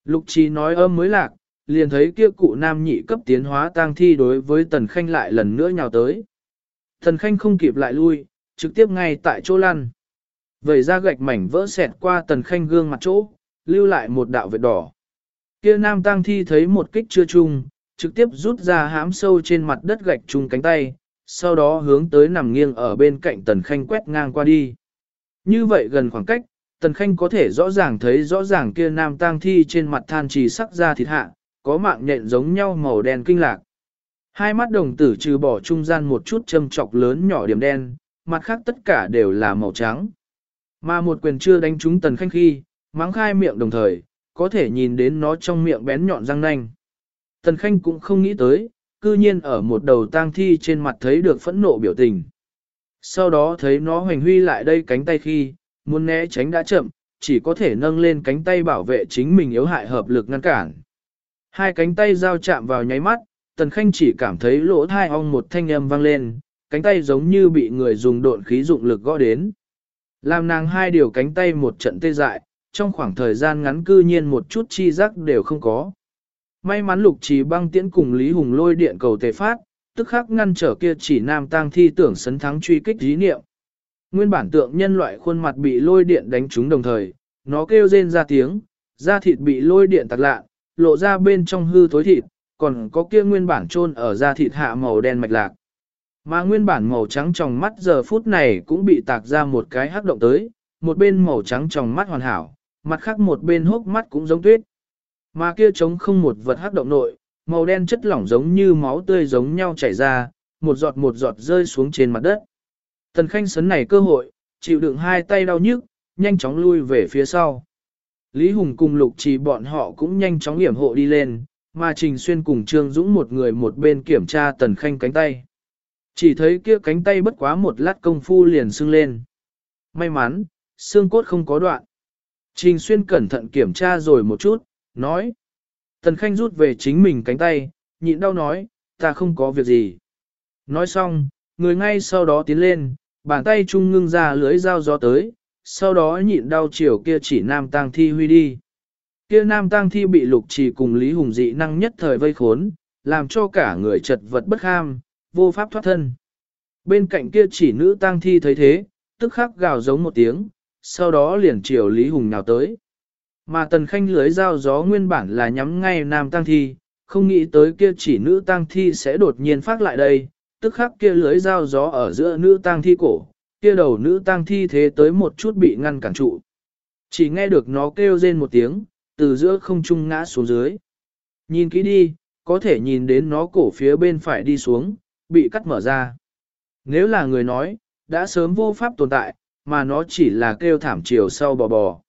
Lục trí nói âm mới lạc, liền thấy kia cụ nam nhị cấp tiến hóa tang thi đối với tần khanh lại lần nữa nhào tới. tần khanh không kịp lại lui, trực tiếp ngay tại chỗ lăn. Vẩy ra gạch mảnh vỡ xẹt qua tần khanh gương mặt chỗ, lưu lại một đạo vệt đỏ. Kia nam tang thi thấy một kích chưa chung, trực tiếp rút ra hám sâu trên mặt đất gạch chung cánh tay, sau đó hướng tới nằm nghiêng ở bên cạnh tần khanh quét ngang qua đi. Như vậy gần khoảng cách, tần khanh có thể rõ ràng thấy rõ ràng kia nam tang thi trên mặt than trì sắc ra thịt hạ, có mạng nhện giống nhau màu đen kinh lạc. Hai mắt đồng tử trừ bỏ trung gian một chút châm trọc lớn nhỏ điểm đen, mặt khác tất cả đều là màu trắng. Mà một quyền chưa đánh trúng tần khanh khi, mắng khai miệng đồng thời, có thể nhìn đến nó trong miệng bén nhọn răng nanh. Tần khanh cũng không nghĩ tới, cư nhiên ở một đầu tang thi trên mặt thấy được phẫn nộ biểu tình. Sau đó thấy nó hoành huy lại đây cánh tay khi, muốn né tránh đã chậm, chỉ có thể nâng lên cánh tay bảo vệ chính mình yếu hại hợp lực ngăn cản. Hai cánh tay giao chạm vào nháy mắt, tần khanh chỉ cảm thấy lỗ thai ong một thanh âm vang lên, cánh tay giống như bị người dùng độn khí dụng lực gõ đến. Làm nàng hai điều cánh tay một trận tê dại, trong khoảng thời gian ngắn cư nhiên một chút chi giác đều không có. May mắn lục trì băng tiễn cùng Lý Hùng lôi điện cầu tề phát, tức khắc ngăn trở kia chỉ nam tang thi tưởng sấn thắng truy kích dí niệm. Nguyên bản tượng nhân loại khuôn mặt bị lôi điện đánh trúng đồng thời, nó kêu rên ra tiếng, da thịt bị lôi điện tạc lạ, lộ ra bên trong hư thối thịt, còn có kia nguyên bản chôn ở da thịt hạ màu đen mạch lạc. Mà nguyên bản màu trắng trong mắt giờ phút này cũng bị tạc ra một cái hắc động tới, một bên màu trắng trong mắt hoàn hảo, mặt khác một bên hốc mắt cũng giống tuyết. Mà kia trống không một vật hắc động nội, màu đen chất lỏng giống như máu tươi giống nhau chảy ra, một giọt một giọt rơi xuống trên mặt đất. Tần khanh sấn này cơ hội, chịu đựng hai tay đau nhức, nhanh chóng lui về phía sau. Lý Hùng cùng Lục Trì bọn họ cũng nhanh chóng hiểm hộ đi lên, mà Trình Xuyên cùng Trương Dũng một người một bên kiểm tra Tần Khanh cánh tay. Chỉ thấy kia cánh tay bất quá một lát công phu liền sưng lên. May mắn, xương cốt không có đoạn. Trình Xuyên cẩn thận kiểm tra rồi một chút, nói. Tần Khanh rút về chính mình cánh tay, nhịn đau nói, ta không có việc gì. Nói xong, người ngay sau đó tiến lên, bàn tay trung ngưng ra lưới dao gió tới, sau đó nhịn đau chiều kia chỉ nam tang thi huy đi. Kia nam tang thi bị lục trì cùng Lý Hùng dị năng nhất thời vây khốn, làm cho cả người chật vật bất ham, vô pháp thoát thân. Bên cạnh kia chỉ nữ tang thi thấy thế, tức khắc gào giống một tiếng, sau đó liền chiều Lý Hùng nào tới. mà tần khanh lưới dao gió nguyên bản là nhắm ngay nam tang thi, không nghĩ tới kia chỉ nữ tang thi sẽ đột nhiên phát lại đây, tức khắc kia lưới dao gió ở giữa nữ tang thi cổ, kia đầu nữ tang thi thế tới một chút bị ngăn cản trụ. Chỉ nghe được nó kêu rên một tiếng, từ giữa không trung ngã xuống dưới. Nhìn kỹ đi, có thể nhìn đến nó cổ phía bên phải đi xuống, bị cắt mở ra. Nếu là người nói, đã sớm vô pháp tồn tại, mà nó chỉ là kêu thảm chiều sau bò bò.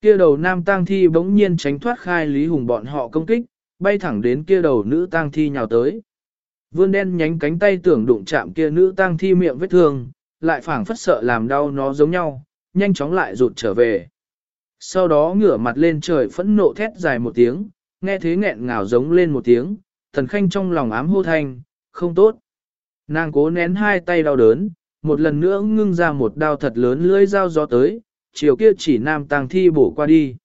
Kia đầu nam tang thi bỗng nhiên tránh thoát khai Lý Hùng bọn họ công kích, bay thẳng đến kia đầu nữ tang thi nhào tới. Vươn đen nhánh cánh tay tưởng đụng chạm kia nữ tang thi miệng vết thương, lại phảng phất sợ làm đau nó giống nhau, nhanh chóng lại rụt trở về. Sau đó ngửa mặt lên trời phẫn nộ thét dài một tiếng, nghe thế nghẹn ngào giống lên một tiếng, thần khanh trong lòng ám hô thanh, không tốt. Nàng cố nén hai tay đau đớn, một lần nữa ngưng ra một đao thật lớn lưỡi dao gió tới, chiều kia chỉ nam tang thi bổ qua đi.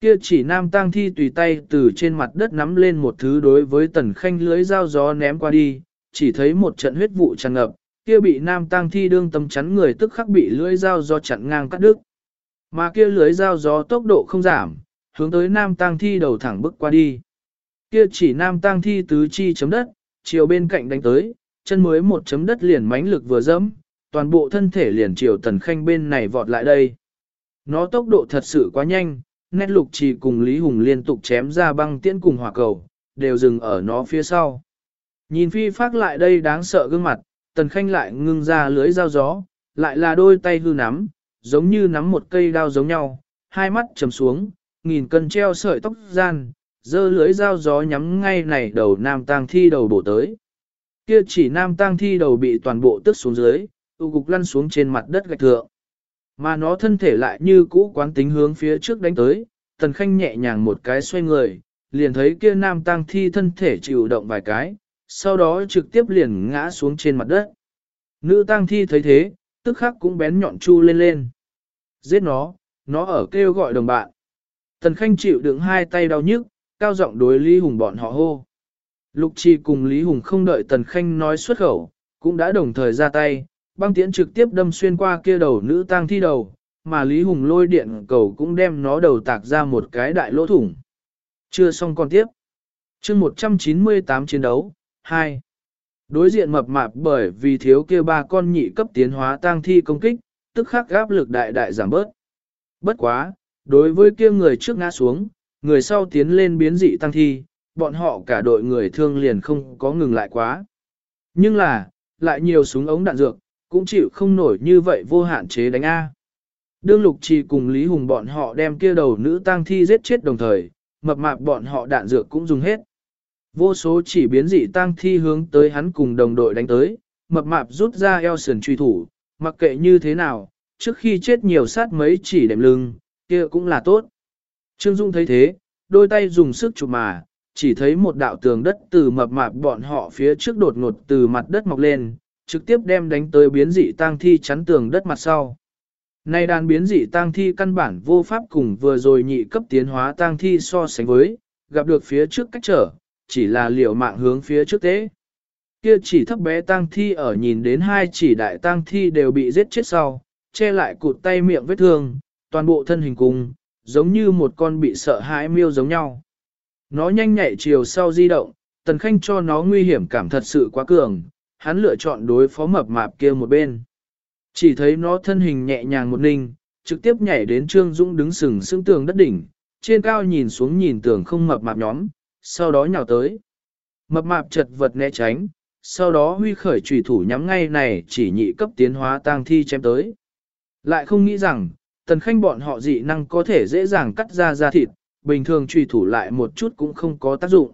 Kia chỉ nam tang thi tùy tay từ trên mặt đất nắm lên một thứ đối với tần khanh lưỡi dao gió ném qua đi, chỉ thấy một trận huyết vụ tràn ngập, kia bị nam tang thi đương tâm chắn người tức khắc bị lưỡi dao gió chặn ngang cắt đứt. Mà kia lưỡi dao gió tốc độ không giảm, hướng tới nam tang thi đầu thẳng bước qua đi. Kia chỉ nam tang thi tứ chi chấm đất, chiều bên cạnh đánh tới, chân mới một chấm đất liền mãnh lực vừa dẫm, toàn bộ thân thể liền chiều tần khanh bên này vọt lại đây. Nó tốc độ thật sự quá nhanh, nét lục chỉ cùng Lý Hùng liên tục chém ra băng tiễn cùng hỏa cầu, đều dừng ở nó phía sau. Nhìn phi phát lại đây đáng sợ gương mặt, tần khanh lại ngưng ra lưới dao gió, lại là đôi tay hư nắm, giống như nắm một cây đao giống nhau, hai mắt trầm xuống, nghìn cân treo sợi tóc gian, dơ lưới dao gió nhắm ngay này đầu nam tang thi đầu bổ tới. Kia chỉ nam tang thi đầu bị toàn bộ tức xuống dưới, tu cục lăn xuống trên mặt đất gạch thượng. Mà nó thân thể lại như cũ quán tính hướng phía trước đánh tới, tần khanh nhẹ nhàng một cái xoay người, liền thấy kia nam tang thi thân thể chịu động vài cái, sau đó trực tiếp liền ngã xuống trên mặt đất. Nữ tang thi thấy thế, tức khắc cũng bén nhọn chu lên lên. Giết nó, nó ở kêu gọi đồng bạn. Tần khanh chịu đựng hai tay đau nhức, cao giọng đối Lý Hùng bọn họ hô. Lục Trì cùng Lý Hùng không đợi Tần Khanh nói xuất khẩu, cũng đã đồng thời ra tay, băng tiễn trực tiếp đâm xuyên qua kia đầu nữ tang thi đầu, mà Lý Hùng lôi điện cầu cũng đem nó đầu tạc ra một cái đại lỗ thủng. Chưa xong còn tiếp. chương 198 chiến đấu, 2. Đối diện mập mạp bởi vì thiếu kia ba con nhị cấp tiến hóa tang thi công kích, tức khắc gáp lực đại đại giảm bớt. Bất quá, đối với kia người trước ngã xuống, người sau tiến lên biến dị tăng thi, bọn họ cả đội người thương liền không có ngừng lại quá. Nhưng là, lại nhiều súng ống đạn dược, cũng chịu không nổi như vậy vô hạn chế đánh A. Đương lục trì cùng Lý Hùng bọn họ đem kia đầu nữ tang thi giết chết đồng thời, mập mạp bọn họ đạn dược cũng dùng hết. Vô số chỉ biến dị tang thi hướng tới hắn cùng đồng đội đánh tới, mập mạp rút ra eo sườn truy thủ, mặc kệ như thế nào, trước khi chết nhiều sát mấy chỉ đệm lưng, kia cũng là tốt. Trương Dung thấy thế, đôi tay dùng sức chụp mà, chỉ thấy một đạo tường đất từ mập mạp bọn họ phía trước đột ngột từ mặt đất mọc lên, trực tiếp đem đánh tới biến dị tang thi chắn tường đất mặt sau. Nay đàn biến dị tang thi căn bản vô pháp cùng vừa rồi nhị cấp tiến hóa tang thi so sánh với, gặp được phía trước cách trở, chỉ là liều mạng hướng phía trước tế. Kia chỉ thấp bé tang thi ở nhìn đến hai chỉ đại tang thi đều bị giết chết sau, che lại cụt tay miệng vết thương, toàn bộ thân hình cùng, giống như một con bị sợ hãi miêu giống nhau. Nó nhanh nhạy chiều sau di động, tần khanh cho nó nguy hiểm cảm thật sự quá cường, hắn lựa chọn đối phó mập mạp kia một bên. Chỉ thấy nó thân hình nhẹ nhàng một ninh, trực tiếp nhảy đến Trương Dũng đứng sừng sững tường đất đỉnh, trên cao nhìn xuống nhìn tường không mập mạp nhóm, sau đó nhào tới. Mập mạp chật vật né tránh, sau đó huy khởi trùy thủ nhắm ngay này chỉ nhị cấp tiến hóa tang thi chém tới. Lại không nghĩ rằng, tần khanh bọn họ dị năng có thể dễ dàng cắt ra da thịt, bình thường trùy thủ lại một chút cũng không có tác dụng.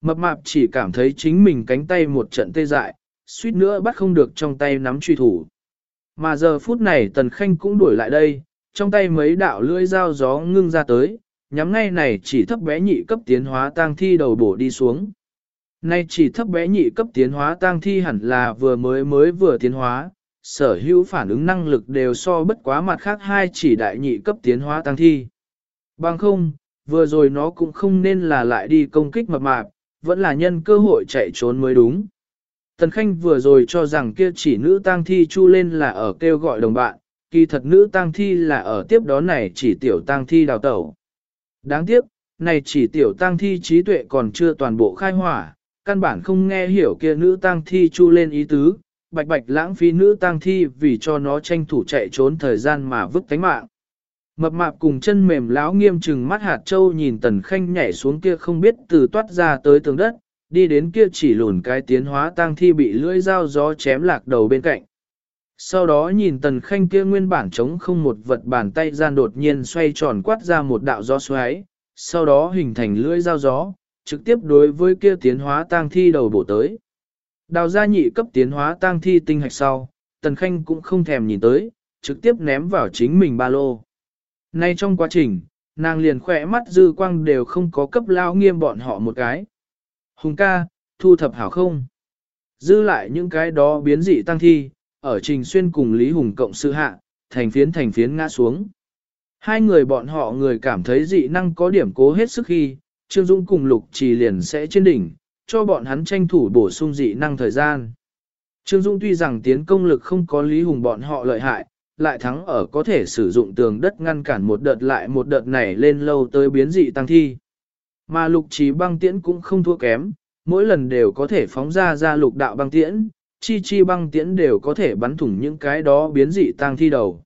Mập mạp chỉ cảm thấy chính mình cánh tay một trận tê dại, suýt nữa bắt không được trong tay nắm truy thủ. Mà giờ phút này Tần Khanh cũng đuổi lại đây, trong tay mấy đạo lưỡi dao gió ngưng ra tới, nhắm ngay này chỉ thấp bé nhị cấp tiến hóa tang thi đầu bổ đi xuống. Nay chỉ thấp bé nhị cấp tiến hóa tang thi hẳn là vừa mới mới vừa tiến hóa, sở hữu phản ứng năng lực đều so bất quá mặt khác hai chỉ đại nhị cấp tiến hóa tang thi. Bằng không, vừa rồi nó cũng không nên là lại đi công kích mập mạp, vẫn là nhân cơ hội chạy trốn mới đúng. Tần Khanh vừa rồi cho rằng kia chỉ nữ tang thi chu lên là ở kêu gọi đồng bạn, kỳ thật nữ tang thi là ở tiếp đó này chỉ tiểu tang thi đào tẩu. Đáng tiếc, này chỉ tiểu tang thi trí tuệ còn chưa toàn bộ khai hỏa, căn bản không nghe hiểu kia nữ tang thi chu lên ý tứ, bạch bạch lãng phí nữ tang thi vì cho nó tranh thủ chạy trốn thời gian mà vứt tánh mạng. Mập mạp cùng chân mềm lão nghiêm chừng mắt hạt châu nhìn tần khanh nhảy xuống kia không biết từ toát ra tới tường đất, đi đến kia chỉ lùn cái tiến hóa tang thi bị lưỡi dao gió chém lạc đầu bên cạnh. Sau đó nhìn tần khanh kia nguyên bản trống không một vật bàn tay gian đột nhiên xoay tròn quát ra một đạo gió xoáy, sau đó hình thành lưỡi dao gió, trực tiếp đối với kia tiến hóa tang thi đầu bổ tới. Đào gia nhị cấp tiến hóa tang thi tinh hạch sau, tần khanh cũng không thèm nhìn tới, trực tiếp ném vào chính mình ba lô. Nay trong quá trình, nàng liền khỏe mắt dư quang đều không có cấp lao nghiêm bọn họ một cái. Hùng ca, thu thập hảo không? Dư lại những cái đó biến dị tăng thi, ở trình xuyên cùng Lý Hùng cộng sự hạ, thành phiến thành phiến ngã xuống. Hai người bọn họ người cảm thấy dị năng có điểm cố hết sức khi, Trương Dung cùng Lục Trì liền sẽ trên đỉnh, cho bọn hắn tranh thủ bổ sung dị năng thời gian. Trương Dung tuy rằng tiến công lực không có Lý Hùng bọn họ lợi hại, lại thắng ở có thể sử dụng tường đất ngăn cản một đợt lại một đợt này lên lâu tới biến dị tăng thi. Mà lục trí băng tiễn cũng không thua kém, mỗi lần đều có thể phóng ra ra lục đạo băng tiễn, chi chi băng tiễn đều có thể bắn thủng những cái đó biến dị tăng thi đầu.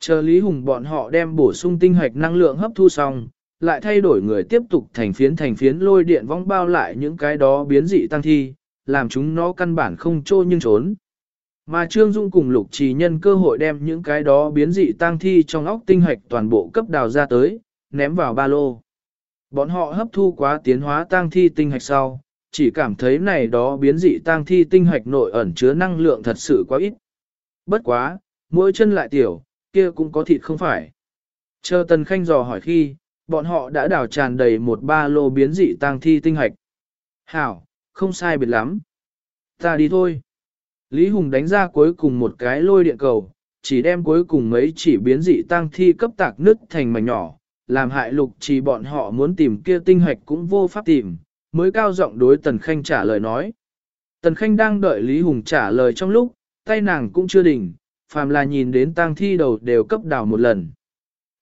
Chờ Lý Hùng bọn họ đem bổ sung tinh hoạch năng lượng hấp thu xong, lại thay đổi người tiếp tục thành phiến thành phiến lôi điện vong bao lại những cái đó biến dị tăng thi, làm chúng nó căn bản không trôi nhưng trốn. Mà Trương Dung cùng Lục Trì nhân cơ hội đem những cái đó biến dị tăng thi trong óc tinh hạch toàn bộ cấp đào ra tới, ném vào ba lô. Bọn họ hấp thu quá tiến hóa tăng thi tinh hạch sau, chỉ cảm thấy này đó biến dị tang thi tinh hạch nội ẩn chứa năng lượng thật sự quá ít. Bất quá, mỗi chân lại tiểu, kia cũng có thịt không phải. Chờ Tần Khanh dò hỏi khi, bọn họ đã đào tràn đầy một ba lô biến dị tang thi tinh hạch. Hảo, không sai biệt lắm. Ta đi thôi. Lý Hùng đánh ra cuối cùng một cái lôi điện cầu, chỉ đem cuối cùng mấy chỉ biến dị tang thi cấp tạc nứt thành mảnh nhỏ, làm hại lục chỉ bọn họ muốn tìm kia tinh hoạch cũng vô pháp tìm, mới cao giọng đối Tần Khanh trả lời nói. Tần Khanh đang đợi Lý Hùng trả lời trong lúc, tay nàng cũng chưa đỉnh, phàm là nhìn đến tang thi đầu đều cấp đào một lần.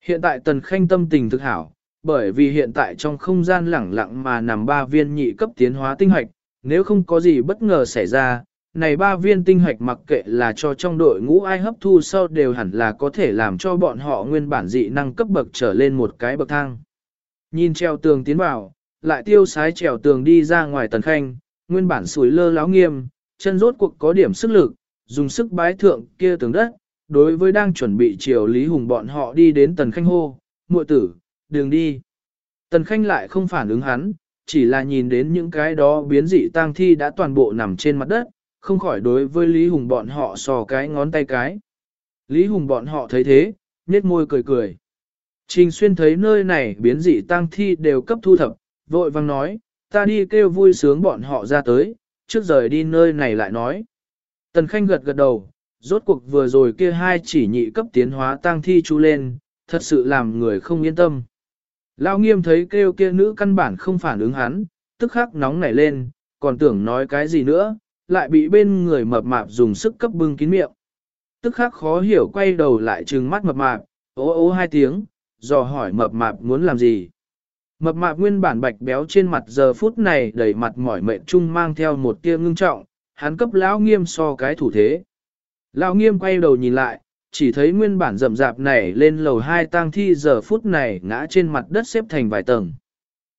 Hiện tại Tần Khanh tâm tình thực hảo, bởi vì hiện tại trong không gian lẳng lặng mà nằm ba viên nhị cấp tiến hóa tinh hoạch, nếu không có gì bất ngờ xảy ra, này ba viên tinh hạch mặc kệ là cho trong đội ngũ ai hấp thu sau đều hẳn là có thể làm cho bọn họ nguyên bản dị năng cấp bậc trở lên một cái bậc thang. Nhìn treo tường tiến vào, lại tiêu sái trèo tường đi ra ngoài tần khanh, nguyên bản sủi lơ láo nghiêm, chân rốt cuộc có điểm sức lực, dùng sức bái thượng kia tường đất, đối với đang chuẩn bị chiều Lý Hùng bọn họ đi đến tần khanh hô, muội tử, đường đi. Tần khanh lại không phản ứng hắn, chỉ là nhìn đến những cái đó biến dị tang thi đã toàn bộ nằm trên mặt đất, không khỏi đối với Lý Hùng bọn họ sò cái ngón tay cái. Lý Hùng bọn họ thấy thế, nhếch môi cười cười. Trình xuyên thấy nơi này biến dị tang thi đều cấp thu thập, vội vang nói, ta đi kêu vui sướng bọn họ ra tới, trước rời đi nơi này lại nói. Tần Khanh gật gật đầu, rốt cuộc vừa rồi kia hai chỉ nhị cấp tiến hóa tang thi chú lên, thật sự làm người không yên tâm. Lão nghiêm thấy kêu kia nữ căn bản không phản ứng hắn, tức khắc nóng nảy lên, còn tưởng nói cái gì nữa, lại bị bên người mập mạp dùng sức cấp bưng kín miệng. Tức khắc khó hiểu quay đầu lại trừng mắt mập mạp, ố ố hai tiếng, dò hỏi mập mạp muốn làm gì. Mập mạp nguyên bản bạch béo trên mặt giờ phút này đầy mặt mỏi mệt chung mang theo một tia ngưng trọng, hắn cấp lão nghiêm so cái thủ thế. Lão nghiêm quay đầu nhìn lại, chỉ thấy nguyên bản rậm rạp này lên lầu hai tang thi giờ phút này ngã trên mặt đất xếp thành vài tầng.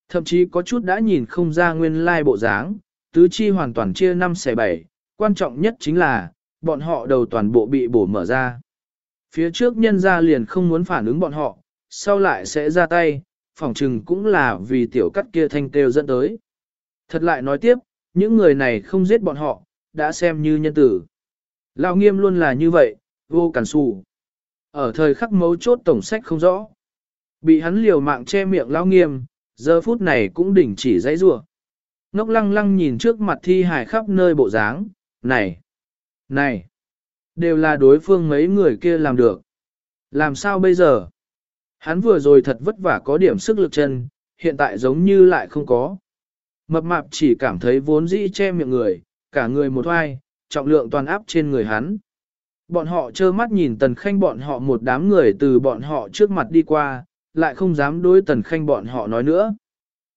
Thậm chí có chút đã nhìn không ra nguyên lai bộ dáng, tứ chi hoàn toàn chia năm xẻ bảy quan trọng nhất chính là, bọn họ đầu toàn bộ bị bổ mở ra. Phía trước nhân ra liền không muốn phản ứng bọn họ, sau lại sẽ ra tay, phỏng chừng cũng là vì tiểu cắt kia thanh kêu dẫn tới. Thật lại nói tiếp, những người này không giết bọn họ, đã xem như nhân tử. Lão nghiêm luôn là như vậy, vô cản xù. Ở thời khắc mấu chốt tổng sách không rõ. Bị hắn liều mạng che miệng lão nghiêm, giờ phút này cũng đỉnh chỉ dãy rủa Ngốc lăng lăng nhìn trước mặt thi hải khắp nơi bộ dáng, này, này, đều là đối phương mấy người kia làm được. Làm sao bây giờ? Hắn vừa rồi thật vất vả có điểm sức lực chân, hiện tại giống như lại không có. Mập mạp chỉ cảm thấy vốn dĩ che miệng người, cả người một hoai, trọng lượng toàn áp trên người hắn. Bọn họ trơ mắt nhìn tần khanh bọn họ một đám người từ bọn họ trước mặt đi qua, lại không dám đối tần khanh bọn họ nói nữa.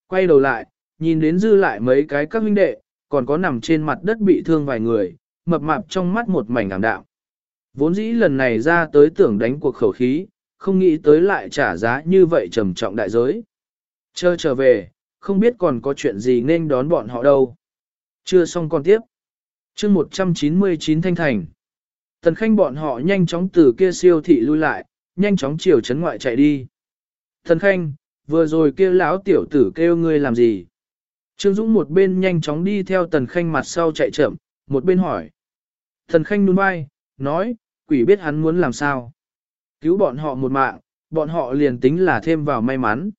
Quay đầu lại, nhìn đến dư lại mấy cái các huynh đệ, còn có nằm trên mặt đất bị thương vài người, mập mạp trong mắt một mảnh ảm đạm. Vốn dĩ lần này ra tới tưởng đánh cuộc khẩu khí, không nghĩ tới lại trả giá như vậy trầm trọng đại giới. Chờ trở về, không biết còn có chuyện gì nên đón bọn họ đâu. Chưa xong còn tiếp. chương 199 Thanh Thành. Tần Khanh bọn họ nhanh chóng từ kia siêu thị lui lại, nhanh chóng chiều chấn ngoại chạy đi. Tần Khanh, vừa rồi kia lão tiểu tử kêu ngươi làm gì? Trương Dũng một bên nhanh chóng đi theo Tần Khanh mặt sau chạy chậm, một bên hỏi. Tần Khanh nuôn vai, nói, quỷ biết hắn muốn làm sao. Cứu bọn họ một mạng, bọn họ liền tính là thêm vào may mắn.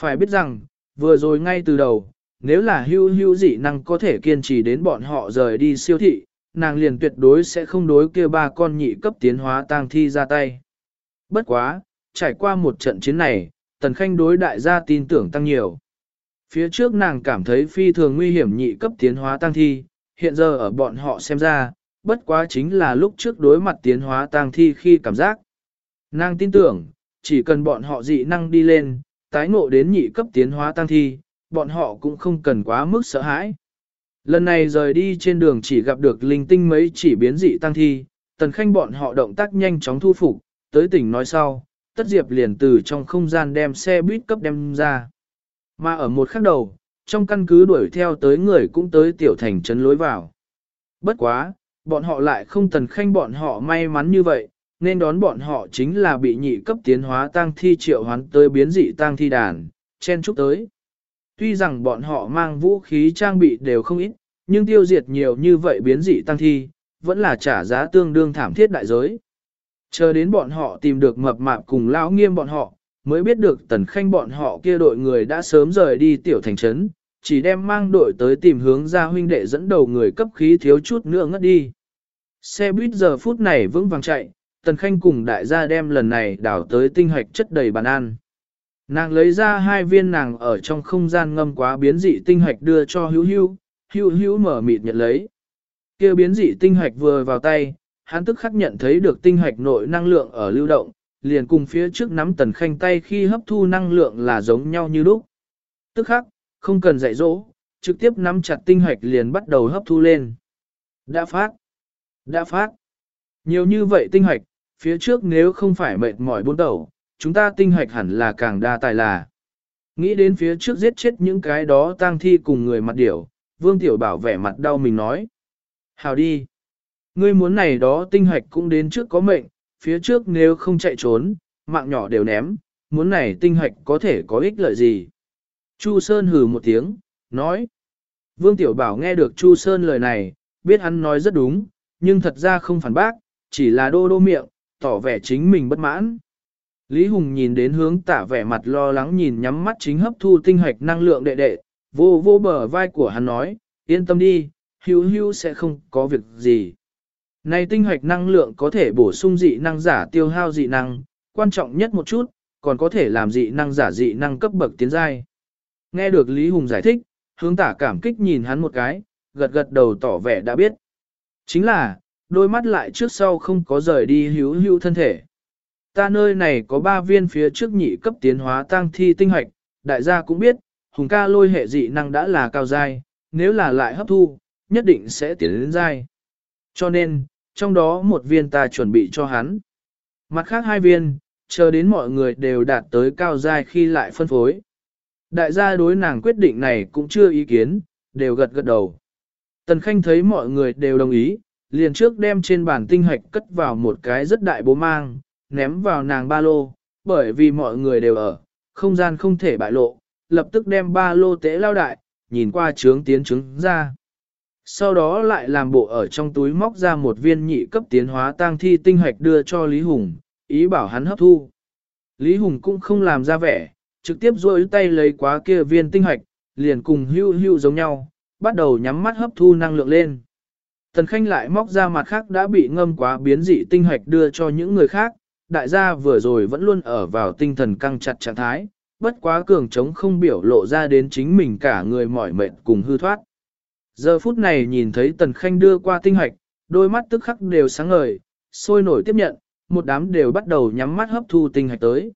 Phải biết rằng, vừa rồi ngay từ đầu, nếu là hưu hưu dị năng có thể kiên trì đến bọn họ rời đi siêu thị, nàng liền tuyệt đối sẽ không đối kia ba con nhị cấp tiến hóa tang thi ra tay. Bất quá, trải qua một trận chiến này, Tần Khanh đối đại gia tin tưởng tăng nhiều. Phía trước nàng cảm thấy phi thường nguy hiểm nhị cấp tiến hóa tăng thi, hiện giờ ở bọn họ xem ra, bất quá chính là lúc trước đối mặt tiến hóa tăng thi khi cảm giác. Nàng tin tưởng, chỉ cần bọn họ dị năng đi lên, tái ngộ đến nhị cấp tiến hóa tăng thi, bọn họ cũng không cần quá mức sợ hãi. Lần này rời đi trên đường chỉ gặp được linh tinh mấy chỉ biến dị tăng thi, tần khanh bọn họ động tác nhanh chóng thu phục, tới tỉnh nói sau, tất diệp liền từ trong không gian đem xe buýt cấp đem ra. Mà ở một khắc đầu, trong căn cứ đuổi theo tới người cũng tới tiểu thành trấn lối vào. Bất quá, bọn họ lại không tần khanh bọn họ may mắn như vậy, nên đón bọn họ chính là bị nhị cấp tiến hóa tang thi triệu hoán tới biến dị tang thi đàn, chen chúc tới. Tuy rằng bọn họ mang vũ khí trang bị đều không ít, nhưng tiêu diệt nhiều như vậy biến dị tăng thi, vẫn là trả giá tương đương thảm thiết đại giới. Chờ đến bọn họ tìm được mập mạp cùng lão nghiêm bọn họ, mới biết được tần khanh bọn họ kia đội người đã sớm rời đi tiểu thành trấn, chỉ đem mang đội tới tìm hướng ra huynh đệ dẫn đầu người cấp khí thiếu chút nữa ngất đi. Xe buýt giờ phút này vững vàng chạy, tần khanh cùng đại gia đem lần này đảo tới tinh hoạch chất đầy bàn ăn. Nàng lấy ra hai viên nàng ở trong không gian ngâm quá biến dị tinh hoạch đưa cho hữu hữu, hữu hữu mở mịt nhận lấy. Kêu biến dị tinh hoạch vừa vào tay, hắn tức khắc nhận thấy được tinh hoạch nội năng lượng ở lưu động, liền cùng phía trước nắm tần khanh tay khi hấp thu năng lượng là giống nhau như lúc. Tức khắc, không cần dạy dỗ, trực tiếp nắm chặt tinh hoạch liền bắt đầu hấp thu lên. Đã phát. Đã phát. Nhiều như vậy tinh hoạch, phía trước nếu không phải mệt mỏi bốn đầu, chúng ta tinh hoạch hẳn là càng đa tài là. Nghĩ đến phía trước giết chết những cái đó tang thi cùng người mặt điểu, Vương Tiểu Bảo vẻ mặt đau mình nói. Hào đi. Ngươi muốn này đó tinh hoạch cũng đến trước có mệnh, phía trước nếu không chạy trốn, mạng nhỏ đều ném, muốn này tinh hoạch có thể có ích lợi gì. Chu Sơn hừ một tiếng, nói. Vương Tiểu Bảo nghe được Chu Sơn lời này, biết hắn nói rất đúng, nhưng thật ra không phản bác, chỉ là đô đô miệng, tỏ vẻ chính mình bất mãn. Lý Hùng nhìn đến hướng tả vẻ mặt lo lắng nhìn nhắm mắt chính hấp thu tinh hoạch năng lượng đệ đệ, vô vô bờ vai của hắn nói, yên tâm đi, hưu hưu sẽ không có việc gì. Này tinh hoạch năng lượng có thể bổ sung dị năng giả tiêu hao dị năng, quan trọng nhất một chút, còn có thể làm dị năng giả dị năng cấp bậc tiến giai. Nghe được Lý Hùng giải thích, hướng tả cảm kích nhìn hắn một cái, gật gật đầu tỏ vẻ đã biết. Chính là, đôi mắt lại trước sau không có rời đi hữu hữu thân thể. Ta nơi này có ba viên phía trước nhị cấp tiến hóa tăng thi tinh hoạch, đại gia cũng biết, hùng ca lôi hệ dị năng đã là cao dai, nếu là lại hấp thu, nhất định sẽ tiến đến dai. Cho nên, trong đó một viên ta chuẩn bị cho hắn. Mặt khác hai viên, chờ đến mọi người đều đạt tới cao dai khi lại phân phối. Đại gia đối nàng quyết định này cũng chưa ý kiến, đều gật gật đầu. Tần Khanh thấy mọi người đều đồng ý, liền trước đem trên bàn tinh hạch cất vào một cái rất đại bố mang, ném vào nàng ba lô, bởi vì mọi người đều ở, không gian không thể bại lộ, lập tức đem ba lô tế lao đại, nhìn qua trướng tiến trứng ra. Sau đó lại làm bộ ở trong túi móc ra một viên nhị cấp tiến hóa tang thi tinh hạch đưa cho Lý Hùng, ý bảo hắn hấp thu. Lý Hùng cũng không làm ra vẻ, trực tiếp duỗi tay lấy quá kia viên tinh hạch, liền cùng hưu hưu giống nhau, bắt đầu nhắm mắt hấp thu năng lượng lên. Tần Khanh lại móc ra mặt khác đã bị ngâm quá biến dị tinh hạch đưa cho những người khác, đại gia vừa rồi vẫn luôn ở vào tinh thần căng chặt trạng thái, bất quá cường trống không biểu lộ ra đến chính mình cả người mỏi mệt cùng hư thoát. Giờ phút này nhìn thấy Tần Khanh đưa qua tinh hạch, đôi mắt tức khắc đều sáng ngời, sôi nổi tiếp nhận, một đám đều bắt đầu nhắm mắt hấp thu tinh hạch tới.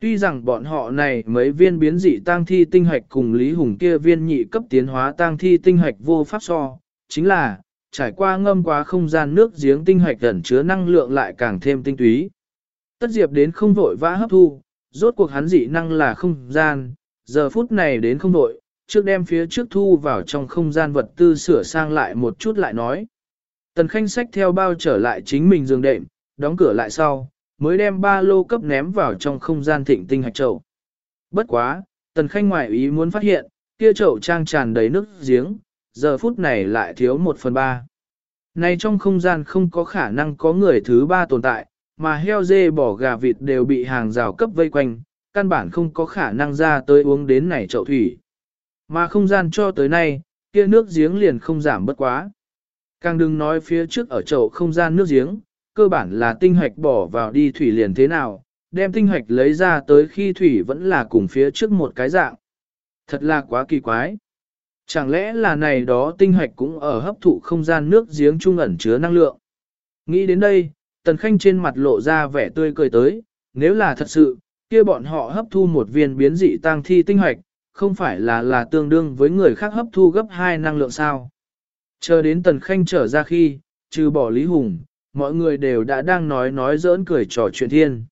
Tuy rằng bọn họ này mấy viên biến dị tang thi tinh hạch cùng Lý Hùng kia viên nhị cấp tiến hóa tang thi tinh hạch vô pháp so, chính là, trải qua ngâm quá không gian nước giếng tinh hạch ẩn chứa năng lượng lại càng thêm tinh túy. Tất diệp đến không vội vã hấp thu, rốt cuộc hắn dị năng là không gian, giờ phút này đến không vội, trước đem phía trước thu vào trong không gian vật tư sửa sang lại một chút lại nói. Tần khanh sách theo bao trở lại chính mình giường đệm, đóng cửa lại sau, mới đem ba lô cấp ném vào trong không gian thịnh tinh hạch chậu. Bất quá, tần khanh ngoại ý muốn phát hiện, kia chậu trang tràn đầy nước giếng, giờ phút này lại thiếu một phần ba. Này trong không gian không có khả năng có người thứ ba tồn tại, mà heo dê bỏ gà vịt đều bị hàng rào cấp vây quanh, căn bản không có khả năng ra tới uống đến này chậu thủy. Mà không gian cho tới nay, kia nước giếng liền không giảm bất quá. Càng đừng nói phía trước ở chậu không gian nước giếng, cơ bản là tinh hoạch bỏ vào đi thủy liền thế nào, đem tinh hoạch lấy ra tới khi thủy vẫn là cùng phía trước một cái dạng. Thật là quá kỳ quái. Chẳng lẽ là này đó tinh hạch cũng ở hấp thụ không gian nước giếng trung ẩn chứa năng lượng. Nghĩ đến đây, Tần Khanh trên mặt lộ ra vẻ tươi cười tới, nếu là thật sự, kia bọn họ hấp thu một viên biến dị tăng thi tinh hoạch, không phải là là tương đương với người khác hấp thu gấp 2 năng lượng sao. Chờ đến Tần Khanh trở ra khi, trừ bỏ Lý Hùng, mọi người đều đã đang nói nói giỡn cười trò chuyện thiên.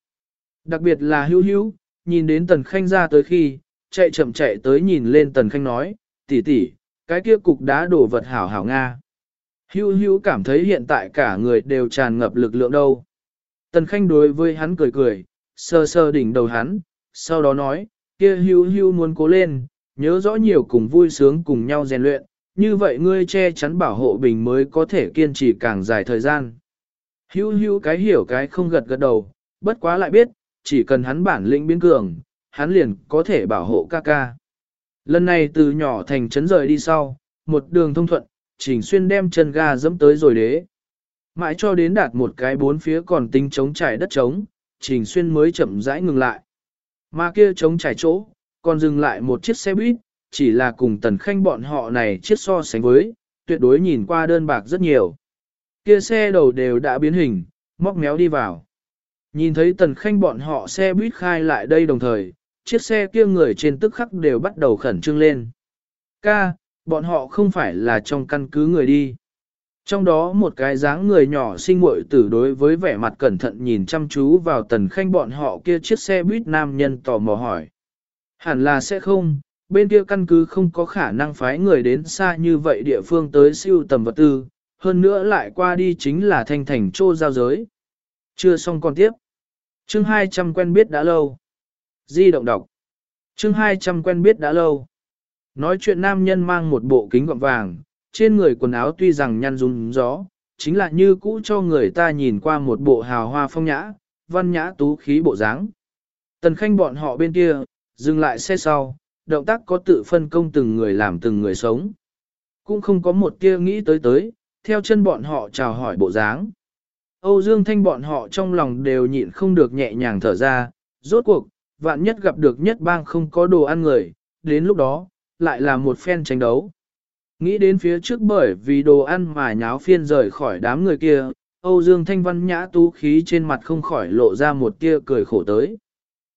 Đặc biệt là hữu hữu, nhìn đến Tần Khanh ra tới khi, chạy chậm chạy tới nhìn lên Tần Khanh nói, tỷ tỷ, cái kia cục đá đổ vật hảo hảo Nga. Hưu Hưu cảm thấy hiện tại cả người đều tràn ngập lực lượng đâu. Tần Khanh đối với hắn cười cười, sơ sơ đỉnh đầu hắn, sau đó nói, kia Hưu Hưu muốn cố lên, nhớ rõ nhiều cùng vui sướng cùng nhau rèn luyện, như vậy ngươi che chắn bảo hộ bình mới có thể kiên trì càng dài thời gian. Hưu Hưu cái hiểu cái không gật gật đầu, bất quá lại biết, chỉ cần hắn bản lĩnh biến cường, hắn liền có thể bảo hộ ca ca. Lần này từ nhỏ thành trấn rời đi sau, một đường thông thuận, chỉnh Xuyên đem chân ga dẫm tới rồi đế. Mãi cho đến đạt một cái bốn phía còn tinh trống trải đất trống, Trình Xuyên mới chậm rãi ngừng lại. Mà kia trống trải chỗ, còn dừng lại một chiếc xe buýt, chỉ là cùng tần khanh bọn họ này chiếc so sánh với, tuyệt đối nhìn qua đơn bạc rất nhiều. Kia xe đầu đều đã biến hình, móc méo đi vào. Nhìn thấy tần khanh bọn họ xe buýt khai lại đây đồng thời, chiếc xe kia người trên tức khắc đều bắt đầu khẩn trương lên. Ca, bọn họ không phải là trong căn cứ người đi. Trong đó một cái dáng người nhỏ sinh muội tử đối với vẻ mặt cẩn thận nhìn chăm chú vào tần khanh bọn họ kia chiếc xe buýt nam nhân tò mò hỏi. Hẳn là sẽ không, bên kia căn cứ không có khả năng phái người đến xa như vậy địa phương tới siêu tầm vật tư, hơn nữa lại qua đi chính là thanh thành trô giao giới. Chưa xong còn tiếp. Chương 200 quen biết đã lâu. Di động đọc. Chương 200 quen biết đã lâu. Nói chuyện nam nhân mang một bộ kính gọng vàng, trên người quần áo tuy rằng nhăn rung gió, chính là như cũ cho người ta nhìn qua một bộ hào hoa phong nhã, văn nhã tú khí bộ dáng. Tần khanh bọn họ bên kia, dừng lại xe sau, động tác có tự phân công từng người làm từng người sống. Cũng không có một tia nghĩ tới tới, theo chân bọn họ chào hỏi bộ dáng. Âu Dương Thanh bọn họ trong lòng đều nhịn không được nhẹ nhàng thở ra, rốt cuộc, vạn nhất gặp được nhất bang không có đồ ăn người, đến lúc đó, lại là một phen tranh đấu. Nghĩ đến phía trước bởi vì đồ ăn mà nháo phiên rời khỏi đám người kia, Âu Dương Thanh Văn nhã tú khí trên mặt không khỏi lộ ra một tia cười khổ tới.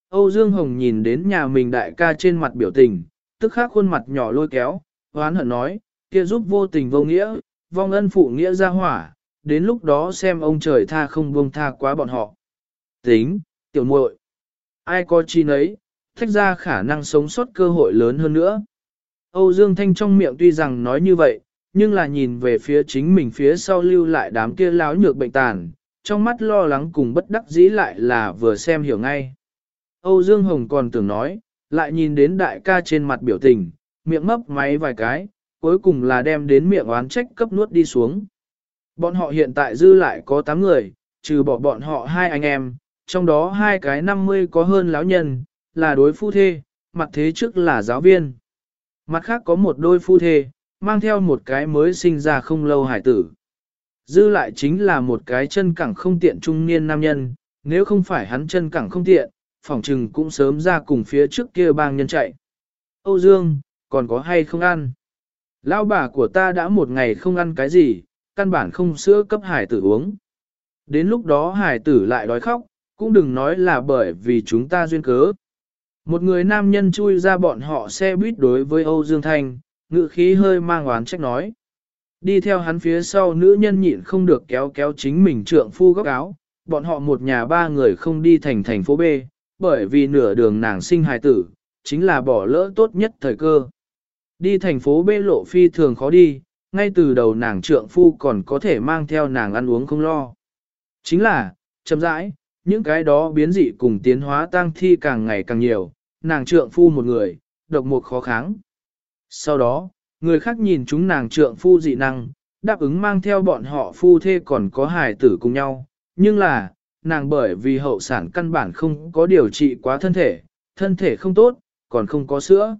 Âu Dương Hồng nhìn đến nhà mình đại ca trên mặt biểu tình, tức khắc khuôn mặt nhỏ lôi kéo, hoán hận nói, kia giúp vô tình vô nghĩa, vong ân phụ nghĩa ra hỏa, đến lúc đó xem ông trời tha không buông tha quá bọn họ. Tính, tiểu muội, ai có chi nấy, thách ra khả năng sống sót cơ hội lớn hơn nữa. Âu Dương Thanh trong miệng tuy rằng nói như vậy, nhưng là nhìn về phía chính mình phía sau lưu lại đám kia láo nhược bệnh tàn, trong mắt lo lắng cùng bất đắc dĩ lại là vừa xem hiểu ngay. Âu Dương Hồng còn tưởng nói, lại nhìn đến đại ca trên mặt biểu tình, miệng mấp máy vài cái, cuối cùng là đem đến miệng oán trách cấp nuốt đi xuống. Bọn họ hiện tại dư lại có 8 người, trừ bỏ bọn họ hai anh em, trong đó hai cái 50 có hơn lão nhân, là đối phu thê, mặt thế trước là giáo viên. Mặt khác có một đôi phu thê, mang theo một cái mới sinh ra không lâu hải tử. Dư lại chính là một cái chân cẳng không tiện trung niên nam nhân, nếu không phải hắn chân cẳng không tiện, phỏng trừng cũng sớm ra cùng phía trước kia bang nhân chạy. Âu Dương, còn có hay không ăn? Lão bà của ta đã một ngày không ăn cái gì, căn bản không sữa cấp hải tử uống. Đến lúc đó hải tử lại đói khóc, cũng đừng nói là bởi vì chúng ta duyên cớ. Một người nam nhân chui ra bọn họ xe buýt đối với Âu Dương Thanh, ngự khí hơi mang oán trách nói. Đi theo hắn phía sau nữ nhân nhịn không được kéo kéo chính mình trượng phu góc áo, bọn họ một nhà ba người không đi thành thành phố B, bởi vì nửa đường nàng sinh hài tử, chính là bỏ lỡ tốt nhất thời cơ. Đi thành phố B lộ phi thường khó đi, ngay từ đầu nàng trượng phu còn có thể mang theo nàng ăn uống không lo. Chính là, chậm rãi, những cái đó biến dị cùng tiến hóa tang thi càng ngày càng nhiều, nàng trượng phu một người, độc một khó kháng. Sau đó, người khác nhìn chúng nàng trượng phu dị năng, đáp ứng mang theo bọn họ phu thê còn có hài tử cùng nhau, nhưng là, nàng bởi vì hậu sản căn bản không có điều trị quá thân thể, thân thể không tốt, còn không có sữa.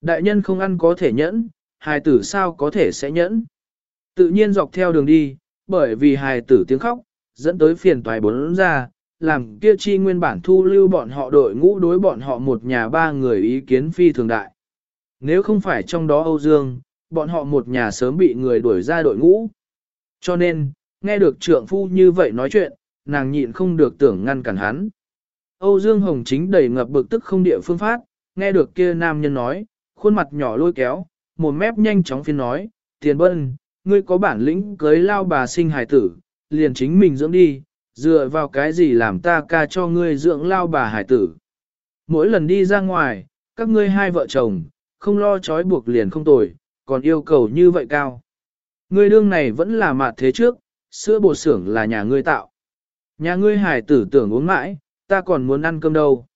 Đại nhân không ăn có thể nhẫn, hài tử sao có thể sẽ nhẫn. Tự nhiên dọc theo đường đi, bởi vì hài tử tiếng khóc, dẫn tới phiền toái bốn ra, làm kia chi nguyên bản thu lưu bọn họ đội ngũ đối bọn họ một nhà ba người ý kiến phi thường đại. Nếu không phải trong đó Âu Dương, bọn họ một nhà sớm bị người đuổi ra đội ngũ. Cho nên, nghe được trượng phu như vậy nói chuyện, nàng nhịn không được tưởng ngăn cản hắn. Âu Dương Hồng chính đầy ngập bực tức không địa phương phát, nghe được kia nam nhân nói, khuôn mặt nhỏ lôi kéo, một mép nhanh chóng phiên nói, tiền bân, ngươi có bản lĩnh cưới lao bà sinh hài tử, liền chính mình dưỡng đi, dựa vào cái gì làm ta ca cho ngươi dưỡng lao bà hải tử. Mỗi lần đi ra ngoài, các ngươi hai vợ chồng, không lo trói buộc liền không tồi, còn yêu cầu như vậy cao. Ngươi đương này vẫn là mạt thế trước, sữa bột xưởng là nhà ngươi tạo. Nhà ngươi hải tử tưởng uống mãi, ta còn muốn ăn cơm đâu.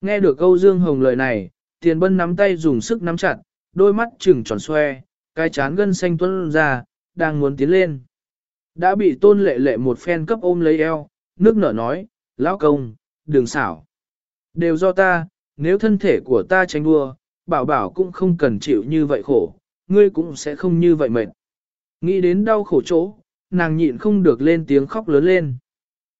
Nghe được câu Dương Hồng lời này, tiền bân nắm tay dùng sức nắm chặt, đôi mắt trừng tròn xoe, cái chán gân xanh tuôn ra, đang muốn tiến lên. Đã bị tôn lệ lệ một phen cấp ôm lấy eo, nước nở nói, lão công, đừng xảo. Đều do ta, nếu thân thể của ta tranh đua, bảo bảo cũng không cần chịu như vậy khổ, ngươi cũng sẽ không như vậy mệt. Nghĩ đến đau khổ chỗ, nàng nhịn không được lên tiếng khóc lớn lên.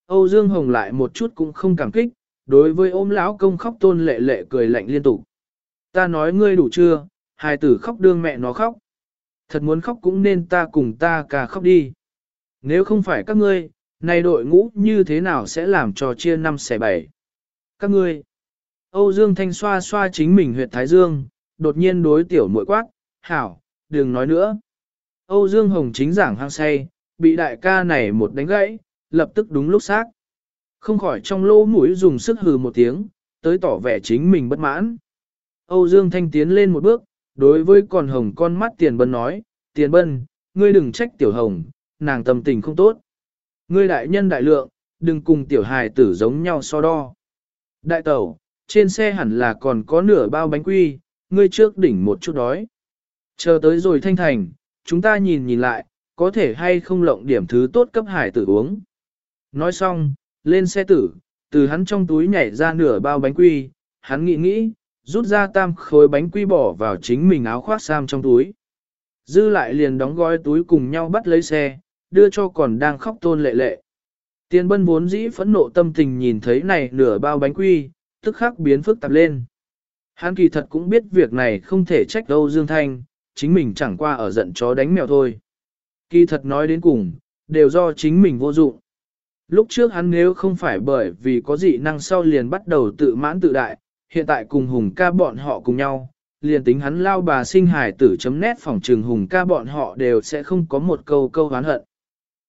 Âu Dương Hồng lại một chút cũng không cảm kích, đối với ôm lão công khóc tôn lệ lệ cười lạnh liên tục. Ta nói ngươi đủ chưa, hài tử khóc đương mẹ nó khóc. Thật muốn khóc cũng nên ta cùng ta cả khóc đi. Nếu không phải các ngươi, này đội ngũ như thế nào sẽ làm cho chia năm xẻ bảy? Các ngươi. Âu Dương Thanh xoa xoa chính mình huyệt Thái Dương, đột nhiên đối tiểu muội quát, hảo, đừng nói nữa. Âu Dương Hồng chính giảng hang say, bị đại ca này một đánh gãy, lập tức đúng lúc xác. Không khỏi trong lỗ mũi dùng sức hừ một tiếng, tới tỏ vẻ chính mình bất mãn. Âu Dương Thanh tiến lên một bước, đối với con hồng con mắt tiền bân nói, tiền bân, ngươi đừng trách tiểu hồng, nàng tâm tình không tốt. Ngươi đại nhân đại lượng, đừng cùng tiểu hài tử giống nhau so đo. Đại tẩu, trên xe hẳn là còn có nửa bao bánh quy, ngươi trước đỉnh một chút đói. Chờ tới rồi thanh thành, chúng ta nhìn nhìn lại, có thể hay không lộng điểm thứ tốt cấp hải tử uống. Nói xong, lên xe tử, từ hắn trong túi nhảy ra nửa bao bánh quy, hắn nghĩ nghĩ, rút ra tam khối bánh quy bỏ vào chính mình áo khoác sam trong túi. Dư lại liền đóng gói túi cùng nhau bắt lấy xe, đưa cho còn đang khóc tôn lệ lệ. Tiên bân vốn dĩ phẫn nộ tâm tình nhìn thấy này nửa bao bánh quy, tức khắc biến phức tạp lên. Hắn kỳ thật cũng biết việc này không thể trách đâu Dương Thanh, chính mình chẳng qua ở giận chó đánh mèo thôi. Kỳ thật nói đến cùng, đều do chính mình vô dụng. Lúc trước hắn nếu không phải bởi vì có dị năng sau liền bắt đầu tự mãn tự đại, hiện tại cùng hùng ca bọn họ cùng nhau, liền tính hắn lao bà sinh hài tử chấm nét phòng trường hùng ca bọn họ đều sẽ không có một câu câu hán hận.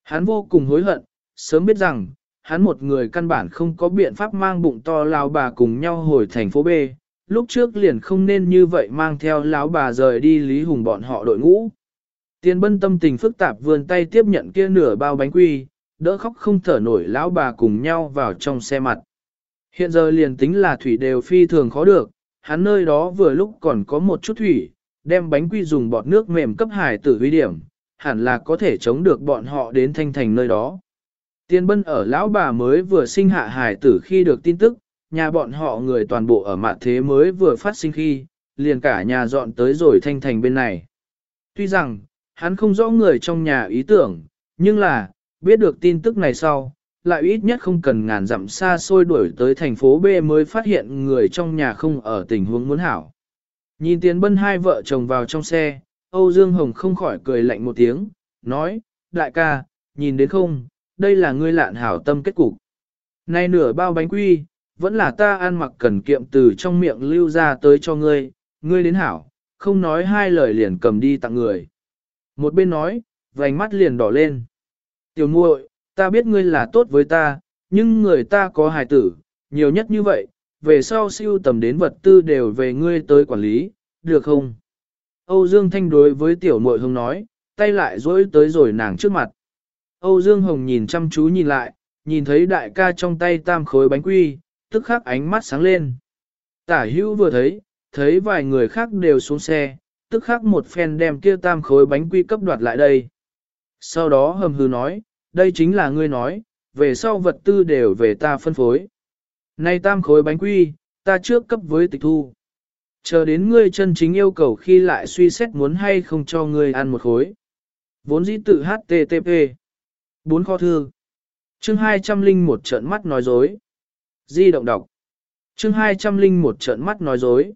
Hắn vô cùng hối hận, sớm biết rằng, hắn một người căn bản không có biện pháp mang bụng to lao bà cùng nhau hồi thành phố B, lúc trước liền không nên như vậy mang theo lão bà rời đi Lý Hùng bọn họ đội ngũ. Tiền bân tâm tình phức tạp vươn tay tiếp nhận kia nửa bao bánh quy, đỡ khóc không thở nổi lão bà cùng nhau vào trong xe mặt. Hiện giờ liền tính là thủy đều phi thường khó được, hắn nơi đó vừa lúc còn có một chút thủy, đem bánh quy dùng bọt nước mềm cấp hải tử huy điểm, hẳn là có thể chống được bọn họ đến thanh thành nơi đó. Tiên bân ở lão bà mới vừa sinh hạ hải tử khi được tin tức, nhà bọn họ người toàn bộ ở mạn thế mới vừa phát sinh khi, liền cả nhà dọn tới rồi thanh thành bên này. Tuy rằng, hắn không rõ người trong nhà ý tưởng, nhưng là, biết được tin tức này sau, lại ít nhất không cần ngàn dặm xa xôi đuổi tới thành phố B mới phát hiện người trong nhà không ở tình huống muốn hảo. Nhìn tiên bân hai vợ chồng vào trong xe, Âu Dương Hồng không khỏi cười lạnh một tiếng, nói, đại ca, nhìn đến không, đây là ngươi lạn hảo tâm kết cục. Nay nửa bao bánh quy, vẫn là ta ăn mặc cần kiệm từ trong miệng lưu ra tới cho ngươi, ngươi đến hảo, không nói hai lời liền cầm đi tặng người. Một bên nói, vành mắt liền đỏ lên. Tiểu muội, ta biết ngươi là tốt với ta, nhưng người ta có hài tử, nhiều nhất như vậy, về sau siêu tầm đến vật tư đều về ngươi tới quản lý, được không? Âu Dương Thanh đối với tiểu muội hồng nói, tay lại dối tới rồi nàng trước mặt. Âu Dương Hồng nhìn chăm chú nhìn lại, nhìn thấy đại ca trong tay tam khối bánh quy, tức khắc ánh mắt sáng lên. Tả hữu vừa thấy, thấy vài người khác đều xuống xe, tức khắc một phen đem kia tam khối bánh quy cấp đoạt lại đây. Sau đó hầm hư nói, đây chính là ngươi nói, về sau vật tư đều về ta phân phối. Nay tam khối bánh quy, ta trước cấp với tịch thu. Chờ đến ngươi chân chính yêu cầu khi lại suy xét muốn hay không cho ngươi ăn một khối. Vốn dĩ tự HTTP. Bốn kho thư. Chương 201 trợn mắt nói dối. Di động đọc. Chương 201 trợn mắt nói dối.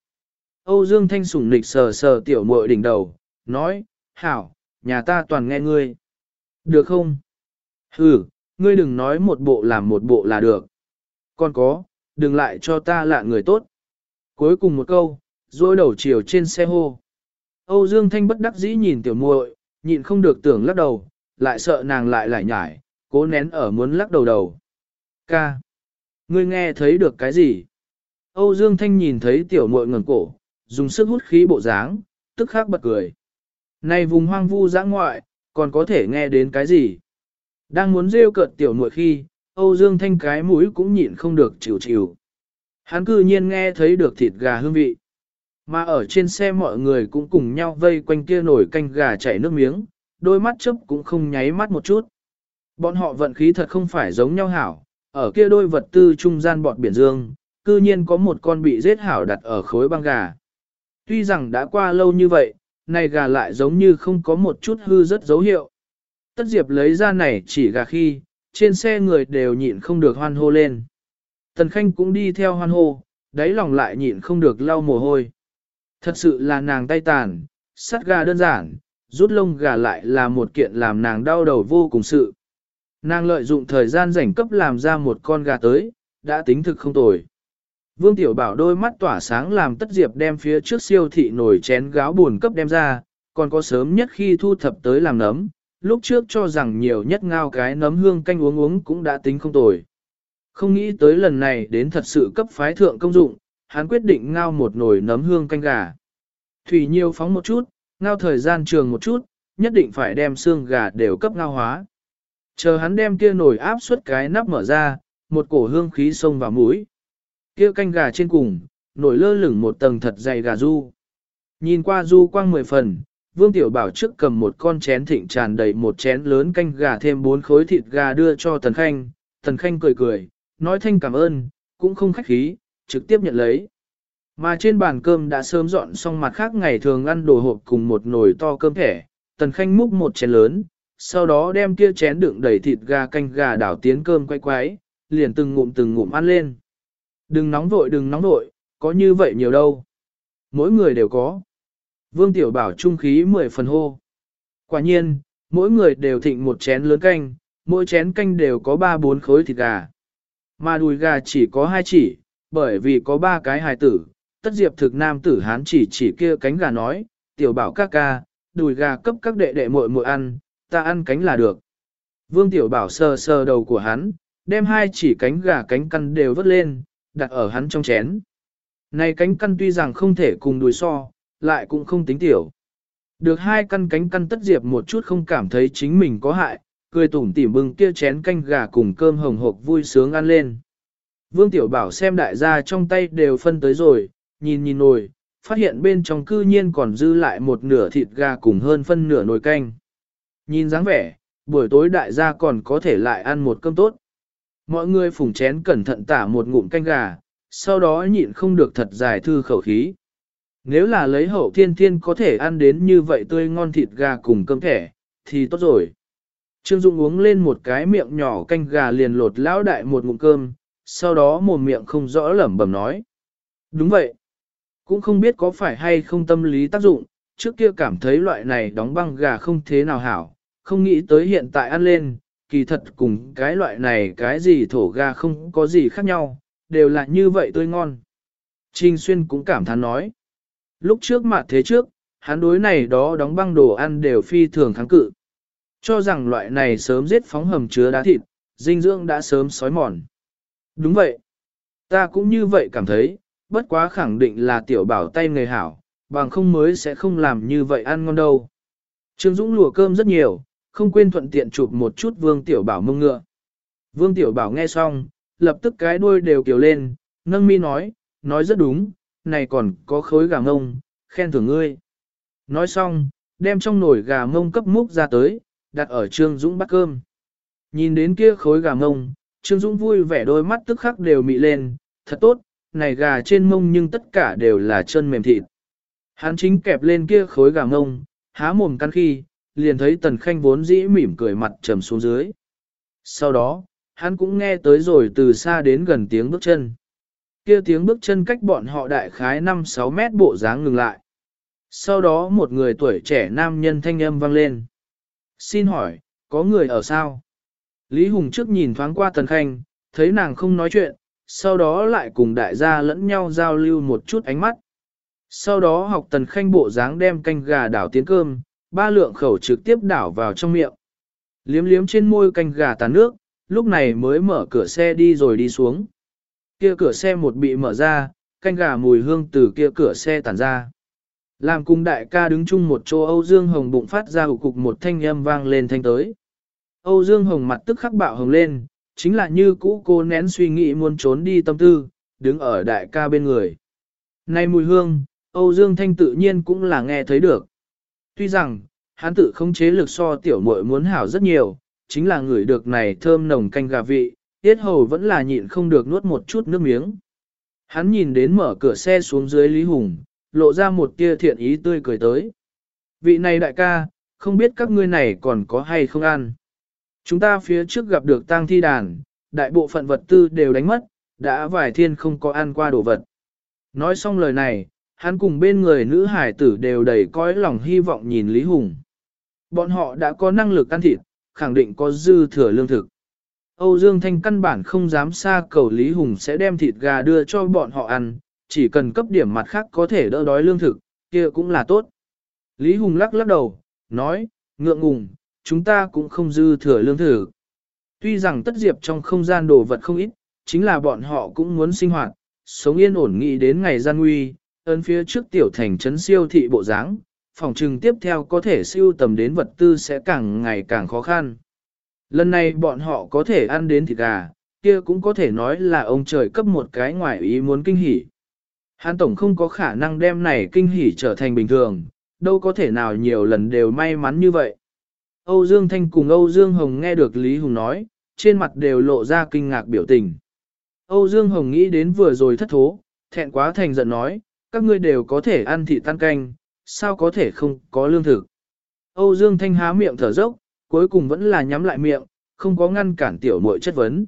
Âu Dương Thanh sủng nịch sờ sờ tiểu muội đỉnh đầu, nói, hảo, nhà ta toàn nghe ngươi. Được không? Ừ, ngươi đừng nói một bộ làm một bộ là được. Còn có, đừng lại cho ta lạ người tốt. Cuối cùng một câu, dối đầu chiều trên xe hô. Âu Dương Thanh bất đắc dĩ nhìn tiểu muội, nhịn không được tưởng lắc đầu, lại sợ nàng lại lại nhải, cố nén ở muốn lắc đầu đầu. Ca. Ngươi nghe thấy được cái gì? Âu Dương Thanh nhìn thấy tiểu muội ngẩng cổ, dùng sức hút khí bộ dáng, tức khắc bật cười. Này vùng hoang vu giã ngoại, còn có thể nghe đến cái gì? Đang muốn rêu cợt tiểu muội khi, Âu Dương Thanh cái mũi cũng nhịn không được chịu chịu. Hắn cư nhiên nghe thấy được thịt gà hương vị. Mà ở trên xe mọi người cũng cùng nhau vây quanh kia nổi canh gà chảy nước miếng, đôi mắt chớp cũng không nháy mắt một chút. Bọn họ vận khí thật không phải giống nhau hảo, ở kia đôi vật tư trung gian bọt biển dương, cư nhiên có một con bị giết hảo đặt ở khối băng gà. Tuy rằng đã qua lâu như vậy, này gà lại giống như không có một chút hư rất dấu hiệu. Tất Diệp lấy ra này chỉ gà khi, trên xe người đều nhịn không được hoan hô lên. Tần Khanh cũng đi theo hoan hô, đáy lòng lại nhịn không được lau mồ hôi. Thật sự là nàng tay tàn, sắt gà đơn giản, rút lông gà lại là một kiện làm nàng đau đầu vô cùng sự. Nàng lợi dụng thời gian rảnh cấp làm ra một con gà tới, đã tính thực không tồi. Vương Tiểu Bảo đôi mắt tỏa sáng làm tất diệp đem phía trước siêu thị nổi chén gáo buồn cấp đem ra, còn có sớm nhất khi thu thập tới làm nấm, lúc trước cho rằng nhiều nhất ngao cái nấm hương canh uống uống cũng đã tính không tồi. Không nghĩ tới lần này đến thật sự cấp phái thượng công dụng, hắn quyết định ngao một nồi nấm hương canh gà. Thủy nhiều phóng một chút, ngao thời gian trường một chút, nhất định phải đem xương gà đều cấp ngao hóa. Chờ hắn đem kia nồi áp suất cái nắp mở ra, một cổ hương khí xông vào mũi. Kia canh gà trên cùng, nổi lơ lửng một tầng thật dày gà du. Nhìn qua du quang mười phần, Vương Tiểu Bảo trước cầm một con chén thịnh tràn đầy một chén lớn canh gà thêm bốn khối thịt gà đưa cho Tần Khanh. Tần Khanh cười cười, nói thanh cảm ơn, cũng không khách khí, trực tiếp nhận lấy. Mà trên bàn cơm đã sớm dọn xong mặt khác ngày thường ăn đồ hộp cùng một nồi to cơm thẻ, Tần Khanh múc một chén lớn, sau đó đem kia chén đựng đầy thịt gà canh gà đảo tiến cơm quay quái, liền từng ngụm từng ngụm ăn lên. Đừng nóng vội đừng nóng vội, có như vậy nhiều đâu. Mỗi người đều có. Vương Tiểu Bảo trung khí mười phần hô. Quả nhiên, mỗi người đều thịnh một chén lớn canh, mỗi chén canh đều có ba bốn khối thịt gà. Mà đùi gà chỉ có hai chỉ, bởi vì có ba cái hài tử. Tất diệp thực nam tử hán chỉ chỉ kia cánh gà nói, Tiểu Bảo ca ca, đùi gà cấp các đệ đệ muội muội ăn, ta ăn cánh là được. Vương Tiểu Bảo sờ sờ đầu của hắn, đem hai chỉ cánh gà cánh căn đều vớt lên, đặt ở hắn trong chén. Này cánh căn tuy rằng không thể cùng đùi so, lại cũng không tính tiểu. Được hai căn cánh căn tất diệp một chút không cảm thấy chính mình có hại, cười tủm tỉm bưng kia chén canh gà cùng cơm hồng hộp vui sướng ăn lên. Vương Tiểu Bảo xem đại gia trong tay đều phân tới rồi, nhìn nhìn nồi, phát hiện bên trong cư nhiên còn dư lại một nửa thịt gà cùng hơn phân nửa nồi canh. Nhìn dáng vẻ, buổi tối đại gia còn có thể lại ăn một cơm tốt. Mọi người phủng chén cẩn thận tả một ngụm canh gà, sau đó nhịn không được thật dài thư khẩu khí. Nếu là lấy hậu thiên thiên có thể ăn đến như vậy tươi ngon thịt gà cùng cơm thẻ, thì tốt rồi. Trương Dung uống lên một cái miệng nhỏ canh gà liền lột lão đại một ngụm cơm, sau đó mồm miệng không rõ lẩm bẩm nói. Đúng vậy. Cũng không biết có phải hay không tâm lý tác dụng, trước kia cảm thấy loại này đóng băng gà không thế nào hảo, không nghĩ tới hiện tại ăn lên, kỳ thật cùng cái loại này cái gì thổ gà không có gì khác nhau, đều là như vậy tươi ngon. Trình Xuyên cũng cảm thán nói. Lúc trước mà thế trước, hắn đối này đó đóng băng đồ ăn đều phi thường kháng cự. Cho rằng loại này sớm giết phóng hầm chứa đá thịt, dinh dưỡng đã sớm sói mòn. Đúng vậy. Ta cũng như vậy cảm thấy, bất quá khẳng định là tiểu bảo tay người hảo, bằng không mới sẽ không làm như vậy ăn ngon đâu. Trương Dũng lùa cơm rất nhiều, không quên thuận tiện chụp một chút vương tiểu bảo mông ngựa. Vương tiểu bảo nghe xong, lập tức cái đuôi đều kiều lên, nâng mi nói, nói rất đúng, này còn có khối gà ngông, khen thưởng ngươi. Nói xong, đem trong nồi gà ngông cấp múc ra tới, đặt ở Trương Dũng bắt cơm. Nhìn đến kia khối gà ngông, Trương Dũng vui vẻ đôi mắt tức khắc đều mị lên, thật tốt, này gà trên mông nhưng tất cả đều là chân mềm thịt. Hắn chính kẹp lên kia khối gà ngông, há mồm căn khi, liền thấy tần khanh vốn dĩ mỉm cười mặt trầm xuống dưới. Sau đó, hắn cũng nghe tới rồi từ xa đến gần tiếng bước chân. Kia tiếng bước chân cách bọn họ đại khái 5-6 mét bộ dáng ngừng lại. Sau đó một người tuổi trẻ nam nhân thanh âm vang lên. Xin hỏi, có người ở sao? Lý Hùng trước nhìn thoáng qua Tần Khanh, thấy nàng không nói chuyện, sau đó lại cùng đại gia lẫn nhau giao lưu một chút ánh mắt. Sau đó học Tần Khanh bộ dáng đem canh gà đảo tiến cơm, ba lượng khẩu trực tiếp đảo vào trong miệng. Liếm liếm trên môi canh gà tàn nước, lúc này mới mở cửa xe đi rồi đi xuống. Kia cửa xe một bị mở ra, canh gà mùi hương từ kia cửa xe tản ra. Làm cùng đại ca đứng chung một chỗ Âu Dương Hồng bụng phát ra hụt cục một thanh âm vang lên thanh tới. Âu Dương Hồng mặt tức khắc bạo hồng lên, chính là như cũ cô nén suy nghĩ muốn trốn đi tâm tư, đứng ở đại ca bên người. Này mùi hương, Âu Dương Thanh tự nhiên cũng là nghe thấy được. Tuy rằng, hắn tự không chế lực so tiểu muội muốn hảo rất nhiều, chính là người được này thơm nồng canh gà vị, tiết hầu vẫn là nhịn không được nuốt một chút nước miếng. Hắn nhìn đến mở cửa xe xuống dưới Lý Hùng, lộ ra một tia thiện ý tươi cười tới. Vị này đại ca, không biết các ngươi này còn có hay không ăn. Chúng ta phía trước gặp được tang thi đàn, đại bộ phận vật tư đều đánh mất, đã vài thiên không có ăn qua đồ vật. Nói xong lời này, hắn cùng bên người nữ hải tử đều đầy cõi lòng hy vọng nhìn Lý Hùng. Bọn họ đã có năng lực ăn thịt, khẳng định có dư thừa lương thực. Âu Dương Thanh căn bản không dám xa cầu Lý Hùng sẽ đem thịt gà đưa cho bọn họ ăn, chỉ cần cấp điểm mặt khác có thể đỡ đói lương thực, kia cũng là tốt. Lý Hùng lắc lắc đầu, nói, ngượng ngùng, chúng ta cũng không dư thừa lương thực. Tuy rằng tất diệp trong không gian đồ vật không ít, chính là bọn họ cũng muốn sinh hoạt, sống yên ổn nghĩ đến ngày gian nguy, ấn phía trước tiểu thành trấn siêu thị bộ dáng, phòng trừng tiếp theo có thể siêu tầm đến vật tư sẽ càng ngày càng khó khăn. Lần này bọn họ có thể ăn đến thịt gà, kia cũng có thể nói là ông trời cấp một cái ngoài ý muốn kinh hỉ. Hán Tổng không có khả năng đem này kinh hỉ trở thành bình thường, đâu có thể nào nhiều lần đều may mắn như vậy. Âu Dương Thanh cùng Âu Dương Hồng nghe được Lý Hùng nói, trên mặt đều lộ ra kinh ngạc biểu tình. Âu Dương Hồng nghĩ đến vừa rồi thất thố, thẹn quá thành giận nói, các ngươi đều có thể ăn thịt tan canh, sao có thể không có lương thực. Âu Dương Thanh há miệng thở dốc, cuối cùng vẫn là nhắm lại miệng, không có ngăn cản tiểu muội chất vấn.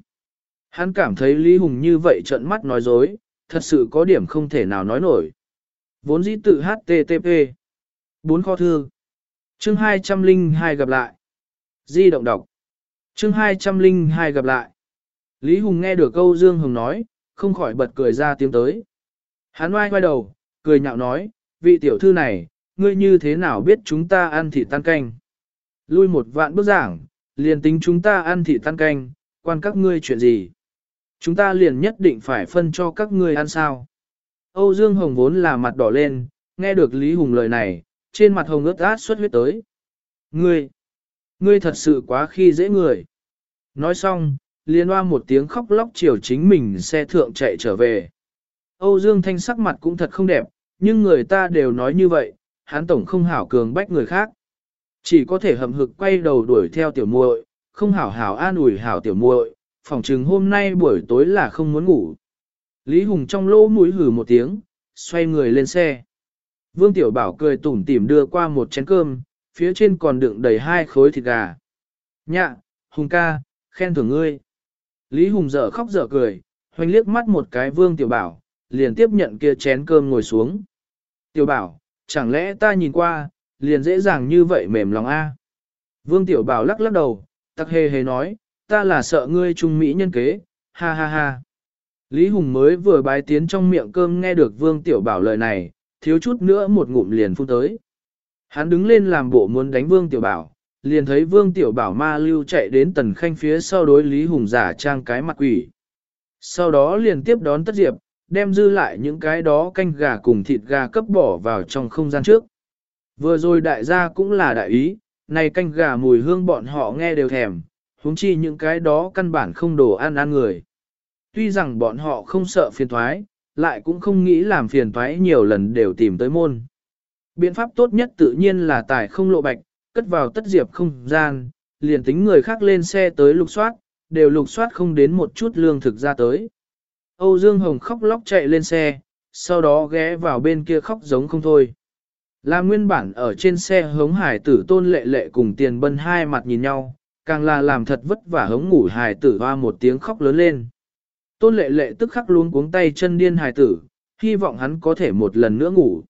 Hắn cảm thấy Lý Hùng như vậy trợn mắt nói dối, thật sự có điểm không thể nào nói nổi. Vốn dĩ tự HTTP. Bốn kho thư. Chương 202 gặp lại. Di động đọc. Chương 202 gặp lại. Lý Hùng nghe được câu Dương Hồng nói, không khỏi bật cười ra tiếng tới. Hắn oai quay đầu, cười nhạo nói, vị tiểu thư này, ngươi như thế nào biết chúng ta ăn thịt tan canh? Lui một vạn bước giảng, liền tính chúng ta ăn thịt tan canh, quan các ngươi chuyện gì? Chúng ta liền nhất định phải phân cho các ngươi ăn sao? Âu Dương Hồng vốn là mặt đỏ lên, nghe được Lý Hùng lời này, trên mặt hồng ướt át xuất huyết tới. Ngươi, ngươi thật sự quá khi dễ người. Nói xong, liên hoa một tiếng khóc lóc chiều chính mình xe thượng chạy trở về. Âu Dương Thanh sắc mặt cũng thật không đẹp, nhưng người ta đều nói như vậy, hắn tổng không hảo cường bách người khác. Chỉ có thể hậm hực quay đầu đuổi theo tiểu muội, không hảo hảo an ủi hảo tiểu muội, phòng chừng hôm nay buổi tối là không muốn ngủ. Lý Hùng trong lỗ mũi hử một tiếng, xoay người lên xe. Vương Tiểu Bảo cười tủm tỉm đưa qua một chén cơm, phía trên còn đựng đầy hai khối thịt gà. Nhạ, Hùng ca, khen thưởng ngươi. Lý Hùng dở khóc dở cười, hoành liếc mắt một cái Vương Tiểu Bảo, liền tiếp nhận kia chén cơm ngồi xuống. Tiểu Bảo, chẳng lẽ ta nhìn qua, liền dễ dàng như vậy mềm lòng a? Vương Tiểu Bảo lắc lắc đầu, tắc hề hề nói, ta là sợ ngươi trung mỹ nhân kế, ha ha ha. Lý Hùng mới vừa bái tiến trong miệng cơm nghe được Vương Tiểu Bảo lời này, thiếu chút nữa một ngụm liền phun tới. Hắn đứng lên làm bộ muốn đánh Vương Tiểu Bảo, liền thấy Vương Tiểu Bảo ma lưu chạy đến tần khanh phía sau đối Lý Hùng giả trang cái mặt quỷ. Sau đó liền tiếp đón tất diệp, đem dư lại những cái đó canh gà cùng thịt gà cấp bỏ vào trong không gian trước. Vừa rồi đại gia cũng là đại ý, này canh gà mùi hương bọn họ nghe đều thèm, huống chi những cái đó căn bản không đồ ăn ăn người. Tuy rằng bọn họ không sợ phiền thoái, lại cũng không nghĩ làm phiền thoái nhiều lần đều tìm tới môn. Biện pháp tốt nhất tự nhiên là tài không lộ bạch, cất vào tất diệp không gian, liền tính người khác lên xe tới lục soát, đều lục soát không đến một chút lương thực ra tới. Âu Dương Hồng khóc lóc chạy lên xe, sau đó ghé vào bên kia khóc giống không thôi. Là nguyên bản ở trên xe hống hải tử tôn lệ lệ cùng tiền bân hai mặt nhìn nhau, càng là làm thật vất vả hống ngủ hải tử hoa một tiếng khóc lớn lên. Tôn lệ lệ tức khắc luôn cuống tay chân điên hài tử, hy vọng hắn có thể một lần nữa ngủ.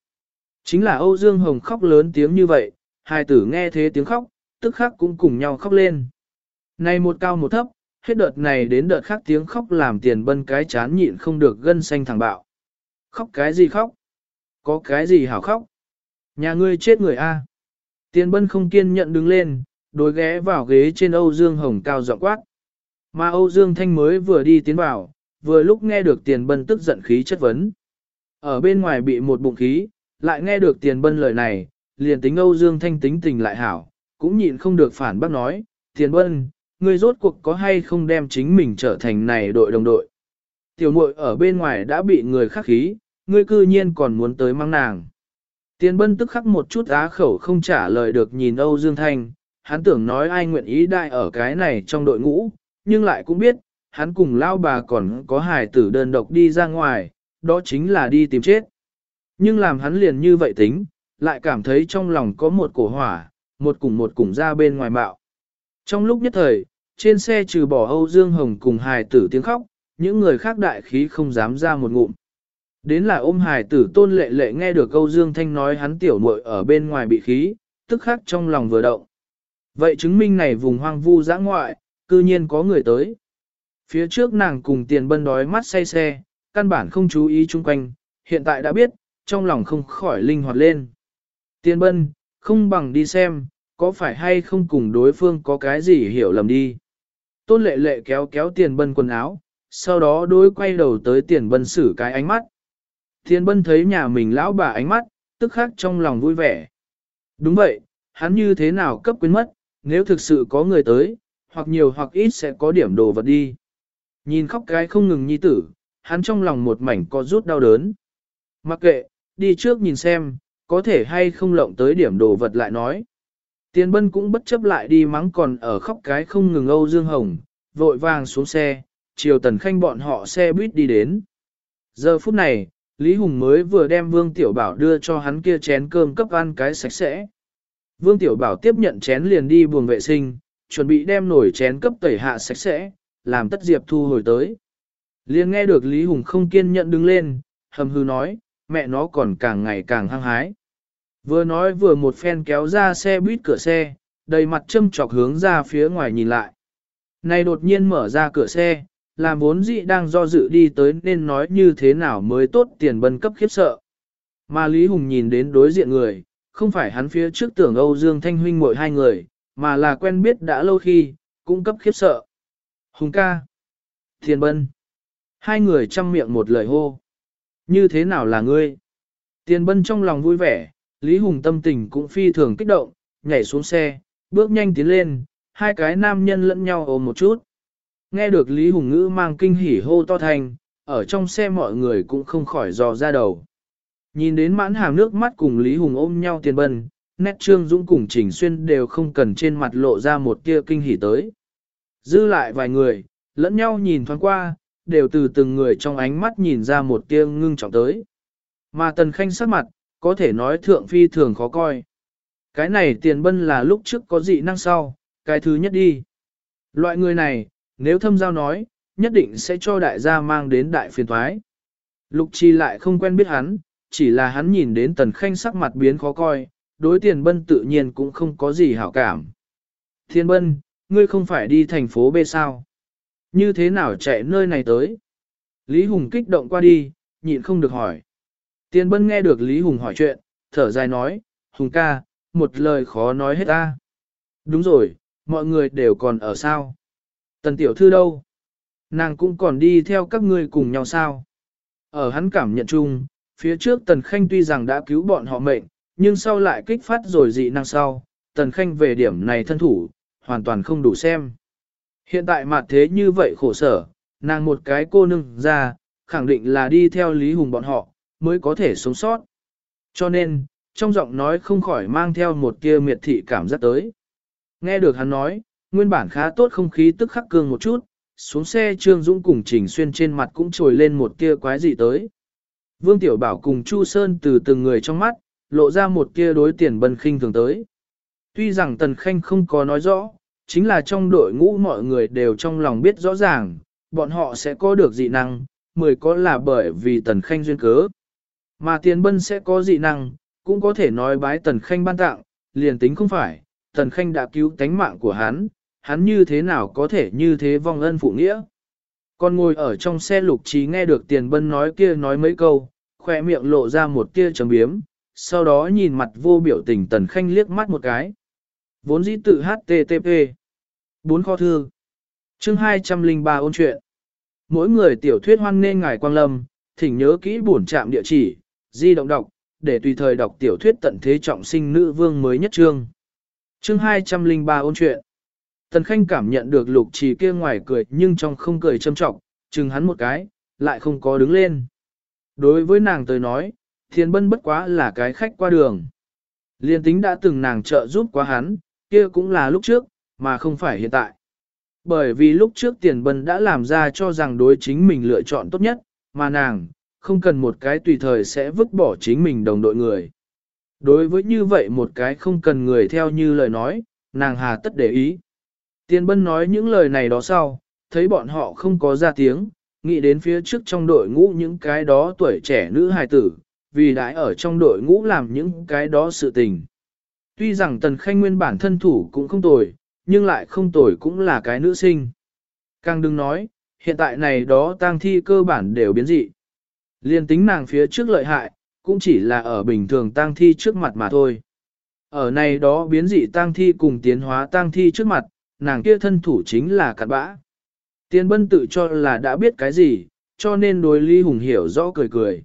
Chính là Âu Dương Hồng khóc lớn tiếng như vậy, hài tử nghe thế tiếng khóc, tức khắc cũng cùng nhau khóc lên. Này một cao một thấp, hết đợt này đến đợt khác tiếng khóc làm tiền bân cái chán nhịn không được gân xanh thẳng bạo. Khóc cái gì khóc? Có cái gì hảo khóc? Nhà ngươi chết người A. Tiền bân không kiên nhận đứng lên, đối ghé vào ghế trên Âu Dương Hồng cao giọng quát. Mà Âu Dương Thanh mới vừa đi tiến vào, vừa lúc nghe được tiền bân tức giận khí chất vấn. Ở bên ngoài bị một bụng khí, lại nghe được tiền bân lời này, liền tính Âu Dương Thanh tính tình lại hảo, cũng nhịn không được phản bác nói, tiền bân, ngươi rốt cuộc có hay không đem chính mình trở thành này đội đồng đội. Tiểu muội ở bên ngoài đã bị người khắc khí, ngươi cư nhiên còn muốn tới mang nàng. Tiền bân tức khắc một chút á khẩu không trả lời được nhìn Âu Dương Thanh, hắn tưởng nói ai nguyện ý đại ở cái này trong đội ngũ, nhưng lại cũng biết, hắn cùng lao bà còn có hài tử đơn độc đi ra ngoài, đó chính là đi tìm chết. Nhưng làm hắn liền như vậy tính, lại cảm thấy trong lòng có một cổ hỏa, một cùng một cùng ra bên ngoài mạo. Trong lúc nhất thời, trên xe trừ bỏ Âu Dương Hồng cùng hài tử tiếng khóc, những người khác đại khí không dám ra một ngụm. Đến là ôm hài tử tôn lệ lệ nghe được Âu Dương Thanh nói hắn tiểu muội ở bên ngoài bị khí, tức khắc trong lòng vừa động. Vậy chứng minh này vùng hoang vu giã ngoại, cư nhiên có người tới. Phía trước nàng cùng tiền bân đói mắt say xe, căn bản không chú ý chung quanh, hiện tại đã biết, trong lòng không khỏi linh hoạt lên. Tiền bân, không bằng đi xem, có phải hay không cùng đối phương có cái gì hiểu lầm đi. Tôn lệ lệ kéo kéo tiền bân quần áo, sau đó đối quay đầu tới tiền bân xử cái ánh mắt. Tiền bân thấy nhà mình lão bà ánh mắt, tức khắc trong lòng vui vẻ. Đúng vậy, hắn như thế nào cấp quyến mất, nếu thực sự có người tới, hoặc nhiều hoặc ít sẽ có điểm đồ vật đi. Nhìn khóc cái không ngừng nhi tử, hắn trong lòng một mảnh có rút đau đớn. Mặc kệ, đi trước nhìn xem, có thể hay không lộng tới điểm đồ vật lại nói. Tiền bân cũng bất chấp lại đi mắng còn ở khóc cái không ngừng Âu Dương Hồng, vội vàng xuống xe, chiều tần khanh bọn họ xe buýt đi đến. Giờ phút này, Lý Hùng mới vừa đem Vương Tiểu Bảo đưa cho hắn kia chén cơm cấp ăn cái sạch sẽ. Vương Tiểu Bảo tiếp nhận chén liền đi buồng vệ sinh, chuẩn bị đem nổi chén cấp tẩy hạ sạch sẽ, làm tất diệp thu hồi tới. Liền nghe được Lý Hùng không kiên nhẫn đứng lên, hầm hư nói, mẹ nó còn càng ngày càng hăng hái. Vừa nói vừa một phen kéo ra xe buýt cửa xe, đầy mặt châm chọc hướng ra phía ngoài nhìn lại. Này đột nhiên mở ra cửa xe, làm vốn dị đang do dự đi tới nên nói như thế nào mới tốt tiền bân cấp khiếp sợ. Mà Lý Hùng nhìn đến đối diện người, không phải hắn phía trước tưởng Âu Dương Thanh Huynh mỗi hai người, mà là quen biết đã lâu khi, cũng cấp khiếp sợ. Hùng ca, Thiên Bân, hai người chăm miệng một lời hô. Như thế nào là ngươi? Tiền Bân trong lòng vui vẻ, Lý Hùng tâm tình cũng phi thường kích động, nhảy xuống xe, bước nhanh tiến lên, hai cái nam nhân lẫn nhau ôm một chút. Nghe được Lý Hùng ngữ mang kinh hỉ hô to thành, ở trong xe mọi người cũng không khỏi dò ra đầu. Nhìn đến mãn hàng nước mắt cùng Lý Hùng ôm nhau tiền bân, nét trương dũng cùng Trình Xuyên đều không cần trên mặt lộ ra một tia kinh hỉ tới. Dư lại vài người, lẫn nhau nhìn thoáng qua, đều từ từng người trong ánh mắt nhìn ra một tia ngưng trọng tới. Mà tần khanh sắc mặt, có thể nói thượng phi thường khó coi. Cái này tiền bân là lúc trước có dị năng sau, cái thứ nhất đi. Loại người này, nếu thâm giao nói, nhất định sẽ cho đại gia mang đến đại phiền thoái. Lục chi lại không quen biết hắn, chỉ là hắn nhìn đến tần khanh sắc mặt biến khó coi, đối tiền bân tự nhiên cũng không có gì hảo cảm. Thiên bân, ngươi không phải đi thành phố B sao? Như thế nào chạy nơi này tới? Lý Hùng kích động qua đi, nhịn không được hỏi. Tiên bân nghe được Lý Hùng hỏi chuyện, thở dài nói, Hùng ca, một lời khó nói hết ta. Đúng rồi, mọi người đều còn ở sao? Tần tiểu thư đâu? Nàng cũng còn đi theo các ngươi cùng nhau sao? Ở hắn cảm nhận chung, phía trước Tần Khanh tuy rằng đã cứu bọn họ mệnh, nhưng sau lại kích phát rồi dị năng sau, Tần Khanh về điểm này thân thủ, hoàn toàn không đủ xem. Hiện tại mặt thế như vậy khổ sở, nàng một cái cô nương ra, khẳng định là đi theo Lý Hùng bọn họ, mới có thể sống sót. Cho nên, trong giọng nói không khỏi mang theo một tia miệt thị cảm giác tới. Nghe được hắn nói, nguyên bản khá tốt không khí tức khắc cương một chút, xuống xe Trương Dũng cùng Trình Xuyên trên mặt cũng trồi lên một tia quái dị tới. Vương Tiểu Bảo cùng Chu Sơn từ từng người trong mắt, lộ ra một tia đối tiền bân khinh thường tới. Tuy rằng Tần Khanh không có nói rõ, chính là trong đội ngũ mọi người đều trong lòng biết rõ ràng, bọn họ sẽ có được dị năng, mười có là bởi vì Tần Khanh duyên cớ. Mà tiền bân sẽ có dị năng, cũng có thể nói bái Tần Khanh ban tặng, liền tính không phải, Tần Khanh đã cứu tánh mạng của hắn, hắn như thế nào có thể như thế vong ân phụ nghĩa. Còn ngồi ở trong xe lục trí nghe được tiền bân nói kia nói mấy câu, khoe miệng lộ ra một tia chấm biếm, sau đó nhìn mặt vô biểu tình Tần Khanh liếc mắt một cái. Vốn dĩ tự HTTP. Bốn kho thư. Chương 203 ôn chuyện. Mỗi người tiểu thuyết hoan nên ngài quang lâm, thỉnh nhớ kỹ bổn trạm địa chỉ, di động đọc, để tùy thời đọc tiểu thuyết tận thế trọng sinh nữ vương mới nhất chương. Chương 203 ôn chuyện. Tần Khanh cảm nhận được lục trì kia ngoài cười nhưng trong không cười châm trọng, chừng hắn một cái, lại không có đứng lên. Đối với nàng tới nói, thiên bân bất quá là cái khách qua đường. Liên tính đã từng nàng trợ giúp quá hắn, kia cũng là lúc trước, mà không phải hiện tại. Bởi vì lúc trước tiền bân đã làm ra cho rằng đối chính mình lựa chọn tốt nhất, mà nàng, không cần một cái tùy thời sẽ vứt bỏ chính mình đồng đội người. Đối với như vậy một cái không cần người theo như lời nói, nàng hà tất để ý. Tiền bân nói những lời này đó sau, thấy bọn họ không có ra tiếng, nghĩ đến phía trước trong đội ngũ những cái đó tuổi trẻ nữ hài tử, vì đã ở trong đội ngũ làm những cái đó sự tình. Tuy rằng Tần Khanh nguyên bản thân thủ cũng không tồi, nhưng lại không tồi cũng là cái nữ sinh. Càng đừng nói, hiện tại này đó tang thi cơ bản đều biến dị. Liên tính nàng phía trước lợi hại, cũng chỉ là ở bình thường tang thi trước mặt mà thôi. Ở này đó biến dị tang thi cùng tiến hóa tang thi trước mặt, nàng kia thân thủ chính là cặn bã. Tiên bân tự cho là đã biết cái gì, cho nên đối Lý Hùng hiểu rõ cười cười.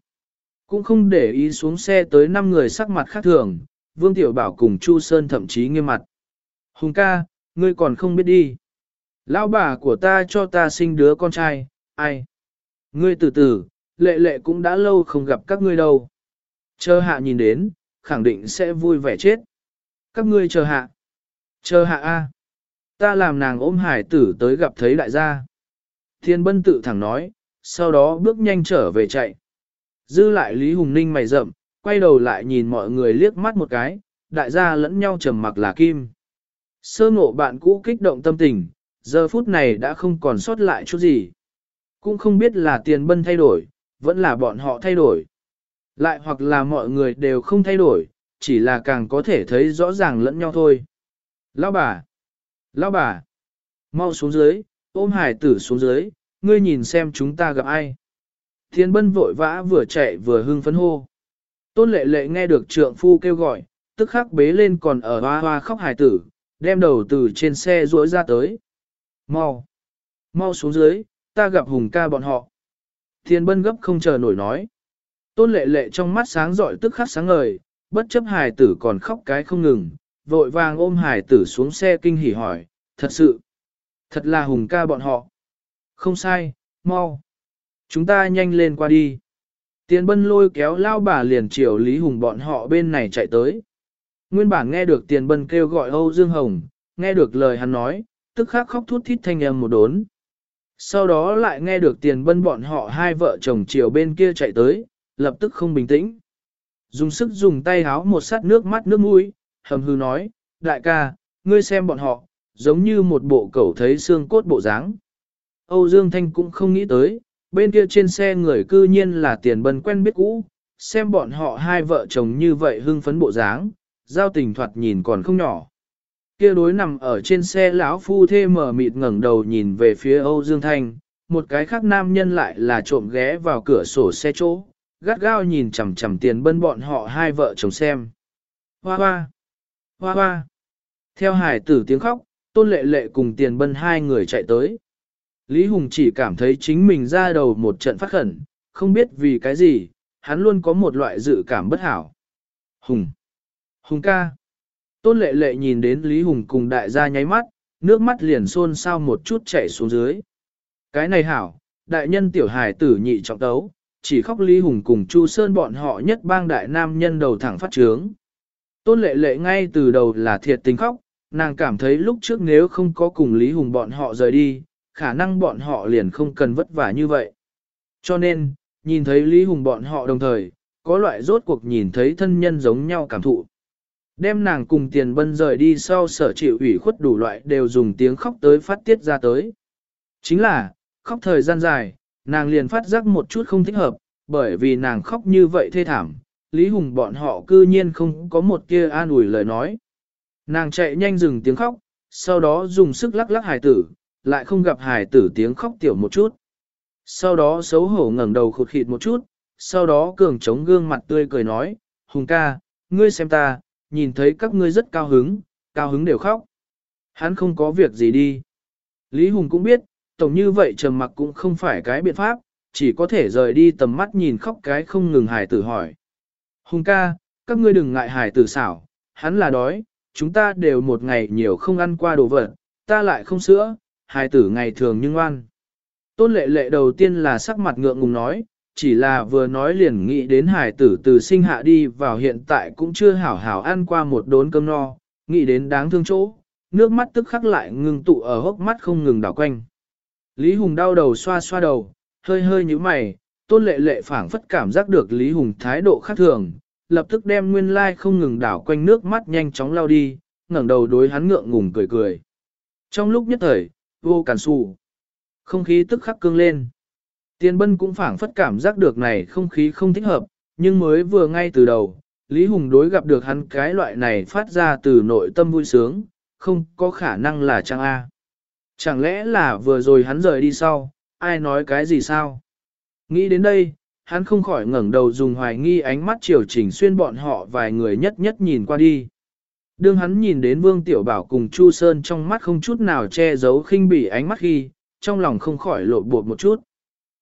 Cũng không để ý xuống xe tới 5 người sắc mặt khác thường, Vương Tiểu Bảo cùng Chu Sơn thậm chí nghiêm mặt. Hùng ca, ngươi còn không biết đi. Lão bà của ta cho ta sinh đứa con trai, ai? Ngươi từ từ, lệ lệ cũng đã lâu không gặp các ngươi đâu. Chờ hạ nhìn đến, khẳng định sẽ vui vẻ chết. Các ngươi chờ hạ. Chờ hạ A. Ta làm nàng ôm hải tử tới gặp thấy đại gia. Thiên bân tự thẳng nói, sau đó bước nhanh trở về chạy. Dư lại Lý Hùng Ninh mày rậm, quay đầu lại nhìn mọi người liếc mắt một cái, đại gia lẫn nhau trầm mặc là kim. Sơ ngộ bạn cũ kích động tâm tình, giờ phút này đã không còn sót lại chút gì. Cũng không biết là tiền bân thay đổi, vẫn là bọn họ thay đổi. Lại hoặc là mọi người đều không thay đổi, chỉ là càng có thể thấy rõ ràng lẫn nhau thôi. Lão bà! Lão bà! Mau xuống dưới, ôm hải tử xuống dưới, ngươi nhìn xem chúng ta gặp ai. Thiên bân vội vã vừa chạy vừa hưng phấn hô. Tôn lệ lệ nghe được trượng phu kêu gọi, tức khắc bế lên còn ở hoa hoa khóc hài tử, đem đầu từ trên xe rỗi ra tới. Mau! Mau xuống dưới, ta gặp hùng ca bọn họ. Thiên bân gấp không chờ nổi nói. Tôn lệ lệ trong mắt sáng rọi tức khắc sáng ngời, bất chấp hài tử còn khóc cái không ngừng, vội vàng ôm hài tử xuống xe kinh hỉ hỏi, thật sự, thật là hùng ca bọn họ. Không sai, mau. Chúng ta nhanh lên qua đi. Tiền bân lôi kéo lao bà liền chiều Lý Hùng bọn họ bên này chạy tới. Nguyên bản nghe được tiền bân kêu gọi Âu Dương Hồng, nghe được lời hắn nói, tức khắc khóc thút thít thanh âm một đốn. Sau đó lại nghe được tiền bân bọn họ hai vợ chồng chiều bên kia chạy tới, lập tức không bình tĩnh. Dùng sức dùng tay háo một sát nước mắt nước mũi, hầm hư nói, đại ca, ngươi xem bọn họ, giống như một bộ cẩu thấy xương cốt bộ dáng. Âu Dương Thanh cũng không nghĩ tới, bên kia trên xe người cư nhiên là tiền bân quen biết cũ, xem bọn họ hai vợ chồng như vậy hưng phấn bộ dáng, giao tình thoạt nhìn còn không nhỏ. kia đối nằm ở trên xe lão phu thê mở mịt ngẩng đầu nhìn về phía Âu Dương Thanh, một cái khác nam nhân lại là trộm ghé vào cửa sổ xe chỗ, gắt gao nhìn chằm chằm tiền bân bọn họ hai vợ chồng xem. Hoa hoa! Hoa hoa! Theo hải tử tiếng khóc, tôn lệ lệ cùng tiền bân hai người chạy tới. Lý Hùng chỉ cảm thấy chính mình ra đầu một trận phát khẩn, không biết vì cái gì, hắn luôn có một loại dự cảm bất hảo. Hùng! Hùng ca! Tôn lệ lệ nhìn đến Lý Hùng cùng đại gia nháy mắt, nước mắt liền xôn xao một chút chảy xuống dưới. Cái này hảo, đại nhân tiểu hài tử nhị trọng tấu, chỉ khóc Lý Hùng cùng Chu Sơn bọn họ nhất bang đại nam nhân đầu thẳng phát trướng. Tôn lệ lệ ngay từ đầu là thiệt tình khóc, nàng cảm thấy lúc trước nếu không có cùng Lý Hùng bọn họ rời đi, khả năng bọn họ liền không cần vất vả như vậy. Cho nên, nhìn thấy Lý Hùng bọn họ đồng thời, có loại rốt cuộc nhìn thấy thân nhân giống nhau cảm thụ. Đem nàng cùng tiền bân rời đi sau sở chịu ủy khuất đủ loại đều dùng tiếng khóc tới phát tiết ra tới. Chính là, khóc thời gian dài, nàng liền phát giác một chút không thích hợp, bởi vì nàng khóc như vậy thê thảm, Lý Hùng bọn họ cư nhiên không có một kia an ủi lời nói. Nàng chạy nhanh dừng tiếng khóc, sau đó dùng sức lắc lắc hài tử, lại không gặp hài tử tiếng khóc tiểu một chút. Sau đó xấu hổ ngẩng đầu khụt khịt một chút, sau đó cường chống gương mặt tươi cười nói, Hùng ca, ngươi xem ta, nhìn thấy các ngươi rất cao hứng, cao hứng đều khóc. Hắn không có việc gì đi. Lý Hùng cũng biết, tổng như vậy trầm mặc cũng không phải cái biện pháp, chỉ có thể rời đi tầm mắt nhìn khóc cái không ngừng hài tử hỏi. Hùng ca, các ngươi đừng ngại hài tử xảo, hắn là đói, chúng ta đều một ngày nhiều không ăn qua đồ vật, ta lại không sữa, hai tử ngày thường nhưng ngoan. Tôn lệ lệ đầu tiên là sắc mặt ngượng ngùng nói, chỉ là vừa nói liền nghĩ đến hài tử từ sinh hạ đi vào hiện tại cũng chưa hảo hảo ăn qua một đốn cơm no, nghĩ đến đáng thương chỗ, nước mắt tức khắc lại ngừng tụ ở hốc mắt không ngừng đảo quanh. Lý Hùng đau đầu xoa xoa đầu, hơi hơi như mày, tôn lệ lệ phảng phất cảm giác được Lý Hùng thái độ khác thường, lập tức đem nguyên lai không ngừng đảo quanh nước mắt nhanh chóng lao đi, ngẩng đầu đối hắn ngượng ngùng cười cười. Trong lúc nhất thời, vô cản xù, không khí tức khắc cương lên. Tiên bân cũng phảng phất cảm giác được này không khí không thích hợp, nhưng mới vừa ngay từ đầu, Lý Hùng đối gặp được hắn cái loại này phát ra từ nội tâm vui sướng, không có khả năng là trang A. Chẳng lẽ là vừa rồi hắn rời đi sau, ai nói cái gì sao? Nghĩ đến đây, hắn không khỏi ngẩng đầu dùng hoài nghi ánh mắt chiều chỉnh xuyên bọn họ vài người nhất nhất nhìn qua đi. Đương hắn nhìn đến Vương Tiểu Bảo cùng Chu Sơn trong mắt không chút nào che giấu khinh bỉ ánh mắt khi, trong lòng không khỏi lộ bột một chút.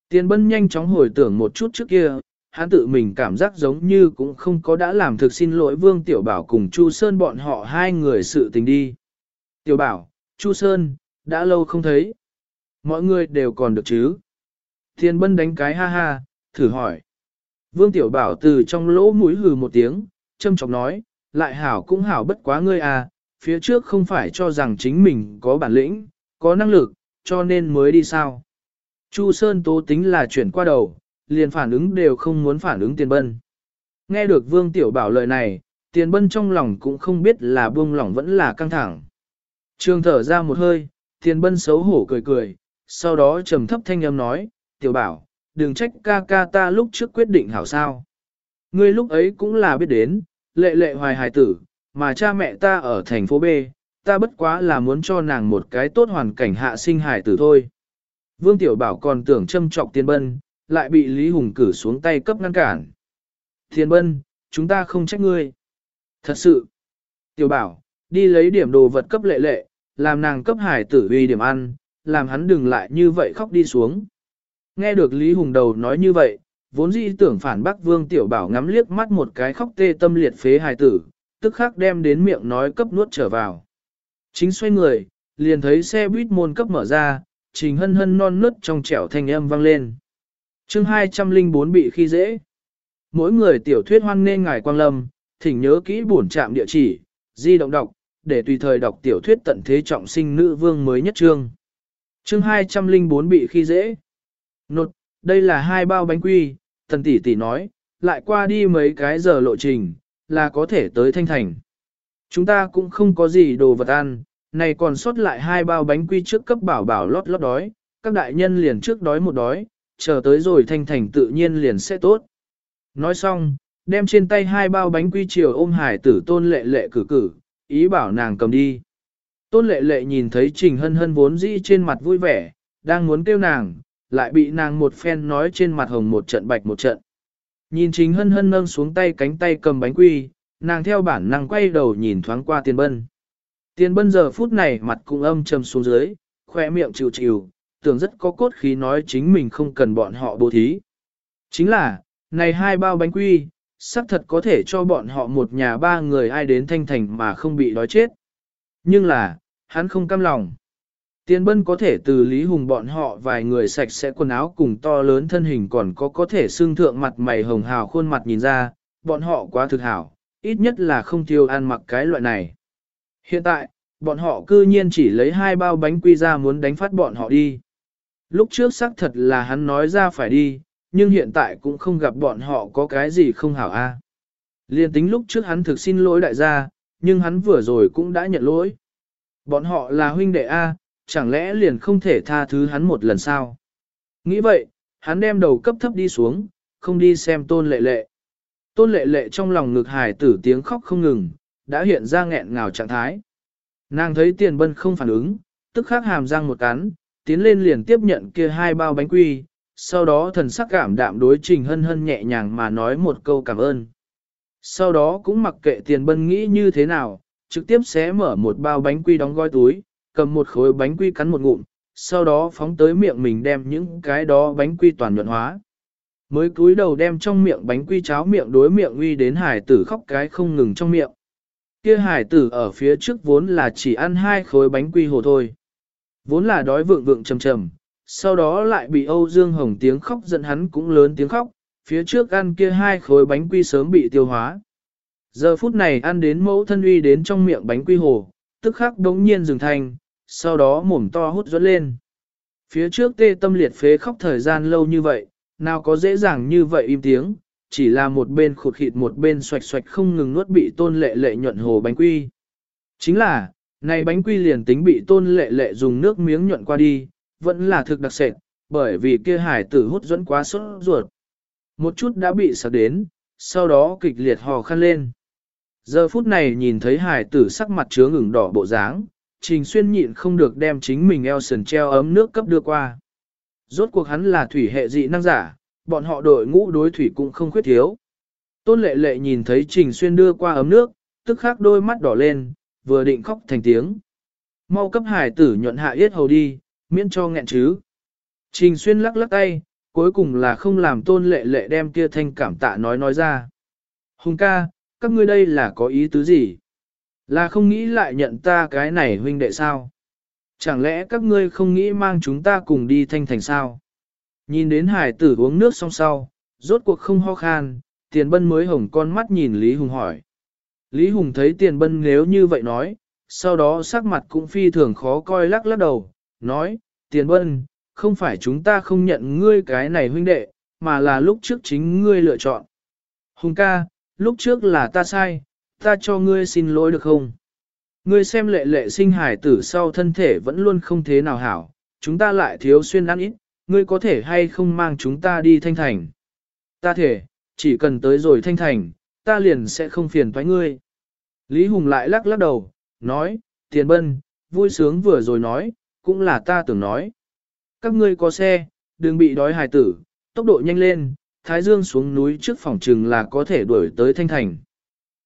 Tiền bân nhanh chóng hồi tưởng một chút trước kia, hắn tự mình cảm giác giống như cũng không có đã làm thực xin lỗi Vương Tiểu Bảo cùng Chu Sơn bọn họ hai người sự tình đi. Tiểu Bảo, Chu Sơn, đã lâu không thấy. Mọi người đều còn được chứ. Thiên bân đánh cái ha ha, thử hỏi. Vương Tiểu Bảo từ trong lỗ mũi hừ một tiếng, châm chọc nói, lại hảo cũng hảo bất quá ngươi à, phía trước không phải cho rằng chính mình có bản lĩnh, có năng lực, cho nên mới đi sao. Chu Sơn tố tính là chuyển qua đầu, liền phản ứng đều không muốn phản ứng tiền bân. Nghe được Vương Tiểu Bảo lời này, tiền bân trong lòng cũng không biết là buông lỏng vẫn là căng thẳng. Trường thở ra một hơi, tiền bân xấu hổ cười cười, sau đó trầm thấp thanh âm nói, Tiểu Bảo, đừng trách ca ca ta lúc trước quyết định hảo sao. Ngươi lúc ấy cũng là biết đến, lệ lệ hoài hài tử, mà cha mẹ ta ở thành phố B, ta bất quá là muốn cho nàng một cái tốt hoàn cảnh hạ sinh hài tử thôi. Vương Tiểu Bảo còn tưởng châm trọc Tiền Bân, lại bị Lý Hùng cử xuống tay cấp ngăn cản. Tiền Bân, chúng ta không trách ngươi. Thật sự. Tiểu Bảo, đi lấy điểm đồ vật cấp lệ lệ, làm nàng cấp hải tử uy điểm ăn, làm hắn đừng lại như vậy khóc đi xuống. Nghe được Lý Hùng đầu nói như vậy, vốn dĩ tưởng phản bác Vương Tiểu Bảo ngắm liếc mắt một cái khóc tê tâm liệt phế hài tử, tức khắc đem đến miệng nói cấp nuốt trở vào. Chính xoay người, liền thấy xe buýt môn cấp mở ra, trình hân hân non nớt trong trẻo thanh âm vang lên. chương 204 bị khi dễ. Mỗi người tiểu thuyết hoan nên ngài quang lâm, thỉnh nhớ kỹ bổn trạm địa chỉ, di động đọc, để tùy thời đọc tiểu thuyết tận thế trọng sinh nữ vương mới nhất trương. chương 204 bị khi dễ. Nột, đây là hai bao bánh quy, tần tỷ tỷ nói, lại qua đi mấy cái giờ lộ trình, là có thể tới thanh thành. Chúng ta cũng không có gì đồ vật ăn, này còn sót lại hai bao bánh quy trước cấp bảo bảo lót lót đói, các đại nhân liền trước đói một đói, chờ tới rồi thanh thành tự nhiên liền sẽ tốt. Nói xong, đem trên tay hai bao bánh quy chiều ôm hải tử tôn lệ lệ cử cử, ý bảo nàng cầm đi. Tôn lệ lệ nhìn thấy trình hân hân vốn dĩ trên mặt vui vẻ, đang muốn kêu nàng, lại bị nàng một phen nói trên mặt hồng một trận bạch một trận. Nhìn chính hân hân nâng xuống tay cánh tay cầm bánh quy, nàng theo bản năng quay đầu nhìn thoáng qua tiền bân. Tiền bân giờ phút này mặt cũng âm trầm xuống dưới, khoe miệng chịu chịu, tưởng rất có cốt khí nói chính mình không cần bọn họ bố thí. Chính là, này hai bao bánh quy, xác thật có thể cho bọn họ một nhà ba người ai đến thanh thành mà không bị đói chết. Nhưng là, hắn không cam lòng. Tiên bân có thể từ Lý Hùng bọn họ vài người sạch sẽ quần áo cùng to lớn thân hình còn có có thể xương thượng mặt mày hồng hào khuôn mặt nhìn ra, bọn họ quá thực hảo, ít nhất là không tiêu ăn mặc cái loại này. Hiện tại, bọn họ cư nhiên chỉ lấy hai bao bánh quy ra muốn đánh phát bọn họ đi. Lúc trước xác thật là hắn nói ra phải đi, nhưng hiện tại cũng không gặp bọn họ có cái gì không hảo a. Liên tính lúc trước hắn thực xin lỗi đại gia, nhưng hắn vừa rồi cũng đã nhận lỗi. Bọn họ là huynh đệ A, chẳng lẽ liền không thể tha thứ hắn một lần sao? Nghĩ vậy, hắn đem đầu cấp thấp đi xuống, không đi xem tôn lệ lệ. Tôn lệ lệ trong lòng ngực hài tử tiếng khóc không ngừng, đã hiện ra nghẹn ngào trạng thái. Nàng thấy tiền bân không phản ứng, tức khắc hàm răng một cắn, tiến lên liền tiếp nhận kia hai bao bánh quy, sau đó thần sắc cảm đạm đối trình hân hân nhẹ nhàng mà nói một câu cảm ơn. Sau đó cũng mặc kệ tiền bân nghĩ như thế nào, trực tiếp xé mở một bao bánh quy đóng gói túi, cầm một khối bánh quy cắn một ngụm, sau đó phóng tới miệng mình đem những cái đó bánh quy toàn nhuận hóa. Mới cúi đầu đem trong miệng bánh quy cháo miệng đối miệng uy đến hải tử khóc cái không ngừng trong miệng. Kia hải tử ở phía trước vốn là chỉ ăn hai khối bánh quy hồ thôi. Vốn là đói vượng vượng trầm trầm, sau đó lại bị Âu Dương Hồng tiếng khóc giận hắn cũng lớn tiếng khóc, phía trước ăn kia hai khối bánh quy sớm bị tiêu hóa. Giờ phút này ăn đến mẫu thân uy đến trong miệng bánh quy hồ, tức khắc đống nhiên dừng thành, sau đó mồm to hút dẫn lên. Phía trước tê tâm liệt phế khóc thời gian lâu như vậy, nào có dễ dàng như vậy im tiếng, chỉ là một bên khụt khịt một bên xoạch xoạch không ngừng nuốt bị tôn lệ lệ nhuận hồ bánh quy. Chính là, này bánh quy liền tính bị tôn lệ lệ dùng nước miếng nhuận qua đi, vẫn là thực đặc sệt, bởi vì kia hải tử hút dẫn quá sốt ruột. Một chút đã bị sạc đến, sau đó kịch liệt hò khăn lên. Giờ phút này nhìn thấy hải tử sắc mặt chứa ngừng đỏ bộ dáng, Trình Xuyên nhịn không được đem chính mình eo sần treo ấm nước cấp đưa qua. Rốt cuộc hắn là thủy hệ dị năng giả, bọn họ đội ngũ đối thủy cũng không khuyết thiếu. Tôn lệ lệ nhìn thấy Trình Xuyên đưa qua ấm nước, tức khắc đôi mắt đỏ lên, vừa định khóc thành tiếng. Mau cấp hải tử nhuận hạ yết hầu đi, miễn cho nghẹn chứ. Trình Xuyên lắc lắc tay, cuối cùng là không làm tôn lệ lệ đem kia thanh cảm tạ nói nói ra. Hùng ca, các ngươi đây là có ý tứ gì? Là không nghĩ lại nhận ta cái này huynh đệ sao? Chẳng lẽ các ngươi không nghĩ mang chúng ta cùng đi thanh thành sao? Nhìn đến hải tử uống nước xong sau, rốt cuộc không ho khan, tiền bân mới hồng con mắt nhìn Lý Hùng hỏi. Lý Hùng thấy tiền bân nếu như vậy nói, sau đó sắc mặt cũng phi thường khó coi lắc lắc đầu, nói, tiền bân, không phải chúng ta không nhận ngươi cái này huynh đệ, mà là lúc trước chính ngươi lựa chọn. Hùng ca, lúc trước là ta sai, ta cho ngươi xin lỗi được không? Ngươi xem lệ lệ sinh hải tử sau thân thể vẫn luôn không thế nào hảo, chúng ta lại thiếu xuyên ăn ít, ngươi có thể hay không mang chúng ta đi thanh thành? Ta thể, chỉ cần tới rồi thanh thành, ta liền sẽ không phiền thoái ngươi. Lý Hùng lại lắc lắc đầu, nói, tiền bân, vui sướng vừa rồi nói, cũng là ta tưởng nói. Các ngươi có xe, đừng bị đói hài tử, tốc độ nhanh lên, Thái Dương xuống núi trước phòng trừng là có thể đuổi tới Thanh Thành.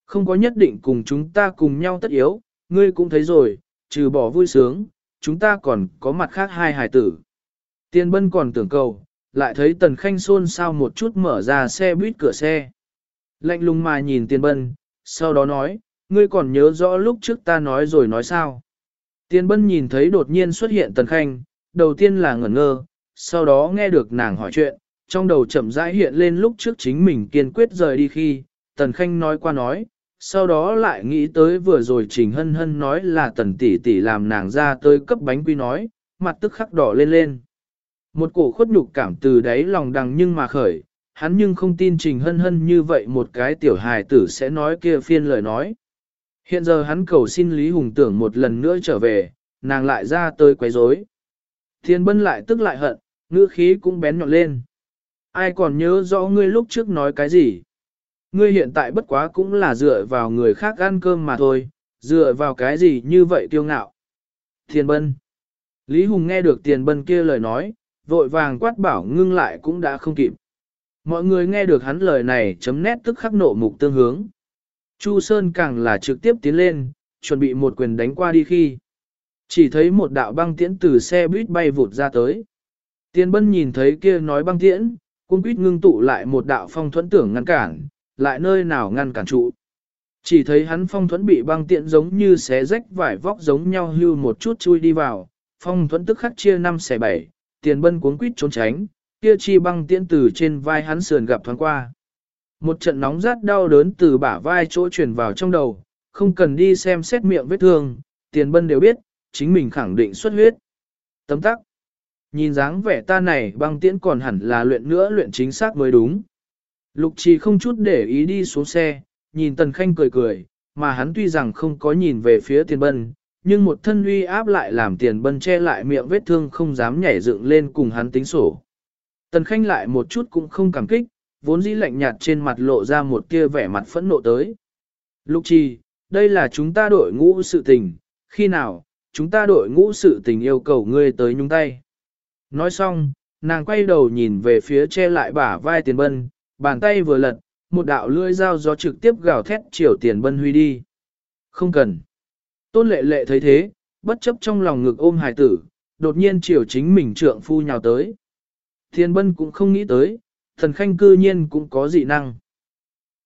Không có nhất định cùng chúng ta cùng nhau tất yếu, ngươi cũng thấy rồi, trừ bỏ vui sướng, chúng ta còn có mặt khác hai hài tử. Tiên bân còn tưởng cầu, lại thấy tần khanh xôn sao một chút mở ra xe buýt cửa xe. Lạnh lùng mà nhìn tiên bân, sau đó nói, ngươi còn nhớ rõ lúc trước ta nói rồi nói sao. Tiên bân nhìn thấy đột nhiên xuất hiện tần khanh, đầu tiên là ngẩn ngơ, sau đó nghe được nàng hỏi chuyện, trong đầu chậm rãi hiện lên lúc trước chính mình kiên quyết rời đi khi, tần khanh nói qua nói, sau đó lại nghĩ tới vừa rồi trình hân hân nói là tần tỷ tỷ làm nàng ra tới cấp bánh quy nói, mặt tức khắc đỏ lên lên. Một cổ khuất nhục cảm từ đáy lòng đằng nhưng mà khởi, hắn nhưng không tin trình hân hân như vậy một cái tiểu hài tử sẽ nói kia phiên lời nói. Hiện giờ hắn cầu xin Lý Hùng tưởng một lần nữa trở về, nàng lại ra tới quấy rối. Thiên bân lại tức lại hận, ngữ khí cũng bén nhọn lên. Ai còn nhớ rõ ngươi lúc trước nói cái gì? Ngươi hiện tại bất quá cũng là dựa vào người khác ăn cơm mà thôi, dựa vào cái gì như vậy kiêu ngạo. Tiền bân. Lý Hùng nghe được tiền bân kia lời nói, vội vàng quát bảo ngưng lại cũng đã không kịp. Mọi người nghe được hắn lời này chấm nét tức khắc nộ mục tương hướng. Chu Sơn càng là trực tiếp tiến lên, chuẩn bị một quyền đánh qua đi khi. Chỉ thấy một đạo băng tiễn từ xe buýt bay vụt ra tới. Tiền bân nhìn thấy kia nói băng tiễn, cung quýt ngưng tụ lại một đạo phong thuẫn tưởng ngăn cản, lại nơi nào ngăn cản trụ. Chỉ thấy hắn phong thuẫn bị băng tiện giống như xé rách vải vóc giống nhau hưu một chút chui đi vào, phong thuẫn tức khắc chia năm xẻ bảy, tiền bân cuốn quýt trốn tránh, kia chi băng tiện từ trên vai hắn sườn gặp thoáng qua. Một trận nóng rát đau đớn từ bả vai chỗ truyền vào trong đầu, không cần đi xem xét miệng vết thương, tiền bân đều biết, chính mình khẳng định xuất huyết. Tấm tắc. Nhìn dáng vẻ ta này băng tiễn còn hẳn là luyện nữa luyện chính xác mới đúng. Lục trì không chút để ý đi xuống xe, nhìn tần khanh cười cười, mà hắn tuy rằng không có nhìn về phía tiền bân, nhưng một thân uy áp lại làm tiền bân che lại miệng vết thương không dám nhảy dựng lên cùng hắn tính sổ. Tần khanh lại một chút cũng không cảm kích, vốn dĩ lạnh nhạt trên mặt lộ ra một kia vẻ mặt phẫn nộ tới. Lục trì, đây là chúng ta đội ngũ sự tình, khi nào, chúng ta đội ngũ sự tình yêu cầu ngươi tới nhúng tay. Nói xong, nàng quay đầu nhìn về phía che lại bả vai tiền bân, bàn tay vừa lật, một đạo lưỡi dao gió trực tiếp gào thét chiều tiền bân huy đi. Không cần. Tôn lệ lệ thấy thế, bất chấp trong lòng ngực ôm hài tử, đột nhiên chiều chính mình trượng phu nhào tới. thiên bân cũng không nghĩ tới, thần khanh cư nhiên cũng có dị năng.